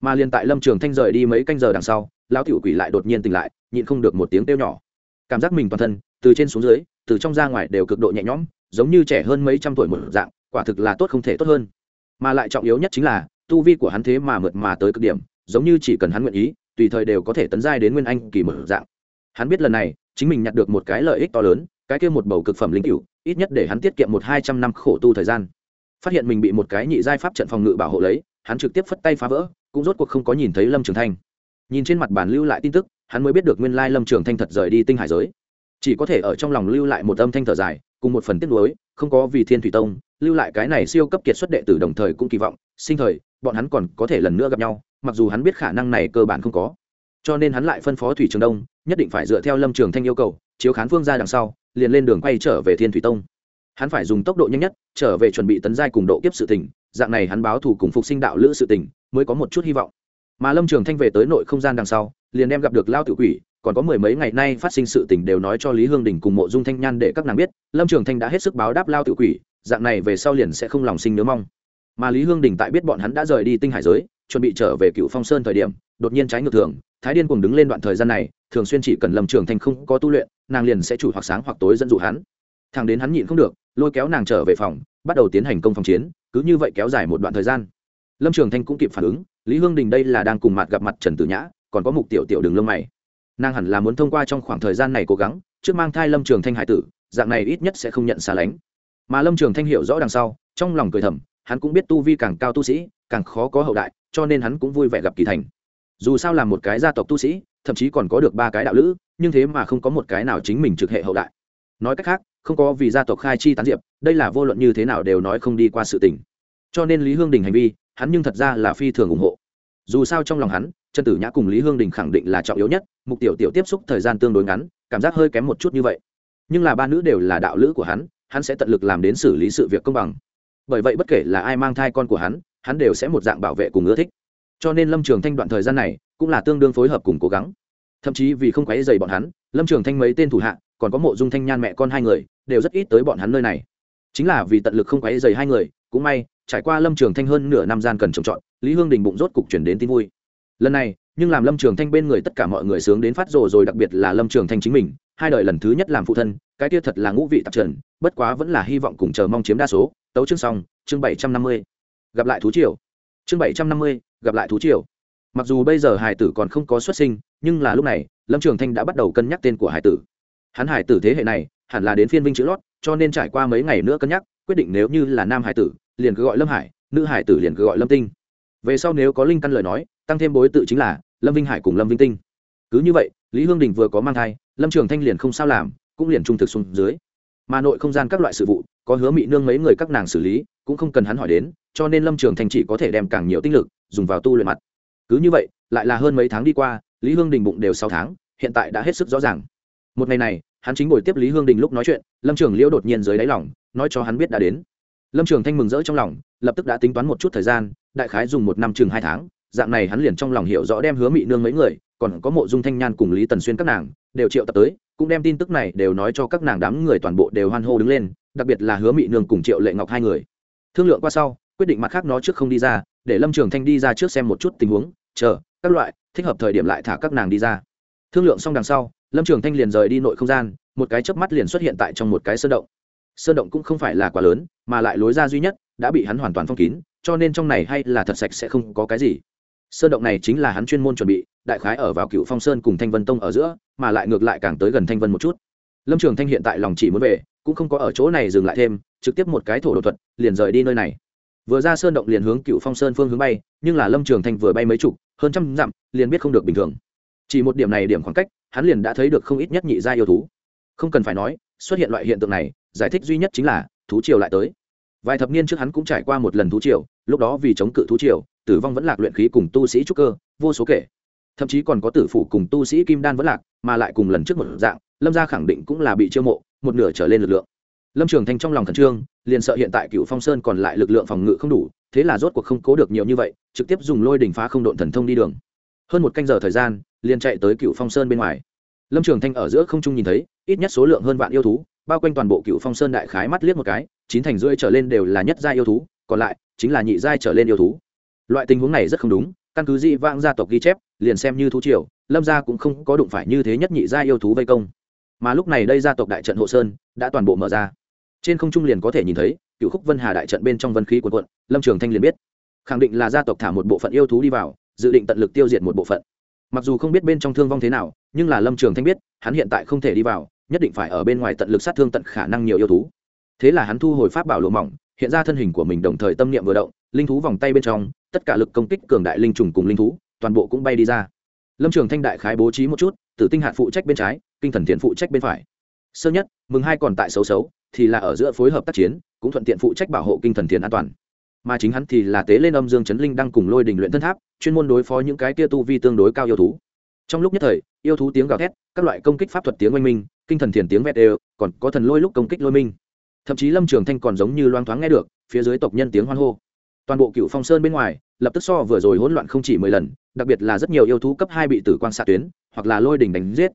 Speaker 1: Mà liền tại lâm trường thanh rời đi mấy canh giờ đằng sau, lão tiểu quỷ lại đột nhiên tỉnh lại, nhịn không được một tiếng kêu nhỏ. Cảm giác mình toàn thân, từ trên xuống dưới, từ trong ra ngoài đều cực độ nhẹ nhõm, giống như trẻ hơn mấy trăm tuổi một dạng, quả thực là tốt không thể tốt hơn. Mà lại trọng yếu nhất chính là tu vi của hắn thế mà mượt mà tới cực điểm, giống như chỉ cần hắn nguyện ý, tùy thời đều có thể tấn giai đến nguyên anh kỳ mở dạng. Hắn biết lần này, chính mình nhặt được một cái lợi ích to lớn, cái kia một bầu cực phẩm linh cựu ít nhất để hắn tiết kiệm một hai trăm năm khổ tu thời gian. Phát hiện mình bị một cái nhị giai pháp trận phòng ngự bảo hộ lấy, hắn trực tiếp phất tay phá vỡ, cũng rốt cuộc không có nhìn thấy lâm trường thanh. Nhìn trên mặt bản lưu lại tin tức, hắn mới biết được nguyên lai lâm trường thanh thật rời đi tinh hải giới. Chỉ có thể ở trong lòng lưu lại một âm thanh thở dài, cùng một phần tiếc nuối, không có vì thiên thủy tông, lưu lại cái này siêu cấp kiệt xuất đệ tử đồng thời cũng kỳ vọng, sinh thời bọn hắn còn có thể lần nữa gặp nhau, mặc dù hắn biết khả năng này cơ bản không có. Cho nên hắn lại phân phó thủy trường đông, nhất định phải dựa theo lâm trường thanh yêu cầu, chiếu khán phương ra đằng sau, liền lên đường quay trở về thiên thủy tông. Hắn phải dùng tốc độ nhanh nhất, trở về chuẩn bị tấn giai cùng độ kiếp sự tỉnh dạng này hắn báo thù cùng phục sinh đạo lữ sự tỉnh mới có một chút hy vọng. Mà lâm trường thanh về tới nội không gian đằng sau, liền đem gặp được lao tự quỷ, còn có mười mấy ngày nay phát sinh sự tình đều nói cho lý hương đình cùng mộ dung thanh nhan để các nàng biết, lâm trường thanh đã hết sức báo đáp lao tự quỷ, dạng này về sau liền sẽ không lòng sinh nhớ mong mà lý hương đình tại biết bọn hắn đã rời đi tinh hải giới chuẩn bị trở về cựu phong sơn thời điểm đột nhiên trái ngược thường thái điên cùng đứng lên đoạn thời gian này thường xuyên chỉ cần lâm trường thanh không có tu luyện nàng liền sẽ chủ hoặc sáng hoặc tối dẫn dụ hắn thằng đến hắn nhịn không được lôi kéo nàng trở về phòng bắt đầu tiến hành công phòng chiến cứ như vậy kéo dài một đoạn thời gian lâm trường thanh cũng kịp phản ứng lý hương đình đây là đang cùng mặt gặp mặt trần tử nhã còn có mục tiểu tiểu đường lông mày nàng hẳn là muốn thông qua trong khoảng thời gian này cố gắng trước mang thai lâm trường thanh hải tử dạng này ít nhất sẽ không nhận xa lánh mà lâm trường thanh hiểu rõ đằng sau trong lòng cười thầm hắn cũng biết tu vi càng cao tu sĩ, càng khó có hậu đại, cho nên hắn cũng vui vẻ gặp kỳ thành. Dù sao là một cái gia tộc tu sĩ, thậm chí còn có được ba cái đạo lữ, nhưng thế mà không có một cái nào chính mình trực hệ hậu đại. Nói cách khác, không có vì gia tộc khai chi tán diệp, đây là vô luận như thế nào đều nói không đi qua sự tình. Cho nên lý hương đình hành vi, hắn nhưng thật ra là phi thường ủng hộ. Dù sao trong lòng hắn, trần tử nhã cùng lý hương đình khẳng định là trọng yếu nhất, mục tiểu tiểu tiếp xúc thời gian tương đối ngắn, cảm giác hơi kém một chút như vậy. Nhưng là ba nữ đều là đạo lữ của hắn hắn sẽ tận lực làm đến xử lý sự việc công bằng bởi vậy bất kể là ai mang thai con của hắn hắn đều sẽ một dạng bảo vệ cùng ưa thích. Cho nên lâm trường thanh đoạn thời gian này cũng là tương đương phối hợp cùng cố gắng. Thậm chí vì không quấy dày bọn hắn, lâm trường thanh mấy tên thủ hạ, còn có mộ dung thanh nhan mẹ con hai người, đều rất ít tới bọn hắn nơi này. Chính là vì tận lực không quấy dày hai người, cũng may, trải qua lâm trường thanh hơn nửa năm gian cần trồng trọt, lý hương đình bụng rốt cục chuyển đến tin vui. Lần này, nhưng làm lâm trường thanh bên người tất cả mọi người sướng đến phát rồ rồi, đặc biệt là lâm trường thanh chính mình, hai đời lần thứ nhất làm phụ thân, cái kia thật là ngũ vị tạp trần, bất quá vẫn là hy vọng cùng chờ mong chiếm đa số tấu chương xong, chương bảy trăm năm mươi. Gặp lại thú triều. Chương bảy trăm năm mươi, gặp lại thú triều. Mặc dù bây giờ hải tử còn không có xuất sinh, nhưng là lúc này, lâm trường thanh đã bắt đầu cân nhắc tên của hải tử. Hắn hải tử thế hệ này, hẳn là đến phiên vinh chữ lót, cho nên trải qua mấy ngày nữa cân nhắc, quyết định nếu như là nam hải tử, liền cứ gọi lâm hải, nữ hải tử liền cứ gọi lâm tinh. Về sau nếu có linh căn lời nói, tăng thêm bối tự chính là lâm vinh hải cùng lâm vinh tinh. Cứ như vậy, lý hương đình vừa có mang thai, lâm trường thanh liền không sao làm, cũng liền trung thực xuống dưới. Mà nội không gian các loại sự vụ có hứa mị nương mấy người các nàng xử lý, cũng không cần hắn hỏi đến, cho nên lâm trường thành chỉ có thể đem càng nhiều tinh lực dùng vào tu luyện mặt. Cứ như vậy, lại là hơn mấy tháng đi qua, lý hương đình bụng đều sáu tháng, hiện tại đã hết sức rõ ràng. Một ngày này, hắn chính ngồi tiếp lý hương đình lúc nói chuyện, lâm trường liễu đột nhiên dưới đáy lòng, nói cho hắn biết đã đến. Lâm trường thanh mừng rỡ trong lòng, lập tức đã tính toán một chút thời gian, đại khái dùng một năm chừng hai tháng, dạng này hắn liền trong lòng hiểu rõ đem hứa mị nương mấy người, còn có mộ dung thanh nhan cùng lý tần xuyên các nàng, đều triệu tập tới, cũng đem tin tức này đều nói cho các nàng đám người toàn bộ đều hoan hô đứng lên đặc biệt là hứa mị nương cùng triệu lệ ngọc hai người. Thương lượng qua sau, quyết định mặt khác nó trước không đi ra, để lâm trường thanh đi ra trước xem một chút tình huống, chờ, các loại, thích hợp thời điểm lại thả các nàng đi ra. Thương lượng xong đằng sau, lâm trường thanh liền rời đi nội không gian, một cái chớp mắt liền xuất hiện tại trong một cái sơn động. Sơn động cũng không phải là quá lớn, mà lại lối ra duy nhất, đã bị hắn hoàn toàn phong kín, cho nên trong này hay là thật sạch sẽ không có cái gì. Sơn động này chính là hắn chuyên môn chuẩn bị, đại khái ở vào cựu phong sơn cùng thanh vân tông ở giữa, mà lại ngược lại càng tới gần thanh vân một chút. Lâm trường thanh hiện tại lòng chỉ muốn về cũng không có ở chỗ này dừng lại thêm, trực tiếp một cái thổ đột thuật, liền rời đi nơi này. Vừa ra sơn động liền hướng cựu phong sơn phương hướng bay, nhưng là lâm trường thanh vừa bay mấy chục, hơn trăm dặm, liền biết không được bình thường. Chỉ một điểm này điểm khoảng cách, hắn liền đã thấy được không ít nhất nhị gia yêu thú. Không cần phải nói, xuất hiện loại hiện tượng này, giải thích duy nhất chính là, thú triều lại tới. Vài thập niên trước hắn cũng trải qua một lần thú triều, lúc đó vì chống cự thú triều, tử vong vẫn lạc luyện khí cùng tu sĩ trúc cơ, vô số kể. Thậm chí còn có tử phủ cùng tu sĩ kim đan vẫn lạc, mà lại cùng lần trước một dạng, lâm gia khẳng định cũng là bị chiêu mộ một nửa trở lên lực lượng. Lâm trường thanh trong lòng khẩn trương, liền sợ hiện tại cựu phong sơn còn lại lực lượng phòng ngự không đủ, thế là rốt cuộc không cố được nhiều như vậy, trực tiếp dùng lôi đỉnh phá không độn thần thông đi đường. Hơn một canh giờ thời gian, liền chạy tới cựu phong sơn bên ngoài. Lâm trường thanh ở giữa không trung nhìn thấy, ít nhất số lượng hơn vạn yêu thú, bao quanh toàn bộ cựu phong sơn đại khái mắt liếc một cái, chín thành rưỡi trở lên đều là nhất gia yêu thú, còn lại chính là nhị giai trở lên yêu thú. Loại tình huống này rất không đúng, căn cứ dị vãng gia tộc ghi chép, liền xem như thú triều, lâm gia cũng không có đụng phải như thế nhất nhị gia yêu thú vây công mà lúc này đây gia tộc đại trận hộ sơn đã toàn bộ mở ra. Trên không trung liền có thể nhìn thấy cựu khúc vân hà đại trận bên trong vân khí quần quận lâm trường thanh liền biết. Khẳng định là gia tộc thả một bộ phận yêu thú đi vào, dự định tận lực tiêu diệt một bộ phận. Mặc dù không biết bên trong thương vong thế nào, nhưng là lâm trường thanh biết, hắn hiện tại không thể đi vào, nhất định phải ở bên ngoài tận lực sát thương tận khả năng nhiều yêu thú. Thế là hắn thu hồi pháp bảo lộ mỏng, hiện ra thân hình của mình đồng thời tâm niệm vừa động, linh thú vòng tay bên trong, tất cả lực công kích cường đại linh trùng cùng linh thú, toàn bộ cũng bay đi ra. Lâm trường thanh đại khái bố trí một chút, tử tinh hạt phụ trách bên trái kinh thần thiện phụ trách bên phải. Sơ nhất, mừng hai còn tại xấu xấu, thì là ở giữa phối hợp tác chiến, cũng thuận tiện phụ trách bảo hộ kinh thần thiện an toàn. Mà chính hắn thì là tế lên âm dương chấn linh đang cùng lôi đình luyện thân tháp, chuyên môn đối phó những cái tia tu vi tương đối cao yêu thú. Trong lúc nhất thời, yêu thú tiếng gào thét, các loại công kích pháp thuật tiếng oanh minh, kinh thần thiền tiếng vét đều, còn có thần lôi lúc công kích lôi minh. Thậm chí lâm trường thanh còn giống như loang thoáng nghe được, phía dưới tộc nhân tiếng hoan hô. Toàn bộ cựu phong sơn bên ngoài, lập tức so vừa rồi hỗn loạn không chỉ mười lần, đặc biệt là rất nhiều yêu thú cấp hai bị tử quang xạ tuyến, hoặc là lôi đỉnh đánh giết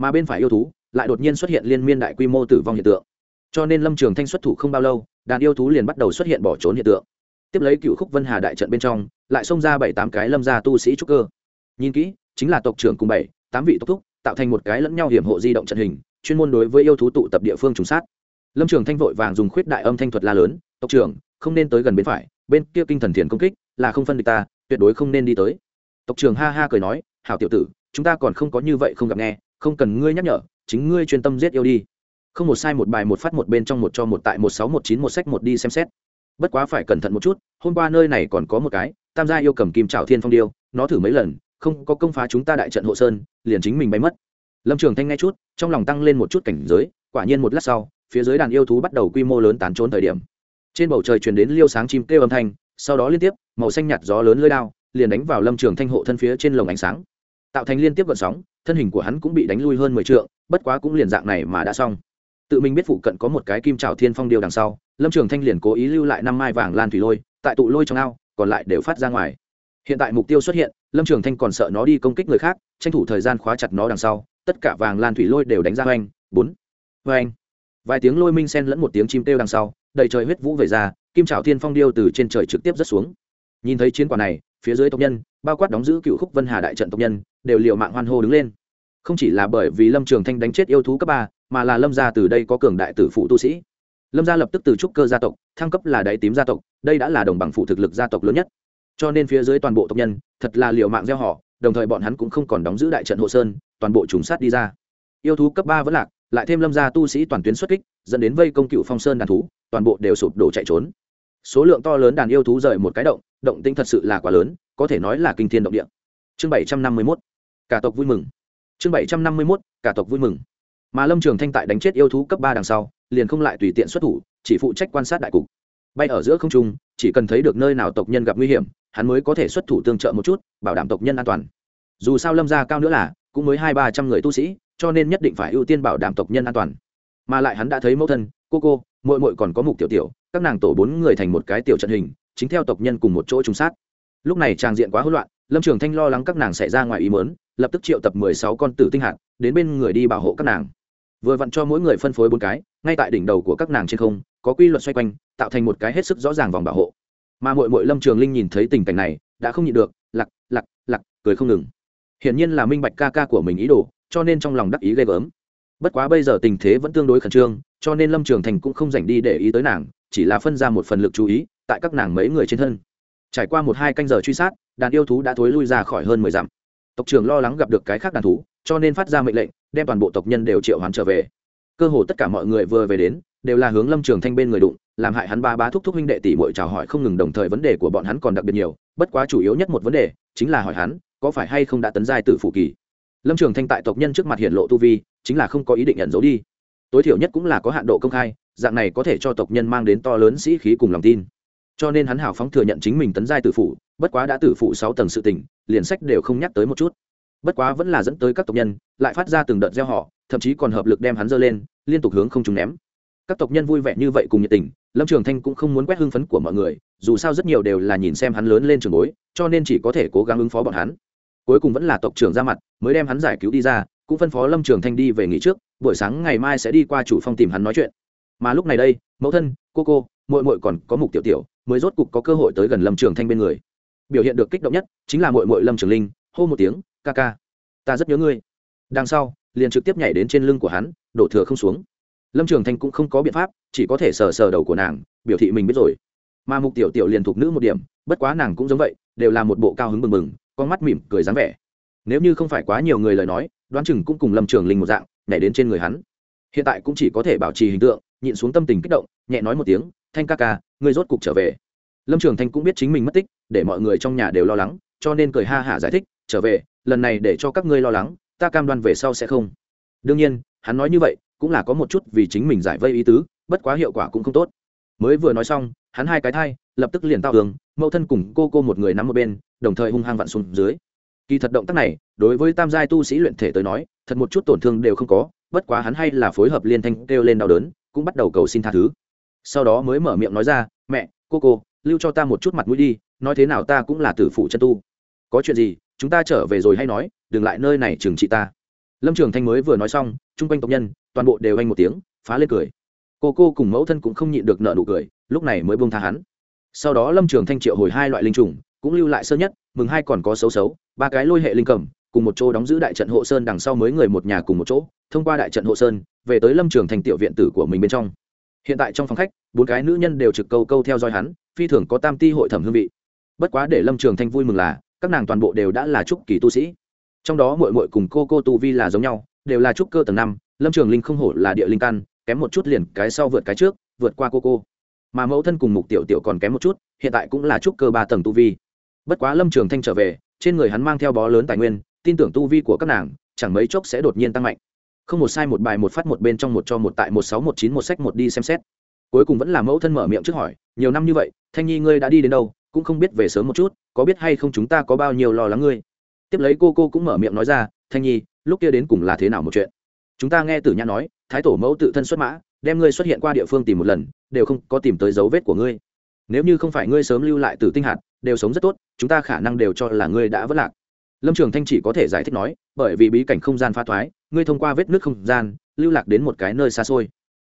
Speaker 1: mà bên phải yêu thú lại đột nhiên xuất hiện liên miên đại quy mô tử vong hiện tượng. Cho nên lâm trường thanh xuất thủ không bao lâu, đàn yêu thú liền bắt đầu xuất hiện bỏ trốn hiện tượng. Tiếp lấy cựu khúc vân hà đại trận bên trong, lại xông ra bảy tám cái lâm gia tu sĩ trúc cơ. Nhìn kỹ, chính là tộc trưởng cùng bảy, tám vị tộc thúc, tạo thành một cái lẫn nhau hiểm hộ di động trận hình, chuyên môn đối với yêu thú tụ tập địa phương trùng sát. Lâm trường thanh vội vàng dùng khuyết đại âm thanh thuật la lớn, tộc trưởng, không nên tới gần bên phải, bên kia kinh thần thiền công kích, là không phân địch ta, tuyệt đối không nên đi tới. Tộc trưởng ha ha cười nói, hảo tiểu tử, chúng ta còn không có như vậy không gặp nghe không cần ngươi nhắc nhở, chính ngươi chuyên tâm giết yêu đi. Không một sai, một bài, một phát, một bên trong, một cho, một tại, một sáu, một chín, một sách, một đi xem xét. Bất quá phải cẩn thận một chút, hôm qua nơi này còn có một cái, tam gia yêu cầm kim trào thiên phong điêu, nó thử mấy lần, không có công phá chúng ta đại trận hộ sơn, liền chính mình bay mất. Lâm trường thanh nghe chút, trong lòng tăng lên một chút cảnh giới, quả nhiên một lát sau, phía dưới đàn yêu thú bắt đầu quy mô lớn tán trốn thời điểm. Trên bầu trời truyền đến liêu sáng chim kêu âm thanh, sau đó liên tiếp, màu xanh nhạt gió lớn lơi đao, liền đánh vào lâm trường thanh hộ thân phía trên lồng ánh sáng. Tạo thành liên tiếp vận sóng thân hình của hắn cũng bị đánh lui hơn mười trượng, bất quá cũng liền dạng này mà đã xong. Tự mình biết phụ cận có một cái kim trảo thiên phong điêu đằng sau lâm trường thanh liền cố ý lưu lại năm mai vàng lan thủy lôi tại tụ lôi trong ao còn lại đều phát ra ngoài. Hiện tại mục tiêu xuất hiện lâm trường thanh còn sợ nó đi công kích người khác tranh thủ thời gian khóa chặt nó đằng sau tất cả vàng lan thủy lôi đều đánh ra oanh bốn oanh. Vài tiếng lôi minh xen lẫn một tiếng chim kêu đằng sau đầy trời huyết vũ về ra kim trảo thiên phong điêu từ trên trời trực tiếp rất xuống. Nhìn thấy chiến quả này phía dưới tộc nhân, bao quát đóng giữ cựu khúc vân hà đại trận tộc nhân, đều liều mạng hoan hô đứng lên. Không chỉ là bởi vì lâm trường thanh đánh chết yêu thú cấp ba, mà là lâm gia từ đây có cường đại tử phụ tu sĩ. Lâm gia lập tức từ trúc cơ gia tộc, thăng cấp là đáy tím gia tộc, đây đã là đồng bằng phụ thực lực gia tộc lớn nhất. Cho nên phía dưới toàn bộ tộc nhân, thật là liều mạng gieo họ, đồng thời bọn hắn cũng không còn đóng giữ đại trận hộ sơn, toàn bộ trùng sát đi ra. Yêu thú cấp ba vẫn lạc, lại thêm lâm gia tu sĩ toàn tuyến xuất kích, dẫn đến vây công cựu phong sơn đàn thú, toàn bộ đều sụp đổ chạy trốn. Số lượng to lớn đàn yêu thú rời một cái động động tĩnh thật sự là quá lớn, có thể nói là kinh thiên động địa. Chương bảy trăm năm mươi mốt, cả tộc vui mừng. Chương bảy trăm năm mươi mốt, cả tộc vui mừng. Mà lâm trường thanh tại đánh chết yêu thú cấp ba đằng sau, liền không lại tùy tiện xuất thủ, chỉ phụ trách quan sát đại cục. Bay ở giữa không trung, chỉ cần thấy được nơi nào tộc nhân gặp nguy hiểm, hắn mới có thể xuất thủ tương trợ một chút, bảo đảm tộc nhân an toàn. Dù sao lâm gia cao nữa là, cũng mới hai ba trăm người tu sĩ, cho nên nhất định phải ưu tiên bảo đảm tộc nhân an toàn. Mà lại hắn đã thấy mẫu thân, cô cô mội mội còn có mục tiểu tiểu, các nàng tổ bốn người thành một cái tiểu trận hình chính theo tộc nhân cùng một chỗ trùng sát. Lúc này tràng diện quá hỗn loạn, lâm trường thanh lo lắng các nàng xảy ra ngoài ý mớn lập tức triệu tập mười sáu con tử tinh hạt, đến bên người đi bảo hộ các nàng. Vừa vặn cho mỗi người phân phối bốn cái, ngay tại đỉnh đầu của các nàng trên không, có quy luật xoay quanh, tạo thành một cái hết sức rõ ràng vòng bảo hộ. Mà mội mội lâm trường linh nhìn thấy tình cảnh này, đã không nhịn được, lặc lặc lặc, cười không ngừng. Hiển nhiên là minh bạch ca ca của mình ý đồ, cho nên trong lòng đắc ý ghê gớm. Bất quá bây giờ tình thế vẫn tương đối khẩn trương, cho nên lâm trường thành cũng không dành đi để ý tới nàng chỉ là phân ra một phần lực chú ý tại các nàng mấy người trên thân. Trải qua một hai canh giờ truy sát, đàn yêu thú đã thối lui ra khỏi hơn mười dặm. Tộc trưởng lo lắng gặp được cái khác đàn thú, cho nên phát ra mệnh lệnh, đem toàn bộ tộc nhân đều triệu hoán trở về. Cơ hồ tất cả mọi người vừa về đến, đều là hướng lâm trường thanh bên người đụng, làm hại hắn ba bá thúc thúc huynh đệ tỷ muội chào hỏi không ngừng đồng thời vấn đề của bọn hắn còn đặc biệt nhiều, bất quá chủ yếu nhất một vấn đề, chính là hỏi hắn, có phải hay không đã tấn giai tử phủ kỳ. Lâm trường thanh tại tộc nhân trước mặt hiện lộ tu vi, chính là không có ý định nhận dấu đi. Tối thiểu nhất cũng là có hạn độ công khai dạng này có thể cho tộc nhân mang đến to lớn sĩ khí cùng lòng tin. Cho nên hắn hào phóng thừa nhận chính mình tấn giai tử phụ, bất quá đã tử phụ sáu tầng sự tình liền sách đều không nhắc tới một chút. Bất quá vẫn là dẫn tới các tộc nhân lại phát ra từng đợt gieo họ thậm chí còn hợp lực đem hắn dơ lên liên tục hướng không trúng ném. Các tộc nhân vui vẻ như vậy cùng nhiệt tình lâm trường thanh cũng không muốn quét hưng phấn của mọi người dù sao rất nhiều đều là nhìn xem hắn lớn lên trường bối cho nên chỉ có thể cố gắng ứng phó bọn hắn. Cuối cùng vẫn là tộc trưởng ra mặt mới đem hắn giải cứu đi ra cũng phân phó lâm trường thanh đi về nghỉ trước buổi sáng ngày mai sẽ đi qua chủ phong tìm hắn nói chuyện mà lúc này đây, mẫu thân, cô cô mội mội còn có mục tiểu tiểu, mới rốt cục có cơ hội tới gần lâm trường thanh bên người. Biểu hiện được kích động nhất chính là mội mội lâm trường linh, hô một tiếng, ca ca, ta rất nhớ ngươi. Đằng sau, liền trực tiếp nhảy đến trên lưng của hắn, đổ thừa không xuống. Lâm trường thanh cũng không có biện pháp, chỉ có thể sờ sờ đầu của nàng, biểu thị mình biết rồi. Mà mục tiểu tiểu liền thuộc nữ một điểm, bất quá nàng cũng giống vậy, đều là một bộ cao hứng mừng mừng con mắt mỉm cười dáng vẻ. Nếu như không phải quá nhiều người lời nói, đoán chừng cũng cùng lâm trường linh một dạng, nhảy đến trên người hắn. Hiện tại cũng chỉ có thể bảo trì hình tượng nhịn xuống tâm tình kích động, nhẹ nói một tiếng, thanh ca ca, ngươi rốt cục trở về. Lâm trường thanh cũng biết chính mình mất tích, để mọi người trong nhà đều lo lắng, cho nên cười ha hả giải thích, trở về, lần này để cho các ngươi lo lắng, ta cam đoan về sau sẽ không. Đương nhiên, hắn nói như vậy, cũng là có một chút vì chính mình giải vây ý tứ, bất quá hiệu quả cũng không tốt. Mới vừa nói xong, hắn hai cái thai, lập tức liền tao tường mẫu thân cùng cô cô một người nắm một bên, đồng thời hung hăng vặn xuống dưới. Kỳ thật động tác này, đối với tam giai tu sĩ luyện thể tới nói, thật một chút tổn thương đều không có, bất quá hắn hay là phối hợp liên thanh kêu lên đau đớn cũng bắt đầu cầu xin tha thứ. Sau đó mới mở miệng nói ra, mẹ, cô cô, lưu cho ta một chút mặt mũi đi, nói thế nào ta cũng là tử phụ chân tu. Có chuyện gì, chúng ta trở về rồi hay nói, đừng lại nơi này trừng trị ta. Lâm trường thanh mới vừa nói xong, chung quanh tộc nhân, toàn bộ đều anh một tiếng, phá lên cười. Cô cô cùng mẫu thân cũng không nhịn được nợ nụ cười, lúc này mới buông tha hắn. Sau đó lâm trường thanh triệu hồi hai loại linh trùng, cũng lưu lại sơ nhất, mừng hai còn có xấu xấu, ba cái lôi hệ linh cầm, cùng một chỗ đóng giữ đại trận hộ sơn đằng sau mới người một nhà cùng một chỗ thông qua đại trận hộ sơn, về tới lâm trường thành tiểu viện tử của mình bên trong. Hiện tại trong phòng khách, bốn cái nữ nhân đều trực câu câu theo dõi hắn, phi thường có tam ti hội thẩm hương vị. Bất quá để lâm trường thanh vui mừng là, các nàng toàn bộ đều đã là trúc kỳ tu sĩ. Trong đó mội mội cùng cô cô tu vi là giống nhau, đều là trúc cơ tầng năm, lâm trường linh không hổ là địa linh căn, kém một chút liền cái sau vượt cái trước, vượt qua cô cô. Mà mẫu thân cùng mục tiểu tiểu còn kém một chút, hiện tại cũng là trúc cơ ba tầng tu vi. Bất quá lâm trường thanh trở về, trên người hắn mang theo bó lớn tài nguyên, tin tưởng tu vi của các nàng, chẳng mấy chốc sẽ đột nhiên tăng mạnh không một sai một bài một phát một bên trong một cho một tại một sáu một chín một sách một đi xem xét. Cuối cùng vẫn là mẫu thân mở miệng trước hỏi, nhiều năm như vậy, thanh nhi ngươi đã đi đến đâu, cũng không biết về sớm một chút, có biết hay không chúng ta có bao nhiêu lo lắng ngươi? Tiếp lấy cô cô cũng mở miệng nói ra, thanh nhi, lúc kia đến cùng là thế nào một chuyện? Chúng ta nghe tử nhã nói, thái tổ mẫu tự thân xuất mã, đem ngươi xuất hiện qua địa phương tìm một lần, đều không có tìm tới dấu vết của ngươi. Nếu như không phải ngươi sớm lưu lại từ tinh hạt, đều sống rất tốt, chúng ta khả năng đều cho là ngươi đã vất lạc. Lâm trường thanh chỉ có thể giải thích nói, bởi vì bí cảnh không gian pha thoái ngươi thông qua vết nước không gian, lưu lạc đến một cái nơi xa xôi.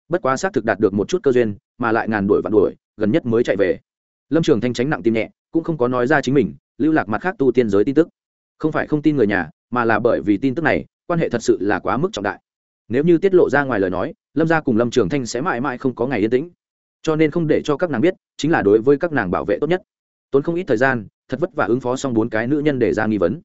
Speaker 1: Bất quá xác thực đạt được một chút cơ duyên, mà lại ngàn đuổi vạn đuổi, gần nhất mới chạy về. Lâm trường thanh tránh nặng tim nhẹ, cũng không có nói ra chính mình, lưu lạc mặt khác tu tiên giới tin tức. Không phải không tin người nhà, mà là bởi vì tin tức này, quan hệ thật sự là quá mức trọng đại. Nếu như tiết lộ ra ngoài lời nói, lâm gia cùng lâm trường thanh sẽ mãi mãi không có ngày yên tĩnh. Cho nên không để cho các nàng biết, chính là đối với các nàng bảo vệ tốt nhất. Tốn không ít thời gian, thật vất vả ứng phó xong bốn cái nữ nhân để ra nghi vấn.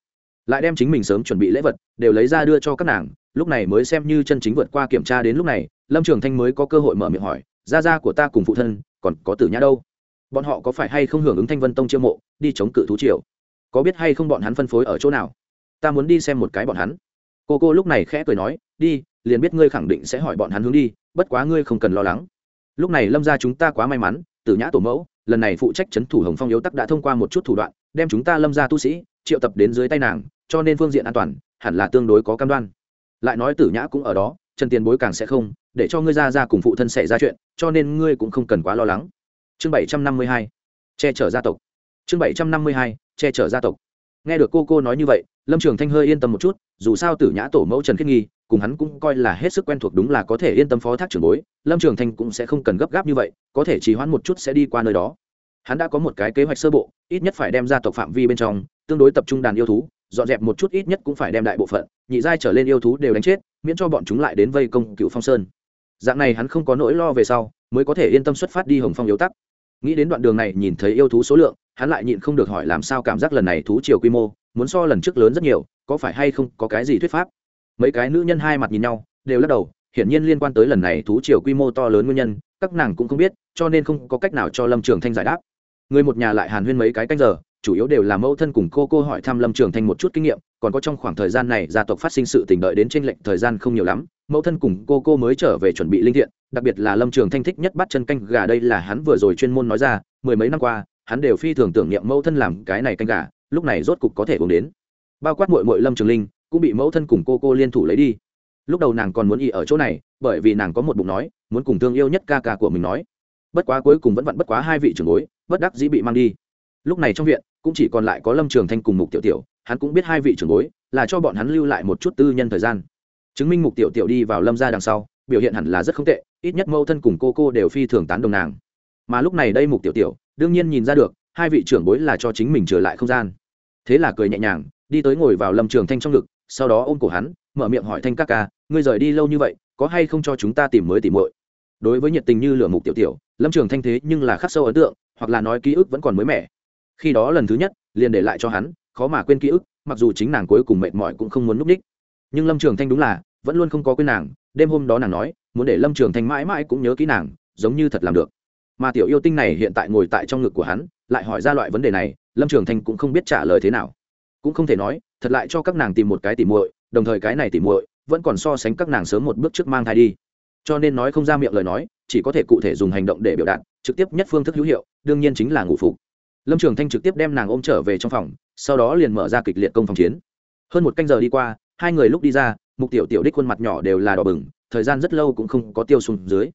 Speaker 1: Lại đem chính mình sớm chuẩn bị lễ vật, đều lấy ra đưa cho các nàng lúc này mới xem như chân chính vượt qua kiểm tra đến lúc này, lâm trường thanh mới có cơ hội mở miệng hỏi, gia gia của ta cùng phụ thân, còn có tử nhã đâu? Bọn họ có phải hay không hưởng ứng thanh vân tông chiêu mộ, đi chống cự thú triều? Có biết hay không bọn hắn phân phối ở chỗ nào? Ta muốn đi xem một cái bọn hắn. Cô cô lúc này khẽ cười nói, đi, liền biết ngươi khẳng định sẽ hỏi bọn hắn hướng đi, bất quá ngươi không cần lo lắng. Lúc này lâm ra chúng ta quá may mắn, tử nhã tổ mẫu, lần này phụ trách c h ấ n thủ hồng phong yếu tắc đã thông qua một chút thủ đoạn, đem chúng ta lâm ra tu sĩ, triệu tập đến dưới tay nàng, cho nên phương diện an toàn, hẳn là tương đối có cam đoan lại nói tử nhã cũng ở đó, trần tiền bối càng sẽ không, để cho ngươi ra ra cùng phụ thân xảy ra chuyện, cho nên ngươi cũng không cần quá lo lắng. Chương bảy trăm năm mươi hai, che chở gia tộc. Chương bảy trăm năm mươi hai, che chở gia tộc. Nghe được cô cô nói như vậy, lâm trường thanh hơi yên tâm một chút, dù sao tử nhã tổ mẫu trần khiết nghi, cùng hắn cũng coi là hết sức quen thuộc đúng là có thể yên tâm phó thác trưởng bối, lâm trường thanh cũng sẽ không cần gấp gáp như vậy, có thể trì hoãn một chút sẽ đi qua nơi đó. Hắn đã có một cái kế hoạch sơ bộ, ít nhất phải đem ra tộc phạm vi bên trong, tương đối tập trung đàn yêu thú dọn dẹp một chút ít nhất cũng phải đem đại bộ phận, nhị giai trở lên yêu thú đều đánh chết, miễn cho bọn chúng lại đến vây công cựu phong sơn. Dạng này hắn không có nỗi lo về sau, mới có thể yên tâm xuất phát đi hồng phong yếu tắc. Nghĩ đến đoạn đường này nhìn thấy yêu thú số lượng, hắn lại nhịn không được hỏi làm sao cảm giác lần này thú chiều quy mô, muốn so lần trước lớn rất nhiều, có phải hay không có cái gì thuyết pháp? Mấy cái nữ nhân hai mặt nhìn nhau, đều lắc đầu, hiển nhiên liên quan tới lần này thú chiều quy mô to lớn nguyên nhân, các nàng cũng không biết, cho nên không có cách nào cho lâm trường thanh giải đáp. Người một nhà lại hàn huyên mấy cái canh giờ chủ yếu đều là mẫu thân cùng cô cô hỏi thăm lâm trường thanh một chút kinh nghiệm, còn có trong khoảng thời gian này gia tộc phát sinh sự tình đợi đến tranh lệnh thời gian không nhiều lắm, mẫu thân cùng cô cô mới trở về chuẩn bị linh thiện, đặc biệt là lâm trường thanh thích nhất bắt chân canh gà đây là hắn vừa rồi chuyên môn nói ra, mười mấy năm qua, hắn đều phi thường tưởng niệm mẫu thân làm cái này canh gà, lúc này rốt cục có thể uống đến. Bao quát mội mội lâm trường linh, cũng bị mẫu thân cùng cô cô liên thủ lấy đi. Lúc đầu nàng còn muốn y ở chỗ này, bởi vì nàng có một bụng nói, muốn cùng thương yêu nhất ca ca của mình nói. Bất quá cuối cùng vẫn vặn bất quá hai vị trưởng bối, bất đắc dĩ bị mang đi lúc này trong viện, cũng chỉ còn lại có lâm trường thanh cùng mục tiểu tiểu, hắn cũng biết hai vị trưởng bối, là cho bọn hắn lưu lại một chút tư nhân thời gian. Chứng minh mục tiểu tiểu đi vào lâm ra đằng sau, biểu hiện hẳn là rất không tệ, ít nhất mâu thân cùng cô cô đều phi thường tán đồng nàng. Mà lúc này đây mục tiểu tiểu, đương nhiên nhìn ra được, hai vị trưởng bối là cho chính mình trở lại không gian. Thế là cười nhẹ nhàng, đi tới ngồi vào lâm trường thanh trong ngực, sau đó ôm cổ hắn, mở miệng hỏi thanh các ca, ngươi rời đi lâu như vậy, có hay không cho chúng ta tìm mới tìm muội? Đối với nhiệt tình như lửa mục tiểu tiểu, lâm trường thanh thế nhưng là khắc sâu ấn tượng, hoặc là nói ký ức vẫn còn mới mẻ khi đó lần thứ nhất, liền để lại cho hắn, khó mà quên ký ức, mặc dù chính nàng cuối cùng mệt mỏi cũng không muốn núp đích. Nhưng lâm trường thanh đúng là, vẫn luôn không có quên nàng. Đêm hôm đó nàng nói, muốn để lâm trường thanh mãi mãi cũng nhớ kỹ nàng, giống như thật làm được. Mà tiểu yêu tinh này hiện tại ngồi tại trong ngực của hắn, lại hỏi ra loại vấn đề này, lâm trường thanh cũng không biết trả lời thế nào. Cũng không thể nói, thật lại cho các nàng tìm một cái tỉ muội, đồng thời cái này tỉ muội vẫn còn so sánh các nàng sớm một bước trước mang thai đi. Cho nên nói không ra miệng lời nói, chỉ có thể cụ thể dùng hành động để biểu đạt, trực tiếp nhất phương thức hữu hiệu, đương nhiên chính là ngủ phục lâm trường thanh trực tiếp đem nàng ôm trở về trong phòng, sau đó liền mở ra kịch liệt công phòng chiến. Hơn một canh giờ đi qua, hai người lúc đi ra, mục tiểu tiểu đích khuôn mặt nhỏ đều là đỏ bừng, thời gian rất lâu cũng không có tiêu xuống dưới.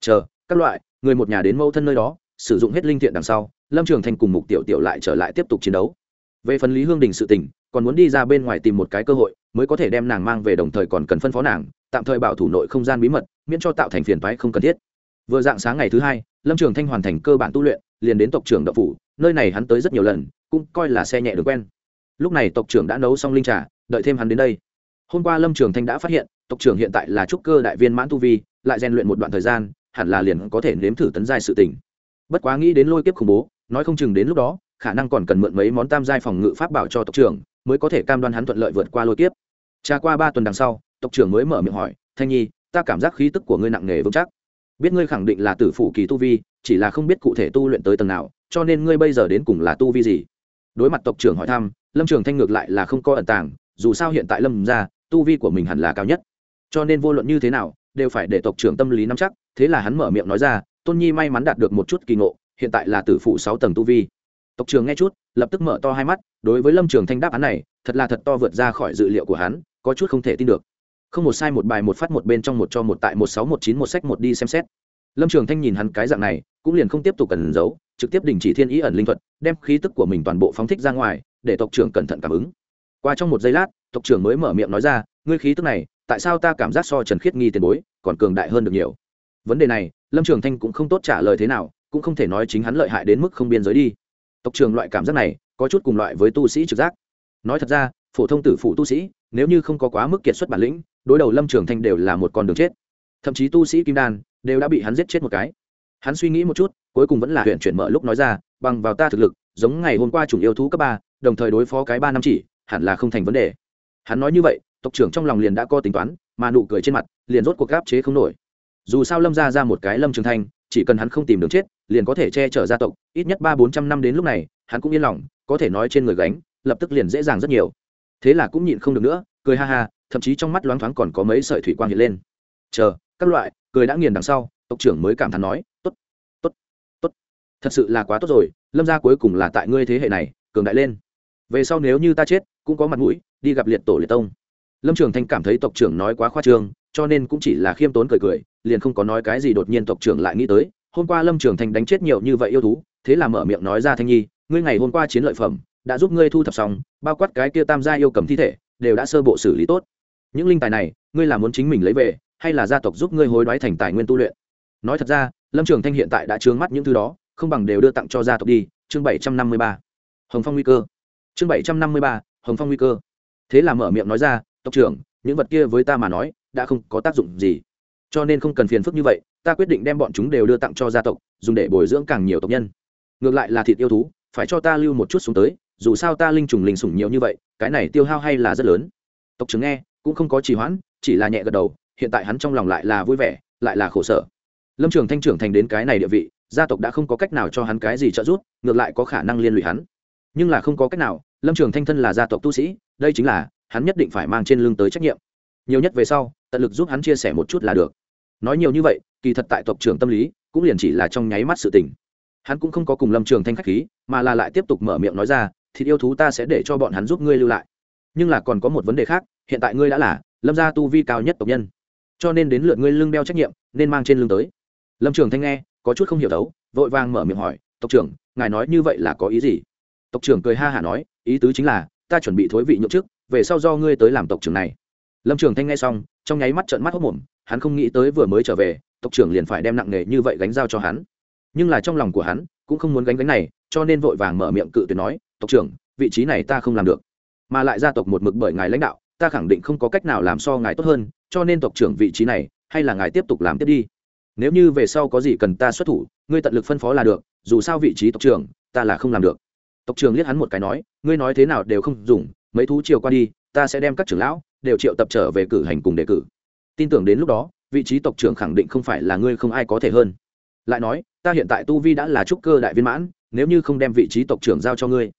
Speaker 1: Chờ, các loại, người một nhà đến mâu thân nơi đó, sử dụng hết linh thiện đằng sau. Lâm trường thanh cùng mục tiểu tiểu lại trở lại tiếp tục chiến đấu. Về phần lý hương đình sự tình, còn muốn đi ra bên ngoài tìm một cái cơ hội, mới có thể đem nàng mang về đồng thời còn cần phân phó nàng, tạm thời bảo thủ nội không gian bí mật, miễn cho tạo thành phiền toái không cần thiết. Vừa dạng sáng ngày thứ hai, lâm trường thanh hoàn thành cơ bản tu luyện, liền đến tộc trưởng đậu phủ nơi này hắn tới rất nhiều lần, cũng coi là xe nhẹ được quen. Lúc này tộc trưởng đã nấu xong linh trà, đợi thêm hắn đến đây. Hôm qua lâm trường thanh đã phát hiện, tộc trưởng hiện tại là trúc cơ đại viên mãn tu vi, lại rèn luyện một đoạn thời gian, hẳn là liền có thể nếm thử tấn giai sự tỉnh bất quá nghĩ đến lôi kiếp khủng bố, nói không chừng đến lúc đó, khả năng còn cần mượn mấy món tam giai phòng ngự pháp bảo cho tộc trưởng, mới có thể cam đoan hắn thuận lợi vượt qua lôi kiếp. Trà qua ba tuần đằng sau, tộc trưởng mới mở miệng hỏi, thanh nhi, ta cảm giác khí tức của ngươi nặng nề vững chắc. Biết ngươi khẳng định là tử phủ kỳ tu vi, chỉ là không biết cụ thể tu luyện tới tầng nào cho nên ngươi bây giờ đến cùng là tu vi gì? Đối mặt tộc trưởng hỏi thăm, lâm trường thanh ngược lại là không có ẩn tàng, dù sao hiện tại lâm ra tu vi của mình hẳn là cao nhất. Cho nên vô luận như thế nào, đều phải để tộc trưởng tâm lý nắm chắc, thế là hắn mở miệng nói ra, tôn nhi may mắn đạt được một chút kỳ ngộ, hiện tại là tử phụ sáu tầng tu vi. Tộc trưởng nghe chút, lập tức mở to hai mắt, đối với lâm trường thanh đáp án này, thật là thật to vượt ra khỏi dự liệu của hắn, có chút không thể tin được. Không một sai một bài một phát một bên trong một cho một tại một sáu một chín một sách một đi xem xét lâm trường thanh nhìn hắn cái dạng này, cũng liền không tiếp tục cần giấu, trực tiếp đình chỉ thiên ý ẩn linh thuật, đem khí tức của mình toàn bộ phóng thích ra ngoài, để tộc trưởng cẩn thận cảm ứng. Qua trong một giây lát, tộc trưởng mới mở miệng nói ra, ngươi khí tức này, tại sao ta cảm giác so trần khiết nghi tiền bối, còn cường đại hơn được nhiều? Vấn đề này, lâm trường thanh cũng không tốt trả lời thế nào, cũng không thể nói chính hắn lợi hại đến mức không biên giới đi. Tộc trưởng loại cảm giác này, có chút cùng loại với tu sĩ trực giác. Nói thật ra, phổ thông tử phụ tu sĩ, nếu như không có quá mức kiệt xuất bản lĩnh, đối đầu lâm trường thanh đều là một con đường chết. Thậm chí tu sĩ kim đan đều đã bị hắn giết chết một cái. Hắn suy nghĩ một chút, cuối cùng vẫn là huyện chuyển mở lúc nói ra, bằng vào ta thực lực, giống ngày hôm qua chủng yêu thú cấp ba, đồng thời đối phó cái ba năm chỉ, hẳn là không thành vấn đề. Hắn nói như vậy, tộc trưởng trong lòng liền đã có tính toán, mà nụ cười trên mặt, liền rốt cuộc gáp chế không nổi. Dù sao lâm ra ra một cái lâm trường thanh, chỉ cần hắn không tìm đường chết, liền có thể che chở gia tộc, ít nhất ba bốn trăm năm đến lúc này, hắn cũng yên lòng, có thể nói trên người gánh, lập tức liền dễ dàng rất nhiều. Thế là cũng nhịn không được nữa, cười ha ha, thậm chí trong mắt loáng thoáng còn có mấy sợi thủy quang hiện lên. Chờ các loại, cười đã nghiền đằng sau, tộc trưởng mới cảm thán nói, tốt tốt tốt. Thật sự là quá tốt rồi, lâm gia cuối cùng là tại ngươi thế hệ này, cường đại lên. Về sau nếu như ta chết, cũng có mặt mũi, đi gặp liệt tổ liệt tông. Lâm trường thanh cảm thấy tộc trưởng nói quá khoa trương, cho nên cũng chỉ là khiêm tốn cười cười, liền không có nói cái gì đột nhiên tộc trưởng lại nghĩ tới, hôm qua lâm trường thanh đánh chết nhiều như vậy yêu thú, thế là mở miệng nói ra thanh nhi, ngươi ngày hôm qua chiến lợi phẩm, đã giúp ngươi thu thập xong, bao quát cái kia tam gia yêu cầm thi thể, đều đã sơ bộ xử lý tốt. Những linh tài này, ngươi là muốn chính mình lấy về hay là gia tộc giúp ngươi hối đoái thành tài nguyên tu luyện? Nói thật ra, lâm trường thanh hiện tại đã trướng mắt những thứ đó, không bằng đều đưa tặng cho gia tộc đi. Chương bảy trăm năm mươi ba. Hồng phong nguy cơ. Chương bảy trăm năm mươi ba. Hồng phong nguy cơ. Thế là mở miệng nói ra, tộc trưởng, những vật kia với ta mà nói, đã không có tác dụng gì. Cho nên không cần phiền phức như vậy, ta quyết định đem bọn chúng đều đưa tặng cho gia tộc, dùng để bồi dưỡng càng nhiều tộc nhân. Ngược lại là thịt yêu thú, phải cho ta lưu một chút xuống tới, dù sao ta linh trùng linh sủng nhiều như vậy, cái này tiêu hao hay là rất lớn. Tộc trưởng nghe, cũng không có trì hoãn, chỉ là nhẹ gật đầu hiện tại hắn trong lòng lại là vui vẻ, lại là khổ sở. Lâm trường thanh trưởng thành đến cái này địa vị, gia tộc đã không có cách nào cho hắn cái gì trợ giúp, ngược lại có khả năng liên lụy hắn. Nhưng là không có cách nào, lâm trường thanh thân là gia tộc tu sĩ, đây chính là, hắn nhất định phải mang trên lưng tới trách nhiệm. Nhiều nhất về sau, tận lực giúp hắn chia sẻ một chút là được. Nói nhiều như vậy, kỳ thật tại tộc trưởng tâm lý, cũng liền chỉ là trong nháy mắt sự tình. Hắn cũng không có cùng lâm trường thanh khách khí, mà là lại tiếp tục mở miệng nói ra, thịt yêu thú ta sẽ để cho bọn hắn giúp ngươi lưu lại. Nhưng là còn có một vấn đề khác, hiện tại ngươi đã là, lâm gia tu vi cao nhất tộc nhân cho nên đến lượt ngươi lưng đeo trách nhiệm, nên mang trên lưng tới. Lâm trường thanh nghe, có chút không hiểu thấu vội vàng mở miệng hỏi, tộc trưởng, ngài nói như vậy là có ý gì? Tộc trưởng cười ha hả nói, ý tứ chính là, ta chuẩn bị thối vị nhậu trước về sau do ngươi tới làm tộc trưởng này. Lâm trường thanh nghe xong, trong nháy mắt trợn mắt hốc mồm hắn không nghĩ tới vừa mới trở về, tộc trưởng liền phải đem nặng nghề như vậy gánh giao cho hắn. Nhưng là trong lòng của hắn, cũng không muốn gánh gánh này, cho nên vội vàng mở miệng cự tuyệt nói, tộc trưởng, vị trí này ta không làm được. Mà lại gia tộc một mực bởi ngài lãnh đạo, ta khẳng định không có cách nào làm so ngài tốt hơn cho nên tộc trưởng vị trí này, hay là ngài tiếp tục làm tiếp đi. Nếu như về sau có gì cần ta xuất thủ, ngươi tận lực phân phó là được, dù sao vị trí tộc trưởng, ta là không làm được. Tộc trưởng liếc hắn một cái nói, ngươi nói thế nào đều không dùng, mấy thú chiều qua đi, ta sẽ đem các trưởng lão đều triệu tập trở về cử hành cùng đề cử. Tin tưởng đến lúc đó, vị trí tộc trưởng khẳng định không phải là ngươi không ai có thể hơn. Lại nói, ta hiện tại tu vi đã là trúc cơ đại viên mãn, nếu như không đem vị trí tộc trưởng giao cho ngươi,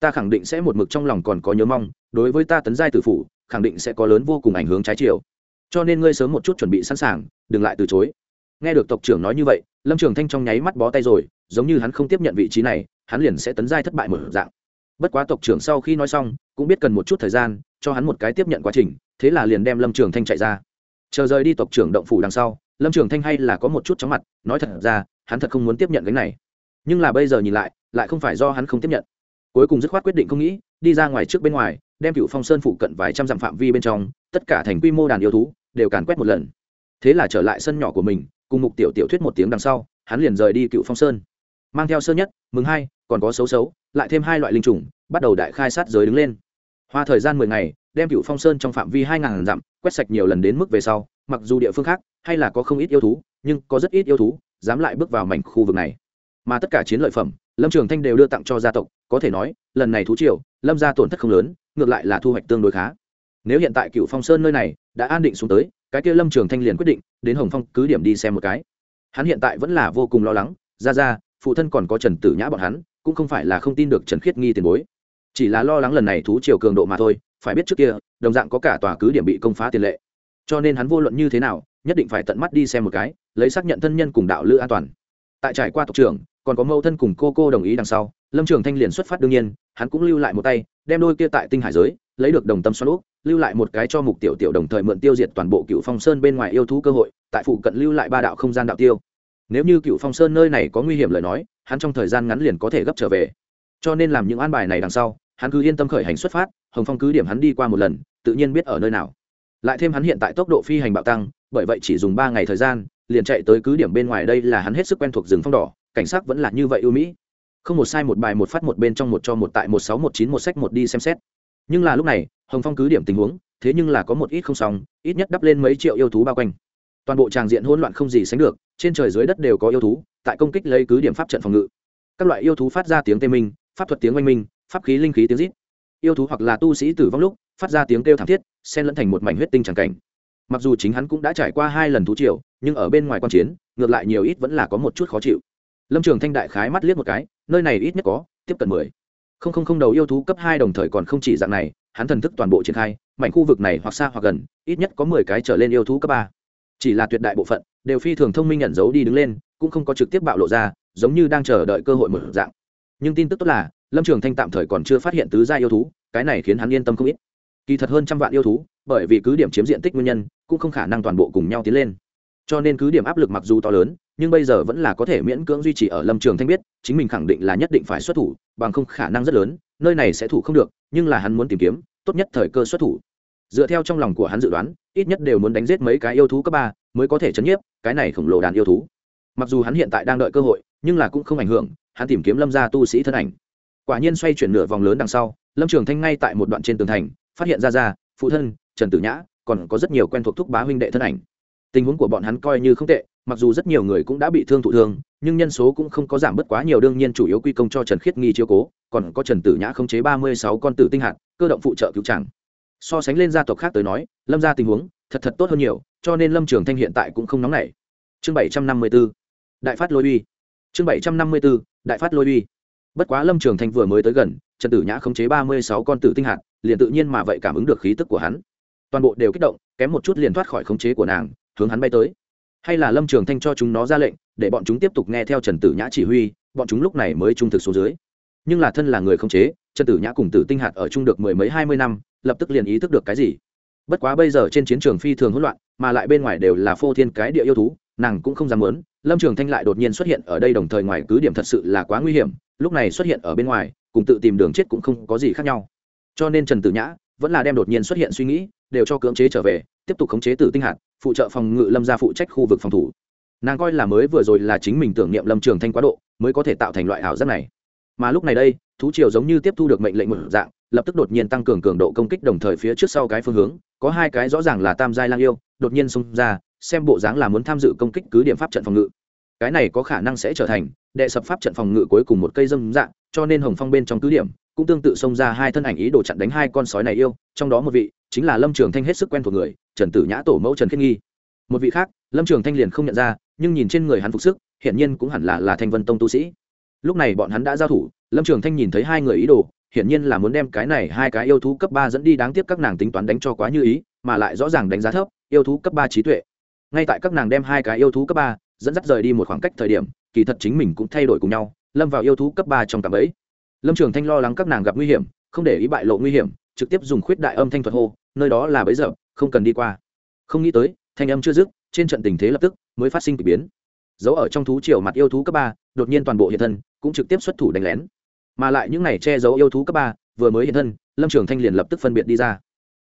Speaker 1: ta khẳng định sẽ một mực trong lòng còn có nhớ mong, đối với ta tấn giai tử phủ, khẳng định sẽ có lớn vô cùng ảnh hưởng trái chiều cho nên ngươi sớm một chút chuẩn bị sẵn sàng, đừng lại từ chối. Nghe được tộc trưởng nói như vậy, lâm trường thanh trong nháy mắt bó tay rồi, giống như hắn không tiếp nhận vị trí này, hắn liền sẽ tấn giai thất bại một dạng. Bất quá tộc trưởng sau khi nói xong, cũng biết cần một chút thời gian, cho hắn một cái tiếp nhận quá trình, thế là liền đem lâm trường thanh chạy ra. Chờ rời đi tộc trưởng động phủ đằng sau, lâm trường thanh hay là có một chút chóng mặt, nói thật ra, hắn thật không muốn tiếp nhận cái này. Nhưng là bây giờ nhìn lại lại không phải do hắn không tiếp nhận. Cuối cùng dứt khoát quyết định không nghĩ, đi ra ngoài trước bên ngoài đem cựu phong sơn phụ cận vài trăm dặm phạm vi bên trong, tất cả thành quy mô đàn yêu thú, đều càn quét một lần. Thế là trở lại sân nhỏ của mình, cùng mục tiểu tiểu thuyết một tiếng đằng sau, hắn liền rời đi cựu phong sơn. Mang theo sơ nhất, mừng hai, còn có xấu xấu, lại thêm hai loại linh trùng, bắt đầu đại khai sát giới đứng lên. Hoa thời gian mười ngày, đem cựu phong sơn trong phạm vi hai ngàn dặm quét sạch nhiều lần đến mức về sau, mặc dù địa phương khác hay là có không ít yêu thú, nhưng có rất ít yêu thú dám lại bước vào mảnh khu vực này. Mà tất cả chiến lợi phẩm lâm trường thanh đều đưa tặng cho gia tộc, có thể nói, lần này thú triều, lâm ra tổn thất không lớn, ngược lại là thu hoạch tương đối khá. Nếu hiện tại cựu phong sơn nơi này đã an định xuống tới, cái kia lâm trường thanh liền quyết định đến hồng phong cứ điểm đi xem một cái. Hắn hiện tại vẫn là vô cùng lo lắng, ra ra, phụ thân còn có trần tử nhã bọn hắn, cũng không phải là không tin được trần khiết nghi tiền bối. Chỉ là lo lắng lần này thú triều cường độ mà thôi, phải biết trước kia, đồng dạng có cả tòa cứ điểm bị công phá tiền lệ. Cho nên hắn vô luận như thế nào, nhất định phải tận mắt đi xem một cái, lấy xác nhận thân nhân cùng đạo lữ an toàn. Tại trải qua tộc trưởng còn có mâu thân cùng cô cô đồng ý đằng sau, lâm trường thanh liền xuất phát đương nhiên, hắn cũng lưu lại một tay, đem đôi kia tại tinh hải giới, lấy được đồng tâm xoắn úp lưu lại một cái cho mục tiểu tiểu đồng thời mượn tiêu diệt toàn bộ cựu phong sơn bên ngoài yêu thú cơ hội, tại phụ cận lưu lại ba đạo không gian đạo tiêu. Nếu như cựu phong sơn nơi này có nguy hiểm lời nói, hắn trong thời gian ngắn liền có thể gấp trở về. Cho nên làm những an bài này đằng sau, hắn cứ yên tâm khởi hành xuất phát, hồng phong cứ điểm hắn đi qua một lần, tự nhiên biết ở nơi nào. Lại thêm hắn hiện tại tốc độ phi hành bạo tăng, bởi vậy chỉ dùng ba ngày thời gian, liền chạy tới cứ điểm bên ngoài đây là hắn hết sức quen thuộc rừng phong đỏ cảnh sát vẫn là như vậy ưu mỹ. Không một sai, một bài, một phát, một bên trong, một cho, một tại, một sáu, một chín, một sách, một đi xem xét. Nhưng là lúc này, hồng phong cứ điểm tình huống, thế nhưng là có một ít không xong, ít nhất đắp lên mấy triệu yêu thú bao quanh. Toàn bộ tràng diện hỗn loạn không gì sánh được, trên trời dưới đất đều có yêu thú, tại công kích lấy cứ điểm pháp trận phòng ngự. Các loại yêu thú phát ra tiếng tê minh, pháp thuật tiếng oanh minh, pháp khí linh khí tiếng rít. Yêu thú hoặc là tu sĩ tử vong lúc, phát ra tiếng kêu thảm thiết, xen lẫn thành một mảnh huyết tinh tràng cảnh. Mặc dù chính hắn cũng đã trải qua hai lần thú triều, nhưng ở bên ngoài quan chiến, ngược lại nhiều ít vẫn là có một chút khó chịu lâm trường thanh đại khái mắt liếc một cái, nơi này ít nhất có, tiếp cận mười. Không không không, đầu yêu thú cấp hai đồng thời còn không chỉ dạng này, hắn thần thức toàn bộ triển khai, mảnh khu vực này hoặc xa hoặc gần, ít nhất có mười cái trở lên yêu thú cấp ba. Chỉ là tuyệt đại bộ phận, đều phi thường thông minh nhận dấu đi đứng lên, cũng không có trực tiếp bạo lộ ra, giống như đang chờ đợi cơ hội mở dạng. Nhưng tin tức tốt là, lâm trường thanh tạm thời còn chưa phát hiện tứ gia yêu thú, cái này khiến hắn yên tâm không ít. Kỳ thật hơn trăm vạn yêu thú, bởi vì cứ điểm chiếm diện tích nguyên nhân, cũng không khả năng toàn bộ cùng nhau tiến lên. Cho nên cứ điểm áp lực mặc dù to lớn nhưng bây giờ vẫn là có thể miễn cưỡng duy trì ở lâm trường thanh biết, chính mình khẳng định là nhất định phải xuất thủ, bằng không khả năng rất lớn, nơi này sẽ thủ không được, nhưng là hắn muốn tìm kiếm, tốt nhất thời cơ xuất thủ. Dựa theo trong lòng của hắn dự đoán, ít nhất đều muốn đánh giết mấy cái yêu thú cấp ba mới có thể chấn nhiếp, cái này khổng lồ đàn yêu thú. Mặc dù hắn hiện tại đang đợi cơ hội, nhưng là cũng không ảnh hưởng, hắn tìm kiếm lâm gia tu sĩ thân ảnh. Quả nhiên xoay chuyển nửa vòng lớn đằng sau, lâm trường thanh ngay tại một đoạn trên tường thành, phát hiện ra ra, phụ thân, trần tử nhã, còn có rất nhiều quen thuộc thúc bá huynh đệ thân ảnh. Tình huống của bọn hắn coi như không tệ mặc dù rất nhiều người cũng đã bị thương thụ thương, nhưng nhân số cũng không có giảm bớt quá nhiều, đương nhiên chủ yếu quy công cho trần khiết nghi chiếu cố, còn có trần tử nhã khống chế ba mươi sáu con tử tinh hạt, cơ động phụ trợ cứu tràng so sánh lên gia tộc khác tới nói, lâm ra tình huống thật thật tốt hơn nhiều, cho nên lâm trường thanh hiện tại cũng không nóng nảy. Chương bảy trăm năm mươi b ố đại phát lôi uy. Chương bảy trăm năm mươi b ố đại phát lôi uy. Bất quá lâm trường thanh vừa mới tới gần, trần tử nhã khống chế ba mươi sáu con tử tinh hạt, liền tự nhiên mà vậy cảm ứng được khí tức của hắn. Toàn bộ đều kích động, kém một chút liền thoát khỏi khống chế của nàng, hướng hắn bay tới hay là lâm trường thanh cho chúng nó ra lệnh, để bọn chúng tiếp tục nghe theo trần tử nhã chỉ huy, bọn chúng lúc này mới trung thực xuống dưới. Nhưng là thân là người không chế, trần tử nhã cùng tử tinh hạt ở chung được mười mấy hai mươi năm, lập tức liền ý thức được cái gì. Bất quá bây giờ trên chiến trường phi thường hỗn loạn, mà lại bên ngoài đều là phô thiên cái địa yêu thú, nàng cũng không dám muốn, lâm trường thanh lại đột nhiên xuất hiện ở đây đồng thời ngoài cứ điểm thật sự là quá nguy hiểm, lúc này xuất hiện ở bên ngoài, cùng tự tìm đường chết cũng không có gì khác nhau. Cho nên trần tử nhã vẫn là đem đột nhiên xuất hiện suy nghĩ, đều cho cưỡng chế trở về tiếp tục khống chế tử tinh hạt, phụ trợ phòng ngự lâm ra phụ trách khu vực phòng thủ. Nàng coi là mới vừa rồi là chính mình tưởng niệm lâm trường thanh quá độ, mới có thể tạo thành loại ảo giác này. Mà lúc này đây, thú triều giống như tiếp thu được mệnh lệnh một dạng, lập tức đột nhiên tăng cường cường độ công kích đồng thời phía trước sau cái phương hướng, có hai cái rõ ràng là tam giai lang yêu, đột nhiên xông ra, xem bộ dáng là muốn tham dự công kích cứ điểm pháp trận phòng ngự. Cái này có khả năng sẽ trở thành đệ sập pháp trận phòng ngự cuối cùng một cây dâm dạng, cho nên hồng phong bên trong cứ điểm cũng tương tự xông ra hai thân ảnh ý đồ chặn đánh hai con sói này yêu, trong đó một vị chính là lâm trường thanh hết sức quen thuộc người trần tử nhã tổ mẫu trần khiết nghi. Một vị khác, lâm trường thanh liền không nhận ra, nhưng nhìn trên người hắn phục sức hiện nhiên cũng hẳn là là thanh vân tông tu sĩ. Lúc này bọn hắn đã giao thủ, lâm trường thanh nhìn thấy hai người ý đồ, hiển nhiên là muốn đem cái này hai cái yêu thú cấp ba dẫn đi đáng tiếc các nàng tính toán đánh cho quá như ý, mà lại rõ ràng đánh giá thấp, yêu thú cấp ba trí tuệ. Ngay tại các nàng đem hai cái yêu thú cấp ba dẫn dắt rời đi một khoảng cách thời điểm, kỳ thật chính mình cũng thay đổi cùng nhau, lâm vào yêu thú cấp ba trong cạm ấy. Lâm trường thanh lo lắng các nàng gặp nguy hiểm, không để ý bại lộ nguy hiểm, trực tiếp dùng khuyết đại âm thanh thuật hô, nơi đó là bấy giờ không cần đi qua. Không nghĩ tới, thanh âm chưa dứt, trên trận tình thế lập tức mới phát sinh k ỳ biến. Giấu ở trong thú triều mặt yêu thú cấp ba, đột nhiên toàn bộ hiện thân, cũng trực tiếp xuất thủ đánh lén. Mà lại những này che giấu yêu thú cấp ba, vừa mới hiện thân, lâm trường thanh liền lập tức phân biệt đi ra.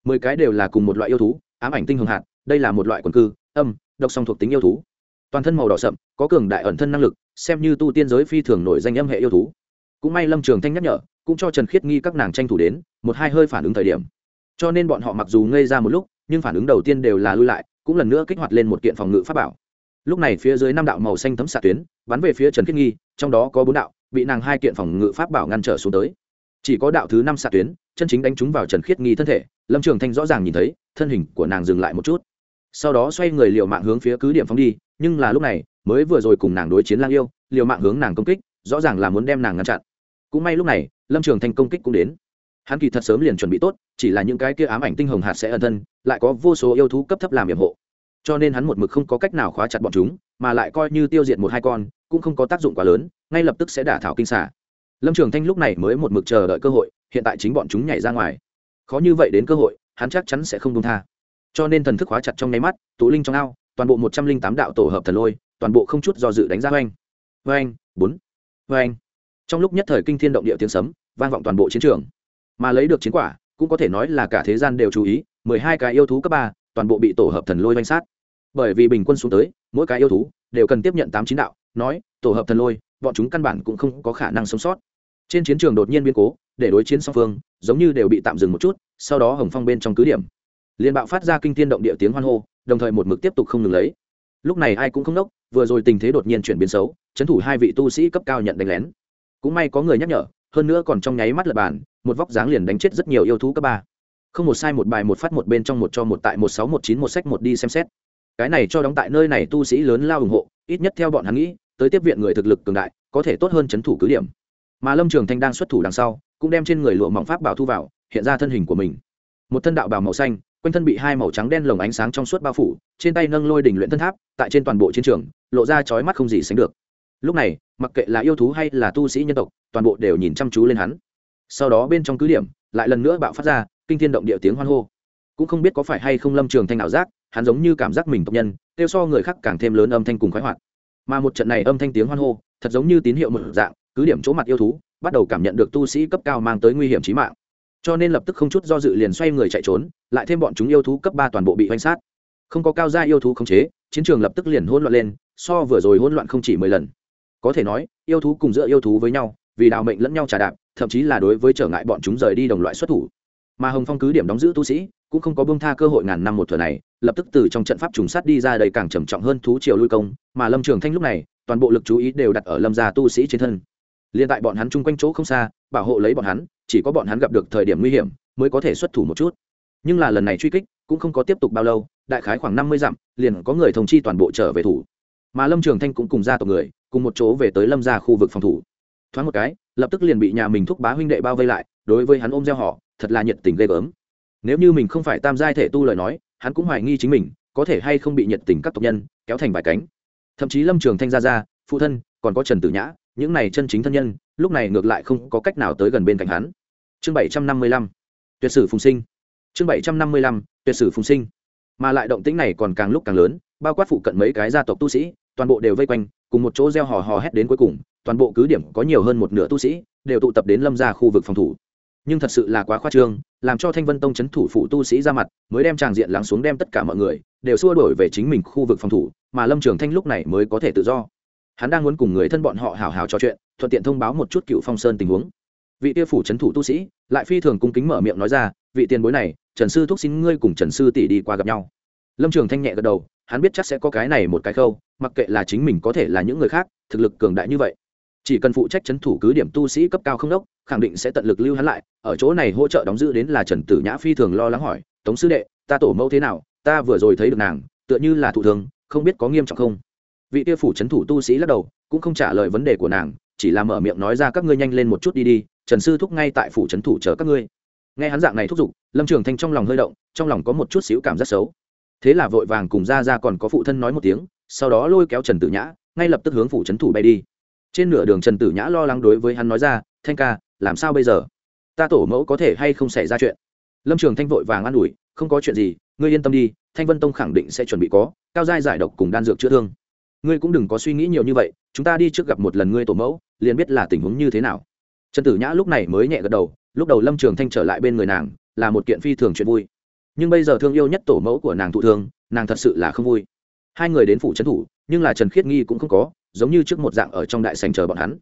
Speaker 1: Mười cái đều là cùng một loại yêu thú, ám ảnh tinh hường hạt, đây là một loại quần cư, âm, độc song thuộc tính yêu thú. Toàn thân màu đỏ sậm, có cường đại ẩn thân năng lực, xem như tu tiên giới phi thường nổi danh âm hệ yêu thú. Cũng may lâm trường thanh nhắc nhở, cũng cho trần khiết nghi các nàng tranh thủ đến, một hai hơi phản ứng thời điểm. Cho nên bọn họ mặc dù ngây ra một lúc nhưng phản ứng đầu tiên đều là lui lại, cũng lần nữa kích hoạt lên một kiện phòng ngự pháp bảo. Lúc này phía dưới năm đạo màu xanh thấm xạ tuyến, bắn về phía trần khiết nghi, trong đó có bốn đạo, bị nàng hai kiện phòng ngự pháp bảo ngăn trở xuống tới. Chỉ có đạo thứ năm xạ tuyến, chân chính đánh trúng vào trần khiết nghi thân thể, lâm trường thanh rõ ràng nhìn thấy, thân hình của nàng dừng lại một chút. Sau đó xoay người liều mạng hướng phía cứ điểm phóng đi, nhưng là lúc này, mới vừa rồi cùng nàng đối chiến lang yêu, liều mạng hướng nàng công kích, rõ ràng là muốn đem nàng ngăn chặn. Cũng may lúc này, lâm trường thanh công kích cũng đến hắn kỳ thật sớm liền chuẩn bị tốt, chỉ là những cái kia ám ảnh tinh hồng hạt sẽ ẩn thân, lại có vô số yêu thú cấp thấp làm nhiệm hộ. Cho nên hắn một mực không có cách nào khóa chặt bọn chúng, mà lại coi như tiêu diệt một hai con, cũng không có tác dụng quá lớn, ngay lập tức sẽ đả thảo kinh xả lâm trường thanh lúc này mới một mực chờ đợi cơ hội, hiện tại chính bọn chúng nhảy ra ngoài. Khó như vậy đến cơ hội, hắn chắc chắn sẽ không công tha. Cho nên thần thức khóa chặt trong nháy mắt, tụ linh trong ao, toàn bộ một trăm linh tám đạo tổ hợp thần lôi, toàn bộ không chút do dự đánh ra oanh. Oanh, bốn. Oanh. Trong lúc nhất thời kinh thiên động địa tiếng sấm, vang vọng toàn bộ chiến trường mà lấy được chiến quả, cũng có thể nói là cả thế gian đều chú ý, mười hai cái yêu thú cấp ba, toàn bộ bị tổ hợp thần lôi danh sát. Bởi vì bình quân xuống tới, mỗi cái yêu thú đều cần tiếp nhận tám chín đạo, nói, tổ hợp thần lôi, bọn chúng căn bản cũng không có khả năng sống sót. Trên chiến trường đột nhiên biến cố, để đối chiến song phương, giống như đều bị tạm dừng một chút, sau đó hồng phong bên trong cứ điểm. Liền bạo phát ra kinh thiên động địa tiếng hoan hô, đồng thời một mực tiếp tục không ngừng lấy. Lúc này ai cũng không đốc vừa rồi tình thế đột nhiên chuyển biến xấu, chấn thủ hai vị tu sĩ cấp cao nhận đánh lén. Cũng may có người nhắc nhở hơn nữa còn trong nháy mắt lật bàn, một vóc dáng liền đánh chết rất nhiều yêu thú cấp ba. Không một sai, một bài, một phát, một bên trong, một cho, một tại, một sáu, một chín, một sách, một đi xem xét. Cái này cho đóng tại nơi này tu sĩ lớn lao ủng hộ, ít nhất theo bọn hắn nghĩ, tới tiếp viện người thực lực cường đại, có thể tốt hơn c h ấ n thủ cứ điểm. Mà lâm trường thanh đang xuất thủ đằng sau, cũng đem trên người lụa mỏng pháp bảo thu vào, hiện ra thân hình của mình. Một thân đạo bào màu xanh, quanh thân bị hai màu trắng đen lồng ánh sáng trong suốt bao phủ, trên tay nâng lôi đỉnh luyện thân tháp, tại trên toàn bộ chiến trường, lộ ra chói mắt không gì sánh được lúc này, mặc kệ là yêu thú hay là tu sĩ nhân tộc, toàn bộ đều nhìn chăm chú lên hắn. Sau đó bên trong cứ điểm, lại lần nữa bạo phát ra, kinh thiên động địa tiếng hoan hô. Cũng không biết có phải hay không lâm trường thanh nào giác, hắn giống như cảm giác mình tộc nhân, kêu so người khác càng thêm lớn âm thanh cùng khoái hoạt. Mà một trận này âm thanh tiếng hoan hô, thật giống như tín hiệu một dạng, cứ điểm chỗ mặt yêu thú, bắt đầu cảm nhận được tu sĩ cấp cao mang tới nguy hiểm trí mạng. Cho nên lập tức không chút do dự liền xoay người chạy trốn, lại thêm bọn chúng yêu thú cấp ba toàn bộ bị oanh sát. Không có cao gia yêu thú khống chế, chiến trường lập tức liền hỗn loạn lên, so vừa rồi hỗn loạn không chỉ mười lần có thể nói, yêu thú cùng giữa yêu thú với nhau, vì đào mệnh lẫn nhau trà đạp, thậm chí là đối với trở ngại bọn chúng rời đi đồng loại xuất thủ. Mà hồng phong cứ điểm đóng giữ tu sĩ, cũng không có bông tha cơ hội ngàn năm một thừa này, lập tức từ trong trận pháp trùng sát đi ra đầy càng trầm trọng hơn thú triều lui công, mà lâm trường thanh lúc này, toàn bộ lực chú ý đều đặt ở lâm gia tu sĩ trên thân. Liên tại bọn hắn chung quanh chỗ không xa, bảo hộ lấy bọn hắn, chỉ có bọn hắn gặp được thời điểm nguy hiểm, mới có thể xuất thủ một chút. Nhưng là lần này truy kích, cũng không có tiếp tục bao lâu, đại khái khoảng năm mươi dặm, liền có người thông chi toàn bộ trở về thủ. Mà lâm trường thanh cũng cùng ra tộc người cùng một chỗ về tới lâm ra khu vực phòng thủ. Thoáng một cái, lập tức liền bị nhà mình thúc bá huynh đệ bao vây lại, đối với hắn ôm gieo họ, thật là nhiệt tình ghê gớm. Nếu như mình không phải tam giai thể tu lời nói, hắn cũng hoài nghi chính mình, có thể hay không bị nhiệt tình các tộc nhân kéo thành vài cánh. Thậm chí lâm trường thanh gia gia, phụ thân, còn có trần tử nhã, những này chân chính thân nhân, lúc này ngược lại không có cách nào tới gần bên cạnh hắn. Chương bảy trăm năm mươi lăm, tuyệt sử phùng sinh. Chương bảy trăm năm mươi lăm, tuyệt sử phùng sinh. Mà lại động tĩnh này còn càng lúc càng lớn, bao quát phụ cận mấy cái gia tộc tu sĩ toàn bộ đều vây quanh, cùng một chỗ gieo hò hò hét đến cuối cùng, toàn bộ cứ điểm có nhiều hơn một nửa tu sĩ đều tụ tập đến lâm ra khu vực phòng thủ. Nhưng thật sự là quá khoa trương, làm cho thanh vân tông c h ấ n thủ phụ tu sĩ ra mặt, mới đem tràng diện lắng xuống đem tất cả mọi người đều xua đổi về chính mình khu vực phòng thủ, mà lâm trường thanh lúc này mới có thể tự do. Hắn đang muốn cùng người thân bọn họ hào hào trò chuyện, thuận tiện thông báo một chút cựu phong sơn tình huống. Vị tiêu phủ c h ấ n thủ tu sĩ lại phi thường cung kính mở miệng nói ra, vị tiền bối này, trần sư thúc xin ngươi cùng trần sư tỷ đi qua gặp nhau. Lâm trường thanh nhẹ gật đầu hắn biết chắc sẽ có cái này một cái khâu, mặc kệ là chính mình có thể là những người khác, thực lực cường đại như vậy. Chỉ cần phụ trách c h ấ n thủ cứ điểm tu sĩ cấp cao không đốc, khẳng định sẽ tận lực lưu hắn lại, ở chỗ này hỗ trợ đóng giữ đến là trần tử nhã phi thường lo lắng hỏi, tống sư đệ, ta tổ mẫu thế nào? Ta vừa rồi thấy được nàng, tựa như là thủ thường, không biết có nghiêm trọng không? Vị tia phủ trấn thủ tu sĩ lắc đầu, cũng không trả lời vấn đề của nàng, chỉ là mở miệng nói ra, các ngươi nhanh lên một chút đi đi, trần sư thúc ngay tại phủ trấn thủ chờ các ngươi. Nghe hắn dạng này thúc giục, lâm trường thanh trong lòng hơi động, trong lòng có một chút xíu cảm giác xấu thế là vội vàng cùng ra ra còn có phụ thân nói một tiếng, sau đó lôi kéo trần tử nhã, ngay lập tức hướng phủ trấn thủ bay đi. Trên nửa đường trần tử nhã lo lắng đối với hắn nói ra, thanh ca, làm sao bây giờ? Ta tổ mẫu có thể hay không xảy ra chuyện? Lâm trường thanh vội vàng an ủi, không có chuyện gì, ngươi yên tâm đi, thanh vân tông khẳng định sẽ chuẩn bị có, cao giai giải độc cùng đan dược chữa thương. Ngươi cũng đừng có suy nghĩ nhiều như vậy, chúng ta đi trước gặp một lần ngươi tổ mẫu, liền biết là tình huống như thế nào. Trần tử nhã lúc này mới nhẹ gật đầu, lúc đầu lâm trường thanh trở lại bên người nàng, là một kiện phi thường chuyện vui nhưng bây giờ thương yêu nhất tổ mẫu của nàng thụ thương, nàng thật sự là không vui. Hai người đến phủ trấn thủ, nhưng là trần khiết nghi cũng không có, giống như trước một dạng ở trong đại sành chờ bọn hắn.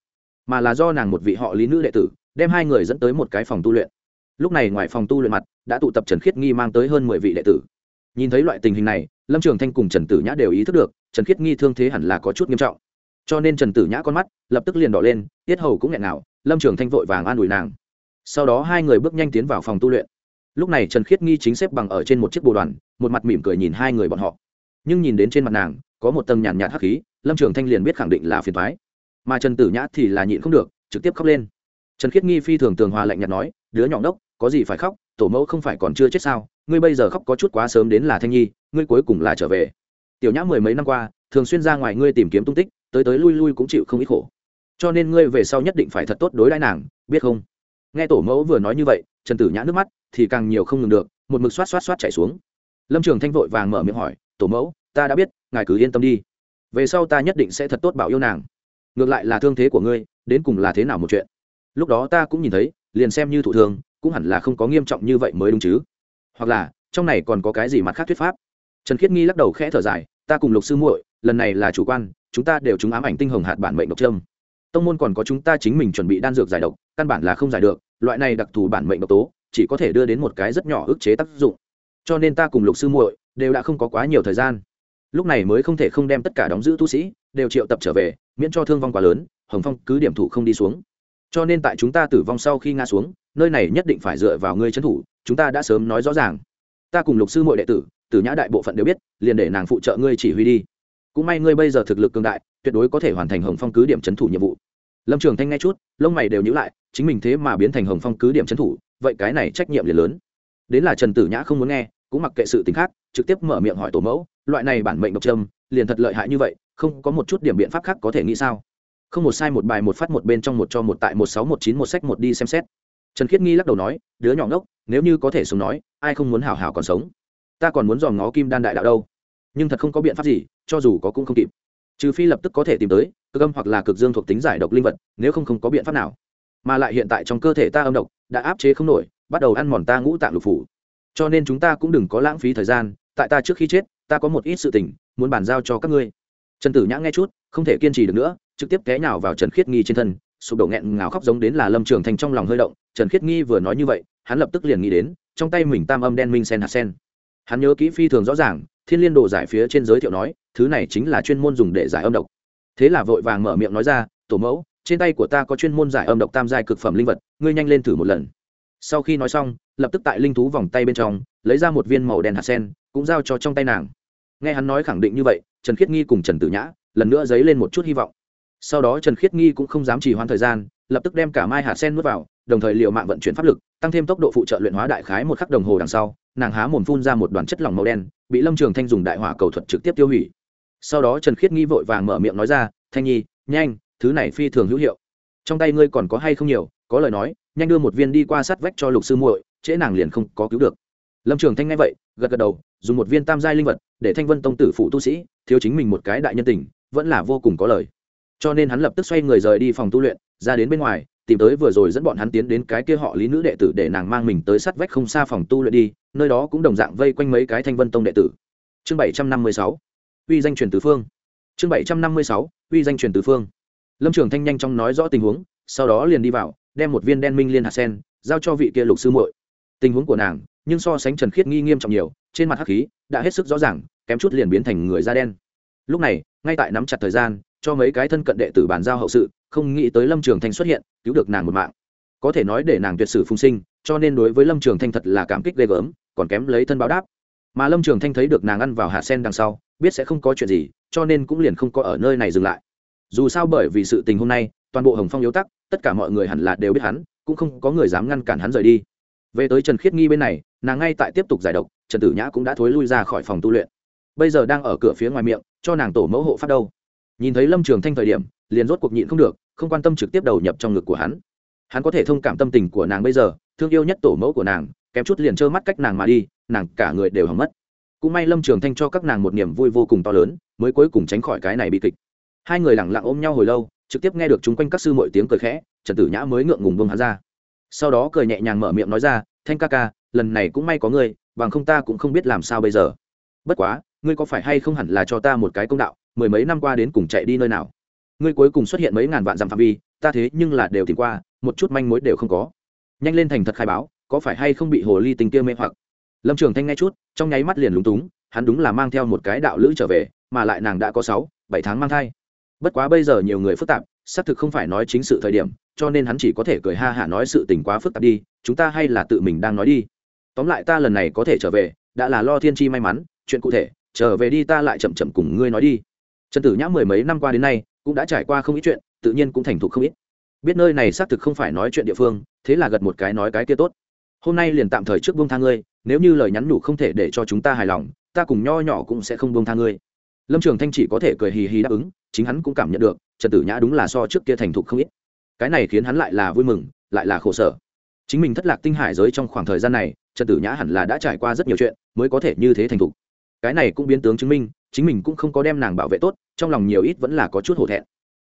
Speaker 1: Mà là do nàng một vị họ lý nữ đệ tử, đem hai người dẫn tới một cái phòng tu luyện. Lúc này ngoài phòng tu luyện mặt, đã tụ tập trần khiết nghi mang tới hơn mười vị đệ tử. Nhìn thấy loại tình hình này, lâm trường thanh cùng trần tử nhã đều ý thức được, trần khiết nghi thương thế hẳn là có chút nghiêm trọng. Cho nên trần tử nhã con mắt, lập tức liền đỏ lên, tiết hầu cũng nghẹn nào lâm trường thanh vội vàng an ủi nàng. Sau đó hai người bước nhanh tiến vào phòng tu luyện lúc này trần khiết nghi chính xếp bằng ở trên một chiếc bồ đoàn, một mặt mỉm cười nhìn hai người bọn họ. Nhưng nhìn đến trên mặt nàng, có một tầng nhàn nhạt hắc khí, lâm trường thanh liền biết khẳng định là phiền thoái mà trần tử nhã thì là nhịn không được, trực tiếp khóc lên. Trần khiết nghi phi thường tường hòa lạnh nhạt nói, đứa nhỏ đốc có gì phải khóc, tổ mẫu không phải còn chưa chết sao? Ngươi bây giờ khóc có chút quá sớm đến là thanh nhi, ngươi cuối cùng là trở về. Tiểu nhã mười mấy năm qua, thường xuyên ra ngoài ngươi tìm kiếm tung tích, tới tới lui lui cũng chịu không ít khổ. Cho nên ngươi về sau nhất định phải thật tốt đối đãi nàng, biết không? Nghe tổ mẫu vừa nói như vậy, trần tử nhã nước mắt thì càng nhiều không ngừng được, một mực xoát xoát xoát chảy xuống. Lâm trường thanh vội vàng mở miệng hỏi, tổ mẫu, ta đã biết, ngài cứ yên tâm đi. Về sau ta nhất định sẽ thật tốt bảo yêu nàng. Ngược lại là thương thế của ngươi, đến cùng là thế nào một chuyện? Lúc đó ta cũng nhìn thấy, liền xem như thủ thường cũng hẳn là không có nghiêm trọng như vậy mới đúng chứ. Hoặc là, trong này còn có cái gì mặt khác thuyết pháp? Trần khiết nghi lắc đầu khẽ thở dài, ta cùng lục sư muội, lần này là chủ quan, chúng ta đều chúng ám ảnh tinh hồng hạt bản mệnh độc trâm. Tông môn còn có chúng ta chính mình chuẩn bị đan dược giải độc, căn bản là không giải được, loại này đặc thù bản mệnh độc tố chỉ có thể đưa đến một cái rất nhỏ ức chế tác dụng. Cho nên ta cùng lục sư muội đều đã không có quá nhiều thời gian. Lúc này mới không thể không đem tất cả đóng giữ tu sĩ đều triệu tập trở về, miễn cho thương vong quá lớn, hồng phong cứ điểm thủ không đi xuống. Cho nên tại chúng ta tử vong sau khi ngã xuống, nơi này nhất định phải dựa vào ngươi trấn thủ, chúng ta đã sớm nói rõ ràng. Ta cùng lục sư muội đệ tử tử nhã đại bộ phận đều biết, liền để nàng phụ trợ ngươi chỉ huy đi. Cũng may ngươi bây giờ thực lực cường đại, tuyệt đối có thể hoàn thành hồng phong cứ điểm trấn thủ nhiệm vụ. Lâm trường thanh nghe chút, lông mày đều nhữ lại, chính mình thế mà biến thành hồng phong cứ điểm trấn thủ vậy cái này trách nhiệm liền lớn. Đến là trần tử nhã không muốn nghe, cũng mặc kệ sự t khác, trực tiếp mở miệng hỏi tổ mẫu, loại này bản mệnh độc trâm, liền thật lợi hại như vậy, không có một chút điểm biện pháp khác có thể nghĩ sao? Không một sai một bài một phát một bên trong một cho một tại một sáu một chín một sách một đi xem xét. Trần khiết nghi lắc đầu nói, đứa nhỏ ngốc, nếu như có thể sống nói, ai không muốn hào hào còn sống? Ta còn muốn dòm ngó kim đan đại đạo đâu. Nhưng thật không có biện pháp gì, cho dù có cũng không kịp. Trừ phi lập tức có thể tìm tới cực âm hoặc là cực dương thuộc tính giải độc linh vật, nếu không không có biện pháp nào. Mà lại hiện tại trong cơ thể ta âm độc đã áp chế không nổi, bắt đầu ăn mòn ta ngũ tạng lục phủ. Cho nên chúng ta cũng đừng có lãng phí thời gian, tại ta trước khi chết, ta có một ít sự tình, muốn bàn giao cho các ngươi. Trần tử nhã nghe chút, không thể kiên trì được nữa, trực tiếp té nhào vào trần khiết nghi trên thân, sụp đổ nghẹn ngào khóc giống đến là lâm trường thành trong lòng hơi động. Trần khiết nghi vừa nói như vậy, hắn lập tức liền nghĩ đến, trong tay mình tam âm đen minh sen hạt sen. Hắn nhớ kỹ phi thường rõ ràng, thiên liên đồ giải phía trên giới thiệu nói, thứ này chính là chuyên môn dùng để giải âm độc. Thế là vội vàng mở miệng nói ra, tổ mẫu trên tay của ta có chuyên môn giải âm độc tam giai cực phẩm linh vật, ngươi nhanh lên thử một lần. Sau khi nói xong, lập tức tại linh thú vòng tay bên trong, lấy ra một viên màu đen hạt sen, cũng giao cho trong tay nàng. Nghe hắn nói khẳng định như vậy, trần khiết nghi cùng trần tử nhã lần nữa dấy lên một chút hy vọng. Sau đó trần khiết nghi cũng không dám trì hoãn thời gian, lập tức đem cả mai hạt sen nuốt vào, đồng thời liệu mạng vận chuyển pháp lực, tăng thêm tốc độ phụ trợ luyện hóa đại khái một khắc đồng hồ đằng sau, nàng há mồm phun ra một đoàn chất lỏng màu đen, bị lâm trường thanh dùng đại hỏa cầu thuật trực tiếp tiêu hủy. Sau đó trần khiết nghi vội vàng mở miệng nói ra, thanh nhi, nhanh thứ này phi thường hữu hiệu. Trong tay ngươi còn có hay không nhiều, có lời nói, nhanh đưa một viên đi qua sát vách cho lục sư muội, trễ nàng liền không có cứu được. Lâm trường thanh nghe vậy, gật gật đầu, dùng một viên tam giai linh vật để thanh vân tông tử phụ tu sĩ, thiếu chính mình một cái đại nhân tình, vẫn là vô cùng có lời. Cho nên hắn lập tức xoay người rời đi phòng tu luyện, ra đến bên ngoài, tìm tới vừa rồi dẫn bọn hắn tiến đến cái kia họ lý nữ đệ tử để nàng mang mình tới sát vách không xa phòng tu luyện đi, nơi đó cũng đồng dạng vây quanh mấy cái thanh vân tông đệ tử. Chương bảy trăm năm mươi sáu, uy danh truyền tứ phương. Chương bảy trăm năm mươi sáu, uy danh truyền tứ phương lâm trường thanh nhanh chóng nói rõ tình huống, sau đó liền đi vào, đem một viên đen minh liên hạt sen giao cho vị kia lục sư muội. Tình huống của nàng, nhưng so sánh trần khiết nghi nghiêm trọng nhiều, trên mặt hắc khí đã hết sức rõ ràng, kém chút liền biến thành người da đen. Lúc này, ngay tại nắm chặt thời gian, cho mấy cái thân cận đệ tử bàn giao hậu sự, không nghĩ tới lâm trường thanh xuất hiện, cứu được nàng một mạng. Có thể nói để nàng tuyệt sử phung sinh, cho nên đối với lâm trường thanh thật là cảm kích ghê gớm, còn kém lấy thân báo đáp. Mà lâm trường thanh thấy được nàng ăn vào hạt sen đằng sau, biết sẽ không có chuyện gì, cho nên cũng liền không có ở nơi này dừng lại dù sao bởi vì sự tình hôm nay, toàn bộ hồng phong yếu tắc, tất cả mọi người hẳn là đều biết hắn, cũng không có người dám ngăn cản hắn rời đi. Về tới trần khiết nghi bên này, nàng ngay tại tiếp tục giải độc, trần tử nhã cũng đã thối lui ra khỏi phòng tu luyện. Bây giờ đang ở cửa phía ngoài miệng, cho nàng tổ mẫu hộ phát đâu. Nhìn thấy lâm trường thanh thời điểm, liền rốt cuộc nhịn không được, không quan tâm trực tiếp đầu nhập trong ngực của hắn. Hắn có thể thông cảm tâm tình của nàng bây giờ, thương yêu nhất tổ mẫu của nàng, kém chút liền trơ mắt cách nàng mà đi, nàng cả người đều hỏng mất. Cũng may lâm trường thanh cho các nàng một niềm vui vô cùng to lớn, mới cuối cùng tránh khỏi cái này bị kịch hai người lẳng lặng ôm nhau hồi lâu, trực tiếp nghe được chúng quanh các sư mọi tiếng cười khẽ, trần tử nhã mới ngượng ngùng bông hắn ra. Sau đó cười nhẹ nhàng mở miệng nói ra, thanh ca ca, lần này cũng may có ngươi, bằng không ta cũng không biết làm sao bây giờ. Bất quá, ngươi có phải hay không hẳn là cho ta một cái công đạo, mười mấy năm qua đến cùng chạy đi nơi nào? Ngươi cuối cùng xuất hiện mấy ngàn vạn dặm phạm vi, ta thế nhưng là đều tìm qua, một chút manh mối đều không có. Nhanh lên thành thật khai báo, có phải hay không bị hồ ly tình kia mê hoặc? Lâm trường thanh nghe chút, trong nháy mắt liền lúng túng, hắn đúng là mang theo một cái đạo lữ trở về, mà lại nàng đã có sáu, bảy tháng mang thai bất quá bây giờ nhiều người phức tạp, xác thực không phải nói chính sự thời điểm, cho nên hắn chỉ có thể cười ha hả nói sự tình quá phức tạp đi, chúng ta hay là tự mình đang nói đi. Tóm lại ta lần này có thể trở về, đã là lo thiên chi may mắn, chuyện cụ thể, trở về đi ta lại chậm chậm cùng ngươi nói đi. Trần tử nhã mười mấy năm qua đến nay, cũng đã trải qua không ít chuyện, tự nhiên cũng thành thục không ít. Biết nơi này xác thực không phải nói chuyện địa phương, thế là gật một cái nói cái kia tốt. Hôm nay liền tạm thời trước buông tha ngươi, nếu như lời nhắn nhủ không thể để cho chúng ta hài lòng, ta cùng nho nhỏ cũng sẽ không buông tha ngươi. Lâm trường thanh chỉ có thể cười hì hì đáp ứng chính hắn cũng cảm nhận được, trần tử nhã đúng là so trước kia thành thục không ít. Cái này khiến hắn lại là vui mừng, lại là khổ sở. Chính mình thất lạc tinh hải giới trong khoảng thời gian này, trần tử nhã hẳn là đã trải qua rất nhiều chuyện, mới có thể như thế thành thục. Cái này cũng biến tướng chứng minh, chính mình cũng không có đem nàng bảo vệ tốt, trong lòng nhiều ít vẫn là có chút hổ thẹn.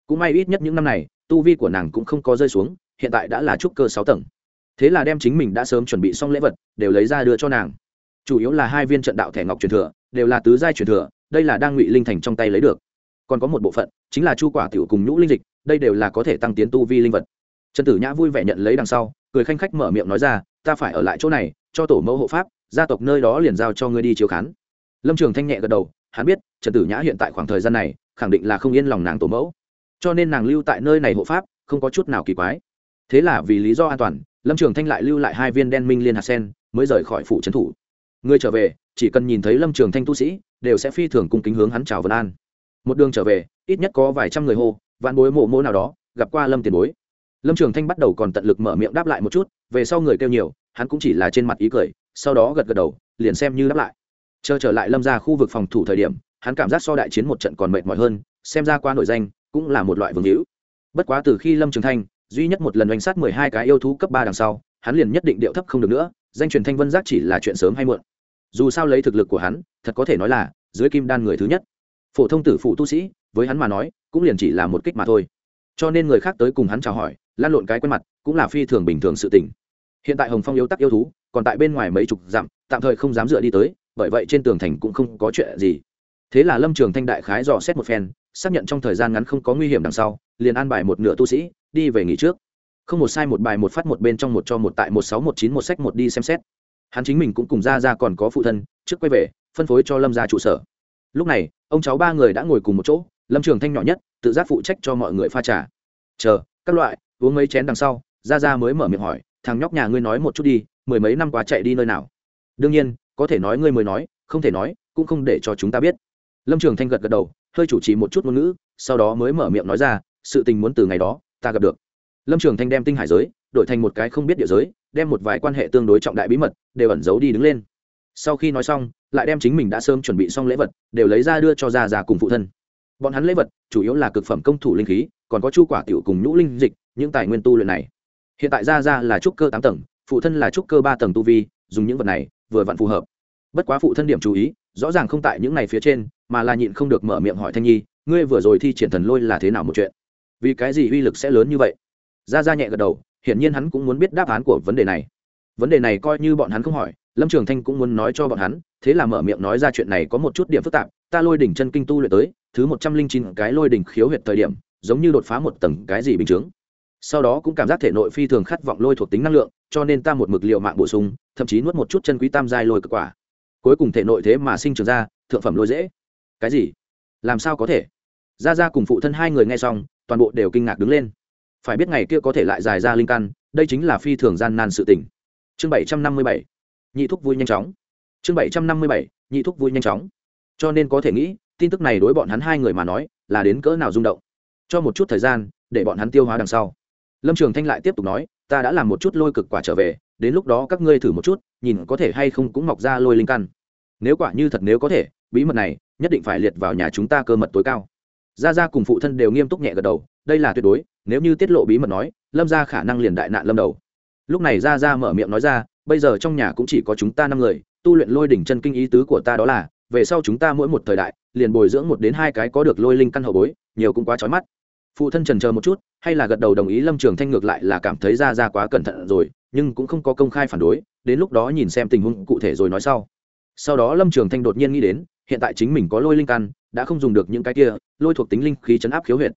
Speaker 1: Cũng may ít nhất những năm này, tu vi của nàng cũng không có rơi xuống, hiện tại đã là trúc cơ sáu tầng. Thế là đem chính mình đã sớm chuẩn bị xong lễ vật, đều lấy ra đưa cho nàng. Chủ yếu là hai viên trận đạo thẻ ngọc truyền thừa, đều là tứ giai truyền thừa, đây là đang ngụy linh thành trong tay lấy được còn có một bộ phận chính là chu quả tiểu cùng nhũ linh dịch, đây đều là có thể tăng tiến tu vi linh vật. Trần tử nhã vui vẻ nhận lấy đằng sau, cười khanh khách mở miệng nói ra, ta phải ở lại chỗ này, cho tổ mẫu hộ pháp, gia tộc nơi đó liền giao cho ngươi đi chiếu khán. Lâm trường thanh nhẹ gật đầu, hắn biết, trần tử nhã hiện tại khoảng thời gian này, khẳng định là không yên lòng nàng tổ mẫu. Cho nên nàng lưu tại nơi này hộ pháp, không có chút nào kỳ quái. Thế là vì lý do an toàn, lâm trường thanh lại lưu lại hai viên đen minh liên hạt sen, mới rời khỏi phủ trấn thủ. Người trở về, chỉ cần nhìn thấy lâm trường thanh tu sĩ, đều sẽ phi thường cung kính hướng hắn chào vân an một đường trở về, ít nhất có vài trăm người hô, vạn bối mộ mô nào đó, gặp qua lâm tiền bối. Lâm trường thanh bắt đầu còn tận lực mở miệng đáp lại một chút, về sau người kêu nhiều, hắn cũng chỉ là trên mặt ý cười, sau đó gật gật đầu, liền xem như đáp lại. Chờ trở lại lâm ra khu vực phòng thủ thời điểm, hắn cảm giác so đại chiến một trận còn mệt mỏi hơn, xem ra qua nội danh, cũng là một loại vương hữu. Bất quá từ khi lâm trường thanh, duy nhất một lần oanh sát mười hai cái yêu thú cấp ba đằng sau, hắn liền nhất định điệu thấp không được nữa, danh truyền thanh vân giác chỉ là chuyện sớm hay muộn. Dù sao lấy thực lực của hắn, thật có thể nói là, dưới kim đan người thứ nhất phổ thông tử phụ tu sĩ, với hắn mà nói, cũng liền chỉ là một kích mà thôi. Cho nên người khác tới cùng hắn chào hỏi, lan lộn cái quen mặt, cũng là phi thường bình thường sự tình. Hiện tại hồng phong yếu tắc yêu thú, còn tại bên ngoài mấy chục dặm, tạm thời không dám dựa đi tới, bởi vậy trên tường thành cũng không có chuyện gì. Thế là lâm trường thanh đại khái dò xét một phen, xác nhận trong thời gian ngắn không có nguy hiểm đằng sau, liền an bài một nửa tu sĩ, đi về nghỉ trước. Không một sai một bài một phát một bên trong một cho một tại một sáu một chín một sách một đi xem xét. Hắn chính mình cũng cùng ra ra còn có phụ thân, trước quay về, phân phối cho lâm ra trụ sở lúc này, ông cháu ba người đã ngồi cùng một chỗ, lâm trường thanh nhỏ nhất, tự giác phụ trách cho mọi người pha trà. Chờ, các loại, uống mấy chén đằng sau. Ra ra mới mở miệng hỏi, thằng nhóc nhà ngươi nói một chút đi, mười mấy năm qua chạy đi nơi nào? Đương nhiên, có thể nói ngươi mới nói, không thể nói, cũng không để cho chúng ta biết. Lâm trường thanh gật gật đầu, hơi chủ trì một chút ngôn ngữ, sau đó mới mở miệng nói ra, sự tình muốn từ ngày đó, ta gặp được. Lâm trường thanh đem tinh hải giới, đổi thành một cái không biết địa giới, đem một vài quan hệ tương đối trọng đại bí mật, đều ẩn giấu đi đứng lên sau khi nói xong, lại đem chính mình đã sớm chuẩn bị xong lễ vật, đều lấy ra đưa cho gia già cùng phụ thân. Bọn hắn lễ vật, chủ yếu là cực phẩm công thủ linh khí, còn có chu quả tiểu cùng nhũ linh dịch, những tài nguyên tu luyện này. Hiện tại gia gia là trúc cơ tám tầng, phụ thân là trúc cơ ba tầng tu vi, dùng những vật này, vừa vặn phù hợp. Bất quá phụ thân điểm chú ý, rõ ràng không tại những này phía trên, mà là nhịn không được mở miệng hỏi thanh nhi, ngươi vừa rồi thi triển thần lôi là thế nào một chuyện? Vì cái gì uy lực sẽ lớn như vậy? Gia gia nhẹ gật đầu, hiển nhiên hắn cũng muốn biết đáp án của vấn đề này vấn đề này coi như bọn hắn không hỏi, lâm trường thanh cũng muốn nói cho bọn hắn, thế là mở miệng nói ra chuyện này có một chút điểm phức tạp, ta lôi đỉnh chân kinh tu luyện tới, thứ một trăm linh chín cái lôi đỉnh khiếu huyệt thời điểm, giống như đột phá một tầng cái gì bình chướng sau đó cũng cảm giác thể nội phi thường khát vọng lôi thuộc tính năng lượng, cho nên ta một mực liệu mạng bổ sung, thậm chí nuốt một chút chân quý tam giai lôi cực quả. Cuối cùng thể nội thế mà sinh trưởng ra, thượng phẩm lôi dễ. Cái gì? Làm sao có thể? Ra ra cùng phụ thân hai người nghe xong, toàn bộ đều kinh ngạc đứng lên. Phải biết ngày kia có thể lại dài ra linh căn, đây chính là phi thường gian nan sự tình chương bảy trăm năm mươi bảy. Nhị thúc vui nhanh chóng. Chương bảy trăm năm mươi bảy, nhị thúc vui nhanh chóng. Cho nên có thể nghĩ, tin tức này đối bọn hắn hai người mà nói, là đến cỡ nào rung động. Cho một chút thời gian, để bọn hắn tiêu hóa đằng sau. Lâm trường thanh lại tiếp tục nói, ta đã làm một chút lôi cực quả trở về, đến lúc đó các ngươi thử một chút, nhìn có thể hay không cũng mọc ra lôi linh căn. Nếu quả như thật nếu có thể, bí mật này nhất định phải liệt vào nhà chúng ta cơ mật tối cao. Gia gia cùng phụ thân đều nghiêm túc nhẹ gật đầu, đây là tuyệt đối, nếu như tiết lộ bí mật nói, lâm ra khả năng liền đại nạn lâm đầu lúc này gia gia mở miệng nói ra, bây giờ trong nhà cũng chỉ có chúng ta năm người, tu luyện lôi đỉnh chân kinh ý tứ của ta đó là, về sau chúng ta mỗi một thời đại, liền bồi dưỡng một đến hai cái có được lôi linh căn hậu bối, nhiều cũng quá trói mắt. Phụ thân trần chờ một chút, hay là gật đầu đồng ý lâm trường thanh ngược lại là cảm thấy ra ra quá cẩn thận rồi, nhưng cũng không có công khai phản đối, đến lúc đó nhìn xem tình huống cụ thể rồi nói sau. Sau đó lâm trường thanh đột nhiên nghĩ đến, hiện tại chính mình có lôi linh căn, đã không dùng được những cái kia, lôi thuộc tính linh khí chấn áp khiếu huyệt.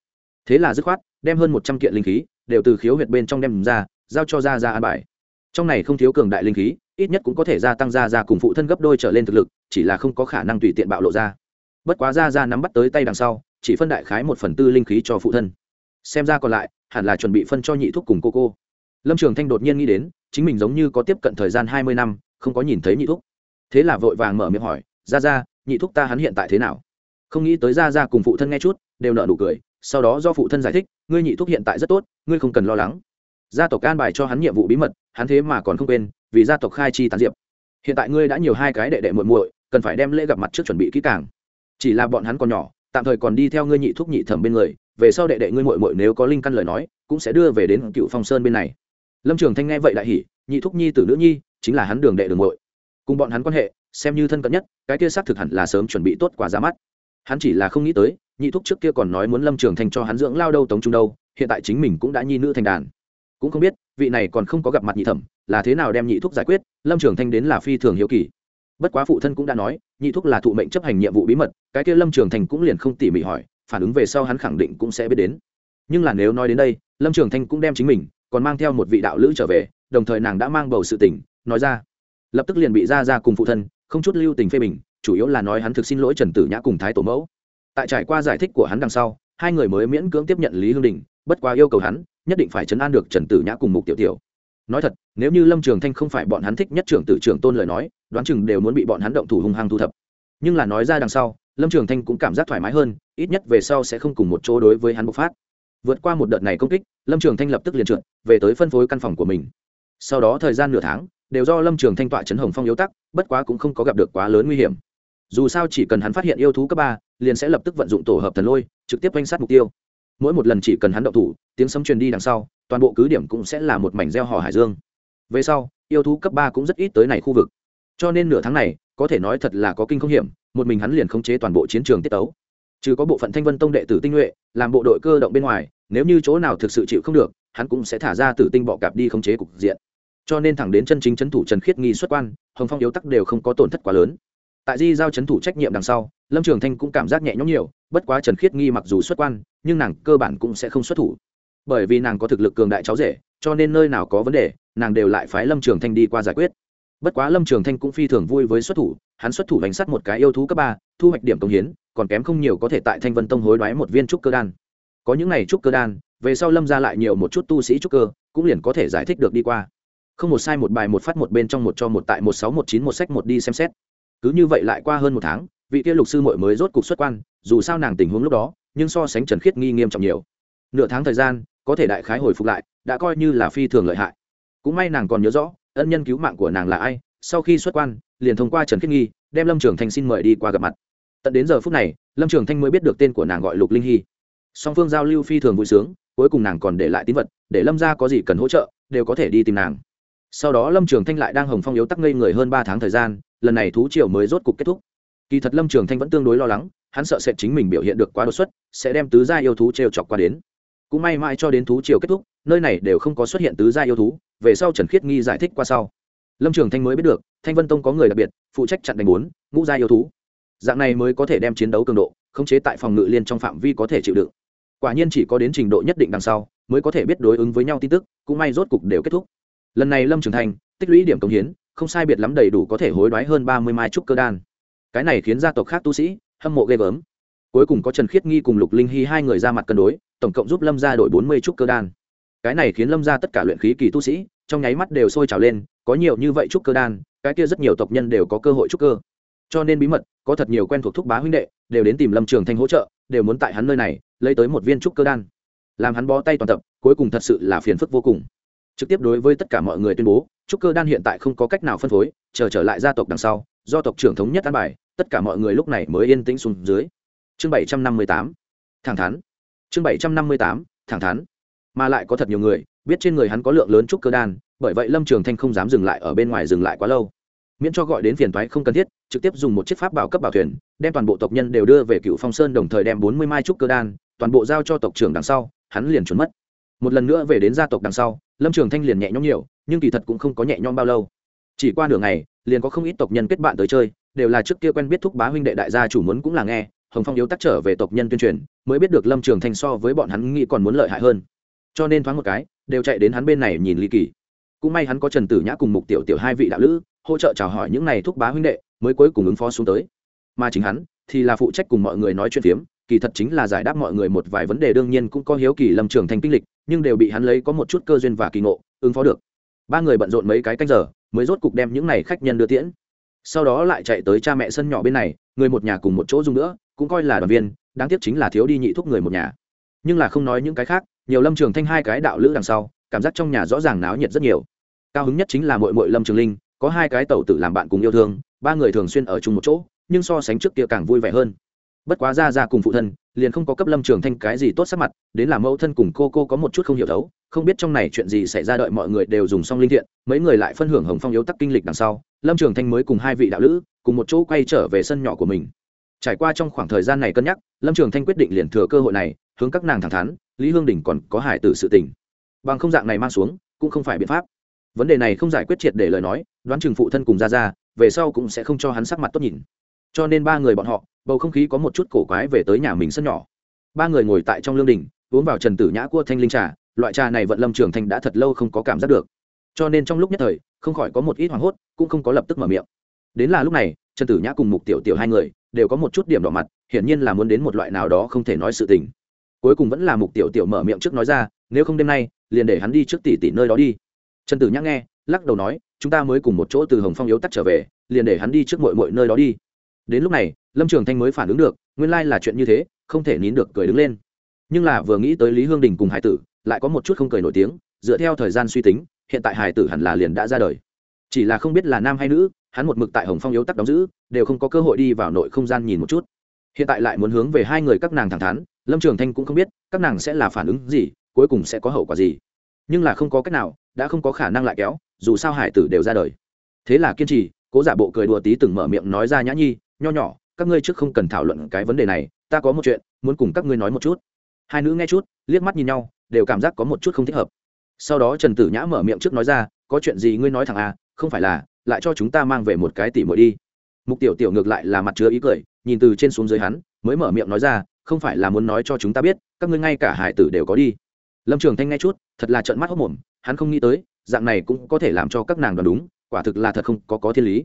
Speaker 1: Thế là dứt khoát, đem hơn một trăm kiện linh khí, đều từ khiếu huyệt bên trong đem ra giao cho ra ra an bài. Trong này không thiếu cường đại linh khí, ít nhất cũng có thể gia tăng ra ra cùng phụ thân gấp đôi trở lên thực lực, chỉ là không có khả năng tùy tiện bạo lộ ra. Bất quá ra ra nắm bắt tới tay đằng sau, chỉ phân đại khái một phần tư linh khí cho phụ thân. Xem ra còn lại, hẳn là chuẩn bị phân cho nhị thuốc cùng cô cô. Lâm trường thanh đột nhiên nghĩ đến, chính mình giống như có tiếp cận thời gian hai mươi năm, không có nhìn thấy nhị thuốc thế là vội vàng mở miệng hỏi ra ra nhị thuốc ta hắn hiện tại thế nào? Không nghĩ tới ra ra cùng phụ thân nghe chút, đều nợ nụ cười, sau đó do phụ thân giải thích, ngươi nhị thuốc hiện tại rất tốt, ngươi không cần lo lắng gia tộc an bài cho hắn nhiệm vụ bí mật, hắn thế mà còn không quên, vì gia tộc khai chi tán diệp. Hiện tại ngươi đã nhiều hai cái đệ đệ muội muội, cần phải đem lễ gặp mặt trước chuẩn bị kỹ càng. Chỉ là bọn hắn còn nhỏ, tạm thời còn đi theo ngươi nhị thúc nhị thẩm bên người, về sau đệ đệ ngươi muội muội nếu có linh căn lời nói, cũng sẽ đưa về đến cựu phong sơn bên này. Lâm trường thanh nghe vậy đại hỉ, nhị thúc nhi tử nữ nhi, chính là hắn đường đệ đường muội. Cùng bọn hắn quan hệ, xem như thân cận nhất, cái kia xác thực hẳn là sớm chuẩn bị tốt quả ra mắt. Hắn chỉ là không nghĩ tới, nhị thúc trước kia còn nói muốn lâm trường thanh cho hắn dưỡng lao đâu tống trung đâu, hiện tại chính mình cũng đã nhi nữ thành đàn cũng không biết, vị này còn không có gặp mặt nhị thẩm, là thế nào đem nhị thúc giải quyết, lâm trường thanh đến là phi thường hiếu kỳ. Bất quá phụ thân cũng đã nói, nhị thúc là thụ mệnh chấp hành nhiệm vụ bí mật, cái kia lâm trường thanh cũng liền không tỉ mỉ hỏi, phản ứng về sau hắn khẳng định cũng sẽ biết đến. Nhưng là nếu nói đến đây, lâm trường thanh cũng đem chính mình, còn mang theo một vị đạo lữ trở về, đồng thời nàng đã mang bầu sự tình, nói ra. Lập tức liền bị ra ra cùng phụ thân, không chút lưu tình phê bình, chủ yếu là nói hắn thực xin lỗi trần tử nhã cùng thái tổ mẫu. Tại trải qua giải thích của hắn đằng sau, hai người mới miễn cưỡng tiếp nhận lý hương đình, bất quá yêu cầu hắn nhất định phải chấn an được trần tử nhã cùng mục tiểu tiểu. Nói thật, nếu như lâm trường thanh không phải bọn hắn thích nhất trưởng tử trưởng tôn lời nói, đoán chừng đều muốn bị bọn hắn động thủ hung hăng thu thập. Nhưng là nói ra đằng sau, lâm trường thanh cũng cảm giác thoải mái hơn, ít nhất về sau sẽ không cùng một chỗ đối với hắn bộc phát. Vượt qua một đợt này công kích, lâm trường thanh lập tức liền trượt, về tới phân phối căn phòng của mình. Sau đó thời gian nửa tháng, đều do lâm trường thanh tọa chấn hồng phong yếu tắc, bất quá cũng không có gặp được quá lớn nguy hiểm. Dù sao chỉ cần hắn phát hiện yêu thú cấp ba, liền sẽ lập tức vận dụng tổ hợp thần lôi, trực tiếp quanh sát mục tiêu mỗi một lần chỉ cần hắn động thủ, tiếng sấm truyền đi đằng sau, toàn bộ cứ điểm cũng sẽ là một mảnh gieo hò hải dương. Về sau, yêu thú cấp ba cũng rất ít tới này khu vực. Cho nên nửa tháng này, có thể nói thật là có kinh không hiểm, một mình hắn liền khống chế toàn bộ chiến trường tiết tấu. Trừ có bộ phận thanh vân tông đệ tử tinh nhuệ, làm bộ đội cơ động bên ngoài, nếu như chỗ nào thực sự chịu không được, hắn cũng sẽ thả ra tử tinh bọ cạp đi khống chế cục diện. Cho nên thẳng đến chân chính c thủ trần khiết nghi xuất quan, hồng phong yếu tắc đều không có tổn thất quá lớn. Tại di giao c thủ trách nhiệm đằng sau, lâm trường thanh cũng cảm giác nhẹ nhõm nhiều bất quá trần khiết nghi mặc dù xuất quan, nhưng nàng cơ bản cũng sẽ không xuất thủ. Bởi vì nàng có thực lực cường đại cháu rể, cho nên nơi nào có vấn đề, nàng đều lại phái lâm trường thanh đi qua giải quyết. Bất quá lâm trường thanh cũng phi thường vui với xuất thủ, hắn xuất thủ đánh sắt một cái yêu thú cấp ba, thu hoạch điểm công hiến, còn kém không nhiều có thể tại thanh vân tông hối đoái một viên trúc cơ đan. Có những n à y trúc cơ đan, về sau lâm ra lại nhiều một chút tu sĩ trúc cơ, cũng liền có thể giải thích được đi qua. Không một sai một bài một phát một bên trong một cho một tại một sáu một chín một sách một đi xem xét. Cứ như vậy lại qua hơn một tháng, vị kia lục sư mội mới rốt cục xuất quan dù sao nàng tình huống lúc đó, nhưng so sánh trần khiết nghi nghiêm trọng nhiều. Nửa tháng thời gian, có thể đại khái hồi phục lại, đã coi như là phi thường lợi hại. Cũng may nàng còn nhớ rõ, ân nhân cứu mạng của nàng là ai, sau khi xuất quan, liền thông qua trần khiết nghi, đem lâm trường thanh xin mời đi qua gặp mặt. Tận đến giờ phút này, lâm trường thanh mới biết được tên của nàng gọi lục linh hy. Song phương giao lưu phi thường vui sướng, cuối cùng nàng còn để lại tín vật, để lâm ra có gì cần hỗ trợ, đều có thể đi tìm nàng. Sau đó lâm trường thanh lại đang hồng phong yếu tắc ngây người hơn ba tháng thời gian, lần này thú triều mới rốt cục kết thúc. Kỳ thật lâm trường thanh vẫn tương đối lo lắng hắn sợ sệt chính mình biểu hiện được quá đột xuất, sẽ đem tứ gia yêu thú t chọc qua đến. Cũng may mãi cho đến thú triều kết thúc, nơi này đều không có xuất hiện tứ gia yêu thú, về sau trần khiết nghi giải thích qua sau. Lâm trường thanh mới biết được, thanh vân tông có người đặc biệt, phụ trách chặn đánh bốn, ngũ gia yêu thú. Dạng này mới có thể đem chiến đấu cường độ, khống chế tại phòng ngự liên trong phạm vi có thể chịu đựng. Quả nhiên chỉ có đến trình độ nhất định đằng sau, mới có thể biết đối ứng với nhau tin tức, cũng may rốt cục đều kết thúc. Lần này lâm trường thanh, tích lũy điểm công hiến, không sai biệt lắm đầy đủ có thể hối đoái hơn ba mươi mai trúc cơ đan. Cái này khiến gia tộc khác tu sĩ hâm mộ ghê gớm. Cuối cùng có trần khiết nghi cùng lục linh hy hai người ra mặt cân đối, tổng cộng giúp lâm gia đổi bốn mươi trúc cơ đan. Cái này khiến lâm gia tất cả luyện khí kỳ tu sĩ, trong nháy mắt đều sôi trào lên, có nhiều như vậy trúc cơ đan, cái kia rất nhiều tộc nhân đều có cơ hội trúc cơ. Cho nên bí mật, có thật nhiều quen thuộc thúc bá huynh đệ, đều đến tìm lâm trường thanh hỗ trợ, đều muốn tại hắn nơi này, lấy tới một viên trúc cơ đan. Làm hắn bó tay toàn tập, cuối cùng thật sự là phiền phức vô cùng. Trực tiếp đối với tất cả mọi người tuyên bố, trúc cơ đan hiện tại không có cách nào phân phối, chờ trở lại gia tộc đằng sau, do tộc trưởng thống nhất an bài tất cả mọi người lúc này mới yên tĩnh xuống dưới. Chương bảy trăm năm mươi tám, thẳng thắn. Chương bảy trăm năm mươi tám, thẳng thắn. Mà lại có thật nhiều người, biết trên người hắn có lượng lớn trúc cơ đan, bởi vậy lâm trường thanh không dám dừng lại ở bên ngoài dừng lại quá lâu. Miễn cho gọi đến phiền thoái không cần thiết, trực tiếp dùng một chiếc pháp bảo cấp bảo thuyền, đem toàn bộ tộc nhân đều đưa về cựu phong sơn đồng thời đem bốn mươi mai trúc cơ đan, toàn bộ giao cho tộc trưởng đằng sau, hắn liền trốn mất. Một lần nữa về đến gia tộc đằng sau, lâm trường thanh liền nhẹ nhõm nhiều, nhưng kỳ thật cũng không có nhẹ nhõm bao lâu. Chỉ qua nửa ngày, liền có không ít tộc nhân kết bạn tới chơi đều là trước kia quen biết thúc bá huynh đệ đại gia chủ muốn cũng là nghe, hồng phong yếu tắc trở về tộc nhân tuyên truyền, mới biết được lâm trường thanh so với bọn hắn nghĩ còn muốn lợi hại hơn. Cho nên thoáng một cái, đều chạy đến hắn bên này nhìn ly kỳ. Cũng may hắn có trần tử nhã cùng mục tiểu tiểu hai vị đạo lữ, hỗ trợ chào hỏi những n à y thúc bá huynh đệ, mới cuối cùng ứng phó xuống tới. Mà chính hắn, thì là phụ trách cùng mọi người nói chuyện phiếm, kỳ thật chính là giải đáp mọi người một vài vấn đề đương nhiên cũng có hiếu kỳ lâm trường thành kinh lịch, nhưng đều bị hắn lấy có một chút cơ duyên và kỳ ngộ, ứng phó được. Ba người bận rộn mấy cái canh giờ, mới rốt cục đem những n à y khách nhân đưa tiễn sau đó lại chạy tới cha mẹ sân nhỏ bên này, người một nhà cùng một chỗ dùng nữa, cũng coi là đoàn viên, đáng tiếc chính là thiếu đi nhị thúc người một nhà. Nhưng là không nói những cái khác, nhiều lâm trường thanh hai cái đạo lữ đằng sau, cảm giác trong nhà rõ ràng náo nhiệt rất nhiều. Cao hứng nhất chính là mội mội lâm trường linh, có hai cái tàu tử làm bạn cùng yêu thương, ba người thường xuyên ở chung một chỗ, nhưng so sánh trước kia càng vui vẻ hơn bất quá ra ra cùng phụ thân liền không có cấp lâm trường thanh cái gì tốt sắc mặt, đến là mẫu thân cùng cô cô có một chút không hiểu thấu, không biết trong này chuyện gì xảy ra đợi mọi người đều dùng xong linh thiện mấy người lại phân hưởng hồng phong yếu tắc kinh lịch đằng sau, lâm trường thanh mới cùng hai vị đạo lữ cùng một chỗ quay trở về sân nhỏ của mình. Trải qua trong khoảng thời gian này cân nhắc, lâm trường thanh quyết định liền thừa cơ hội này, hướng các nàng thẳng thắn, lý hương đình còn có hải tử sự tình. Bằng không dạng này mang xuống, cũng không phải biện pháp. Vấn đề này không giải quyết triệt để lời nói, đoán chừng phụ thân cùng ra ra về sau cũng sẽ không cho hắn sắc mặt tốt nhìn. Cho nên ba người bọn họ bầu không khí có một chút cổ quái về tới nhà mình sân nhỏ. Ba người ngồi tại trong lương đình, uống vào trần tử nhã cua thanh linh trà, loại trà này vận lâm trường thanh đã thật lâu không có cảm giác được. Cho nên trong lúc nhất thời, không khỏi có một ít hoảng hốt, cũng không có lập tức mở miệng. Đến là lúc này, trần tử nhã cùng mục tiểu tiểu hai người đều có một chút điểm đỏ mặt, hiển nhiên là muốn đến một loại nào đó không thể nói sự tình. Cuối cùng vẫn là mục tiểu tiểu mở miệng trước nói ra, nếu không đêm nay, liền để hắn đi trước tỷ tỷ nơi đó đi. Trần tử nhã nghe, lắc đầu nói, chúng ta mới cùng một chỗ từ hồng phong yếu tắt trở về, liền để hắn đi trước mọi mọi nơi đó đi. Đến lúc này lâm trường thanh mới phản ứng được, nguyên lai là chuyện như thế, không thể nín được cười đứng lên. Nhưng là vừa nghĩ tới lý hương đình cùng hải tử, lại có một chút không cười nổi tiếng, dựa theo thời gian suy tính, hiện tại hải tử hẳn là liền đã ra đời. Chỉ là không biết là nam hay nữ, hắn một mực tại hồng phong yếu tắc đóng giữ, đều không có cơ hội đi vào nội không gian nhìn một chút. Hiện tại lại muốn hướng về hai người các nàng thẳng thắn, lâm trường thanh cũng không biết, các nàng sẽ là phản ứng gì, cuối cùng sẽ có hậu quả gì. Nhưng là không có cách nào, đã không có khả năng lại kéo, dù sao hải tử đều ra đời. Thế là kiên trì, cố giả bộ cười đùa tí từng mở miệng nói ra nhã nhi, nho nhỏ các ngươi trước không cần thảo luận cái vấn đề này, ta có một chuyện, muốn cùng các ngươi nói một chút. Hai nữ nghe chút, liếc mắt nhìn nhau, đều cảm giác có một chút không thích hợp. Sau đó trần tử nhã mở miệng trước nói ra, có chuyện gì ngươi nói thẳng à không phải là, lại cho chúng ta mang về một cái tỉ muội đi. Mục tiểu tiểu ngược lại là mặt chứa ý cười, nhìn từ trên xuống dưới hắn, mới mở miệng nói ra, không phải là muốn nói cho chúng ta biết, các ngươi ngay cả hải tử đều có đi. Lâm trường thanh nghe chút, thật là trận mắt hốc mồm, hắn không nghĩ tới, dạng này cũng có thể làm cho các nàng đoán đúng, quả thực là thật không có có thiên lý.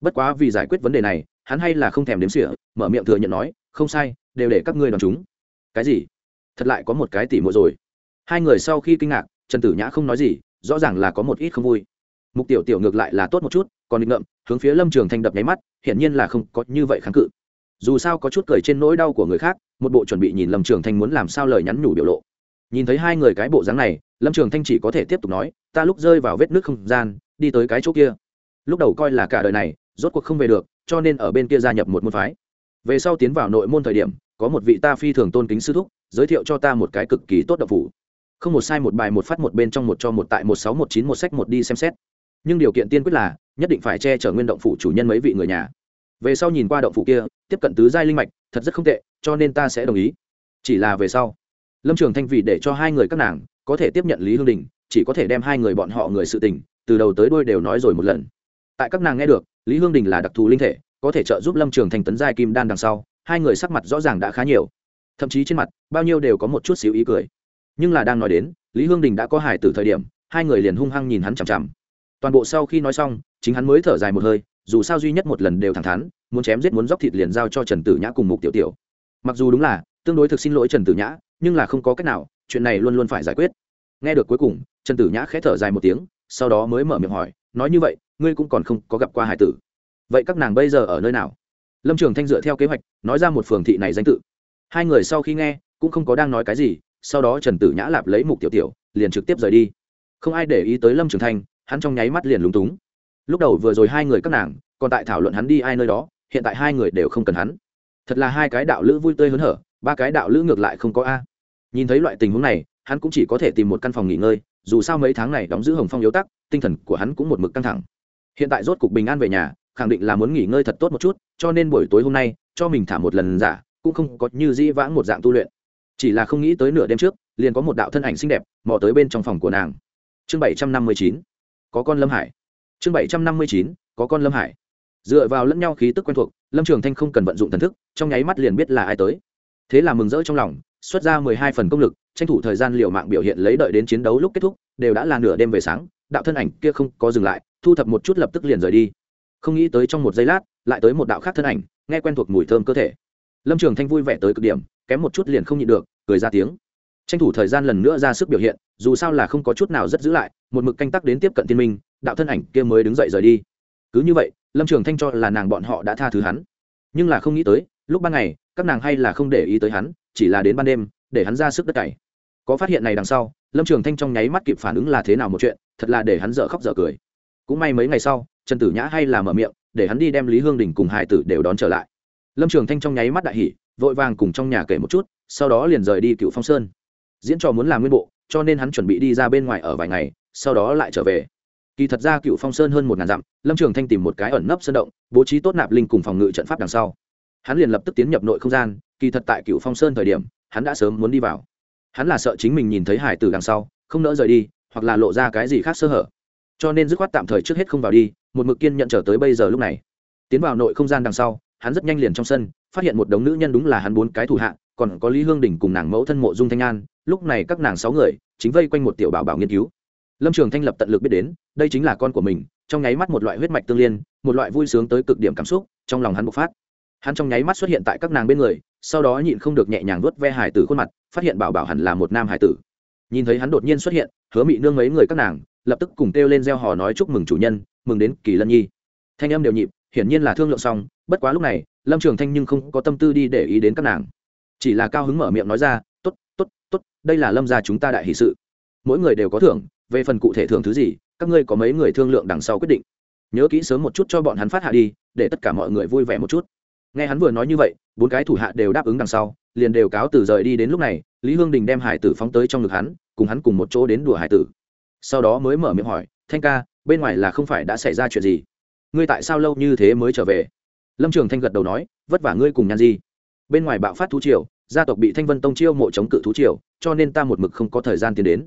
Speaker 1: Bất quá vì giải quyết vấn đề này hắn hay là không thèm đếm xỉa, mở miệng thừa nhận nói, không sai, đều để các ngươi đoán chúng. Cái gì? Thật lại có một cái tỉ mộ rồi. Hai người sau khi kinh ngạc, trần tử nhã không nói gì, rõ ràng là có một ít không vui. Mục tiểu tiểu ngược lại là tốt một chút, còn định ngậm hướng phía lâm trường thanh đập nháy mắt, hiển nhiên là không có như vậy kháng cự. Dù sao có chút cười trên nỗi đau của người khác, một bộ chuẩn bị nhìn lâm trường thanh muốn làm sao lời nhắn nhủ biểu lộ. Nhìn thấy hai người cái bộ dáng này, lâm trường thanh chỉ có thể tiếp tục nói, ta lúc rơi vào vết nước không gian, đi tới cái chỗ kia. Lúc đầu coi là cả đời này, rốt cuộc không về được cho nên ở bên kia gia nhập một môn phái. Về sau tiến vào nội môn thời điểm, có một vị ta phi thường tôn kính sư thúc, giới thiệu cho ta một cái cực kỳ tốt đạo phủ. Không một sai một bài một phát một bên trong một cho một tại một sáu một chín một sách một đi xem xét. Nhưng điều kiện tiên quyết là, nhất định phải che chở nguyên động phủ chủ nhân mấy vị người nhà. Về sau nhìn qua động phủ kia, tiếp cận tứ giai linh mạch, thật rất không tệ, cho nên ta sẽ đồng ý. Chỉ là về sau, lâm trường thanh vì để cho hai người các nàng, có thể tiếp nhận lý hương đình, chỉ có thể đem hai người bọn họ người sự tình, từ đầu tới đuôi đều nói rồi một lần. Tại các nàng nghe được lý hương đình là đặc thù linh thể, có thể trợ giúp lâm trường thành tấn giai kim đan đằng sau, hai người sắc mặt rõ ràng đã khá nhiều. Thậm chí trên mặt, bao nhiêu đều có một chút xíu ý cười. Nhưng là đang nói đến, lý hương đình đã có hài từ thời điểm, hai người liền hung hăng nhìn hắn chằm chằm. Toàn bộ sau khi nói xong, chính hắn mới thở dài một hơi, dù sao duy nhất một lần đều thẳng thắn, muốn chém giết muốn dóc thịt liền giao cho trần tử nhã cùng mục tiểu tiểu. Mặc dù đúng là, tương đối thực xin lỗi trần tử nhã, nhưng là không có cách nào, chuyện này luôn luôn phải giải quyết. Nghe được cuối cùng, trần tử nhã khẽ thở dài một tiếng, sau đó mới mở miệng hỏi, nói như vậy ngươi cũng còn không có gặp qua hải tử. Vậy các nàng bây giờ ở nơi nào? Lâm trường thanh dựa theo kế hoạch, nói ra một phường thị này danh tự. Hai người sau khi nghe, cũng không có đang nói cái gì, sau đó trần tử nhã lạp lấy mục tiểu tiểu, liền trực tiếp rời đi. Không ai để ý tới lâm trường thanh, hắn trong nháy mắt liền lúng túng. Lúc đầu vừa rồi hai người các nàng, còn tại thảo luận hắn đi ai nơi đó, hiện tại hai người đều không cần hắn. Thật là hai cái đạo lữ vui tươi hớn hở, ba cái đạo lữ ngược lại không có a. Nhìn thấy loại tình huống này, hắn cũng chỉ có thể tìm một căn phòng nghỉ ngơi, dù sao mấy tháng này đóng giữ hồng phong yếu tắc, tinh thần của hắn cũng một mực căng thẳng hiện tại rốt cục bình an về nhà, khẳng định là muốn nghỉ ngơi thật tốt một chút, cho nên buổi tối hôm nay, cho mình thả một lần giả, cũng không có như dĩ vãng một dạng tu luyện. Chỉ là không nghĩ tới nửa đêm trước, liền có một đạo thân ảnh xinh đẹp, mò tới bên trong phòng của nàng. Chương bảy trăm năm mươi chín, có con lâm hải. Chương bảy trăm năm mươi chín, có con lâm hải. Dựa vào lẫn nhau khí tức quen thuộc, lâm trường thanh không cần vận dụng thần thức, trong nháy mắt liền biết là ai tới. Thế là mừng rỡ trong lòng, xuất ra mười hai phần công lực, tranh thủ thời gian liệu mạng biểu hiện lấy đợi đến chiến đấu lúc kết thúc, đều đã là nửa đêm về sáng đạo thân ảnh kia không có dừng lại, thu thập một chút lập tức liền rời đi. Không nghĩ tới trong một giây lát, lại tới một đạo khác thân ảnh, nghe quen thuộc mùi thơm cơ thể. Lâm trường thanh vui vẻ tới cực điểm, kém một chút liền không nhịn được, cười ra tiếng. Tranh thủ thời gian lần nữa ra sức biểu hiện, dù sao là không có chút nào rất giữ lại, một mực canh tắc đến tiếp cận tiên minh, đạo thân ảnh kia mới đứng dậy rời đi. Cứ như vậy, lâm trường thanh cho là nàng bọn họ đã tha thứ hắn. Nhưng là không nghĩ tới, lúc ban ngày, các nàng hay là không để ý tới hắn, chỉ là đến ban đêm, để hắn ra sức đất cày có phát hiện này đằng sau, lâm trường thanh trong nháy mắt kịp phản ứng là thế nào một chuyện, thật là để hắn dở khóc dở cười. Cũng may mấy ngày sau, trần tử nhã hay là mở miệng, để hắn đi đem lý hương đình cùng hải tử đều đón trở lại. Lâm trường thanh trong nháy mắt đại hỉ, vội vàng cùng trong nhà kể một chút, sau đó liền rời đi cựu phong sơn. Diễn trò muốn làm nguyên bộ, cho nên hắn chuẩn bị đi ra bên ngoài ở vài ngày, sau đó lại trở về. Kỳ thật ra cựu phong sơn hơn một ngàn dặm, lâm trường thanh tìm một cái ẩn nấp sơn động, bố trí tốt nạp linh cùng phòng ngự trận pháp đằng sau. Hắn liền lập tức tiến nhập nội không gian, kỳ thật tại cựu phong sơn thời điểm, hắn đã sớm muốn đi vào hắn là sợ chính mình nhìn thấy hải tử đằng sau, không nỡ rời đi, hoặc là lộ ra cái gì khác sơ hở. Cho nên dứt khoát tạm thời trước hết không vào đi, một mực kiên nhận trở tới bây giờ lúc này. Tiến vào nội không gian đằng sau, hắn rất nhanh liền trong sân, phát hiện một đống nữ nhân đúng là hắn bốn cái thủ hạ, còn có lý hương đình cùng nàng mẫu thân mộ dung thanh an, lúc này các nàng sáu người chính vây quanh một tiểu bảo bảo nghiên cứu. Lâm trường thanh lập tận lực biết đến, đây chính là con của mình, trong nháy mắt một loại huyết mạch tương liên, một loại vui sướng tới cực điểm cảm xúc, trong lòng hắn bộc phát. Hắn trong nháy mắt xuất hiện tại các nàng bên người sau đó nhịn không được nhẹ nhàng vuốt ve hải tử khuôn mặt, phát hiện bảo bảo hẳn là một nam hải tử. Nhìn thấy hắn đột nhiên xuất hiện, hứa mị nương mấy người các nàng, lập tức cùng kêu lên gieo hò nói chúc mừng chủ nhân, mừng đến kỳ lân nhi. Thanh âm đều nhịp, hiển nhiên là thương lượng xong, bất quá lúc này, lâm trường thanh nhưng không có tâm tư đi để ý đến các nàng. Chỉ là cao hứng mở miệng nói ra t ố t t ố t t ố t đây là lâm gia chúng ta đại hỷ sự. Mỗi người đều có thưởng, về phần cụ thể thưởng thứ gì, các ngươi có mấy người thương lượng đằng sau quyết định. Nhớ kỹ sớm một chút cho bọn hắn phát hạ đi, để tất cả mọi người vui vẻ một chút nghe hắn vừa nói như vậy, bốn cái thủ hạ đều đáp ứng đằng sau, liền đều cáo từ rời đi đến lúc này, lý hương đình đem hải tử phóng tới trong ngực hắn, cùng hắn cùng một chỗ đến đùa hải tử. Sau đó mới mở miệng hỏi, thanh ca, bên ngoài là không phải đã xảy ra chuyện gì? Ngươi tại sao lâu như thế mới trở về? Lâm trường thanh gật đầu nói, vất vả ngươi cùng nhan di. Bên ngoài bạo phát thú triều, gia tộc bị thanh vân tông chiêu mộ chống cự thú triều, cho nên ta một mực không có thời gian tiến đến.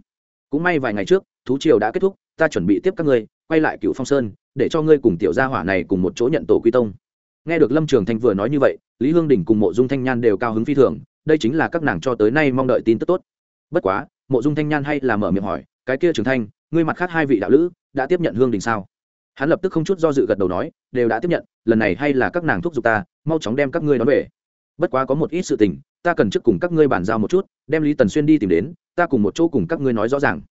Speaker 1: Cũng may vài ngày trước, thú triều đã kết thúc, ta chuẩn bị tiếp các ngươi, quay lại cựu phong sơn, để cho ngươi cùng tiểu gia hỏa này cùng một chỗ nhận tổ quy tông nghe được lâm trường thanh vừa nói như vậy, lý hương đình cùng mộ dung thanh nhan đều cao hứng phi thường, đây chính là các nàng cho tới nay mong đợi tin tức tốt. Bất quá, mộ dung thanh nhan hay là mở miệng hỏi, cái kia trường thanh, ngươi mặt khác hai vị đạo lữ đã tiếp nhận hương đình sao? Hắn lập tức không chút do dự gật đầu nói, đều đã tiếp nhận, lần này hay là các nàng thúc giục ta, mau chóng đem các ngươi đón về. Bất quá có một ít sự tình, ta cần trước cùng các ngươi bàn giao một chút, đem lý tần xuyên đi tìm đến, ta cùng một chỗ cùng các ngươi nói rõ ràng.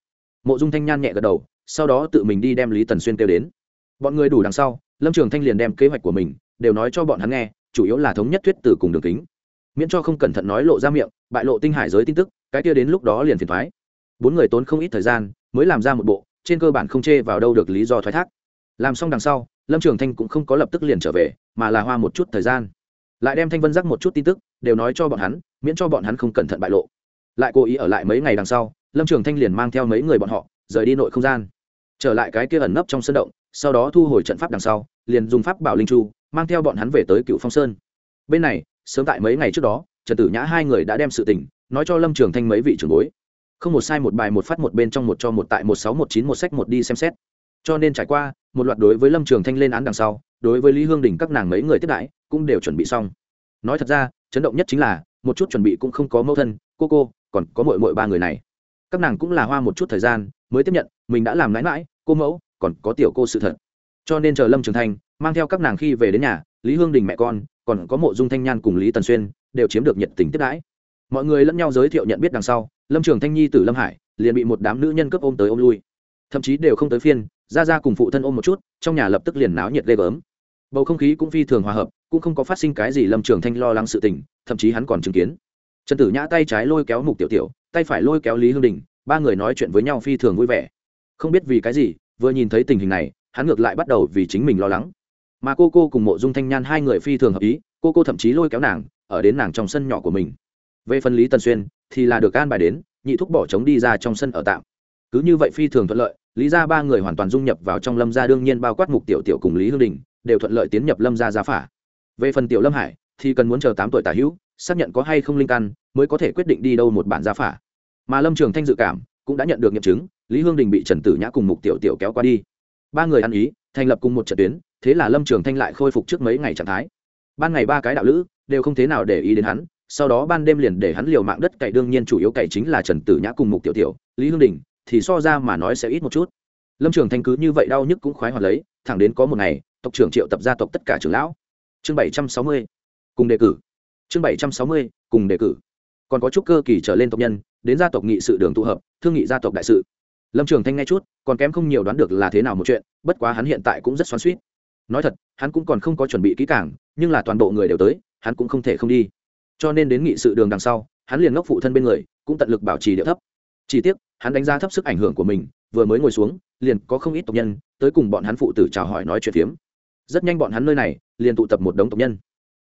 Speaker 1: Mộ dung thanh nhan nhẹ gật đầu, sau đó tự mình đi đem lý tần xuyên kêu đến. Bọn người đủ đằng sau, lâm trường thanh liền đem kế hoạch của mình đều nói cho bọn hắn nghe, chủ yếu là thống nhất thuyết từ cùng đường kính. Miễn cho không cẩn thận nói lộ ra miệng, bại lộ tinh hải giới tin tức, cái kia đến lúc đó liền phiền thoái bốn người tốn không ít thời gian, mới làm ra một bộ, trên cơ bản không chê vào đâu được lý do thoái thác. Làm xong đằng sau, lâm trường thanh cũng không có lập tức liền trở về, mà là hoa một chút thời gian. Lại đem thanh vân giác một chút tin tức, đều nói cho bọn hắn, miễn cho bọn hắn không cẩn thận bại lộ. Lại cố ý ở lại mấy ngày đằng sau, lâm trường thanh liền mang theo mấy người bọn họ, rời đi nội không gian. Trở lại cái kia ẩn nấp trong sân động, sau đó thu hồi trận pháp đằng sau, liền dùng pháp bảo linh chu mang theo bọn hắn về tới cựu phong sơn. Bên này, sớm tại mấy ngày trước đó, trần tử nhã hai người đã đem sự tình nói cho lâm trường thanh mấy vị trưởng bối. Không một sai một bài một phát một bên trong một cho một tại một sáu một chín một sách một đi xem xét. Cho nên trải qua, một loạt đối với lâm trường thanh lên án đằng sau, đối với lý hương đình các nàng mấy người tiếp đãi, cũng đều chuẩn bị xong. Nói thật ra, chấn động nhất chính là, một chút chuẩn bị cũng không có mẫu thân, cô cô, còn có mội mội ba người này. Các nàng cũng là hoa một chút thời gian, mới tiếp nhận, mình đã làm mãi mãi cô mẫu, còn có tiểu cô sự thật. Cho nên chờ lâm trường thanh mang theo các nàng khi về đến nhà, lý hương đình mẹ con, còn có mộ dung thanh nhan cùng lý tần xuyên, đều chiếm được nhiệt tình tiếp đãi. Mọi người lẫn nhau giới thiệu nhận biết đằng sau, lâm trường thanh nhi từ lâm hải, liền bị một đám nữ nhân cướp ôm tới ôm lui. Thậm chí đều không tới phiên ra ra cùng phụ thân ôm một chút, trong nhà lập tức liền náo nhiệt ghê gớm. Bầu không khí cũng phi thường hòa hợp, cũng không có phát sinh cái gì lâm trường thanh lo lắng sự tình, thậm chí hắn còn chứng kiến. Trần tử nhã tay trái lôi kéo mục tiểu tiểu, tay phải lôi kéo lý hương đình, ba người nói chuyện với nhau phi thường vui vẻ. Không biết vì cái gì, vừa nhìn thấy tình hình này, hắn ngược lại bắt đầu vì chính mình lo lắng mà cô cô cùng mộ dung thanh nhan hai người phi thường hợp ý, cô cô thậm chí lôi kéo nàng ở đến nàng trong sân nhỏ của mình. Về phần lý tần xuyên thì là được an bài đến, nhị thúc bỏ trống đi ra trong sân ở tạm. Cứ như vậy phi thường thuận lợi, lý ra ba người hoàn toàn dung nhập vào trong lâm gia, đương nhiên bao quát mục tiểu tiểu cùng lý hương đình đều thuận lợi tiến nhập lâm gia giá phả. Về phần tiểu lâm hải thì cần muốn chờ tám tuổi tả hữu, xác nhận có hay không linh căn mới có thể quyết định đi đâu một bản giá phả. Mà lâm trường thanh dự cảm cũng đã nhận được nghiệm chứng, lý hương đình bị trần tử nhã cùng mục tiểu tiểu kéo qua đi. Ba người ăn ý, thành lập cùng một trận tuyến thế là lâm trường thanh lại khôi phục trước mấy ngày trạng thái ban ngày ba cái đạo lữ đều không thế nào để ý đến hắn sau đó ban đêm liền để hắn liều mạng đất cày đương nhiên chủ yếu cày chính là trần tử nhã cùng mục tiểu tiểu lý hương đình thì so ra mà nói sẽ ít một chút lâm trường thanh cứ như vậy đau nhức cũng khoái hoạt lấy thẳng đến có một ngày tộc trưởng triệu tập gia tộc tất cả trưởng lão chương bảy trăm sáu mươi cùng đề cử chương bảy trăm sáu mươi cùng đề cử còn có chút cơ kỳ trở lên tộc nhân đến gia tộc nghị sự đường tụ hợp thương nghị gia tộc đại sự lâm trường thanh nghe chút còn kém không nhiều đoán được là thế nào một chuyện bất quá hắn hiện tại cũng rất xoắn suýt nói thật, hắn cũng còn không có chuẩn bị kỹ cảng nhưng là toàn bộ người đều tới, hắn cũng không thể không đi. Cho nên đến nghị sự đường đằng sau, hắn liền ngốc phụ thân bên người, cũng tận lực bảo trì điệu thấp. Chỉ tiếc, hắn đánh giá thấp sức ảnh hưởng của mình, vừa mới ngồi xuống, liền có không ít tộc nhân tới cùng bọn hắn phụ tử chào hỏi nói chuyện phiếm. Rất nhanh bọn hắn nơi này, liền tụ tập một đống tộc nhân.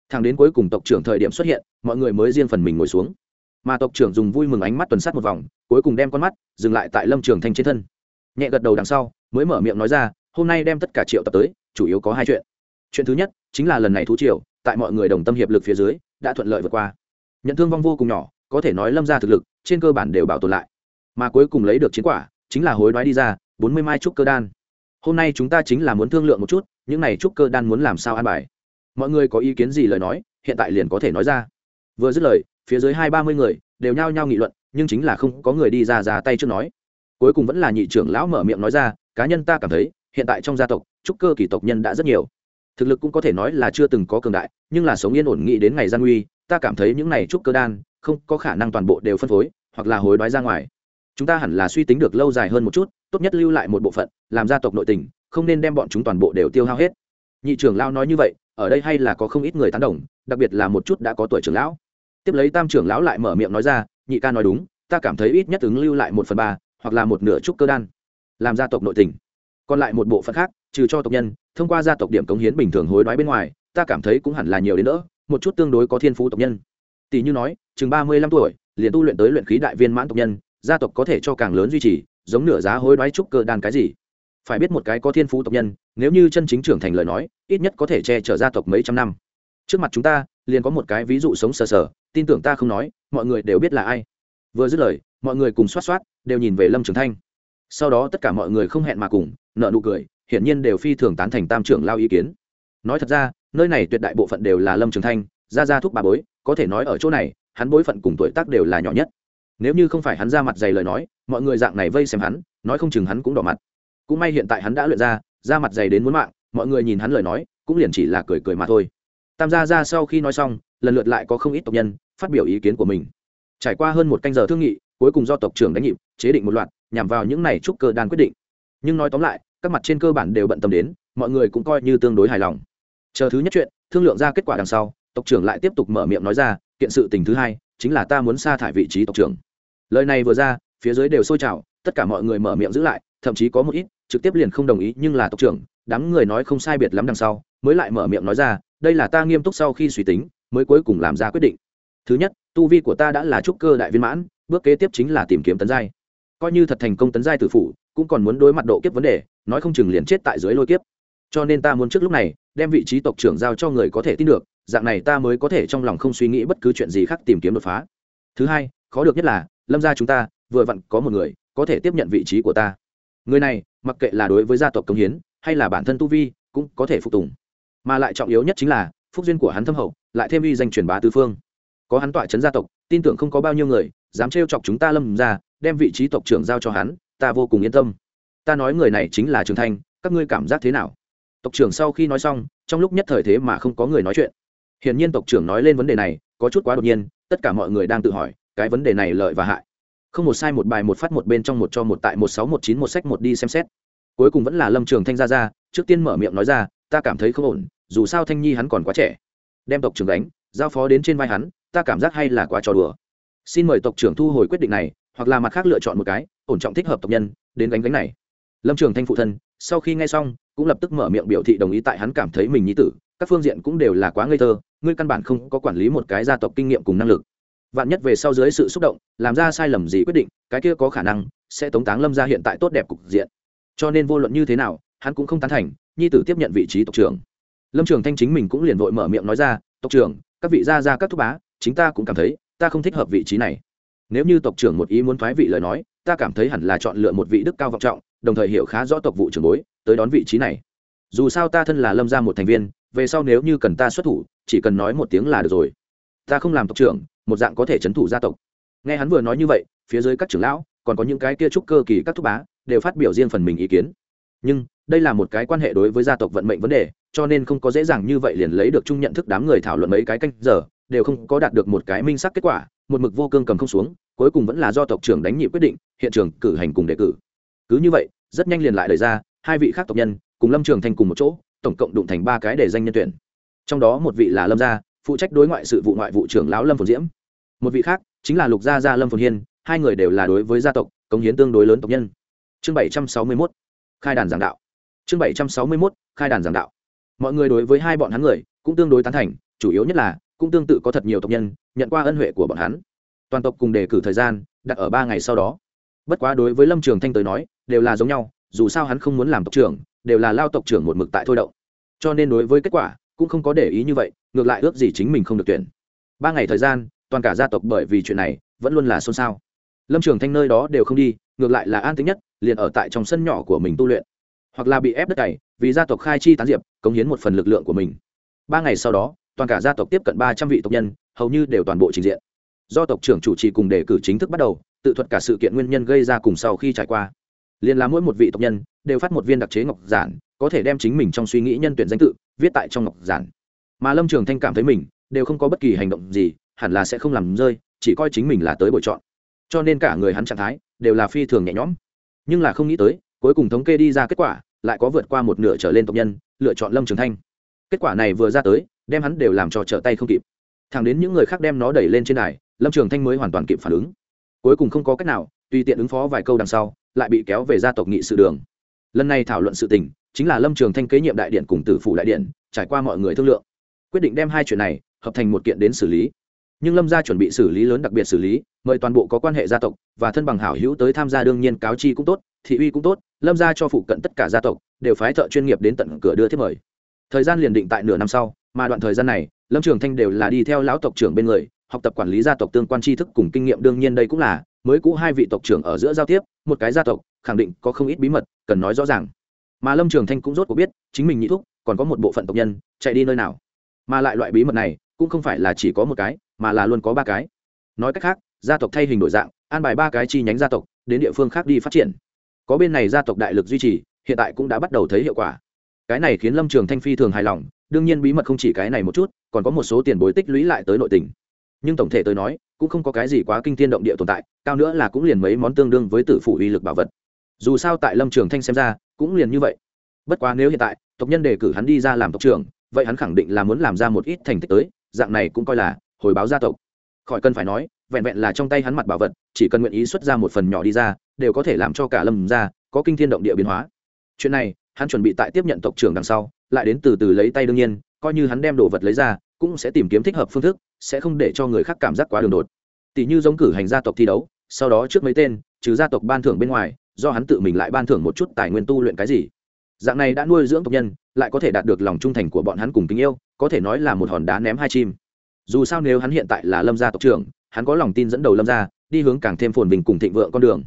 Speaker 1: Thằng đến cuối cùng tộc trưởng thời điểm xuất hiện, mọi người mới riêng phần mình ngồi xuống. Mà tộc trưởng dùng vui mừng ánh mắt tuần sát một vòng, cuối cùng đem con mắt dừng lại tại lâm trường thanh trên thân. Nhẹ gật đầu đằng sau, mới mở miệng nói ra hôm nay đem tất cả triệu tập tới, chủ yếu có hai chuyện. Chuyện thứ nhất, chính là lần này thú triều, tại mọi người đồng tâm hiệp lực phía dưới, đã thuận lợi vượt qua. Nhận thương vong vô cùng nhỏ, có thể nói lâm ra thực lực, trên cơ bản đều bảo tồn lại. Mà cuối cùng lấy được chiến quả, chính là hối đoái đi ra, bốn mươi mai trúc cơ đan. Hôm nay chúng ta chính là muốn thương lượng một chút, những này trúc cơ đan muốn làm sao an bài. Mọi người có ý kiến gì lời nói, hiện tại liền có thể nói ra. Vừa dứt lời, phía dưới hai ba mươi người, đều nhao nhao nghị luận, nhưng chính là không có người đi ra ra tay trước nói. Cuối cùng vẫn là nhị trưởng lão mở miệng nói ra, cá nhân ta cảm thấy hiện tại trong gia tộc, trúc cơ kỳ tộc nhân đã rất nhiều. Thực lực cũng có thể nói là chưa từng có cường đại, nhưng là sống yên ổn nghị đến ngày gian nguy, ta cảm thấy những này trúc cơ đan, không có khả năng toàn bộ đều phân phối, hoặc là hối đoái ra ngoài. Chúng ta hẳn là suy tính được lâu dài hơn một chút, tốt nhất lưu lại một bộ phận, làm gia tộc nội tình, không nên đem bọn chúng toàn bộ đều tiêu hao hết. Nhị trưởng lão nói như vậy, ở đây hay là có không ít người tán đồng, đặc biệt là một chút đã có tuổi trưởng lão. Tiếp lấy tam trưởng lão lại mở miệng nói ra, nhị ca nói đúng, ta cảm thấy ít nhất ứng lưu lại một phần ba, hoặc là một nửa trúc cơ đan, làm gia tộc nội tình còn lại một bộ phận khác, trừ cho tộc nhân, thông qua gia tộc điểm cống hiến bình thường hối đoái bên ngoài, ta cảm thấy cũng hẳn là nhiều đến nữa một chút tương đối có thiên phú tộc nhân. Tỷ như nói, chừng ba mươi lăm tuổi, liền tu luyện tới luyện khí đại viên mãn tộc nhân, gia tộc có thể cho càng lớn duy trì, giống nửa giá hối đoái trúc cơ đan cái gì. Phải biết một cái có thiên phú tộc nhân, nếu như chân chính trưởng thành lời nói, ít nhất có thể che chở gia tộc mấy trăm năm. Trước mặt chúng ta, liền có một cái ví dụ sống sờ sờ, tin tưởng ta không nói, mọi người đều biết là ai. Vừa dứt lời, mọi người cùng xoát xoát, đều nhìn về lâm trường thanh sau đó tất cả mọi người không hẹn mà cùng nợ nụ cười, hiển nhiên đều phi thường tán thành tam trưởng lao ý kiến. Nói thật ra, nơi này tuyệt đại bộ phận đều là lâm trường thanh ra ra thúc bà bối, có thể nói ở chỗ này, hắn bối phận cùng tuổi tác đều là nhỏ nhất. Nếu như không phải hắn ra mặt dày lời nói, mọi người dạng này vây xem hắn, nói không chừng hắn cũng đỏ mặt. Cũng may hiện tại hắn đã luyện ra ra mặt dày đến muốn mạng, mọi người nhìn hắn lời nói, cũng liền chỉ là cười cười mà thôi. Tam gia ra sau khi nói xong, lần lượt lại có không ít tộc nhân, phát biểu ý kiến của mình. Trải qua hơn một canh giờ thương nghị cuối cùng do tộc trưởng đánh nhịp, chế định một loạt, nhằm vào những này trúc cơ đan quyết định. Nhưng nói tóm lại, các mặt trên cơ bản đều bận tâm đến, mọi người cũng coi như tương đối hài lòng. Chờ thứ nhất chuyện, thương lượng ra kết quả đằng sau, tộc trưởng lại tiếp tục mở miệng nói ra, kiện sự tình thứ hai, chính là ta muốn sa thải vị trí tộc trưởng. Lời này vừa ra, phía dưới đều sôi trào, tất cả mọi người mở miệng giữ lại, thậm chí có một ít, trực tiếp liền không đồng ý, nhưng là tộc trưởng, đám người nói không sai biệt lắm đằng sau, mới lại mở miệng nói ra, đây là ta nghiêm túc sau khi suy tính, mới cuối cùng làm ra quyết định. Thứ nhất, tu vi của ta đã là trúc cơ đại viên mãn bước kế tiếp chính là tìm kiếm tấn giai. Coi như thật thành công tấn giai tử phủ, cũng còn muốn đối mặt độ kiếp vấn đề, nói không chừng liền chết tại dưới lôi kiếp. Cho nên ta muốn trước lúc này, đem vị trí tộc trưởng giao cho người có thể tin được, dạng này ta mới có thể trong lòng không suy nghĩ bất cứ chuyện gì khác tìm kiếm đột phá. Thứ hai, khó được nhất là, lâm gia chúng ta, vừa vặn có một người, có thể tiếp nhận vị trí của ta. Người này, mặc kệ là đối với gia tộc công hiến, hay là bản thân tu vi, cũng có thể phục tùng. Mà lại trọng yếu nhất chính là, phúc duyên của hắn thâm hậu, lại thêm uy danh truyền bá tứ phương. Có hắn tọa chấn gia tộc, tin tưởng không có bao nhiêu người dám trêu chọc chúng ta lâm ra đem vị trí tộc trưởng giao cho hắn, ta vô cùng yên tâm. Ta nói người này chính là trường thanh, các ngươi cảm giác thế nào? Tộc trưởng sau khi nói xong, trong lúc nhất thời thế mà không có người nói chuyện. Hiển nhiên tộc trưởng nói lên vấn đề này, có chút quá đột nhiên, tất cả mọi người đang tự hỏi, cái vấn đề này lợi và hại. Không một sai một bài một phát một bên trong một cho một tại một sáu một chín một sách một đi xem xét. Cuối cùng vẫn là lâm trường thanh ra ra, trước tiên mở miệng nói ra, ta cảm thấy không ổn, dù sao thanh nhi hắn còn quá trẻ. Đem tộc trưởng đánh giao phó đến trên vai hắn, ta cảm giác hay là quá trò đùa xin mời tộc trưởng thu hồi quyết định này, hoặc là mặt khác lựa chọn một cái, ổn trọng thích hợp tộc nhân, đến gánh gánh này. Lâm trường thanh phụ thân, sau khi nghe xong, cũng lập tức mở miệng biểu thị đồng ý tại hắn cảm thấy mình nhi tử, các phương diện cũng đều là quá ngây thơ, ngươi căn bản không có quản lý một cái gia tộc kinh nghiệm cùng năng lực. Vạn nhất về sau dưới sự xúc động, làm ra sai lầm gì quyết định, cái kia có khả năng sẽ tống táng lâm ra hiện tại tốt đẹp cục diện. Cho nên vô luận như thế nào, hắn cũng không tán thành, nhi tử tiếp nhận vị trí tộc trưởng. Lâm trường thanh chính mình cũng liền vội mở miệng nói ra, tộc trưởng, các vị gia gia các thúc bá, chính ta cũng cảm thấy ta không thích hợp vị trí này. Nếu như tộc trưởng một ý muốn thoái vị lời nói, ta cảm thấy hẳn là chọn lựa một vị đức cao vọng trọng, đồng thời hiểu khá rõ tộc vụ trưởng bối, tới đón vị trí này. Dù sao ta thân là lâm gia một thành viên, về sau nếu như cần ta xuất thủ, chỉ cần nói một tiếng là được rồi. Ta không làm tộc trưởng, một dạng có thể c h ấ n thủ gia tộc. Nghe hắn vừa nói như vậy, phía dưới các trưởng lão, còn có những cái kia trúc cơ kỳ các thúc bá, đều phát biểu riêng phần mình ý kiến. Nhưng, đây là một cái quan hệ đối với gia tộc vận mệnh vấn đề, cho nên không có dễ dàng như vậy liền lấy được chung nhận thức đám người thảo luận mấy cái canh giờ đều không có đạt được một cái minh sắc kết quả, một mực vô cương cầm không xuống, cuối cùng vẫn là do tộc trưởng đánh nhị quyết định, hiện trường cử hành cùng đề cử. Cứ như vậy, rất nhanh liền lại đẩy ra, hai vị khác tộc nhân, cùng lâm trường thành cùng một chỗ, tổng cộng đụng thành ba cái để danh nhân tuyển. Trong đó một vị là lâm gia, phụ trách đối ngoại sự vụ ngoại vụ trưởng lão lâm phồn diễm. Một vị khác chính là lục gia gia lâm phồn hiên, hai người đều là đối với gia tộc cống hiến tương đối lớn tộc nhân. Chương bảy trăm sáu mươi mốt, khai đàn giảng đạo. Chương bảy trăm sáu mươi mốt, khai đàn giảng đạo. Mọi người đối với hai bọn hắn người cũng tương đối tán thành, chủ yếu nhất là cũng tương tự có thật nhiều tộc nhân nhận qua ân huệ của bọn hắn. Toàn tộc cùng đề cử thời gian đặt ở ba ngày sau đó. Bất quá đối với lâm trường thanh tới nói, đều là giống nhau, dù sao hắn không muốn làm tộc trưởng, đều là lao tộc trưởng một mực tại thôi động. Cho nên đối với kết quả cũng không có để ý như vậy, ngược lại ước gì chính mình không được tuyển. Ba ngày thời gian, toàn cả gia tộc bởi vì chuyện này vẫn luôn là xôn xao. Lâm trường thanh nơi đó đều không đi, ngược lại là an tính nhất, liền ở tại trong sân nhỏ của mình tu luyện. Hoặc là bị ép đất cày, vì gia tộc khai chi tán diệp, cống hiến một phần lực lượng của mình. Ba ngày sau đó toàn cả gia tộc tiếp cận ba trăm vị tộc nhân, hầu như đều toàn bộ trình diện. Do tộc trưởng chủ trì cùng đề cử chính thức bắt đầu, tự thuật cả sự kiện nguyên nhân gây ra cùng sau khi trải qua. Liền là mỗi một vị tộc nhân, đều phát một viên đặc chế ngọc giản, có thể đem chính mình trong suy nghĩ nhân tuyển danh tự, viết tại trong ngọc giản. Mà lâm trường thanh cảm thấy mình, đều không có bất kỳ hành động gì, hẳn là sẽ không làm rơi, chỉ coi chính mình là tới bồi chọn. Cho nên cả người hắn trạng thái, đều là phi thường nhẹ nhõm. Nhưng là không nghĩ tới, cuối cùng thống kê đi ra kết quả, lại có vượt qua một nửa trở lên tộc nhân, lựa chọn lâm trường thanh. Kết quả này vừa ra tới đem hắn đều làm cho trở tay không kịp. Thẳng đến những người khác đem nó đẩy lên trên đài, lâm trường thanh mới hoàn toàn kịp phản ứng. Cuối cùng không có cách nào, tùy tiện ứng phó vài câu đằng sau, lại bị kéo về gia tộc nghị sự đường. Lần này thảo luận sự tình, chính là lâm trường thanh kế nhiệm đại điện cùng tử phủ đại điện, trải qua mọi người thương lượng. Quyết định đem hai chuyện này hợp thành một kiện đến xử lý. Nhưng lâm gia chuẩn bị xử lý lớn đặc biệt xử lý, mời toàn bộ có quan hệ gia tộc và thân bằng hảo hữu tới tham gia đương nhiên cáo chi cũng tốt, thị uy cũng tốt, lâm gia cho phụ cận tất cả gia tộc đều phái thợ chuyên nghiệp đến tận cửa đưa thiết mời. Thời gian liền định tại nửa năm sau mà đoạn thời gian này, lâm trường thanh đều là đi theo lão tộc trưởng bên người, học tập quản lý gia tộc tương quan tri thức cùng kinh nghiệm đương nhiên đây cũng là mới cũ hai vị tộc trưởng ở giữa giao tiếp, một cái gia tộc, khẳng định có không ít bí mật, cần nói rõ ràng. Mà lâm trường thanh cũng rốt cuộc biết, chính mình nhị thúc, còn có một bộ phận tộc nhân, chạy đi nơi nào. Mà lại loại bí mật này, cũng không phải là chỉ có một cái, mà là luôn có ba cái. Nói cách khác, gia tộc thay hình đổi dạng, an bài ba cái chi nhánh gia tộc, đến địa phương khác đi phát triển. Có bên này gia tộc đại lực duy trì, hiện tại cũng đã bắt đầu thấy hiệu quả cái này khiến lâm trường thanh phi thường hài lòng, đương nhiên bí mật không chỉ cái này một chút, còn có một số tiền bối tích lũy lại tới nội tình. Nhưng tổng thể tôi nói, cũng không có cái gì quá kinh tiên động địa tồn tại, cao nữa là cũng liền mấy món tương đương với tử phủ uy lực bảo vật. Dù sao tại lâm trường thanh xem ra, cũng liền như vậy. Bất quá nếu hiện tại, tộc nhân đề cử hắn đi ra làm tộc trưởng, vậy hắn khẳng định là muốn làm ra một ít thành tích tới, dạng này cũng coi là hồi báo gia tộc. Khỏi cần phải nói, vẹn vẹn là trong tay hắn mặt bảo vật, chỉ cần nguyện ý xuất ra một phần nhỏ đi ra, đều có thể làm cho cả lâm ra có kinh thiên động địa biến hóa. Chuyện này hắn chuẩn bị tại tiếp nhận tộc trưởng đằng sau, lại đến từ từ lấy tay đương nhiên, coi như hắn đem đồ vật lấy ra, cũng sẽ tìm kiếm thích hợp phương thức, sẽ không để cho người khác cảm giác quá đường đột. Tỷ như giống cử hành gia tộc thi đấu, sau đó trước mấy tên, trừ gia tộc ban thưởng bên ngoài, do hắn tự mình lại ban thưởng một chút tài nguyên tu luyện cái gì. Dạng này đã nuôi dưỡng tộc nhân, lại có thể đạt được lòng trung thành của bọn hắn cùng tình yêu, có thể nói là một hòn đá ném hai chim. Dù sao nếu hắn hiện tại là lâm gia tộc trưởng, hắn có lòng tin dẫn đầu lâm gia, đi hướng càng thêm phồn bình cùng thịnh vượng con đường.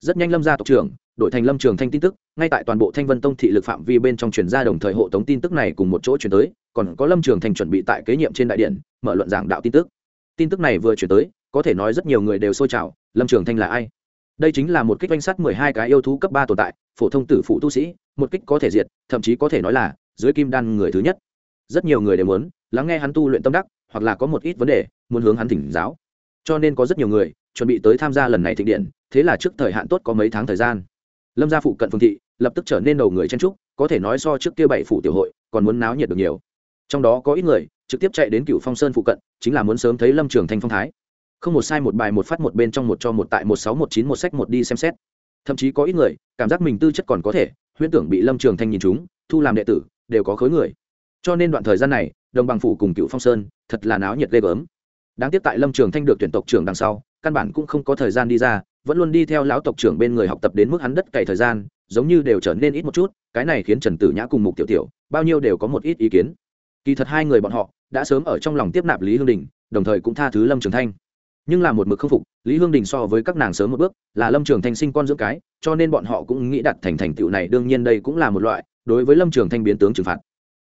Speaker 1: Rất nhanh lâm gia tộc trưởng đổi thành lâm trường thanh tin tức, ngay tại toàn bộ thanh vân tông thị lực phạm vi bên trong truyền ra đồng thời hộ tống tin tức này cùng một chỗ chuyển tới, còn có lâm trường thanh chuẩn bị tại kế nhiệm trên đại điện, mở luận giảng đạo tin tức. Tin tức này vừa chuyển tới, có thể nói rất nhiều người đều xôi trào, lâm trường thanh là ai? Đây chính là một kích danh sắt mười hai cái yêu thú cấp ba tồn tại, phổ thông tử phụ tu sĩ, một kích có thể diệt, thậm chí có thể nói là dưới kim đan người thứ nhất. Rất nhiều người đều muốn lắng nghe hắn tu luyện tâm đắc, hoặc là có một ít vấn đề muốn hướng hắn thỉnh giáo. Cho nên có rất nhiều người chuẩn bị tới tham gia lần này thịnh điện, thế là trước thời hạn tốt có mấy tháng thời gian lâm gia phụ cận phương thị, lập tức trở nên đầu người chen trúc có thể nói so trước kia bảy phủ tiểu hội, còn muốn náo nhiệt được nhiều. Trong đó có ít người, trực tiếp chạy đến cựu phong sơn phụ cận, chính là muốn sớm thấy lâm trường thanh phong thái. Không một sai một bài một phát một bên trong một cho một tại một sáu một chín một sách một đi xem xét. Thậm chí có ít người, cảm giác mình tư chất còn có thể, huyễn tưởng bị lâm trường thanh nhìn chúng, thu làm đệ tử, đều có khối người. Cho nên đoạn thời gian này, đồng bằng phủ cùng cựu phong sơn, thật là náo nhiệt ghê gớm. Đáng tiếc tại lâm trường thanh được tuyển tộc trưởng đằng sau, căn bản cũng không có thời gian đi ra vẫn luôn đi theo lão tộc trưởng bên người học tập đến mức hắn đất cày thời gian, giống như đều trở nên ít một chút, cái này khiến trần tử nhã cùng mục tiểu tiểu, bao nhiêu đều có một ít ý kiến. Kỳ thật hai người bọn họ đã sớm ở trong lòng tiếp nạp lý hương đình, đồng thời cũng tha thứ lâm trường thanh. Nhưng là một mực không phục, lý hương đình so với các nàng sớm một bước, là lâm trường thanh sinh con dưỡng cái, cho nên bọn họ cũng nghĩ đặt thành thành tựu này, đương nhiên đây cũng là một loại đối với lâm trường thanh biến tướng trừng phạt.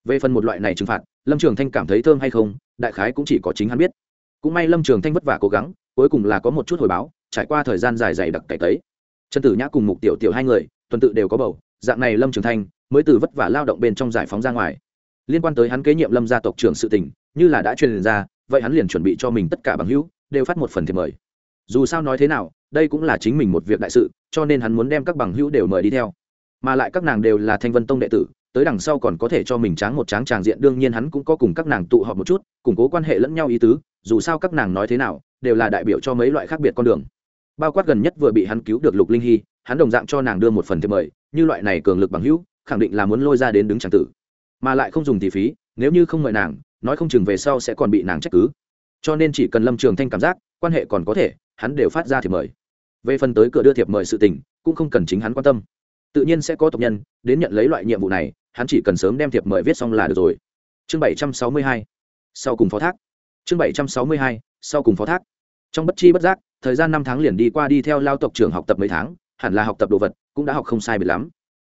Speaker 1: Về phần một loại này trừng phạt, lâm trường thanh cảm thấy thơm hay không, đại khái cũng chỉ có chính hắn biết. Cũng may lâm trường thanh vất vả cố gắng, cuối cùng là có một chút hồi báo trải qua thời gian dài dày đặc cải tấy. Trần tử nhã cùng mục tiểu tiểu hai người, tuần tự đều có bầu, dạng này lâm trường thanh mới từ vất vả lao động bên trong giải phóng ra ngoài. Liên quan tới hắn kế nhiệm lâm gia tộc trưởng sự tình, như là đã truyền ra, vậy hắn liền chuẩn bị cho mình tất cả bằng hữu, đều phát một phần thiệp mời. Dù sao nói thế nào, đây cũng là chính mình một việc đại sự, cho nên hắn muốn đem các bằng hữu đều mời đi theo. Mà lại các nàng đều là thanh vân tông đệ tử, tới đằng sau còn có thể cho mình tráng một tráng tràng diện, đương nhiên hắn cũng có cùng các nàng tụ họp một chút, củng cố quan hệ lẫn nhau ý tứ, dù sao các nàng nói thế nào, đều là đại biểu cho mấy loại khác biệt con đường bao quát gần nhất vừa bị hắn cứu được lục linh hy, hắn đồng dạng cho nàng đưa một phần thiệp mời, như loại này cường lực bằng hữu, khẳng định là muốn lôi ra đến đứng tràng tử. Mà lại không dùng tỷ phí, nếu như không mời nàng, nói không chừng về sau sẽ còn bị nàng trách cứ. Cho nên chỉ cần lâm trường thanh cảm giác, quan hệ còn có thể, hắn đều phát ra thiệp mời. Về phần tới cửa đưa thiệp mời sự tình, cũng không cần chính hắn quan tâm. Tự nhiên sẽ có tộc nhân, đến nhận lấy loại nhiệm vụ này, hắn chỉ cần sớm đem thiệp mời viết xong là được rồi. Chương bảy trăm sáu mươi hai. Sau cùng phó thác. Chương bảy trăm sáu mươi hai. Sau cùng phó thác. Trong bất chi bất giác thời gian năm tháng liền đi qua đi theo lao tộc trưởng học tập mấy tháng, hẳn là học tập đồ vật, cũng đã học không sai biệt lắm.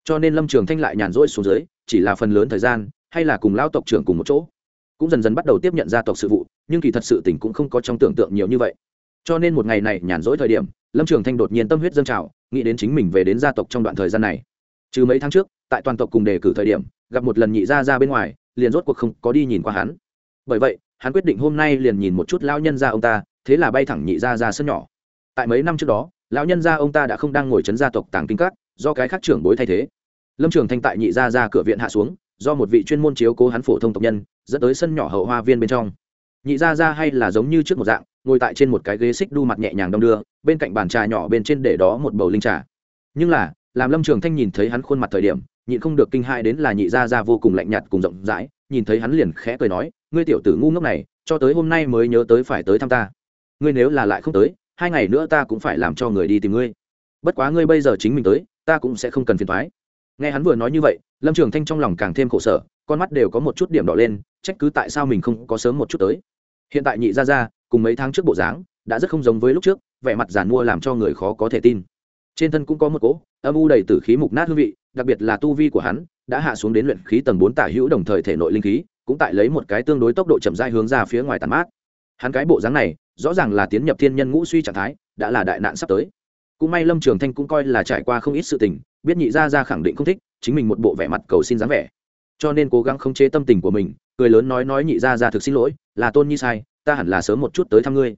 Speaker 1: Cho nên lâm trường thanh lại nhàn rỗi xuống dưới, chỉ là phần lớn thời gian, hay là cùng lao tộc trưởng cùng một chỗ. Cũng dần dần bắt đầu tiếp nhận gia tộc sự vụ, nhưng kỳ thật sự tình cũng không có trong tưởng tượng nhiều như vậy. Cho nên một ngày này nhàn rỗi thời điểm, lâm trường thanh đột nhiên tâm huyết dâng trào, nghĩ đến chính mình về đến gia tộc trong đoạn thời gian này. Trừ mấy tháng trước, tại toàn tộc cùng đề cử thời điểm, gặp một lần nhị gia ra bên ngoài, liền rốt cuộc không có đi nhìn qua hắn. Bởi vậy, hắn quyết định hôm nay liền nhìn một chút lão nhân gia ông ta thế là bay thẳng nhị gia ra sân nhỏ. Tại mấy năm trước đó, lão nhân gia ông ta đã không đang ngồi chấn gia tộc tàng kinh các, do cái khác trưởng bối thay thế. Lâm trường thanh tại nhị gia ra cửa viện hạ xuống, do một vị chuyên môn chiếu cố hắn phổ thông tộc nhân, dẫn tới sân nhỏ hậu hoa viên bên trong. Nhị gia ra hay là giống như trước một dạng, ngồi tại trên một cái ghế xích đu mặt nhẹ nhàng đong đưa, bên cạnh bàn trà nhỏ bên trên để đó một bầu linh trà. Nhưng là, làm lâm trường thanh nhìn thấy hắn khuôn mặt thời điểm, nhịn không được kinh hai đến là nhị gia ra vô cùng lạnh nhạt cùng rộng rãi, nhìn thấy hắn liền khẽ cười nói, ngươi tiểu tử ngu ngốc này, cho tới hôm nay mới nhớ tới phải tới thăm ta ngươi nếu là lại không tới, hai ngày nữa ta cũng phải làm cho người đi tìm ngươi. Bất quá ngươi bây giờ chính mình tới, ta cũng sẽ không cần phiền thoái nghe hắn vừa nói như vậy, lâm trường thanh trong lòng càng thêm khổ sở, con mắt đều có một chút điểm đỏ lên, trách cứ tại sao mình không có sớm một chút tới. Hiện tại nhị ra ra cùng mấy tháng trước bộ dáng, đã rất không giống với lúc trước, vẻ mặt giàn mua làm cho người khó có thể tin. Trên thân cũng có một cỗ âm u đầy t ử khí mục nát hương vị, đặc biệt là tu vi của hắn, đã hạ xuống đến luyện khí tầng bốn tả hữu đồng thời thể nội linh khí, cũng tại lấy một cái tương đối tốc độ chậm dai hướng ra phía ngoài tàn mát hắn cái bộ dáng này, rõ ràng là tiến nhập thiên nhân ngũ suy trạng thái, đã là đại nạn sắp tới. Cũng may lâm trường thanh cũng coi là trải qua không ít sự tình, biết nhị gia ra khẳng định không thích, chính mình một bộ vẻ mặt cầu xin dáng vẻ. Cho nên cố gắng khống chế tâm tình của mình, cười lớn nói nói nhị gia ra thực xin lỗi, là tôn nhi sai, ta hẳn là sớm một chút tới thăm ngươi.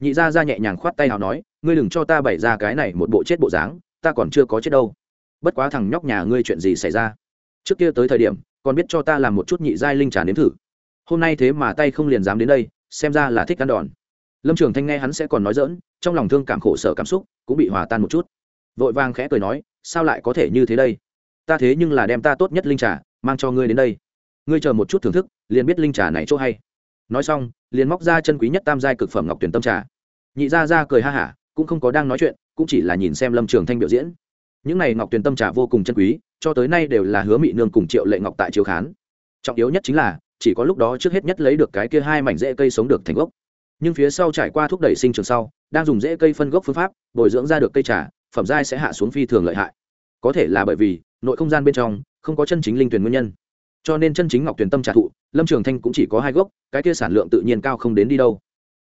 Speaker 1: Nhị gia ra nhẹ nhàng khoát tay nào nói, ngươi đừng cho ta bày ra cái này một bộ chết bộ dáng, ta còn chưa có chết đâu. Bất quá thằng nhóc nhà ngươi chuyện gì xảy ra? Trước kia tới thời điểm, còn biết cho ta làm một chút nhị giai linh trà nếm thử. Hôm nay thế mà tay không liền dám đến đây xem ra là thích ăn đòn. Lâm trường thanh nghe hắn sẽ còn nói dỡn trong lòng thương cảm khổ sở cảm xúc cũng bị hòa tan một chút. Vội vàng khẽ cười nói, sao lại có thể như thế đây? Ta thế nhưng là đem ta tốt nhất linh trà mang cho ngươi đến đây. Ngươi chờ một chút thưởng thức, liền biết linh trà này chỗ hay. Nói xong, liền móc ra chân quý nhất tam giai cực phẩm ngọc tuyển tâm trà. Nhị ra ra cười ha hả, cũng không có đang nói chuyện, cũng chỉ là nhìn xem lâm trường thanh biểu diễn. Những này ngọc tuyển tâm trà vô cùng chân quý, cho tới nay đều là hứa mị nương cùng triệu lệ ngọc tại chiếu khán. Trọng yếu nhất chính là chỉ có lúc đó trước hết nhất lấy được cái kia hai mảnh rễ cây sống được thành gốc. Nhưng phía sau trải qua thúc đẩy sinh trường sau, đang dùng rễ cây phân gốc phương pháp, bồi dưỡng ra được cây trà, phẩm giai sẽ hạ xuống phi thường lợi hại. Có thể là bởi vì, nội không gian bên trong, không có chân chính linh tuyển nguyên nhân. Cho nên chân chính ngọc tuyển tâm trà thụ, lâm trường thanh cũng chỉ có hai gốc, cái kia sản lượng tự nhiên cao không đến đi đâu.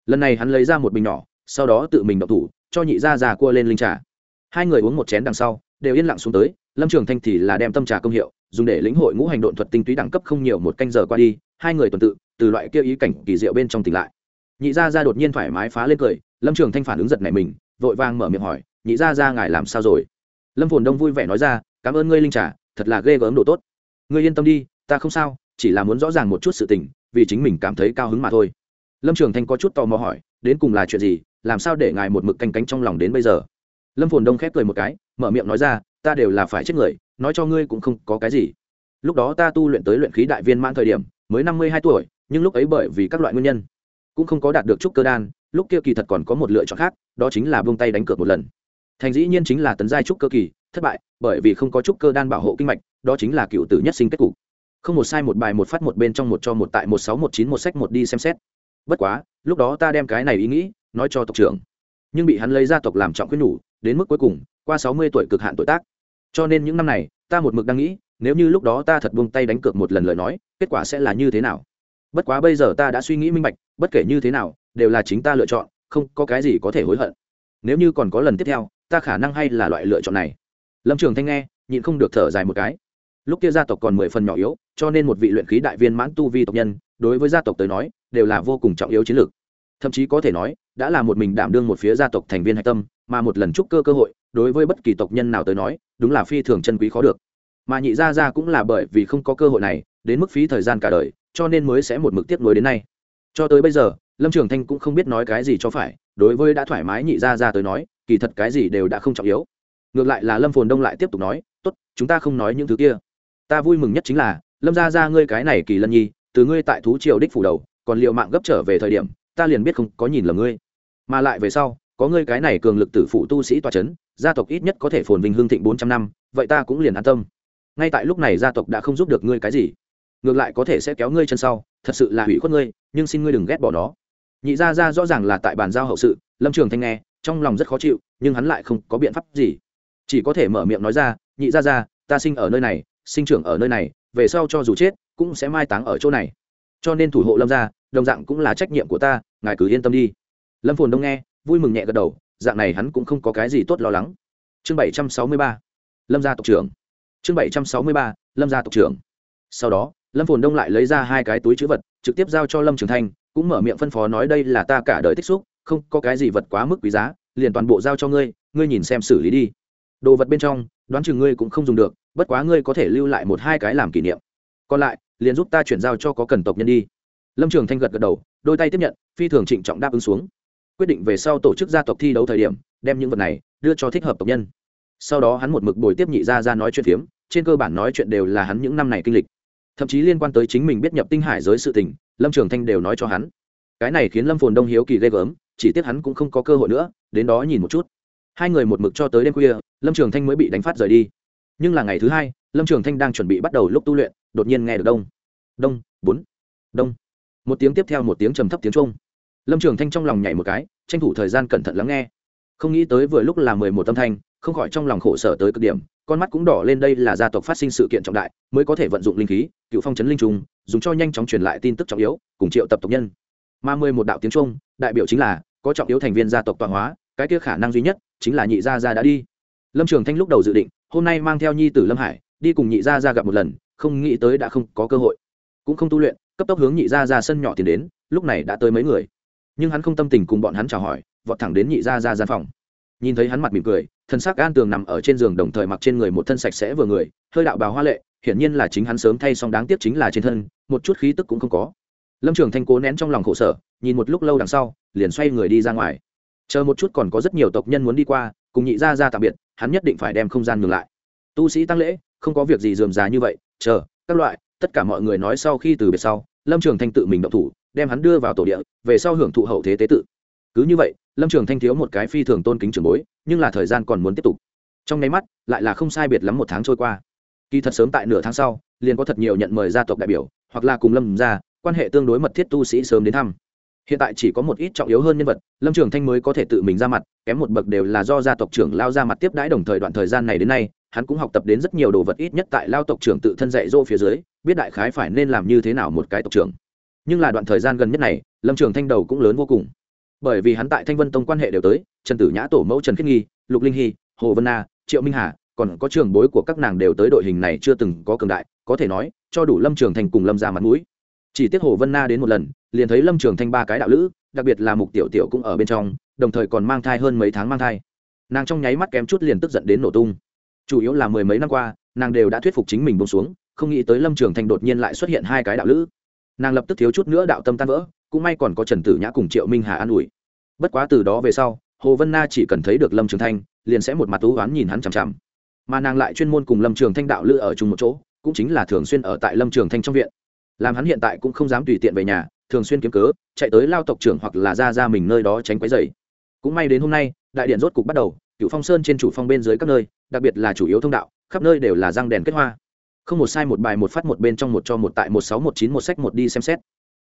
Speaker 1: Lần này hắn lấy ra một bình nhỏ, sau đó tự mình đậu thủ, cho nhị ra già cua lên linh trà. Hai người uống một chén đằng sau, đều yên lặng xuống tới, lâm trường thanh thì là đem tâm trà công hiệu, dùng để lĩnh hội ngũ hành độn thuật tinh túy đẳng cấp không nhiều một canh giờ qua đi hai người tuần tự, từ loại kia ý cảnh kỳ diệu bên trong tỉnh lại. Nhị gia gia đột nhiên thoải mái phá lên cười, lâm trường thanh phản ứng giật này mình, vội vàng mở miệng hỏi, nhị gia gia ngài làm sao rồi? Lâm phồn đông vui vẻ nói ra, cảm ơn ngươi linh trà, thật là ghê gớm đồ tốt. Ngươi yên tâm đi, ta không sao, chỉ là muốn rõ ràng một chút sự tình, vì chính mình cảm thấy cao hứng mà thôi. Lâm trường thanh có chút tò mò hỏi, đến cùng là chuyện gì, làm sao để ngài một mực canh cánh trong lòng đến bây giờ? Lâm phồn đông khép cười một cái, mở miệng nói ra, ta đều là phải chết người, nói cho ngươi cũng không có cái gì. Lúc đó ta tu luyện tới luyện khí đại viên mãn thời điểm mới năm mươi hai tuổi, nhưng lúc ấy bởi vì các loại nguyên nhân, cũng không có đạt được trúc cơ đan, lúc kia kỳ thật còn có một lựa chọn khác, đó chính là buông tay đánh cược một lần. Thành dĩ nhiên chính là tấn giai trúc cơ kỳ, thất bại, bởi vì không có trúc cơ đan bảo hộ kinh mạch, đó chính là cựu tử nhất sinh kết cục. Không một sai một bài một phát một bên trong một cho một tại một sáu một chín một sách một đi xem xét. Bất quá, lúc đó ta đem cái này ý nghĩ nói cho tộc trưởng. Nhưng bị hắn lấy gia tộc làm trọng quyết nhủ, đến mức cuối cùng, qua sáu mươi tuổi cực hạn tuổi tác. Cho nên những năm này, ta một mực đang nghĩ nếu như lúc đó ta thật buông tay đánh cược một lần lời nói, kết quả sẽ là như thế nào? Bất quá bây giờ ta đã suy nghĩ minh bạch, bất kể như thế nào, đều là chính ta lựa chọn, không có cái gì có thể hối hận. Nếu như còn có lần tiếp theo, ta khả năng hay là loại lựa chọn này. Lâm trường thanh nghe, nhịn không được thở dài một cái. Lúc kia gia tộc còn mười phần nhỏ yếu, cho nên một vị luyện khí đại viên mãn tu vi tộc nhân, đối với gia tộc tới nói, đều là vô cùng trọng yếu chiến lược. Thậm chí có thể nói, đã là một mình đảm đương một phía gia tộc thành viên hạch tâm, mà một lần trúc cơ cơ hội, đối với bất kỳ tộc nhân nào tới nói, đúng là phi thường chân quý khó được mà nhị gia gia cũng là bởi vì không có cơ hội này, đến mức phí thời gian cả đời, cho nên mới sẽ một mực tiếp nối đến nay. Cho tới bây giờ, lâm trường thanh cũng không biết nói cái gì cho phải, đối với đã thoải mái nhị gia gia tới nói, kỳ thật cái gì đều đã không trọng yếu. Ngược lại là lâm phồn đông lại tiếp tục nói, tốt, chúng ta không nói những thứ kia. Ta vui mừng nhất chính là, lâm gia gia ngươi cái này kỳ lân nhi, từ ngươi tại thú triều đích phủ đầu, còn liệu mạng gấp trở về thời điểm, ta liền biết không có nhìn lầm ngươi. Mà lại về sau, có ngươi cái này cường lực tử phụ tu sĩ toa c h ấ n gia tộc ít nhất có thể phồn vinh hương thịnh bốn trăm năm, vậy ta cũng liền an tâm ngay tại lúc này gia tộc đã không giúp được ngươi cái gì. Ngược lại có thể sẽ kéo ngươi chân sau, thật sự là hủy khuất ngươi, nhưng xin ngươi đừng ghét bỏ nó. Nhị gia ra rõ ràng là tại bàn giao hậu sự, lâm trường thanh nghe, trong lòng rất khó chịu, nhưng hắn lại không có biện pháp gì. Chỉ có thể mở miệng nói ra, nhị gia ra ta sinh ở nơi này, sinh trưởng ở nơi này, về sau cho dù chết, cũng sẽ mai táng ở chỗ này. Cho nên thủ hộ lâm gia, đồng dạng cũng là trách nhiệm của ta, ngài cứ yên tâm đi. Lâm phồn đông nghe, vui mừng nhẹ gật đầu, dạng này hắn cũng không có cái gì tốt lo lắng. Chương bảy trăm sáu mươi ba, lâm gia tộc trưởng chương bảy trăm sáu mươi ba, lâm gia tộc trưởng. Sau đó, lâm phồn đông lại lấy ra hai cái túi chữ vật, trực tiếp giao cho lâm trường thanh, cũng mở miệng phân phó nói đây là ta cả đời tích xúc, không có cái gì vật quá mức quý giá, liền toàn bộ giao cho ngươi ngươi nhìn xem xử lý đi. Đồ vật bên trong, đoán chừng ngươi cũng không dùng được, bất quá ngươi có thể lưu lại một hai cái làm kỷ niệm. Còn lại, liền giúp ta chuyển giao cho có cần tộc nhân đi. Lâm trường thanh gật gật đầu, đôi tay tiếp nhận, phi thường trịnh trọng đáp ứng xuống. Quyết định về sau tổ chức gia tộc thi đấu thời điểm, đem những vật này đưa cho thích hợp tộc nhân. Sau đó hắn một mực bồi tiếp nhị ra ra nói chuyện phiếm trên cơ bản nói chuyện đều là hắn những năm này kinh lịch. Thậm chí liên quan tới chính mình biết nhập tinh hải giới sự tình, lâm trường thanh đều nói cho hắn. Cái này khiến lâm phồn đông hiếu kỳ ghê gớm, chỉ tiếc hắn cũng không có cơ hội nữa, đến đó nhìn một chút. Hai người một mực cho tới đêm khuya, lâm trường thanh mới bị đánh phát rời đi. Nhưng là ngày thứ hai, lâm trường thanh đang chuẩn bị bắt đầu lúc tu luyện, đột nhiên nghe được đông. Đông, bốn. Đông. Một tiếng tiếp theo một tiếng trầm thấp tiếng trung lâm trường thanh trong lòng nhảy một cái, tranh thủ thời gian cẩn thận lắng nghe. Không nghĩ tới vừa lúc là mười một tâm thanh, không khỏi trong lòng khổ sở tới cực điểm con mắt cũng đỏ lên đây là gia tộc phát sinh sự kiện trọng đại, mới có thể vận dụng linh khí, cựu phong chấn linh trùng, dùng cho nhanh chóng truyền lại tin tức trọng yếu, cùng triệu tập tộc nhân. Mà mười một đạo tiếng trung, đại biểu chính là, có trọng yếu thành viên gia tộc tọa hóa, cái kia khả năng duy nhất, chính là nhị gia gia đã đi. Lâm trường thanh lúc đầu dự định, hôm nay mang theo nhi tử lâm hải, đi cùng nhị gia gia gặp một lần, không nghĩ tới đã không có cơ hội. Cũng không tu luyện, cấp tốc hướng nhị gia ra sân nhỏ tiến đến, lúc này đã tới mấy người. Nhưng hắn không tâm tình cùng bọn hắn chào hỏi, vọt thẳng đến nhị gia ra gian phòng. Nhìn thấy hắn mặt mỉm cười thân xác an tường nằm ở trên giường đồng thời mặc trên người một thân sạch sẽ vừa người, hơi đạo bào hoa lệ, hiển nhiên là chính hắn sớm thay xong đáng tiếc chính là trên thân, một chút khí tức cũng không có. Lâm trường thanh cố nén trong lòng khổ sở, nhìn một lúc lâu đằng sau, liền xoay người đi ra ngoài. Chờ một chút còn có rất nhiều tộc nhân muốn đi qua, cùng nhị gia ra tạm biệt, hắn nhất định phải đem không gian ngừng lại. Tu sĩ tăng lễ, không có việc gì dườm già như vậy, chờ, các loại, tất cả mọi người nói sau khi từ biệt sau, lâm trường thanh tự mình động thủ, đem hắn đưa vào tổ địa, về sau hưởng thụ hậu thế tế tự. Cứ như vậy lâm trường thanh thiếu một cái phi thường tôn kính trường bối, nhưng là thời gian còn muốn tiếp tục. Trong nháy mắt, lại là không sai biệt lắm một tháng trôi qua. Kỳ thật sớm tại nửa tháng sau, liền có thật nhiều nhận mời gia tộc đại biểu, hoặc là cùng lâm ra quan hệ tương đối mật thiết tu sĩ sớm đến thăm. Hiện tại chỉ có một ít trọng yếu hơn nhân vật, lâm trường thanh mới có thể tự mình ra mặt, kém một bậc đều là do gia tộc trưởng lao ra mặt tiếp đãi đồng thời đoạn thời gian này đến nay, hắn cũng học tập đến rất nhiều đồ vật ít nhất tại lao tộc trưởng tự thân dạy dỗ phía dưới, biết đại khái phải nên làm như thế nào một cái tộc trưởng. Nhưng là đoạn thời gian gần nhất này, lâm trường thanh đầu cũng lớn vô cùng bởi vì hắn tại thanh vân tông quan hệ đều tới, trần tử nhã, tổ mẫu trần khiết nghi, lục linh hy, hồ vân na, triệu minh hà, còn có trường bối của các nàng đều tới đội hình này chưa từng có cường đại, có thể nói, cho đủ lâm trường thành cùng lâm ra mặt mũi. Chỉ tiếc hồ vân na đến một lần, liền thấy lâm trường thanh ba cái đạo lữ, đặc biệt là mục tiểu tiểu cũng ở bên trong, đồng thời còn mang thai hơn mấy tháng mang thai. Nàng trong nháy mắt kém chút liền tức giận đến nổ tung. Chủ yếu là mười mấy năm qua, nàng đều đã thuyết phục chính mình bông xuống, không nghĩ tới lâm trường thanh đột nhiên lại xuất hiện hai cái đạo lữ. Nàng lập tức thiếu chút nữa đạo tâm tan vỡ cũng may còn có trần tử nhã cùng triệu minh hà an ủi. Bất quá từ đó về sau, hồ vân na chỉ cần thấy được lâm trường thanh, liền sẽ một mặt tú oán nhìn hắn chằm chằm. Mà nàng lại chuyên môn cùng lâm trường thanh đạo lữ ở chung một chỗ, cũng chính là thường xuyên ở tại lâm trường thanh trong viện. Làm hắn hiện tại cũng không dám tùy tiện về nhà, thường xuyên kiếm cớ, chạy tới lao tộc trưởng hoặc là ra ra mình nơi đó tránh quấy dày cũng may đến hôm nay, đại điện rốt cục bắt đầu cựu phong sơn trên chủ phong bên dưới các nơi, đặc biệt là chủ yếu thông đạo, khắp nơi đều là răng đèn kết hoa. Không một sai một bài một phát một bên trong một cho một tại một sáu một chín một sách một đi xem xét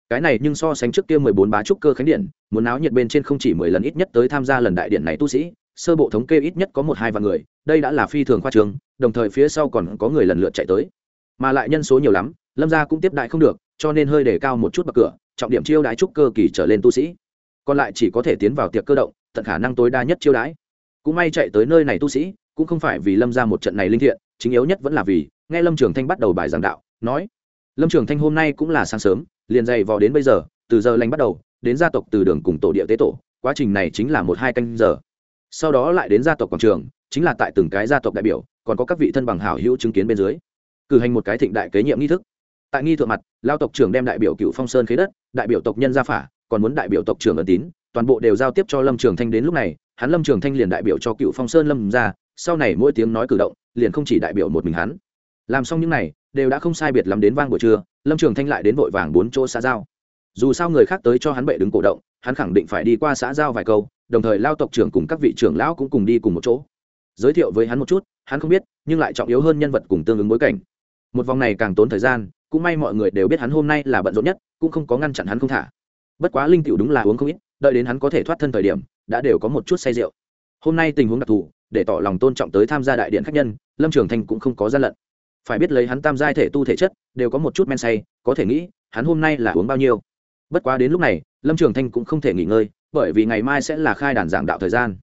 Speaker 1: cái này nhưng so sánh trước kia mười bốn bá trúc cơ khánh điện, muốn áo nhiệt bên trên không chỉ mười lần ít nhất tới tham gia lần đại điện này tu sĩ, sơ bộ thống kê ít nhất có một hai vạn người, đây đã là phi thường khoa trường đồng thời phía sau còn có người lần lượt chạy tới. Mà lại nhân số nhiều lắm, lâm gia cũng tiếp đại không được, cho nên hơi để cao một chút bậc cửa, trọng điểm chiêu đãi trúc cơ kỳ trở lên tu sĩ. Còn lại chỉ có thể tiến vào tiệc cơ động, tận khả năng tối đa nhất chiêu đãi. Cũng may chạy tới nơi này tu sĩ, cũng không phải vì lâm ra một trận này linh thiện, chính yếu nhất vẫn là vì, nghe lâm trường thanh bắt đầu bài giảng đạo, nói. Lâm trường thanh hôm nay cũng là sáng sớm liền dày vò đến bây giờ, từ giờ lành bắt đầu, đến gia tộc từ đường cùng tổ địa tế tổ, quá trình này chính là một hai canh giờ. Sau đó lại đến gia tộc quảng trường, chính là tại từng cái gia tộc đại biểu, còn có các vị thân bằng hảo hữu chứng kiến bên dưới, cử hành một cái thịnh đại kế nhiệm nghi thức. Tại nghi thượng mặt, lao tộc trưởng đem đại biểu cựu phong sơn khế đất, đại biểu tộc nhân gia phả, còn muốn đại biểu tộc trưởng ẩn tín, toàn bộ đều giao tiếp cho lâm trường thanh đến lúc này, hắn lâm trường thanh liền đại biểu cho cựu phong sơn lâm ra, sau này mỗi tiếng nói cử động, liền không chỉ đại biểu một mình hắn. Làm xong những này, đều đã không sai biệt lắm đến vang buổi trưa lâm trường thanh lại đến vội vàng bốn chỗ xã giao. Dù sao người khác tới cho hắn bệ đứng cổ động, hắn khẳng định phải đi qua xã giao vài câu, đồng thời lao tộc trưởng cùng các vị trưởng lão cũng cùng đi cùng một chỗ. Giới thiệu với hắn một chút, hắn không biết, nhưng lại trọng yếu hơn nhân vật cùng tương ứng bối cảnh. Một vòng này càng tốn thời gian, cũng may mọi người đều biết hắn hôm nay là bận rộn nhất, cũng không có ngăn chặn hắn không thả. Bất quá linh tiểu đúng là uống không ít, đợi đến hắn có thể thoát thân thời điểm, đã đều có một chút say rượu. Hôm nay tình huống đặc thù, để tỏ lòng tôn trọng tới tham gia đại điện khách nhân, lâm trường thanh cũng không có gian lận phải biết lấy hắn tam giai thể tu thể chất, đều có một chút men say, có thể nghĩ, hắn hôm nay là uống bao nhiêu. Bất quá đến lúc này, lâm trường thanh cũng không thể nghỉ ngơi, bởi vì ngày mai sẽ là khai đàn giảng đạo thời gian.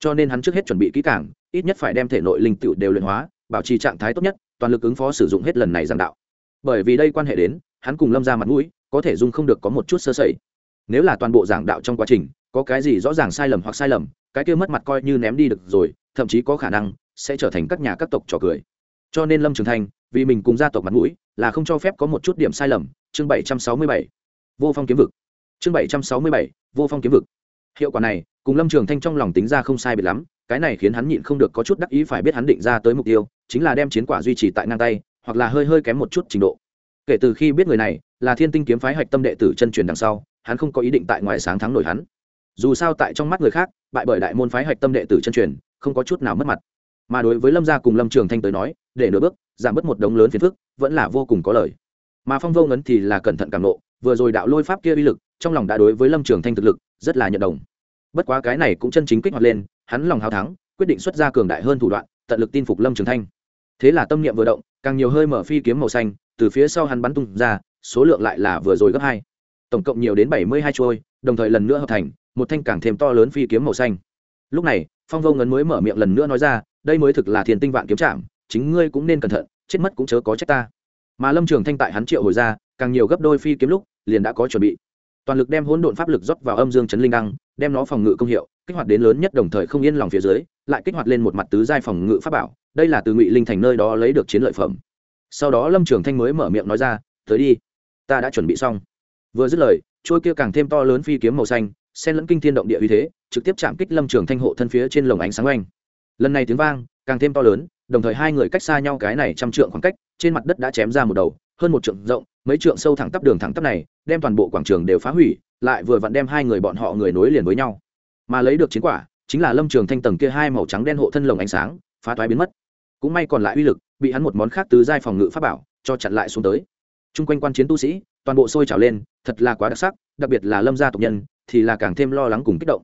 Speaker 1: Cho nên hắn trước hết chuẩn bị kỹ càng, ít nhất phải đem thể nội linh tựu đều luyện hóa, bảo trì trạng thái tốt nhất, toàn lực ứng phó sử dụng hết lần này giảng đạo. Bởi vì đây quan hệ đến, hắn cùng lâm ra mặt mũi, có thể dung không được có một chút sơ sẩy. Nếu là toàn bộ giảng đạo trong quá trình, có cái gì rõ ràng sai lầm hoặc sai lầm, cái kia mất mặt coi như ném đi được rồi, thậm chí có khả năng sẽ trở thành các nhà các tộc trò cười cho nên lâm trường thành vì mình cùng gia tộc mặt mũi, là không cho phép có một chút điểm sai lầm. Chương bảy trăm sáu mươi bảy, vô phong kiếm vực. Chương bảy trăm sáu mươi bảy, vô phong kiếm vực. Hiệu quả này, cùng lâm trường thanh trong lòng tính ra không sai biệt lắm, cái này khiến hắn nhịn không được có chút đắc ý phải biết hắn định ra tới mục tiêu, chính là đem chiến quả duy trì tại ngang tay, hoặc là hơi hơi kém một chút trình độ. Kể từ khi biết người này là thiên tinh kiếm phái hạch tâm đệ tử chân truyền đằng sau, hắn không có ý định tại ngoài sáng thắng nổi hắn. Dù sao tại trong mắt người khác, bại bởi đại môn phái hạch tâm đệ tử chân truyền, không có chút nào mất mặt mà đối với lâm gia cùng lâm trường thanh tới nói, để nửa bước, giảm bớt một đống lớn phiền phức, vẫn là vô cùng có lời mà phong vô ngấn thì là cẩn thận cảm nộ, vừa rồi đạo lôi pháp kia uy lực, trong lòng đã đối với lâm trường thanh thực lực, rất là nhận đồng. Bất quá cái này cũng chân chính kích hoạt lên, hắn lòng hào thắng, quyết định xuất ra cường đại hơn thủ đoạn, tận lực tin phục lâm trường thanh. Thế là tâm niệm vừa động, càng nhiều hơi mở phi kiếm màu xanh, từ phía sau hắn bắn tung ra, số lượng lại là vừa rồi gấp hai. Tổng cộng nhiều đến bảy mươi hai trôi, đồng thời lần nữa hợp thành, một thanh càng thêm to lớn phi kiếm màu xanh. Lúc này, phong vô ngấn mới mở miệng lần nữa nói ra đây mới thực là thiền tinh vạn kiếm trạm chính ngươi cũng nên cẩn thận, chết mất cũng chớ có trách ta. Mà lâm trường thanh tại hắn triệu hồi ra, càng nhiều gấp đôi phi kiếm lúc, liền đã có chuẩn bị. Toàn lực đem hỗn độn pháp lực rót vào âm dương chấn linh đăng, đem nó phòng ngự công hiệu, kích hoạt đến lớn nhất đồng thời không yên lòng phía dưới, lại kích hoạt lên một mặt tứ giai phòng ngự pháp bảo, đây là từ ngụy linh thành nơi đó lấy được chiến lợi phẩm. Sau đó lâm trường thanh mới mở miệng nói ra, tới đi, ta đã chuẩn bị xong. Vừa dứt lời trôi kia càng thêm to lớn phi kiếm màu xanh, xen lẫn kinh thiên động địa uy thế, trực tiếp chạm kích lâm trường thanh hộ thân phía trên lồng ánh sáng oanh lần này tiếng vang, càng thêm to lớn, đồng thời hai người cách xa nhau cái này trăm trượng khoảng cách, trên mặt đất đã chém ra một đầu, hơn một trượng rộng, mấy trượng sâu thẳng tắp đường thẳng tắp này, đem toàn bộ quảng trường đều phá hủy, lại vừa vặn đem hai người bọn họ người nối liền với nhau. Mà lấy được chiến quả, chính là lâm trường thanh tầng kia hai màu trắng đen hộ thân lồng ánh sáng, phá toái biến mất. Cũng may còn lại uy lực, bị hắn một món khác từ giai phòng ngự pháp bảo, cho chặn lại xuống tới. Chung quanh quan chiến tu sĩ, toàn bộ sôi trào lên, thật là quá đặc sắc, đặc biệt là lâm gia tộc nhân, thì là càng thêm lo lắng cùng kích động.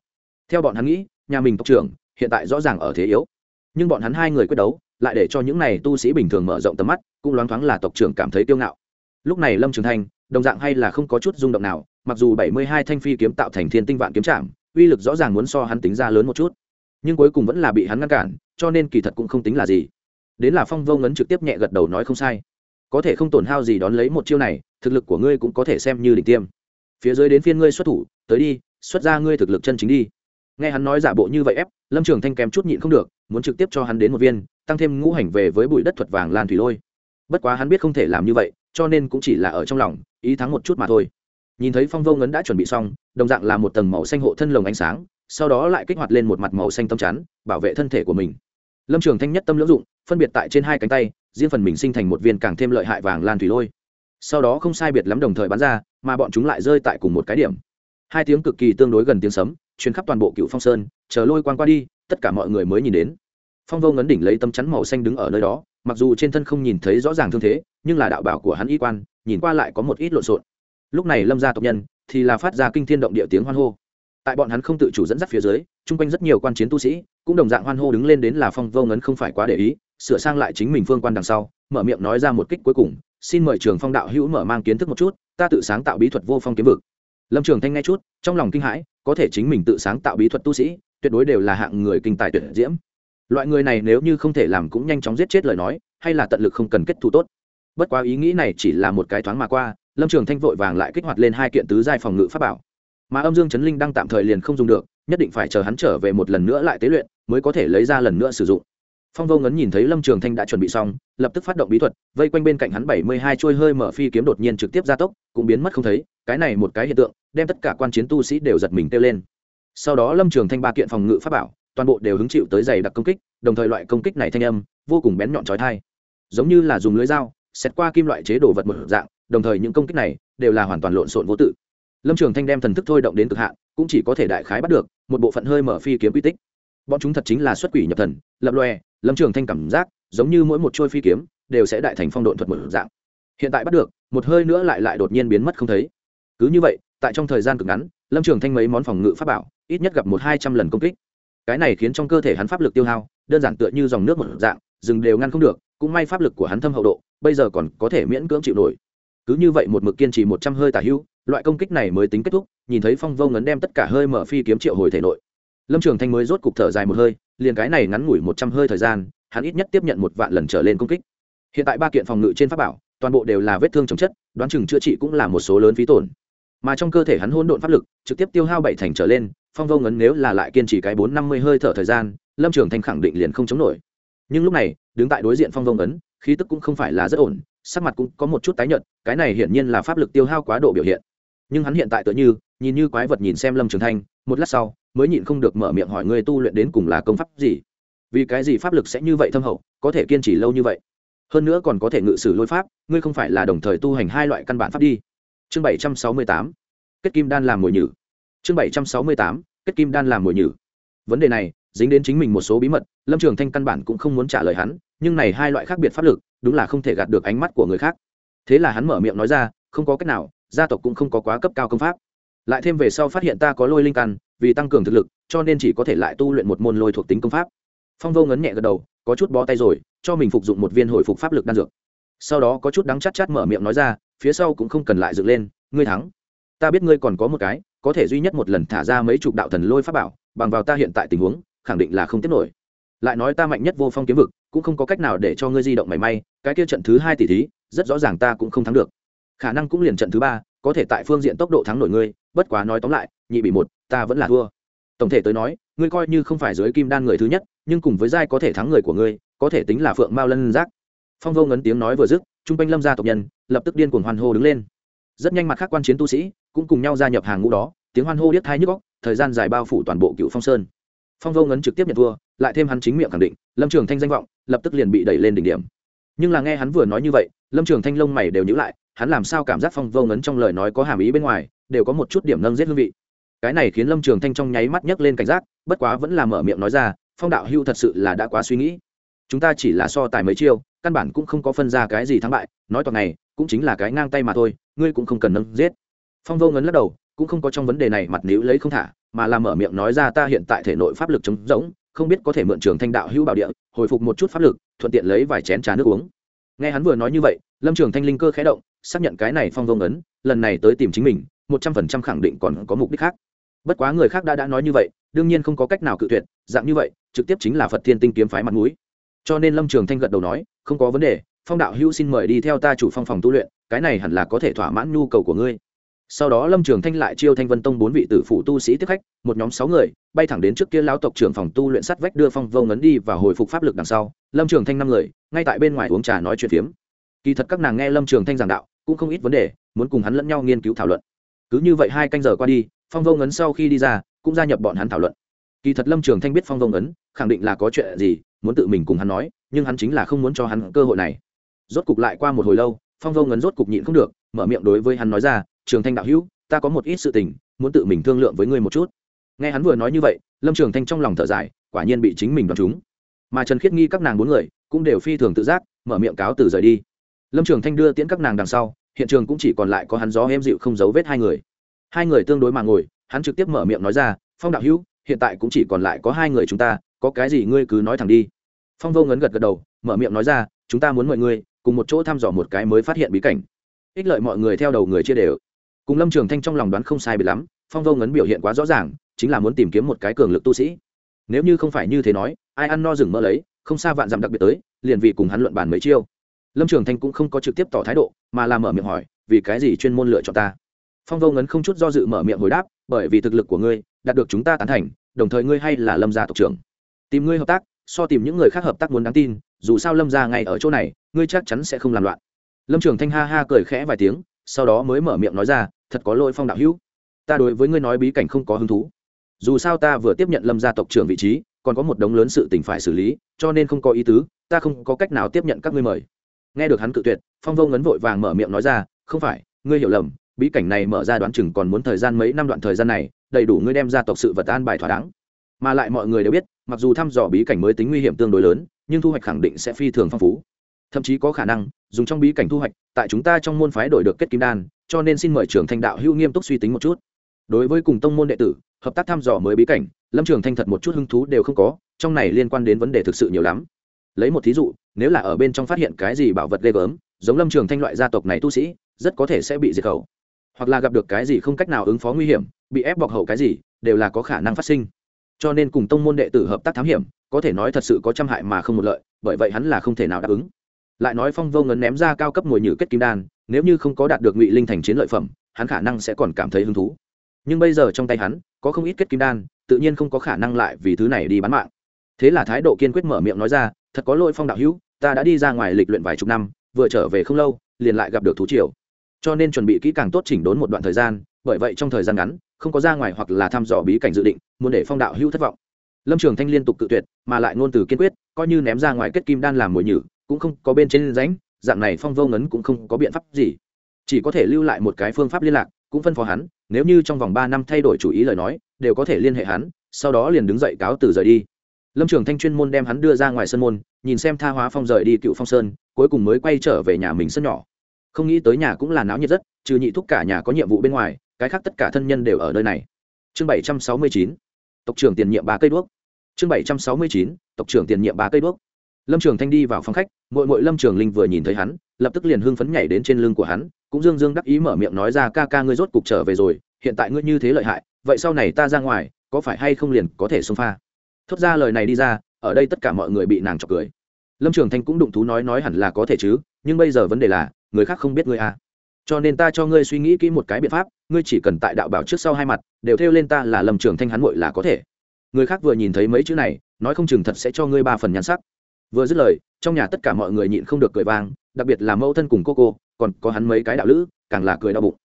Speaker 1: Theo bọn hắn nghĩ, nhà mình tộc trưởng hiện tại rõ ràng ở thế yếu. Nhưng bọn hắn hai người quyết đấu, lại để cho những này tu sĩ bình thường mở rộng tầm mắt, cũng loáng thoáng là tộc trưởng cảm thấy kiêu ngạo. Lúc này lâm trường thanh, đồng dạng hay là không có chút rung động nào, mặc dù bảy mươi hai thanh phi kiếm tạo thành thiên tinh vạn kiếm trạm uy lực rõ ràng muốn so hắn tính ra lớn một chút. Nhưng cuối cùng vẫn là bị hắn ngăn cản, cho nên kỳ thật cũng không tính là gì. Đến là phong vô ngấn trực tiếp nhẹ gật đầu nói không sai. Có thể không tổn hao gì đón lấy một chiêu này, thực lực của ngươi cũng có thể xem như đỉnh tiêm. Phía dưới đến phiên ngươi xuất thủ, tới đi, xuất ra ngươi thực lực chân chính đi nghe hắn nói giả bộ như vậy ép, lâm trường thanh kém chút nhịn không được, muốn trực tiếp cho hắn đến một viên, tăng thêm ngũ hành về với bụi đất thuật vàng lan thủy lôi. Bất quá hắn biết không thể làm như vậy, cho nên cũng chỉ là ở trong lòng, ý thắng một chút mà thôi. Nhìn thấy phong vô ngấn đã chuẩn bị xong, đồng dạng là một tầng màu xanh hộ thân lồng ánh sáng, sau đó lại kích hoạt lên một mặt màu xanh tâm chắn, bảo vệ thân thể của mình. Lâm trường thanh nhất tâm lưỡng dụng, phân biệt tại trên hai cánh tay, riêng phần mình sinh thành một viên càng thêm lợi hại vàng lan thủy lôi. Sau đó không sai biệt lắm đồng thời bắn ra, mà bọn chúng lại rơi tại cùng một cái điểm. Hai tiếng cực kỳ tương đối gần tiếng sấm chuyến khắp toàn bộ cựu phong sơn, chờ lôi quan qua đi, tất cả mọi người mới nhìn đến. Phong vô ngấn đỉnh lấy tấm chắn màu xanh đứng ở nơi đó, mặc dù trên thân không nhìn thấy rõ ràng thương thế, nhưng là đạo bảo của hắn y quan, nhìn qua lại có một ít lộn xộn. Lúc này lâm gia tộc nhân thì là phát ra kinh thiên động địa tiếng hoan hô. Tại bọn hắn không tự chủ dẫn dắt phía dưới, chung quanh rất nhiều quan chiến tu sĩ, cũng đồng dạng hoan hô đứng lên đến là phong vô ngấn không phải quá để ý, sửa sang lại chính mình phương quan đằng sau, mở miệng nói ra một kích cuối cùng, xin mời trường phong đạo hữu mở mang kiến thức một chút, ta tự sáng tạo bí thuật vô phong kiếm vực. Lâm trường thanh nghe chút, trong lòng kinh hãi có thể chính mình tự sáng tạo bí thuật tu sĩ, tuyệt đối đều là hạng người kinh tài tuyệt diễm. Loại người này nếu như không thể làm cũng nhanh chóng giết chết lời nói, hay là tận lực không cần kết thù tốt. Bất quá ý nghĩ này chỉ là một cái thoáng mà qua, lâm trường thanh vội vàng lại kích hoạt lên hai kiện tứ giai phòng ngự pháp bảo. Mà âm dương chấn linh đang tạm thời liền không dùng được, nhất định phải chờ hắn trở về một lần nữa lại tế luyện, mới có thể lấy ra lần nữa sử dụng phong vô ngấn nhìn thấy lâm trường thanh đã chuẩn bị xong, lập tức phát động bí thuật, vây quanh bên cạnh hắn bảy mươi hai trôi hơi mở phi kiếm đột nhiên trực tiếp gia tốc, cũng biến mất không thấy, cái này một cái hiện tượng, đem tất cả quan chiến tu sĩ đều giật mình kêu lên. Sau đó lâm trường thanh ba kiện phòng ngự pháp bảo, toàn bộ đều hứng chịu tới giày đặc công kích, đồng thời loại công kích này thanh âm, vô cùng bén nhọn trói thai. Giống như là dùng lưới dao xét qua kim loại chế đồ vật một dạng, đồng thời những công kích này đều là hoàn toàn lộn xộn vô tự. Lâm trường thanh đem thần thức thôi động đến cực hạn, cũng chỉ có thể đại khái bắt được một bộ phận hơi mở phi kiếm quy tích. Bọn chúng thật chính là xuất quỷ nhập thần, lập lòe lâm trường thanh cảm giác giống như mỗi một trôi phi kiếm đều sẽ đại thành phong độn thuật một dạng. Hiện tại bắt được một hơi nữa lại lại đột nhiên biến mất không thấy. Cứ như vậy tại trong thời gian cực ngắn lâm trường thanh mấy món phòng ngự pháp bảo ít nhất gặp một hai trăm lần công kích. Cái này khiến trong cơ thể hắn pháp lực tiêu hao đơn giản tựa như dòng nước một dạng rừng đều ngăn không được cũng may pháp lực của hắn thâm hậu độ bây giờ còn có thể miễn cưỡng chịu nổi. Cứ như vậy một mực kiên trì một trăm hơi tả hưu, loại công kích này mới tính kết thúc nhìn thấy phong vô ngấn đem tất cả hơi mở phi kiếm triệu hồi thể nội. Lâm trường thanh mới rốt cục thở dài một hơi liền cái này ngắn ngủi một trăm hơi thời gian, hắn ít nhất tiếp nhận một vạn lần trở lên công kích. Hiện tại ba kiện phòng ngự trên pháp bảo, toàn bộ đều là vết thương chồng chất, đoán chừng chữa trị cũng là một số lớn phí tổn. Mà trong cơ thể hắn hôn độn pháp lực, trực tiếp tiêu hao bảy thành trở lên, phong vô ngấn nếu là lại kiên trì cái bốn năm mươi hơi thở thời gian, lâm trường thanh khẳng định liền không chống nổi. Nhưng lúc này, đứng tại đối diện phong vô ngấn, khí tức cũng không phải là rất ổn, sắc mặt cũng có một chút tái nhợt, cái này hiển nhiên là pháp lực tiêu hao quá độ biểu hiện. Nhưng hắn hiện tại tựa như, nhìn như quái vật nhìn xem lâm trường thanh, một lát sau mới nhịn không được mở miệng hỏi người tu luyện đến cùng là công pháp gì? Vì cái gì pháp lực sẽ như vậy thâm hậu, có thể kiên trì lâu như vậy? Hơn nữa còn có thể ngự sử lôi pháp, ngươi không phải là đồng thời tu hành hai loại căn bản pháp đi. Chương bảy trăm sáu mươi tám, kết kim đan làm mồi nhử. Chương bảy trăm sáu mươi tám, kết kim đan làm mồi nhử. Vấn đề này, dính đến chính mình một số bí mật, lâm trường thanh căn bản cũng không muốn trả lời hắn, nhưng này hai loại khác biệt pháp lực, đúng là không thể gạt được ánh mắt của người khác. Thế là hắn mở miệng nói ra, không có cách nào, gia tộc cũng không có quá cấp cao công pháp lại thêm về sau phát hiện ta có lôi linh căn, vì tăng cường thực lực, cho nên chỉ có thể lại tu luyện một môn lôi thuộc tính công pháp. Phong vô ngấn nhẹ gật đầu, có chút bó tay rồi, cho mình phục dụng một viên hồi phục pháp lực đan dược. Sau đó có chút đắng chát chát mở miệng nói ra, phía sau cũng không cần lại dựng lên, ngươi thắng. Ta biết ngươi còn có một cái, có thể duy nhất một lần thả ra mấy chục đạo thần lôi pháp bảo, bằng vào ta hiện tại tình huống, khẳng định là không tiếp nổi. Lại nói ta mạnh nhất vô phong kiếm vực, cũng không có cách nào để cho ngươi di động mảy may, cái kia trận thứ hai tỷ thí, rất rõ ràng ta cũng không thắng được. Khả năng cũng liền trận thứ ba có thể tại phương diện tốc độ thắng nổi ngươi, bất quá nói tóm lại, nhị bị một, ta vẫn là thua. Tổng thể tới nói, ngươi coi như không phải dưới kim đan người thứ nhất, nhưng cùng với giai có thể thắng người của ngươi, có thể tính là phượng mao lân giác. Phong vô ngấn tiếng nói vừa dứt chung quanh lâm gia tộc nhân, lập tức điên cuồng hoan hô đứng lên. Rất nhanh mặt khác quan chiến tu sĩ, cũng cùng nhau gia nhập hàng ngũ đó, tiếng hoan hô điếc thai nhức góc thời gian dài bao phủ toàn bộ cựu phong sơn. Phong vô ngấn trực tiếp nhận thua, lại thêm hắn chính miệng khẳng định, lâm trường thanh danh vọng, lập tức liền bị đẩy lên đỉnh điểm. Nhưng là nghe hắn vừa nói như vậy, lâm trường thanh lông mày đều nhữ lại hắn làm sao cảm giác phong vô ngấn trong lời nói có hàm ý bên ngoài, đều có một chút điểm nâng giết hương vị. Cái này khiến lâm trường thanh trong nháy mắt nhấc lên cảnh giác, bất quá vẫn là mở miệng nói ra, phong đạo hưu thật sự là đã quá suy nghĩ. Chúng ta chỉ là so tài mấy chiêu, căn bản cũng không có phân ra cái gì thắng bại, nói toàn này, cũng chính là cái ngang tay mà thôi, ngươi cũng không cần nâng giết. Phong vô ngấn lắc đầu, cũng không có trong vấn đề này mặt níu lấy không thả, mà là mở miệng nói ra, ta hiện tại thể nội pháp lực trống rỗng, không biết có thể mượn trường thanh đạo hữu bảo địa, hồi phục một chút pháp lực, thuận tiện lấy vài chén trà nước uống. Nghe hắn vừa nói như vậy, lâm trường thanh linh cơ khé động xác nhận cái này phong vông ấn, lần này tới tìm chính mình, một trăm phần trăm khẳng định còn có mục đích khác. Bất quá người khác đã đã nói như vậy, đương nhiên không có cách nào cự tuyệt, dạng như vậy, trực tiếp chính là phật thiên tinh kiếm phái mặt mũi. Cho nên lâm trường thanh gật đầu nói, không có vấn đề, phong đạo hữu xin mời đi theo ta chủ phong phòng tu luyện, cái này hẳn là có thể thỏa mãn nhu cầu của ngươi. Sau đó lâm trường thanh lại chiêu thanh vân tông bốn vị tử phụ tu sĩ tiếp khách, một nhóm sáu người, bay thẳng đến trước kia lão tộc trưởng phòng tu luyện sắt vách đưa phong vông ấn đi và hồi phục pháp lực đằng sau. Lâm trường thanh năm người, ngay tại bên ngoài uống trà nói chuyện phiếm. Kỳ thật các nàng nghe lâm trường thanh giảng đạo cũng không ít vấn đề, muốn cùng hắn lẫn nhau nghiên cứu thảo luận. Cứ như vậy hai canh giờ qua đi, phong vô ngấn sau khi đi ra, cũng gia nhập bọn hắn thảo luận. Kỳ thật lâm trường thanh biết phong vô ngấn khẳng định là có chuyện gì, muốn tự mình cùng hắn nói, nhưng hắn chính là không muốn cho hắn cơ hội này. Rốt cục lại qua một hồi lâu, phong vô ngấn rốt cục nhịn không được, mở miệng đối với hắn nói ra, trường thanh đạo hữu, ta có một ít sự tình, muốn tự mình thương lượng với ngươi một chút. Nghe hắn vừa nói như vậy, lâm trường thanh trong lòng thở dài, quả nhiên bị chính mình đoán chúng mà trần khiết nghi các nàng bốn người cũng đều phi thường tự giác, mở miệng cáo từ rời đi lâm trường thanh đưa tiễn các nàng đằng sau, hiện trường cũng chỉ còn lại có hắn gió em dịu không giấu vết hai người. Hai người tương đối mà ngồi, hắn trực tiếp mở miệng nói ra, phong đạo hữu, hiện tại cũng chỉ còn lại có hai người chúng ta, có cái gì ngươi cứ nói thẳng đi. Phong vô ngấn gật gật đầu, mở miệng nói ra, chúng ta muốn mọi người cùng một chỗ thăm dò một cái mới phát hiện bí cảnh. Ích lợi mọi người theo đầu người chia đều. Cùng lâm trường thanh trong lòng đoán không sai bị lắm, phong vô ngấn biểu hiện quá rõ ràng, chính là muốn tìm kiếm một cái cường lực tu sĩ. Nếu như không phải như thế nói, ai ăn no rừng mơ lấy, không xa vạn dặm đặc biệt tới, liền vì cùng hắn luận bàn mấy chiêu lâm trường thanh cũng không có trực tiếp tỏ thái độ, mà là mở miệng hỏi, vì cái gì chuyên môn lựa chọn ta? Phong vô ngấn không chút do dự mở miệng hồi đáp, bởi vì thực lực của ngươi đạt được chúng ta tán thành, đồng thời ngươi hay là lâm gia tộc trưởng. Tìm ngươi hợp tác, so tìm những người khác hợp tác muốn đáng tin, dù sao lâm gia ngay ở chỗ này, ngươi chắc chắn sẽ không làm loạn. Lâm trường thanh ha ha cười khẽ vài tiếng, sau đó mới mở miệng nói ra, thật có lỗi phong đạo hữu. Ta đối với ngươi nói bí cảnh không có hứng thú. Dù sao ta vừa tiếp nhận lâm gia tộc trưởng vị trí, còn có một đống lớn sự tình phải xử lý, cho nên không có ý tứ, ta không có cách nào tiếp nhận các ngươi mời nghe được hắn cự tuyệt, phong vô ngấn vội vàng mở miệng nói ra, không phải, ngươi hiểu lầm, bí cảnh này mở ra đoán chừng còn muốn thời gian mấy năm đoạn thời gian này, đầy đủ ngươi đem ra tộc sự vật an bài thỏa đáng. Mà lại mọi người đều biết, mặc dù thăm dò bí cảnh mới tính nguy hiểm tương đối lớn, nhưng thu hoạch khẳng định sẽ phi thường phong phú. Thậm chí có khả năng, dùng trong bí cảnh thu hoạch, tại chúng ta trong môn phái đổi được kết kim đan, cho nên xin mời trưởng thanh đạo hữu nghiêm túc suy tính một chút. Đối với cùng tông môn đệ tử, hợp tác thăm dò mới bí cảnh, lâm trường thanh thật một chút hứng thú đều không có, trong này liên quan đến vấn đề thực sự nhiều lắm lấy một thí dụ, nếu là ở bên trong phát hiện cái gì bảo vật ghê gớm, giống lâm trường thanh loại gia tộc này tu sĩ, rất có thể sẽ bị diệt khẩu. Hoặc là gặp được cái gì không cách nào ứng phó nguy hiểm, bị ép bọc hậu cái gì, đều là có khả năng phát sinh. Cho nên cùng tông môn đệ tử hợp tác thám hiểm, có thể nói thật sự có trăm hại mà không một lợi, bởi vậy hắn là không thể nào đáp ứng. Lại nói phong vô ngấn ném ra cao cấp mồi nhử kết kim đan, nếu như không có đạt được ngụy linh thành chiến lợi phẩm, hắn khả năng sẽ còn cảm thấy hứng thú. Nhưng bây giờ trong tay hắn, có không ít kết kim đan, tự nhiên không có khả năng lại vì thứ này đi bán mạng. Thế là thái độ kiên quyết mở miệng nói ra thật có lỗi phong đạo hữu, ta đã đi ra ngoài lịch luyện vài chục năm, vừa trở về không lâu, liền lại gặp được thú triều. Cho nên chuẩn bị kỹ càng tốt chỉnh đốn một đoạn thời gian, bởi vậy trong thời gian ngắn, không có ra ngoài hoặc là thăm dò bí cảnh dự định, muốn để phong đạo hữu thất vọng. Lâm trường thanh liên tục cự tuyệt, mà lại ngôn từ kiên quyết, coi như ném ra ngoài kết kim đan làm mồi nhử, cũng không có bên trên ránh dạng này phong vô ngấn cũng không có biện pháp gì. Chỉ có thể lưu lại một cái phương pháp liên lạc, cũng phân phó hắn, nếu như trong vòng ba năm thay đổi chủ ý lời nói, đều có thể liên hệ hắn, sau đó liền đứng dậy cáo từ rời đi lâm trường thanh chuyên môn đem hắn đưa ra ngoài sân môn, nhìn xem tha hóa phong rời đi cựu phong sơn, cuối cùng mới quay trở về nhà mình sân nhỏ. Không nghĩ tới nhà cũng là náo nhiệt rất, trừ nhị thúc cả nhà có nhiệm vụ bên ngoài, cái khác tất cả thân nhân đều ở nơi này. Chương bảy trăm sáu mươi chín, tộc trưởng tiền nhiệm ba cây đuốc. Chương bảy trăm sáu mươi chín, tộc trưởng tiền nhiệm ba cây đuốc. Lâm trường thanh đi vào phòng khách mội mội lâm trường linh vừa nhìn thấy hắn, lập tức liền hưng phấn nhảy đến trên lưng của hắn, cũng dương dương đắc ý mở miệng nói ra, ca ca ngươi rốt cục trở về rồi, hiện tại ngươi như thế lợi hại, vậy sau này ta ra ngoài, có phải hay không liền có thể xông pha? Thốt ra lời này đi ra, ở đây tất cả mọi người bị nàng chọc cười. Lâm trường thanh cũng đụng thú nói nói hẳn là có thể chứ, nhưng bây giờ vấn đề là, người khác không biết ngươi à. Cho nên ta cho ngươi suy nghĩ kỹ một cái biện pháp, ngươi chỉ cần tại đạo bảo trước sau hai mặt, đều theo lên ta là lâm trường thanh hắn muội là có thể. Người khác vừa nhìn thấy mấy chữ này, nói không chừng thật sẽ cho ngươi ba phần nhắn sắc. Vừa dứt lời, trong nhà tất cả mọi người nhịn không được cười vang, đặc biệt là mẫu thân cùng cô cô, còn có hắn mấy cái đạo lữ, càng là cười đau bụng.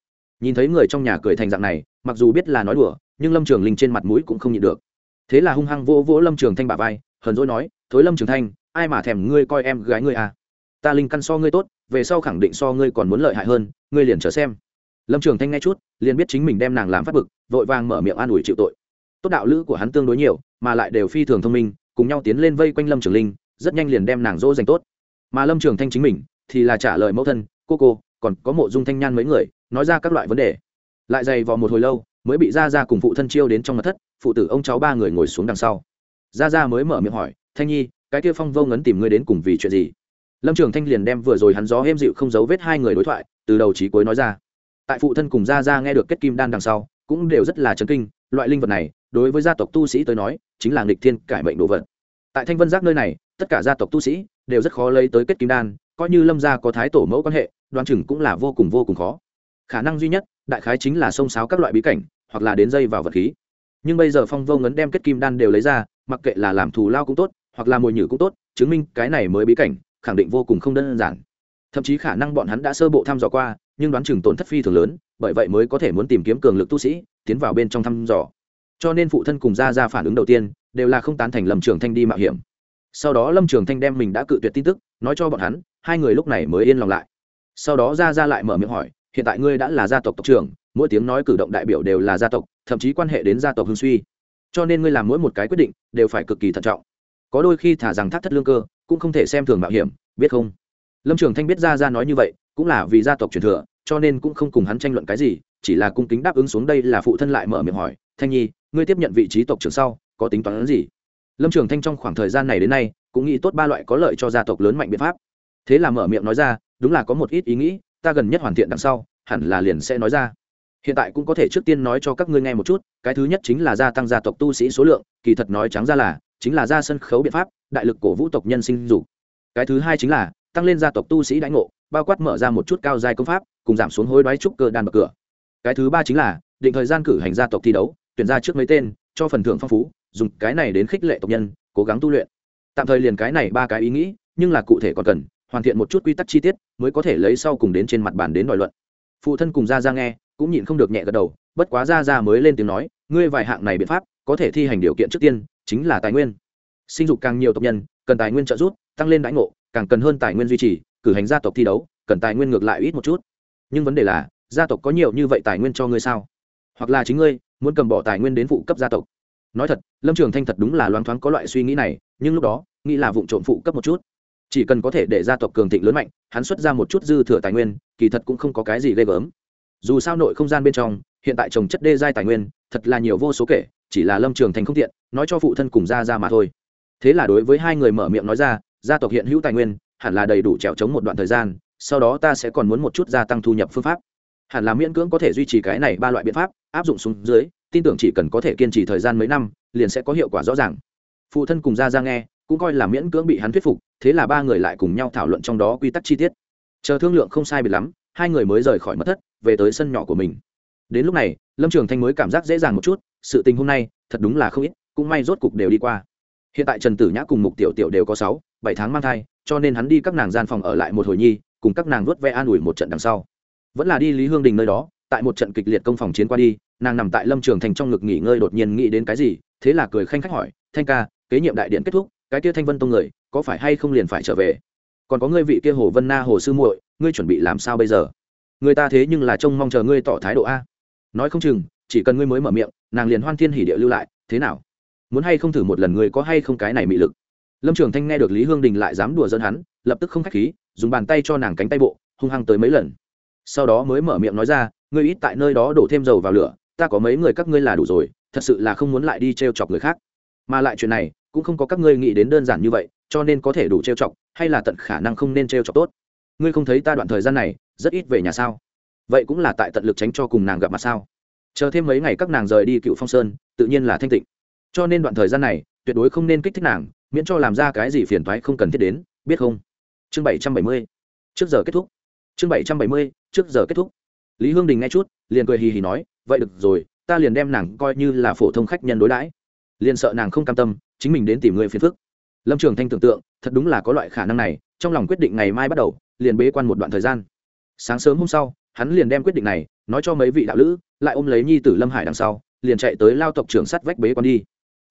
Speaker 1: Nhìn thấy người trong nhà cười thành dạng này, mặc dù biết là nói đùa, nhưng lâm trường linh trên mặt mũi cũng không nhịn được thế là hung hăng vỗ vỗ lâm trường thanh bà vai, hờn dỗi nói, thối lâm trường thanh, ai mà thèm ngươi coi em gái ngươi à? Ta linh căn so ngươi tốt, về sau khẳng định so ngươi còn muốn lợi hại hơn, ngươi liền chờ xem. Lâm trường thanh nghe chút, liền biết chính mình đem nàng làm phát bực, vội vàng mở miệng an ủi chịu tội. Tốt đạo lữ của hắn tương đối nhiều, mà lại đều phi thường thông minh, cùng nhau tiến lên vây quanh lâm trường linh, rất nhanh liền đem nàng dỗ dành tốt. Mà lâm trường thanh chính mình, thì là trả lời mẫu thân, cô cô, còn có mộ dung thanh nhan mấy người, nói ra các loại vấn đề. Lại dày vò một hồi lâu, mới bị ra ra cùng phụ thân chiêu đến trong mặt thất phụ tử ông cháu ba người ngồi xuống đằng sau. Ra ra mới mở miệng hỏi, thanh nhi, cái kia phong vô ngấn tìm ngươi đến cùng vì chuyện gì? Lâm trường thanh liền đem vừa rồi hắn gió êm dịu không giấu vết hai người đối thoại, từ đầu trí cuối nói ra. Tại phụ thân cùng Gia Gia nghe được kết kim đan đằng sau, cũng đều rất là chấn kinh, loại linh vật này, đối với gia tộc tu sĩ tới nói, chính là nghịch thiên cải mệnh đồ vật. Tại thanh vân giác nơi này, tất cả gia tộc tu sĩ đều rất khó lấy tới kết kim đan, coi như lâm gia có thái tổ mẫu quan hệ đoan chừng cũng là vô cùng vô cùng khó. Khả năng duy nhất, đại khái chính là xông xáo các loại bí cảnh, hoặc là đến dây vào vật khí nhưng bây giờ phong vô ngấn đem kết kim đan đều lấy ra, mặc kệ là làm thù lao cũng tốt, hoặc là mồi nhử cũng tốt, chứng minh cái này mới bí cảnh, khẳng định vô cùng không đơn giản. Thậm chí khả năng bọn hắn đã sơ bộ thăm dò qua, nhưng đoán chừng tổn thất phi thường lớn, bởi vậy mới có thể muốn tìm kiếm cường lực tu sĩ, tiến vào bên trong thăm dò. Cho nên phụ thân cùng ra ra phản ứng đầu tiên, đều là không tán thành lâm trường thanh đi mạo hiểm. Sau đó lâm trường thanh đem mình đã cự tuyệt tin tức, nói cho bọn hắn, hai người lúc này mới yên lòng lại. Sau đó ra ra lại mở miệng hỏi, hiện tại ngươi đã là gia tộc tộc trưởng mỗi tiếng nói cử động đại biểu đều là gia tộc, thậm chí quan hệ đến gia tộc hương suy. Cho nên ngươi làm mỗi một cái quyết định đều phải cực kỳ thận trọng. Có đôi khi thả rằng thác thất lương cơ, cũng không thể xem thường mạo hiểm, biết không? Lâm trường thanh biết ra ra nói như vậy, cũng là vì gia tộc truyền thừa, cho nên cũng không cùng hắn tranh luận cái gì, chỉ là cung kính đáp ứng xuống đây là phụ thân lại mở miệng hỏi, thanh nhi, ngươi tiếp nhận vị trí tộc trưởng sau, có tính toán gì? Lâm trường thanh trong khoảng thời gian này đến nay, cũng nghĩ tốt ba loại có lợi cho gia tộc lớn mạnh biện pháp. Thế là mở miệng nói ra, đúng là có một ít ý nghĩ, ta gần nhất hoàn thiện đằng sau, hẳn là liền sẽ nói ra hiện tại cũng có thể trước tiên nói cho các ngươi nghe một chút, cái thứ nhất chính là gia tăng gia tộc tu sĩ số lượng, kỳ thật nói trắng ra là, chính là ra sân khấu biện pháp, đại lực cổ vũ tộc nhân sinh dục. Cái thứ hai chính là, tăng lên gia tộc tu sĩ đãi ngộ, bao quát mở ra một chút cao dài công pháp, cùng giảm xuống hối đoái trúc cơ đan bậc cửa. Cái thứ ba chính là, định thời gian cử hành gia tộc thi đấu, tuyển ra trước mấy tên, cho phần thưởng phong phú, dùng cái này đến khích lệ tộc nhân, cố gắng tu luyện. Tạm thời liền cái này ba cái ý nghĩ, nhưng là cụ thể còn cần, hoàn thiện một chút quy tắc chi tiết, mới có thể lấy sau cùng đến trên mặt bàn đến đòi luận. Phụ thân cùng ra ra nghe cũng nhịn không được nhẹ gật đầu, bất quá ra ra mới lên tiếng nói, ngươi vài hạng này biện pháp, có thể thi hành điều kiện trước tiên, chính là tài nguyên. Sinh dục càng nhiều tộc nhân, cần tài nguyên trợ giúp, tăng lên đãi ngộ, càng cần hơn tài nguyên duy trì, cử hành gia tộc thi đấu, cần tài nguyên ngược lại ít một chút. Nhưng vấn đề là, gia tộc có nhiều như vậy tài nguyên cho ngươi sao? Hoặc là chính ngươi, muốn cầm bỏ tài nguyên đến phụ cấp gia tộc? Nói thật, lâm trường thanh thật đúng là loáng thoáng có loại suy nghĩ này, nhưng lúc đó, nghĩ là vụ trộm phụ cấp một chút. Chỉ cần có thể để gia tộc cường thịnh lớn mạnh, hắn xuất ra một chút dư thừa tài nguyên, kỳ thật cũng không có cái gì ghê gớm dù sao nội không gian bên trong, hiện tại trồng chất đê giai tài nguyên, thật là nhiều vô số kể, chỉ là lâm trường thành không tiện, nói cho phụ thân cùng ra ra mà thôi. Thế là đối với hai người mở miệng nói ra, gia tộc hiện hữu tài nguyên, hẳn là đầy đủ trèo trống một đoạn thời gian, sau đó ta sẽ còn muốn một chút gia tăng thu nhập phương pháp. Hẳn là miễn cưỡng có thể duy trì cái này ba loại biện pháp, áp dụng xuống dưới, tin tưởng chỉ cần có thể kiên trì thời gian mấy năm, liền sẽ có hiệu quả rõ ràng. Phụ thân cùng ra ra nghe, cũng coi là miễn cưỡng bị hắn thuyết phục, thế là ba người lại cùng nhau thảo luận trong đó quy tắc chi tiết. Chờ thương lượng không sai biệt lắm, hai người mới rời khỏi mất thất về tới sân nhỏ của mình. Đến lúc này, lâm trường thanh mới cảm giác dễ dàng một chút, sự tình hôm nay, thật đúng là không ít, cũng may rốt cục đều đi qua. Hiện tại trần tử nhã cùng mục tiểu tiểu đều có sáu, bảy tháng mang thai, cho nên hắn đi các nàng gian phòng ở lại một hồi nhi, cùng các nàng vớt ve an ủi một trận đằng sau. Vẫn là đi lý hương đình nơi đó, tại một trận kịch liệt công phòng chiến qua đi, nàng nằm tại lâm trường thành trong ngực nghỉ ngơi đột nhiên nghĩ đến cái gì, thế là cười khanh khách hỏi, thanh ca, kế nhiệm đại điện kết thúc, cái kia thanh vân tông người, có phải hay không liền phải trở về? Còn có ngươi vị kia hồ vân na hồ sư muội, ngươi chuẩn bị làm sao bây giờ? Người ta thế nhưng là trông mong chờ ngươi tỏ thái độ a. Nói không chừng, chỉ cần ngươi mới mở miệng, nàng liền hoan thiên hỉ địa lưu lại, thế nào? Muốn hay không thử một lần ngươi có hay không cái này mị lực? Lâm trường thanh nghe được lý hương đình lại dám đùa dẫn hắn, lập tức không k h á c h khí, dùng bàn tay cho nàng cánh tay bộ, hung hăng tới mấy lần. Sau đó mới mở miệng nói ra, ngươi ít tại nơi đó đổ thêm dầu vào lửa, ta có mấy người các ngươi là đủ rồi, thật sự là không muốn lại đi t r e o chọc người khác. Mà lại chuyện này, cũng không có các ngươi nghĩ đến đơn giản như vậy, cho nên có thể đủ t r e o chọc, hay là tận khả năng không nên t r e o chọc tốt. Ngươi không thấy ta đoạn thời gian này rất ít về nhà sao? Vậy cũng là tại tận lực tránh cho cùng nàng gặp mặt sao? Chờ thêm mấy ngày các nàng rời đi cựu phong sơn, tự nhiên là thanh tịnh. Cho nên đoạn thời gian này, tuyệt đối không nên kích thích nàng, miễn cho làm ra cái gì phiền toái không cần thiết đến, biết không? Chương bảy trăm bảy mươi, trước giờ kết thúc. Chương bảy trăm bảy mươi, trước giờ kết thúc. Lý hương đình nghe chút, liền cười hì hì nói, vậy được rồi, ta liền đem nàng coi như là phổ thông khách nhân đối đãi. Liền sợ nàng không cam tâm, chính mình đến tìm người phiền phức. Lâm trường thanh tưởng tượng, thật đúng là có loại khả năng này, trong lòng quyết định ngày mai bắt đầu, liền bế quan một đoạn thời gian sáng sớm hôm sau, hắn liền đem quyết định này nói cho mấy vị đạo lữ, lại ôm lấy nhi tử lâm hải đằng sau, liền chạy tới lao tộc trưởng sắt vách bế quan đi.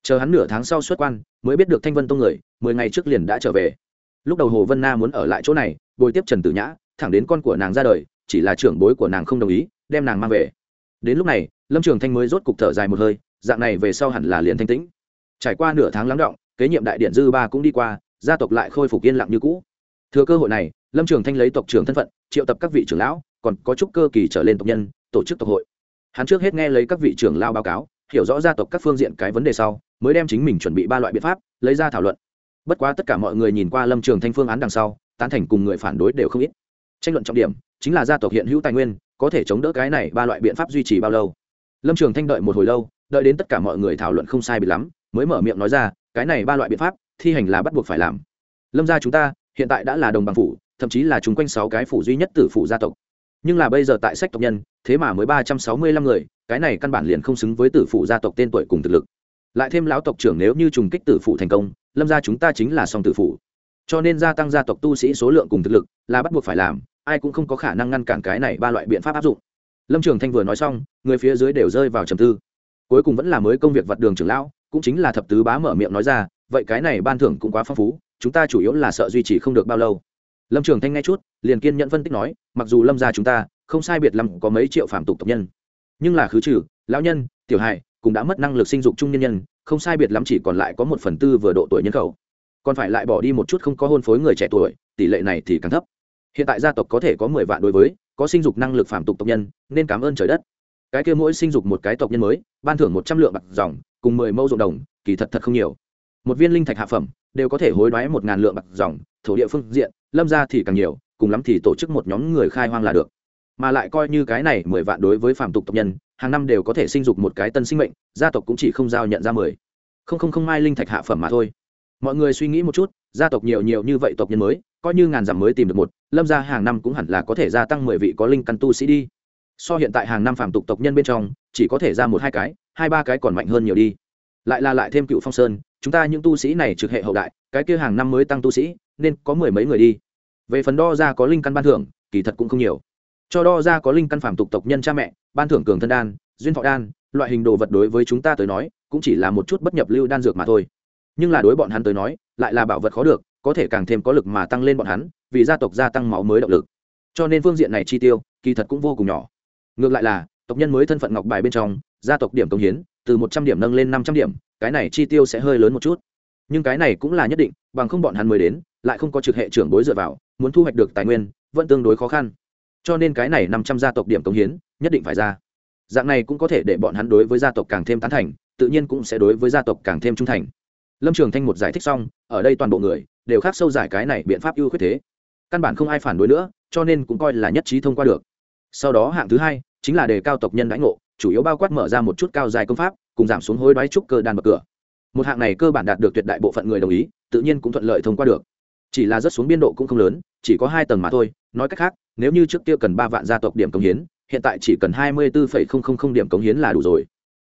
Speaker 1: Chờ hắn nửa tháng sau xuất quan, mới biết được thanh vân tông người, mười ngày trước liền đã trở về. Lúc đầu hồ vân na muốn ở lại chỗ này, bồi tiếp trần tử nhã, thẳng đến con của nàng ra đời, chỉ là trưởng bối của nàng không đồng ý, đem nàng mang về. Đến lúc này, lâm trường thanh mới rốt cục thở dài một hơi, dạng này về sau hẳn là liền thanh tĩnh. Trải qua nửa tháng lắng động, kế nhiệm đại điện dư ba cũng đi qua, gia tộc lại khôi phục yên lặng như cũ thừa cơ hội này, lâm trường thanh lấy tộc trưởng thân phận, triệu tập các vị trưởng lão, còn có chút cơ kỳ trở lên tộc nhân, tổ chức tộc hội. Hắn trước hết nghe lấy các vị trưởng lao báo cáo, hiểu rõ gia tộc các phương diện cái vấn đề sau, mới đem chính mình chuẩn bị ba loại biện pháp, lấy ra thảo luận. Bất quá tất cả mọi người nhìn qua lâm trường thanh phương án đằng sau, tán thành cùng người phản đối đều không ít. Tranh luận trọng điểm, chính là gia tộc hiện hữu tài nguyên, có thể chống đỡ cái này ba loại biện pháp duy trì bao lâu. Lâm trường thanh đợi một hồi lâu, đợi đến tất cả mọi người thảo luận không sai bị lắm, mới mở miệng nói ra, cái này ba loại biện pháp, thi hành là bắt buộc phải làm. Lâm gia chúng ta hiện tại đã là đồng bằng phủ, thậm chí là chung quanh sáu cái phủ duy nhất tử phủ gia tộc. Nhưng là bây giờ tại sách tộc nhân, thế mà mới ba trăm sáu mươi lăm người, cái này căn bản liền không xứng với tử phủ gia tộc tên tuổi cùng thực lực. Lại thêm lão tộc trưởng nếu như trùng kích tử phủ thành công, lâm gia chúng ta chính là song tử phủ. Cho nên gia tăng gia tộc tu sĩ số lượng cùng thực lực là bắt buộc phải làm, ai cũng không có khả năng ngăn cản cái này ba loại biện pháp áp dụng. Lâm trường thanh vừa nói xong, người phía dưới đều rơi vào trầm tư. Cuối cùng vẫn là mới công việc vặt đường trưởng lão, cũng chính là thập tứ bá mở miệng nói ra, vậy cái này ban thưởng cũng quá phong phú chúng ta chủ yếu là sợ duy trì không được bao lâu. Lâm trường thanh nghe chút, liền kiên nhận phân tích nói, mặc dù lâm gia chúng ta không sai biệt lắm có mấy triệu phạm tục tộc nhân, nhưng là khứ trừ, lão nhân, tiểu hại cũng đã mất năng lực sinh dục trung nhân nhân, không sai biệt lắm chỉ còn lại có một phần tư vừa độ tuổi nhân khẩu. Còn phải lại bỏ đi một chút không có hôn phối người trẻ tuổi, tỷ lệ này thì càng thấp. Hiện tại gia tộc có thể có mười vạn đối với, có sinh dục năng lực phạm tục tộc nhân, nên cảm ơn trời đất. Cái kia mỗi sinh dục một cái tộc nhân mới, ban thưởng một trăm lượng bạc dòng, cùng mười mẫu ruộng đồng, kỳ thật thật không nhiều một viên linh thạch hạ phẩm, đều có thể hối đoái một ngàn lượng bạc dòng, thổ địa phương diện, lâm ra thì càng nhiều, cùng lắm thì tổ chức một nhóm người khai hoang là được. Mà lại coi như cái này mười vạn đối với phạm tục tộc nhân, hàng năm đều có thể sinh dục một cái tân sinh mệnh, gia tộc cũng chỉ không giao nhận ra mười. Không không không mai linh thạch hạ phẩm mà thôi. Mọi người suy nghĩ một chút, gia tộc nhiều nhiều như vậy tộc nhân mới, coi như ngàn dặm mới tìm được một, lâm ra hàng năm cũng hẳn là có thể gia tăng mười vị có linh căn tu sĩ đi. So hiện tại hàng năm phạm tục tộc nhân bên trong, chỉ có thể ra một hai cái, hai ba cái còn mạnh hơn nhiều đi. Lại là lại thêm cựu phong sơn chúng ta những tu sĩ này trực hệ hậu đại, cái kia hàng năm mới tăng tu sĩ, nên có mười mấy người đi. Về phần đo ra có linh căn ban thưởng, kỳ thật cũng không nhiều. Cho đo ra có linh căn phạm tục tộc nhân cha mẹ, ban thưởng cường thân đan, duyên thọ đan, loại hình đồ vật đối với chúng ta tới nói, cũng chỉ là một chút bất nhập lưu đan dược mà thôi. Nhưng là đối bọn hắn tới nói, lại là bảo vật khó được, có thể càng thêm có lực mà tăng lên bọn hắn, vì gia tộc gia tăng máu mới động lực. Cho nên phương diện này chi tiêu, kỳ thật cũng vô cùng nhỏ. Ngược lại là, tộc nhân mới thân phận ngọc bài bên trong, gia tộc điểm công hiến, từ một trăm điểm nâng lên năm trăm điểm cái này chi tiêu sẽ hơi lớn một chút. Nhưng cái này cũng là nhất định, bằng không bọn hắn mới đến, lại không có trực hệ trưởng bối dựa vào, muốn thu hoạch được tài nguyên, vẫn tương đối khó khăn. Cho nên cái này năm trăm gia tộc điểm cống hiến, nhất định phải ra. Dạng này cũng có thể để bọn hắn đối với gia tộc càng thêm tán thành, tự nhiên cũng sẽ đối với gia tộc càng thêm trung thành. Lâm trường thanh một giải thích xong, ở đây toàn bộ người, đều khác sâu giải cái này biện pháp ưu khuyết thế. Căn bản không ai phản đối nữa, cho nên cũng coi là nhất trí thông qua được. Sau đó hạng thứ hai, chính là đề cao tộc nhân đãi ngộ, chủ yếu bao quát mở ra một chút cao dài công pháp cùng giảm xuống hối đoái trúc cơ đan bậc cửa. Một hạng này cơ bản đạt được tuyệt đại bộ phận người đồng ý, tự nhiên cũng thuận lợi thông qua được. Chỉ là rất xuống biên độ cũng không lớn, chỉ có hai tầng mà thôi, nói cách khác, nếu như trước kia cần ba vạn gia tộc điểm công hiến, hiện tại chỉ cần hai mươi bốn điểm công hiến là đủ rồi.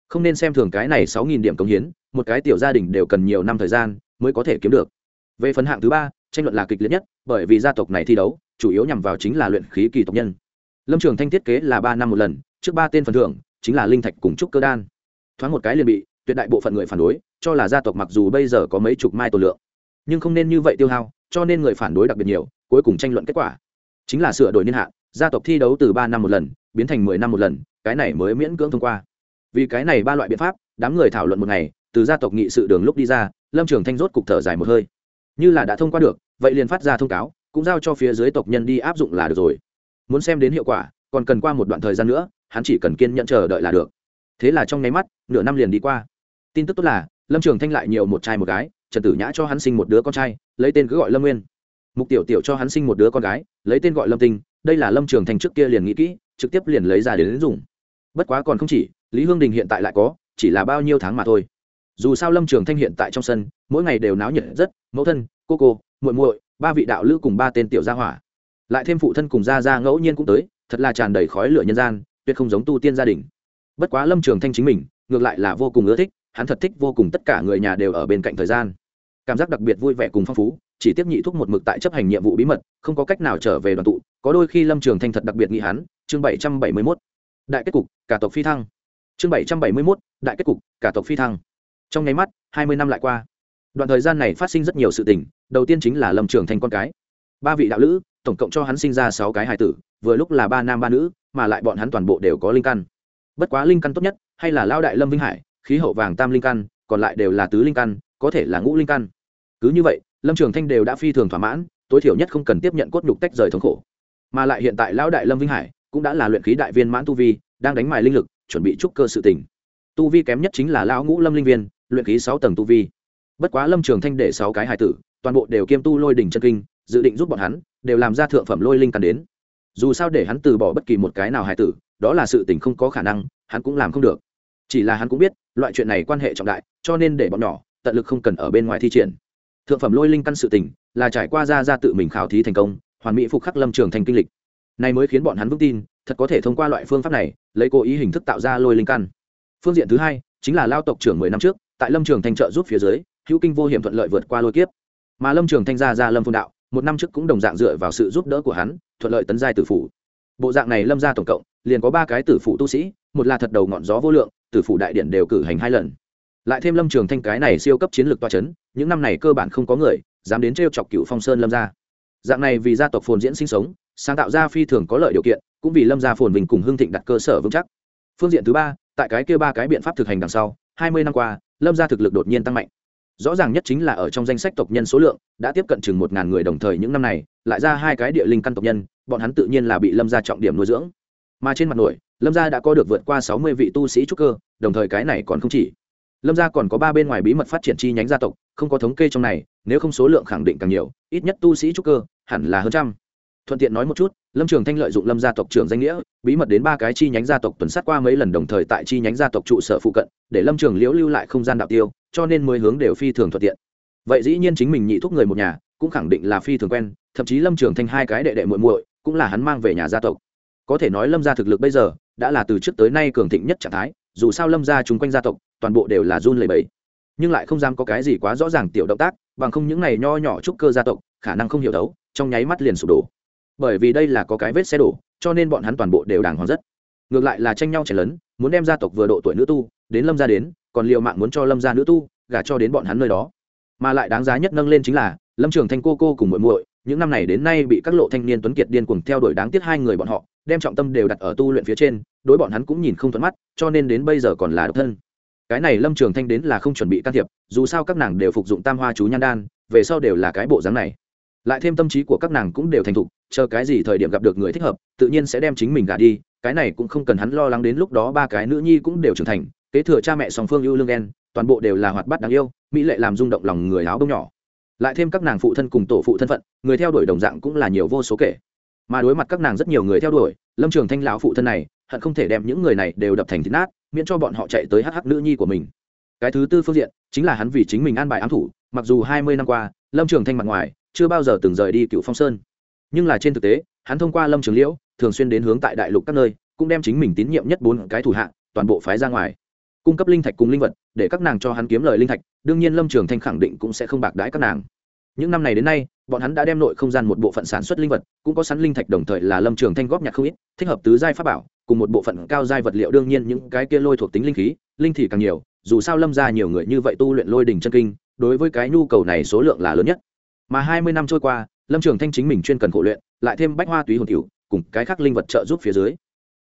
Speaker 1: Không nên xem thường cái này sáu nghìn điểm công hiến, một cái tiểu gia đình đều cần nhiều năm thời gian mới có thể kiếm được. Về phần hạng thứ ba, tranh luận là kịch liệt nhất, bởi vì gia tộc này thi đấu, chủ yếu nhằm vào chính là luyện khí kỳ tộc nhân. Lâm trường thanh thiết kế là ba năm một lần, trước ba tên phần thưởng chính là linh thạch cùng trúc cơ đan thoáng một cái liền bị tuyệt đại bộ phận người phản đối, cho là gia tộc mặc dù bây giờ có mấy chục mai tổ lượng, nhưng không nên như vậy tiêu hao, cho nên người phản đối đặc biệt nhiều, cuối cùng tranh luận kết quả chính là sửa đổi niên hạn, gia tộc thi đấu từ ba năm một lần, biến thành mười năm một lần, cái này mới miễn cưỡng thông qua. Vì cái này ba loại biện pháp, đám người thảo luận một ngày, từ gia tộc nghị sự đường lúc đi ra, lâm trường thanh rốt cục thở dài một hơi. Như là đã thông qua được, vậy liền phát ra thông cáo, cũng giao cho phía dưới tộc nhân đi áp dụng là được rồi. Muốn xem đến hiệu quả, còn cần qua một đoạn thời gian nữa, hắn chỉ cần kiên nhận chờ đợi là được thế là trong nháy mắt, nửa năm liền đi qua. Tin tức tốt là, lâm trường thanh lại nhiều một trai một gái, trần tử nhã cho hắn sinh một đứa con trai, lấy tên cứ gọi lâm nguyên. Mục tiểu tiểu cho hắn sinh một đứa con gái, lấy tên gọi lâm tinh, đây là lâm trường thanh trước kia liền nghĩ kỹ, trực tiếp liền lấy ra để đến dùng bất quá còn không chỉ, lý hương đình hiện tại lại có, chỉ là bao nhiêu tháng mà thôi. Dù sao lâm trường thanh hiện tại trong sân, mỗi ngày đều náo nhiệt rất, mẫu thân, cô cô, muội muội, ba vị đạo lữ cùng ba tên tiểu gia hỏa. Lại thêm phụ thân cùng gia gia ngẫu nhiên cũng tới, thật là tràn đầy khói lửa nhân gian, tuyệt không giống tu tiên gia đình bất quá lâm trường thanh chính mình, ngược lại là vô cùng ưa thích, hắn thật thích vô cùng tất cả người nhà đều ở bên cạnh thời gian. Cảm giác đặc biệt vui vẻ cùng phong phú, chỉ tiếp nhị thúc một mực tại chấp hành nhiệm vụ bí mật, không có cách nào trở về đoàn tụ, có đôi khi lâm trường thanh thật đặc biệt nghĩ hắn, chương bảy trăm bảy mươi mốt. Đại kết cục, cả tộc phi thăng. Chương bảy trăm bảy mươi mốt, đại kết cục, cả tộc phi thăng. Trong nháy mắt, hai mươi năm lại qua. Đoạn thời gian này phát sinh rất nhiều sự tình, đầu tiên chính là lâm trường thanh con cái. Ba vị đạo lữ, tổng cộng cho hắn sinh ra sáu cái hài tử, vừa lúc là ba nam ba nữ, mà lại bọn hắn toàn bộ đều có linh căn bất quá linh căn tốt nhất, hay là lao đại lâm vinh hải, khí hậu vàng tam linh căn, còn lại đều là tứ linh căn, có thể là ngũ linh căn. Cứ như vậy, lâm trường thanh đều đã phi thường thỏa mãn, tối thiểu nhất không cần tiếp nhận cốt nhục tách rời thống khổ. Mà lại hiện tại lão đại lâm vinh hải cũng đã là luyện khí đại viên mãn tu vi, đang đánh mài linh lực, chuẩn bị trúc cơ sự tỉnh tu vi kém nhất chính là lão ngũ lâm linh viên, luyện khí sáu tầng tu vi. Bất quá lâm trường thanh để sáu cái hải tử, toàn bộ đều kiêm tu lôi đỉnh chân kinh, dự định giúp bọn hắn, đều làm ra thượng phẩm lôi linh căn đến. Dù sao để hắn từ bỏ bất kỳ một cái nào hải tử đó là sự tình không có khả năng, hắn cũng làm không được. Chỉ là hắn cũng biết, loại chuyện này quan hệ trọng đại, cho nên để bọn nhỏ, tận lực không cần ở bên ngoài thi triển. Thượng phẩm lôi linh căn sự tình, là trải qua ra ra tự mình khảo thí thành công, hoàn mỹ phục khắc lâm trường thành kinh lịch. Này mới khiến bọn hắn vững tin, thật có thể thông qua loại phương pháp này, lấy cố ý hình thức tạo ra lôi linh căn. Phương diện thứ hai, chính là lao tộc trưởng mười năm trước, tại lâm trường thanh trợ giúp phía dưới, hữu kinh vô hiểm thuận lợi vượt qua lôi kiếp. Mà lâm trường thanh gia ra lâm phong đạo, một năm trước cũng đồng dạng dựa vào sự giúp đỡ của hắn, thuận lợi tấn giai tử phủ. Bộ dạng này lâm ra tổng cộng liền có ba cái tử phụ tu sĩ, một là thật đầu ngọn gió vô lượng, tử phụ đại điện đều cử hành hai lần. Lại thêm lâm trường thanh cái này siêu cấp chiến lược toa c h ấ n những năm này cơ bản không có người dám đến t r e o chọc cựu phong sơn lâm gia. dạng này vì gia tộc phồn diễn sinh sống, sáng tạo ra phi thường có lợi điều kiện, cũng vì lâm gia phồn bình cùng hưng thịnh đặt cơ sở vững chắc. Phương diện thứ ba, tại cái kia ba cái biện pháp thực hành đằng sau, hai mươi năm qua, lâm gia thực lực đột nhiên tăng mạnh. Rõ ràng nhất chính là ở trong danh sách tộc nhân số lượng, đã tiếp cận chừng một ngàn người đồng thời những năm này, lại ra hai cái địa linh căn tộc nhân, bọn hắn tự nhiên là bị lâm gia trọng điểm nuôi dưỡng mà trên mặt nổi, lâm gia đã có được vượt qua sáu mươi vị tu sĩ trúc cơ, đồng thời cái này còn không chỉ. Lâm gia còn có ba bên ngoài bí mật phát triển chi nhánh gia tộc, không có thống kê trong này, nếu không số lượng khẳng định càng nhiều, ít nhất tu sĩ trúc cơ, hẳn là hơn trăm. Thuận tiện nói một chút, lâm trường thanh lợi dụng lâm gia tộc trưởng danh nghĩa, bí mật đến ba cái chi nhánh gia tộc tuần sát qua mấy lần đồng thời tại chi nhánh gia tộc trụ sở phụ cận, để lâm trường liễu lưu lại không gian đạo tiêu, cho nên mới hướng đều phi thường thuận tiện. Vậy dĩ nhiên chính mình nhị thúc người một nhà, cũng khẳng định là phi thường quen, thậm chí lâm trường thanh hai cái đệ đệ muội muội, cũng là hắn mang về nhà gia tộc có thể nói lâm gia thực lực bây giờ đã là từ trước tới nay cường thịnh nhất trạng thái, dù sao lâm gia chung quanh gia tộc, toàn bộ đều là run lầy bẫy nhưng lại không dám có cái gì quá rõ ràng tiểu động tác, bằng không những này nho nhỏ trúc cơ gia tộc, khả năng không hiểu đấu, trong nháy mắt liền sụp đổ. Bởi vì đây là có cái vết xe đổ, cho nên bọn hắn toàn bộ đều đàng hoàng rất. Ngược lại là tranh nhau trẻ lớn muốn đem gia tộc vừa độ tuổi nữ tu, đến lâm gia đến, còn liều mạng muốn cho lâm gia nữ tu, gả cho đến bọn hắn nơi đó. Mà lại đáng giá nhất nâng lên chính là, lâm trường thanh cô cô cùng muội muội những năm này đến nay bị các lộ thanh niên tuấn kiệt điên cuồng theo đuổi đáng tiếc hai người bọn họ, đem trọng tâm đều đặt ở tu luyện phía trên, đối bọn hắn cũng nhìn không thuận mắt, cho nên đến bây giờ còn là độc thân. Cái này lâm trường thanh đến là không chuẩn bị can thiệp, dù sao các nàng đều phục dụng tam hoa chú nhan đan, về sau đều là cái bộ dáng này. Lại thêm tâm trí của các nàng cũng đều thành thục, chờ cái gì thời điểm gặp được người thích hợp, tự nhiên sẽ đem chính mình gả đi, cái này cũng không cần hắn lo lắng đến lúc đó ba cái nữ nhi cũng đều trưởng thành, kế thừa cha mẹ song phương ưu lương đen, toàn bộ đều là hoạt bát đáng yêu, mỹ lệ làm rung động lòng người áo bông nhỏ lại thêm các nàng phụ thân cùng tổ phụ thân phận, người theo đuổi đồng dạng cũng là nhiều vô số kể. Mà đối mặt các nàng rất nhiều người theo đuổi, lâm trường thanh lão phụ thân này, hận không thể đem những người này đều đập thành thịt nát, miễn cho bọn họ chạy tới hắc hắc nữ nhi của mình. Cái thứ tư phương diện, chính là hắn vì chính mình an bài ám thủ, mặc dù hai mươi năm qua, lâm trường thanh mặt ngoài, chưa bao giờ từng rời đi cựu phong sơn. Nhưng là trên thực tế, hắn thông qua lâm trường liễu, thường xuyên đến hướng tại đại lục các nơi, cũng đem chính mình tín nhiệm nhất bốn cái thủ hạng toàn bộ phái ra ngoài cung cấp linh thạch cùng linh vật, để các nàng cho hắn kiếm lời linh thạch, đương nhiên lâm trường thanh khẳng định cũng sẽ không bạc đãi các nàng. Những năm này đến nay, bọn hắn đã đem nội không gian một bộ phận sản xuất linh vật, cũng có sẵn linh thạch đồng thời là lâm trường thanh góp nhặt không ít, thích hợp tứ giai pháp bảo, cùng một bộ phận cao giai vật liệu, đương nhiên những cái kia lôi thuộc tính linh khí, linh thì càng nhiều, dù sao lâm ra nhiều người như vậy tu luyện lôi đình chân kinh, đối với cái nhu cầu này số lượng là lớn nhất. Mà hai mươi năm trôi qua, lâm trường thanh chính mình chuyên cần khổ luyện, lại thêm bách hoa túy hồn cựu cùng cái khác linh vật trợ giúp phía dưới.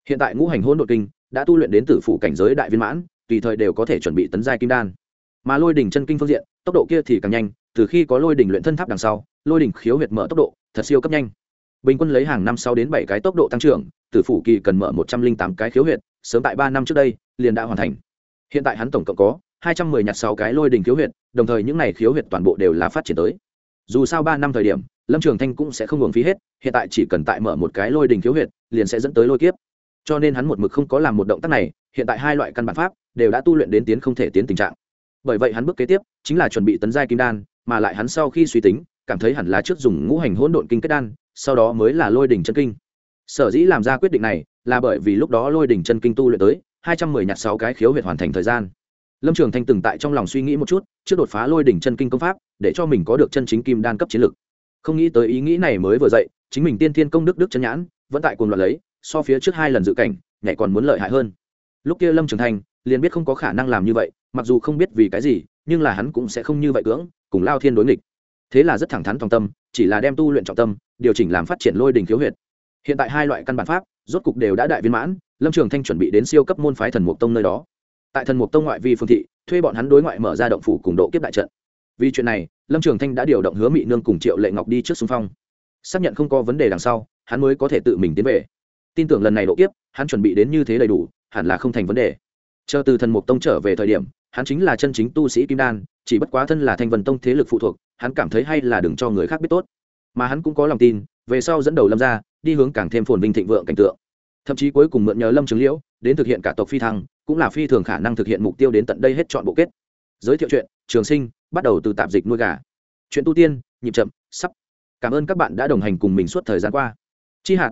Speaker 1: Hiện tại ngũ hành hôn đột kinh, đã tu luyện đến tử phủ cảnh giới đại viên mãn tùy thời đều có thể chuẩn bị tấn giai kim đan. Mà lôi đỉnh chân kinh phương diện, tốc độ kia thì càng nhanh, từ khi có lôi đỉnh luyện thân tháp đằng sau, lôi đỉnh khiếu huyệt mở tốc độ, thật siêu cấp nhanh. Bình quân lấy hàng năm sáu đến bảy cái tốc độ tăng trưởng, tử phủ kỳ cần mở một trăm linh tám cái khiếu huyệt, sớm tại ba năm trước đây, liền đã hoàn thành. Hiện tại hắn tổng cộng có hai trăm mười nhặt sáu cái lôi đỉnh khiếu huyệt, đồng thời những n à y khiếu huyệt toàn bộ đều là phát triển tới. Dù sao ba năm thời điểm, lâm trường thanh cũng sẽ không hưởng phí hết, hiện tại chỉ cần tại mở một cái lôi đỉnh khiếu huyệt, liền sẽ dẫn tới lôi kiếp. Cho nên hắn một mực không có làm một động tác này, hiện tại hai loại căn bản pháp đều đã tu luyện đến tiến không thể tiến tình trạng. Bởi vậy hắn bước kế tiếp chính là chuẩn bị tấn giai kim đan, mà lại hắn sau khi suy tính, cảm thấy hẳn là trước dùng ngũ hành hỗn độn kinh kết đan, sau đó mới là lôi đỉnh chân kinh. Sở dĩ làm ra quyết định này là bởi vì lúc đó lôi đỉnh chân kinh tu luyện tới hai trăm mười nhặt sáu cái khiếu huyệt hoàn thành thời gian. Lâm trường thanh từng tại trong lòng suy nghĩ một chút, trước đột phá lôi đỉnh chân kinh công pháp, để cho mình có được chân chính kim đan cấp chiến lực. Không nghĩ tới ý nghĩ này mới vừa dậy, chính mình tiên thiên công đức đức chân nhãn, vẫn tại cùng loạt lấy, so phía trước hai lần dự cảnh, nhảy còn muốn lợi hại hơn. Lúc kia lâm trường thanh liền biết không có khả năng làm như vậy, mặc dù không biết vì cái gì, nhưng là hắn cũng sẽ không như vậy cưỡng, cùng lao thiên đối nghịch. Thế là rất thẳng thắn trong tâm, chỉ là đem tu luyện trọng tâm, điều chỉnh làm phát triển lôi đình khiếu huyệt. Hiện tại hai loại căn bản pháp, rốt cục đều đã đại viên mãn, lâm trường thanh chuẩn bị đến siêu cấp môn phái thần mục tông nơi đó. Tại thần mục tông ngoại vi phương thị, thuê bọn hắn đối ngoại mở ra động phủ cùng độ kiếp đại trận. Vì chuyện này, lâm trường thanh đã điều động hứa mỹ nương cùng triệu lệ ngọc đi trước xung phong. Xác nhận không có vấn đề đằng sau, hắn mới có thể tự mình tiến về. Tin tưởng lần này độ kiếp, hắn chuẩn bị đến như thế đầy đủ, hẳn là không thành vấn đề chờ từ thần mục tông trở về thời điểm, hắn chính là chân chính tu sĩ kim đan, chỉ bất quá thân là thanh vân tông thế lực phụ thuộc, hắn cảm thấy hay là đừng cho người khác biết tốt. Mà hắn cũng có lòng tin, về sau dẫn đầu lâm ra đi hướng càng thêm phồn vinh thịnh vượng cảnh tượng. Thậm chí cuối cùng mượn nhờ lâm trường liễu, đến thực hiện cả tộc phi thăng, cũng là phi thường khả năng thực hiện mục tiêu đến tận đây hết chọn bộ kết. Giới thiệu chuyện, trường sinh, bắt đầu từ tạp dịch nuôi gà. Chuyện tu tiên, nhịp chậm, sắp. Cảm ơn các bạn đã đồng hành cùng mình suốt thời gian qua. Chi hạt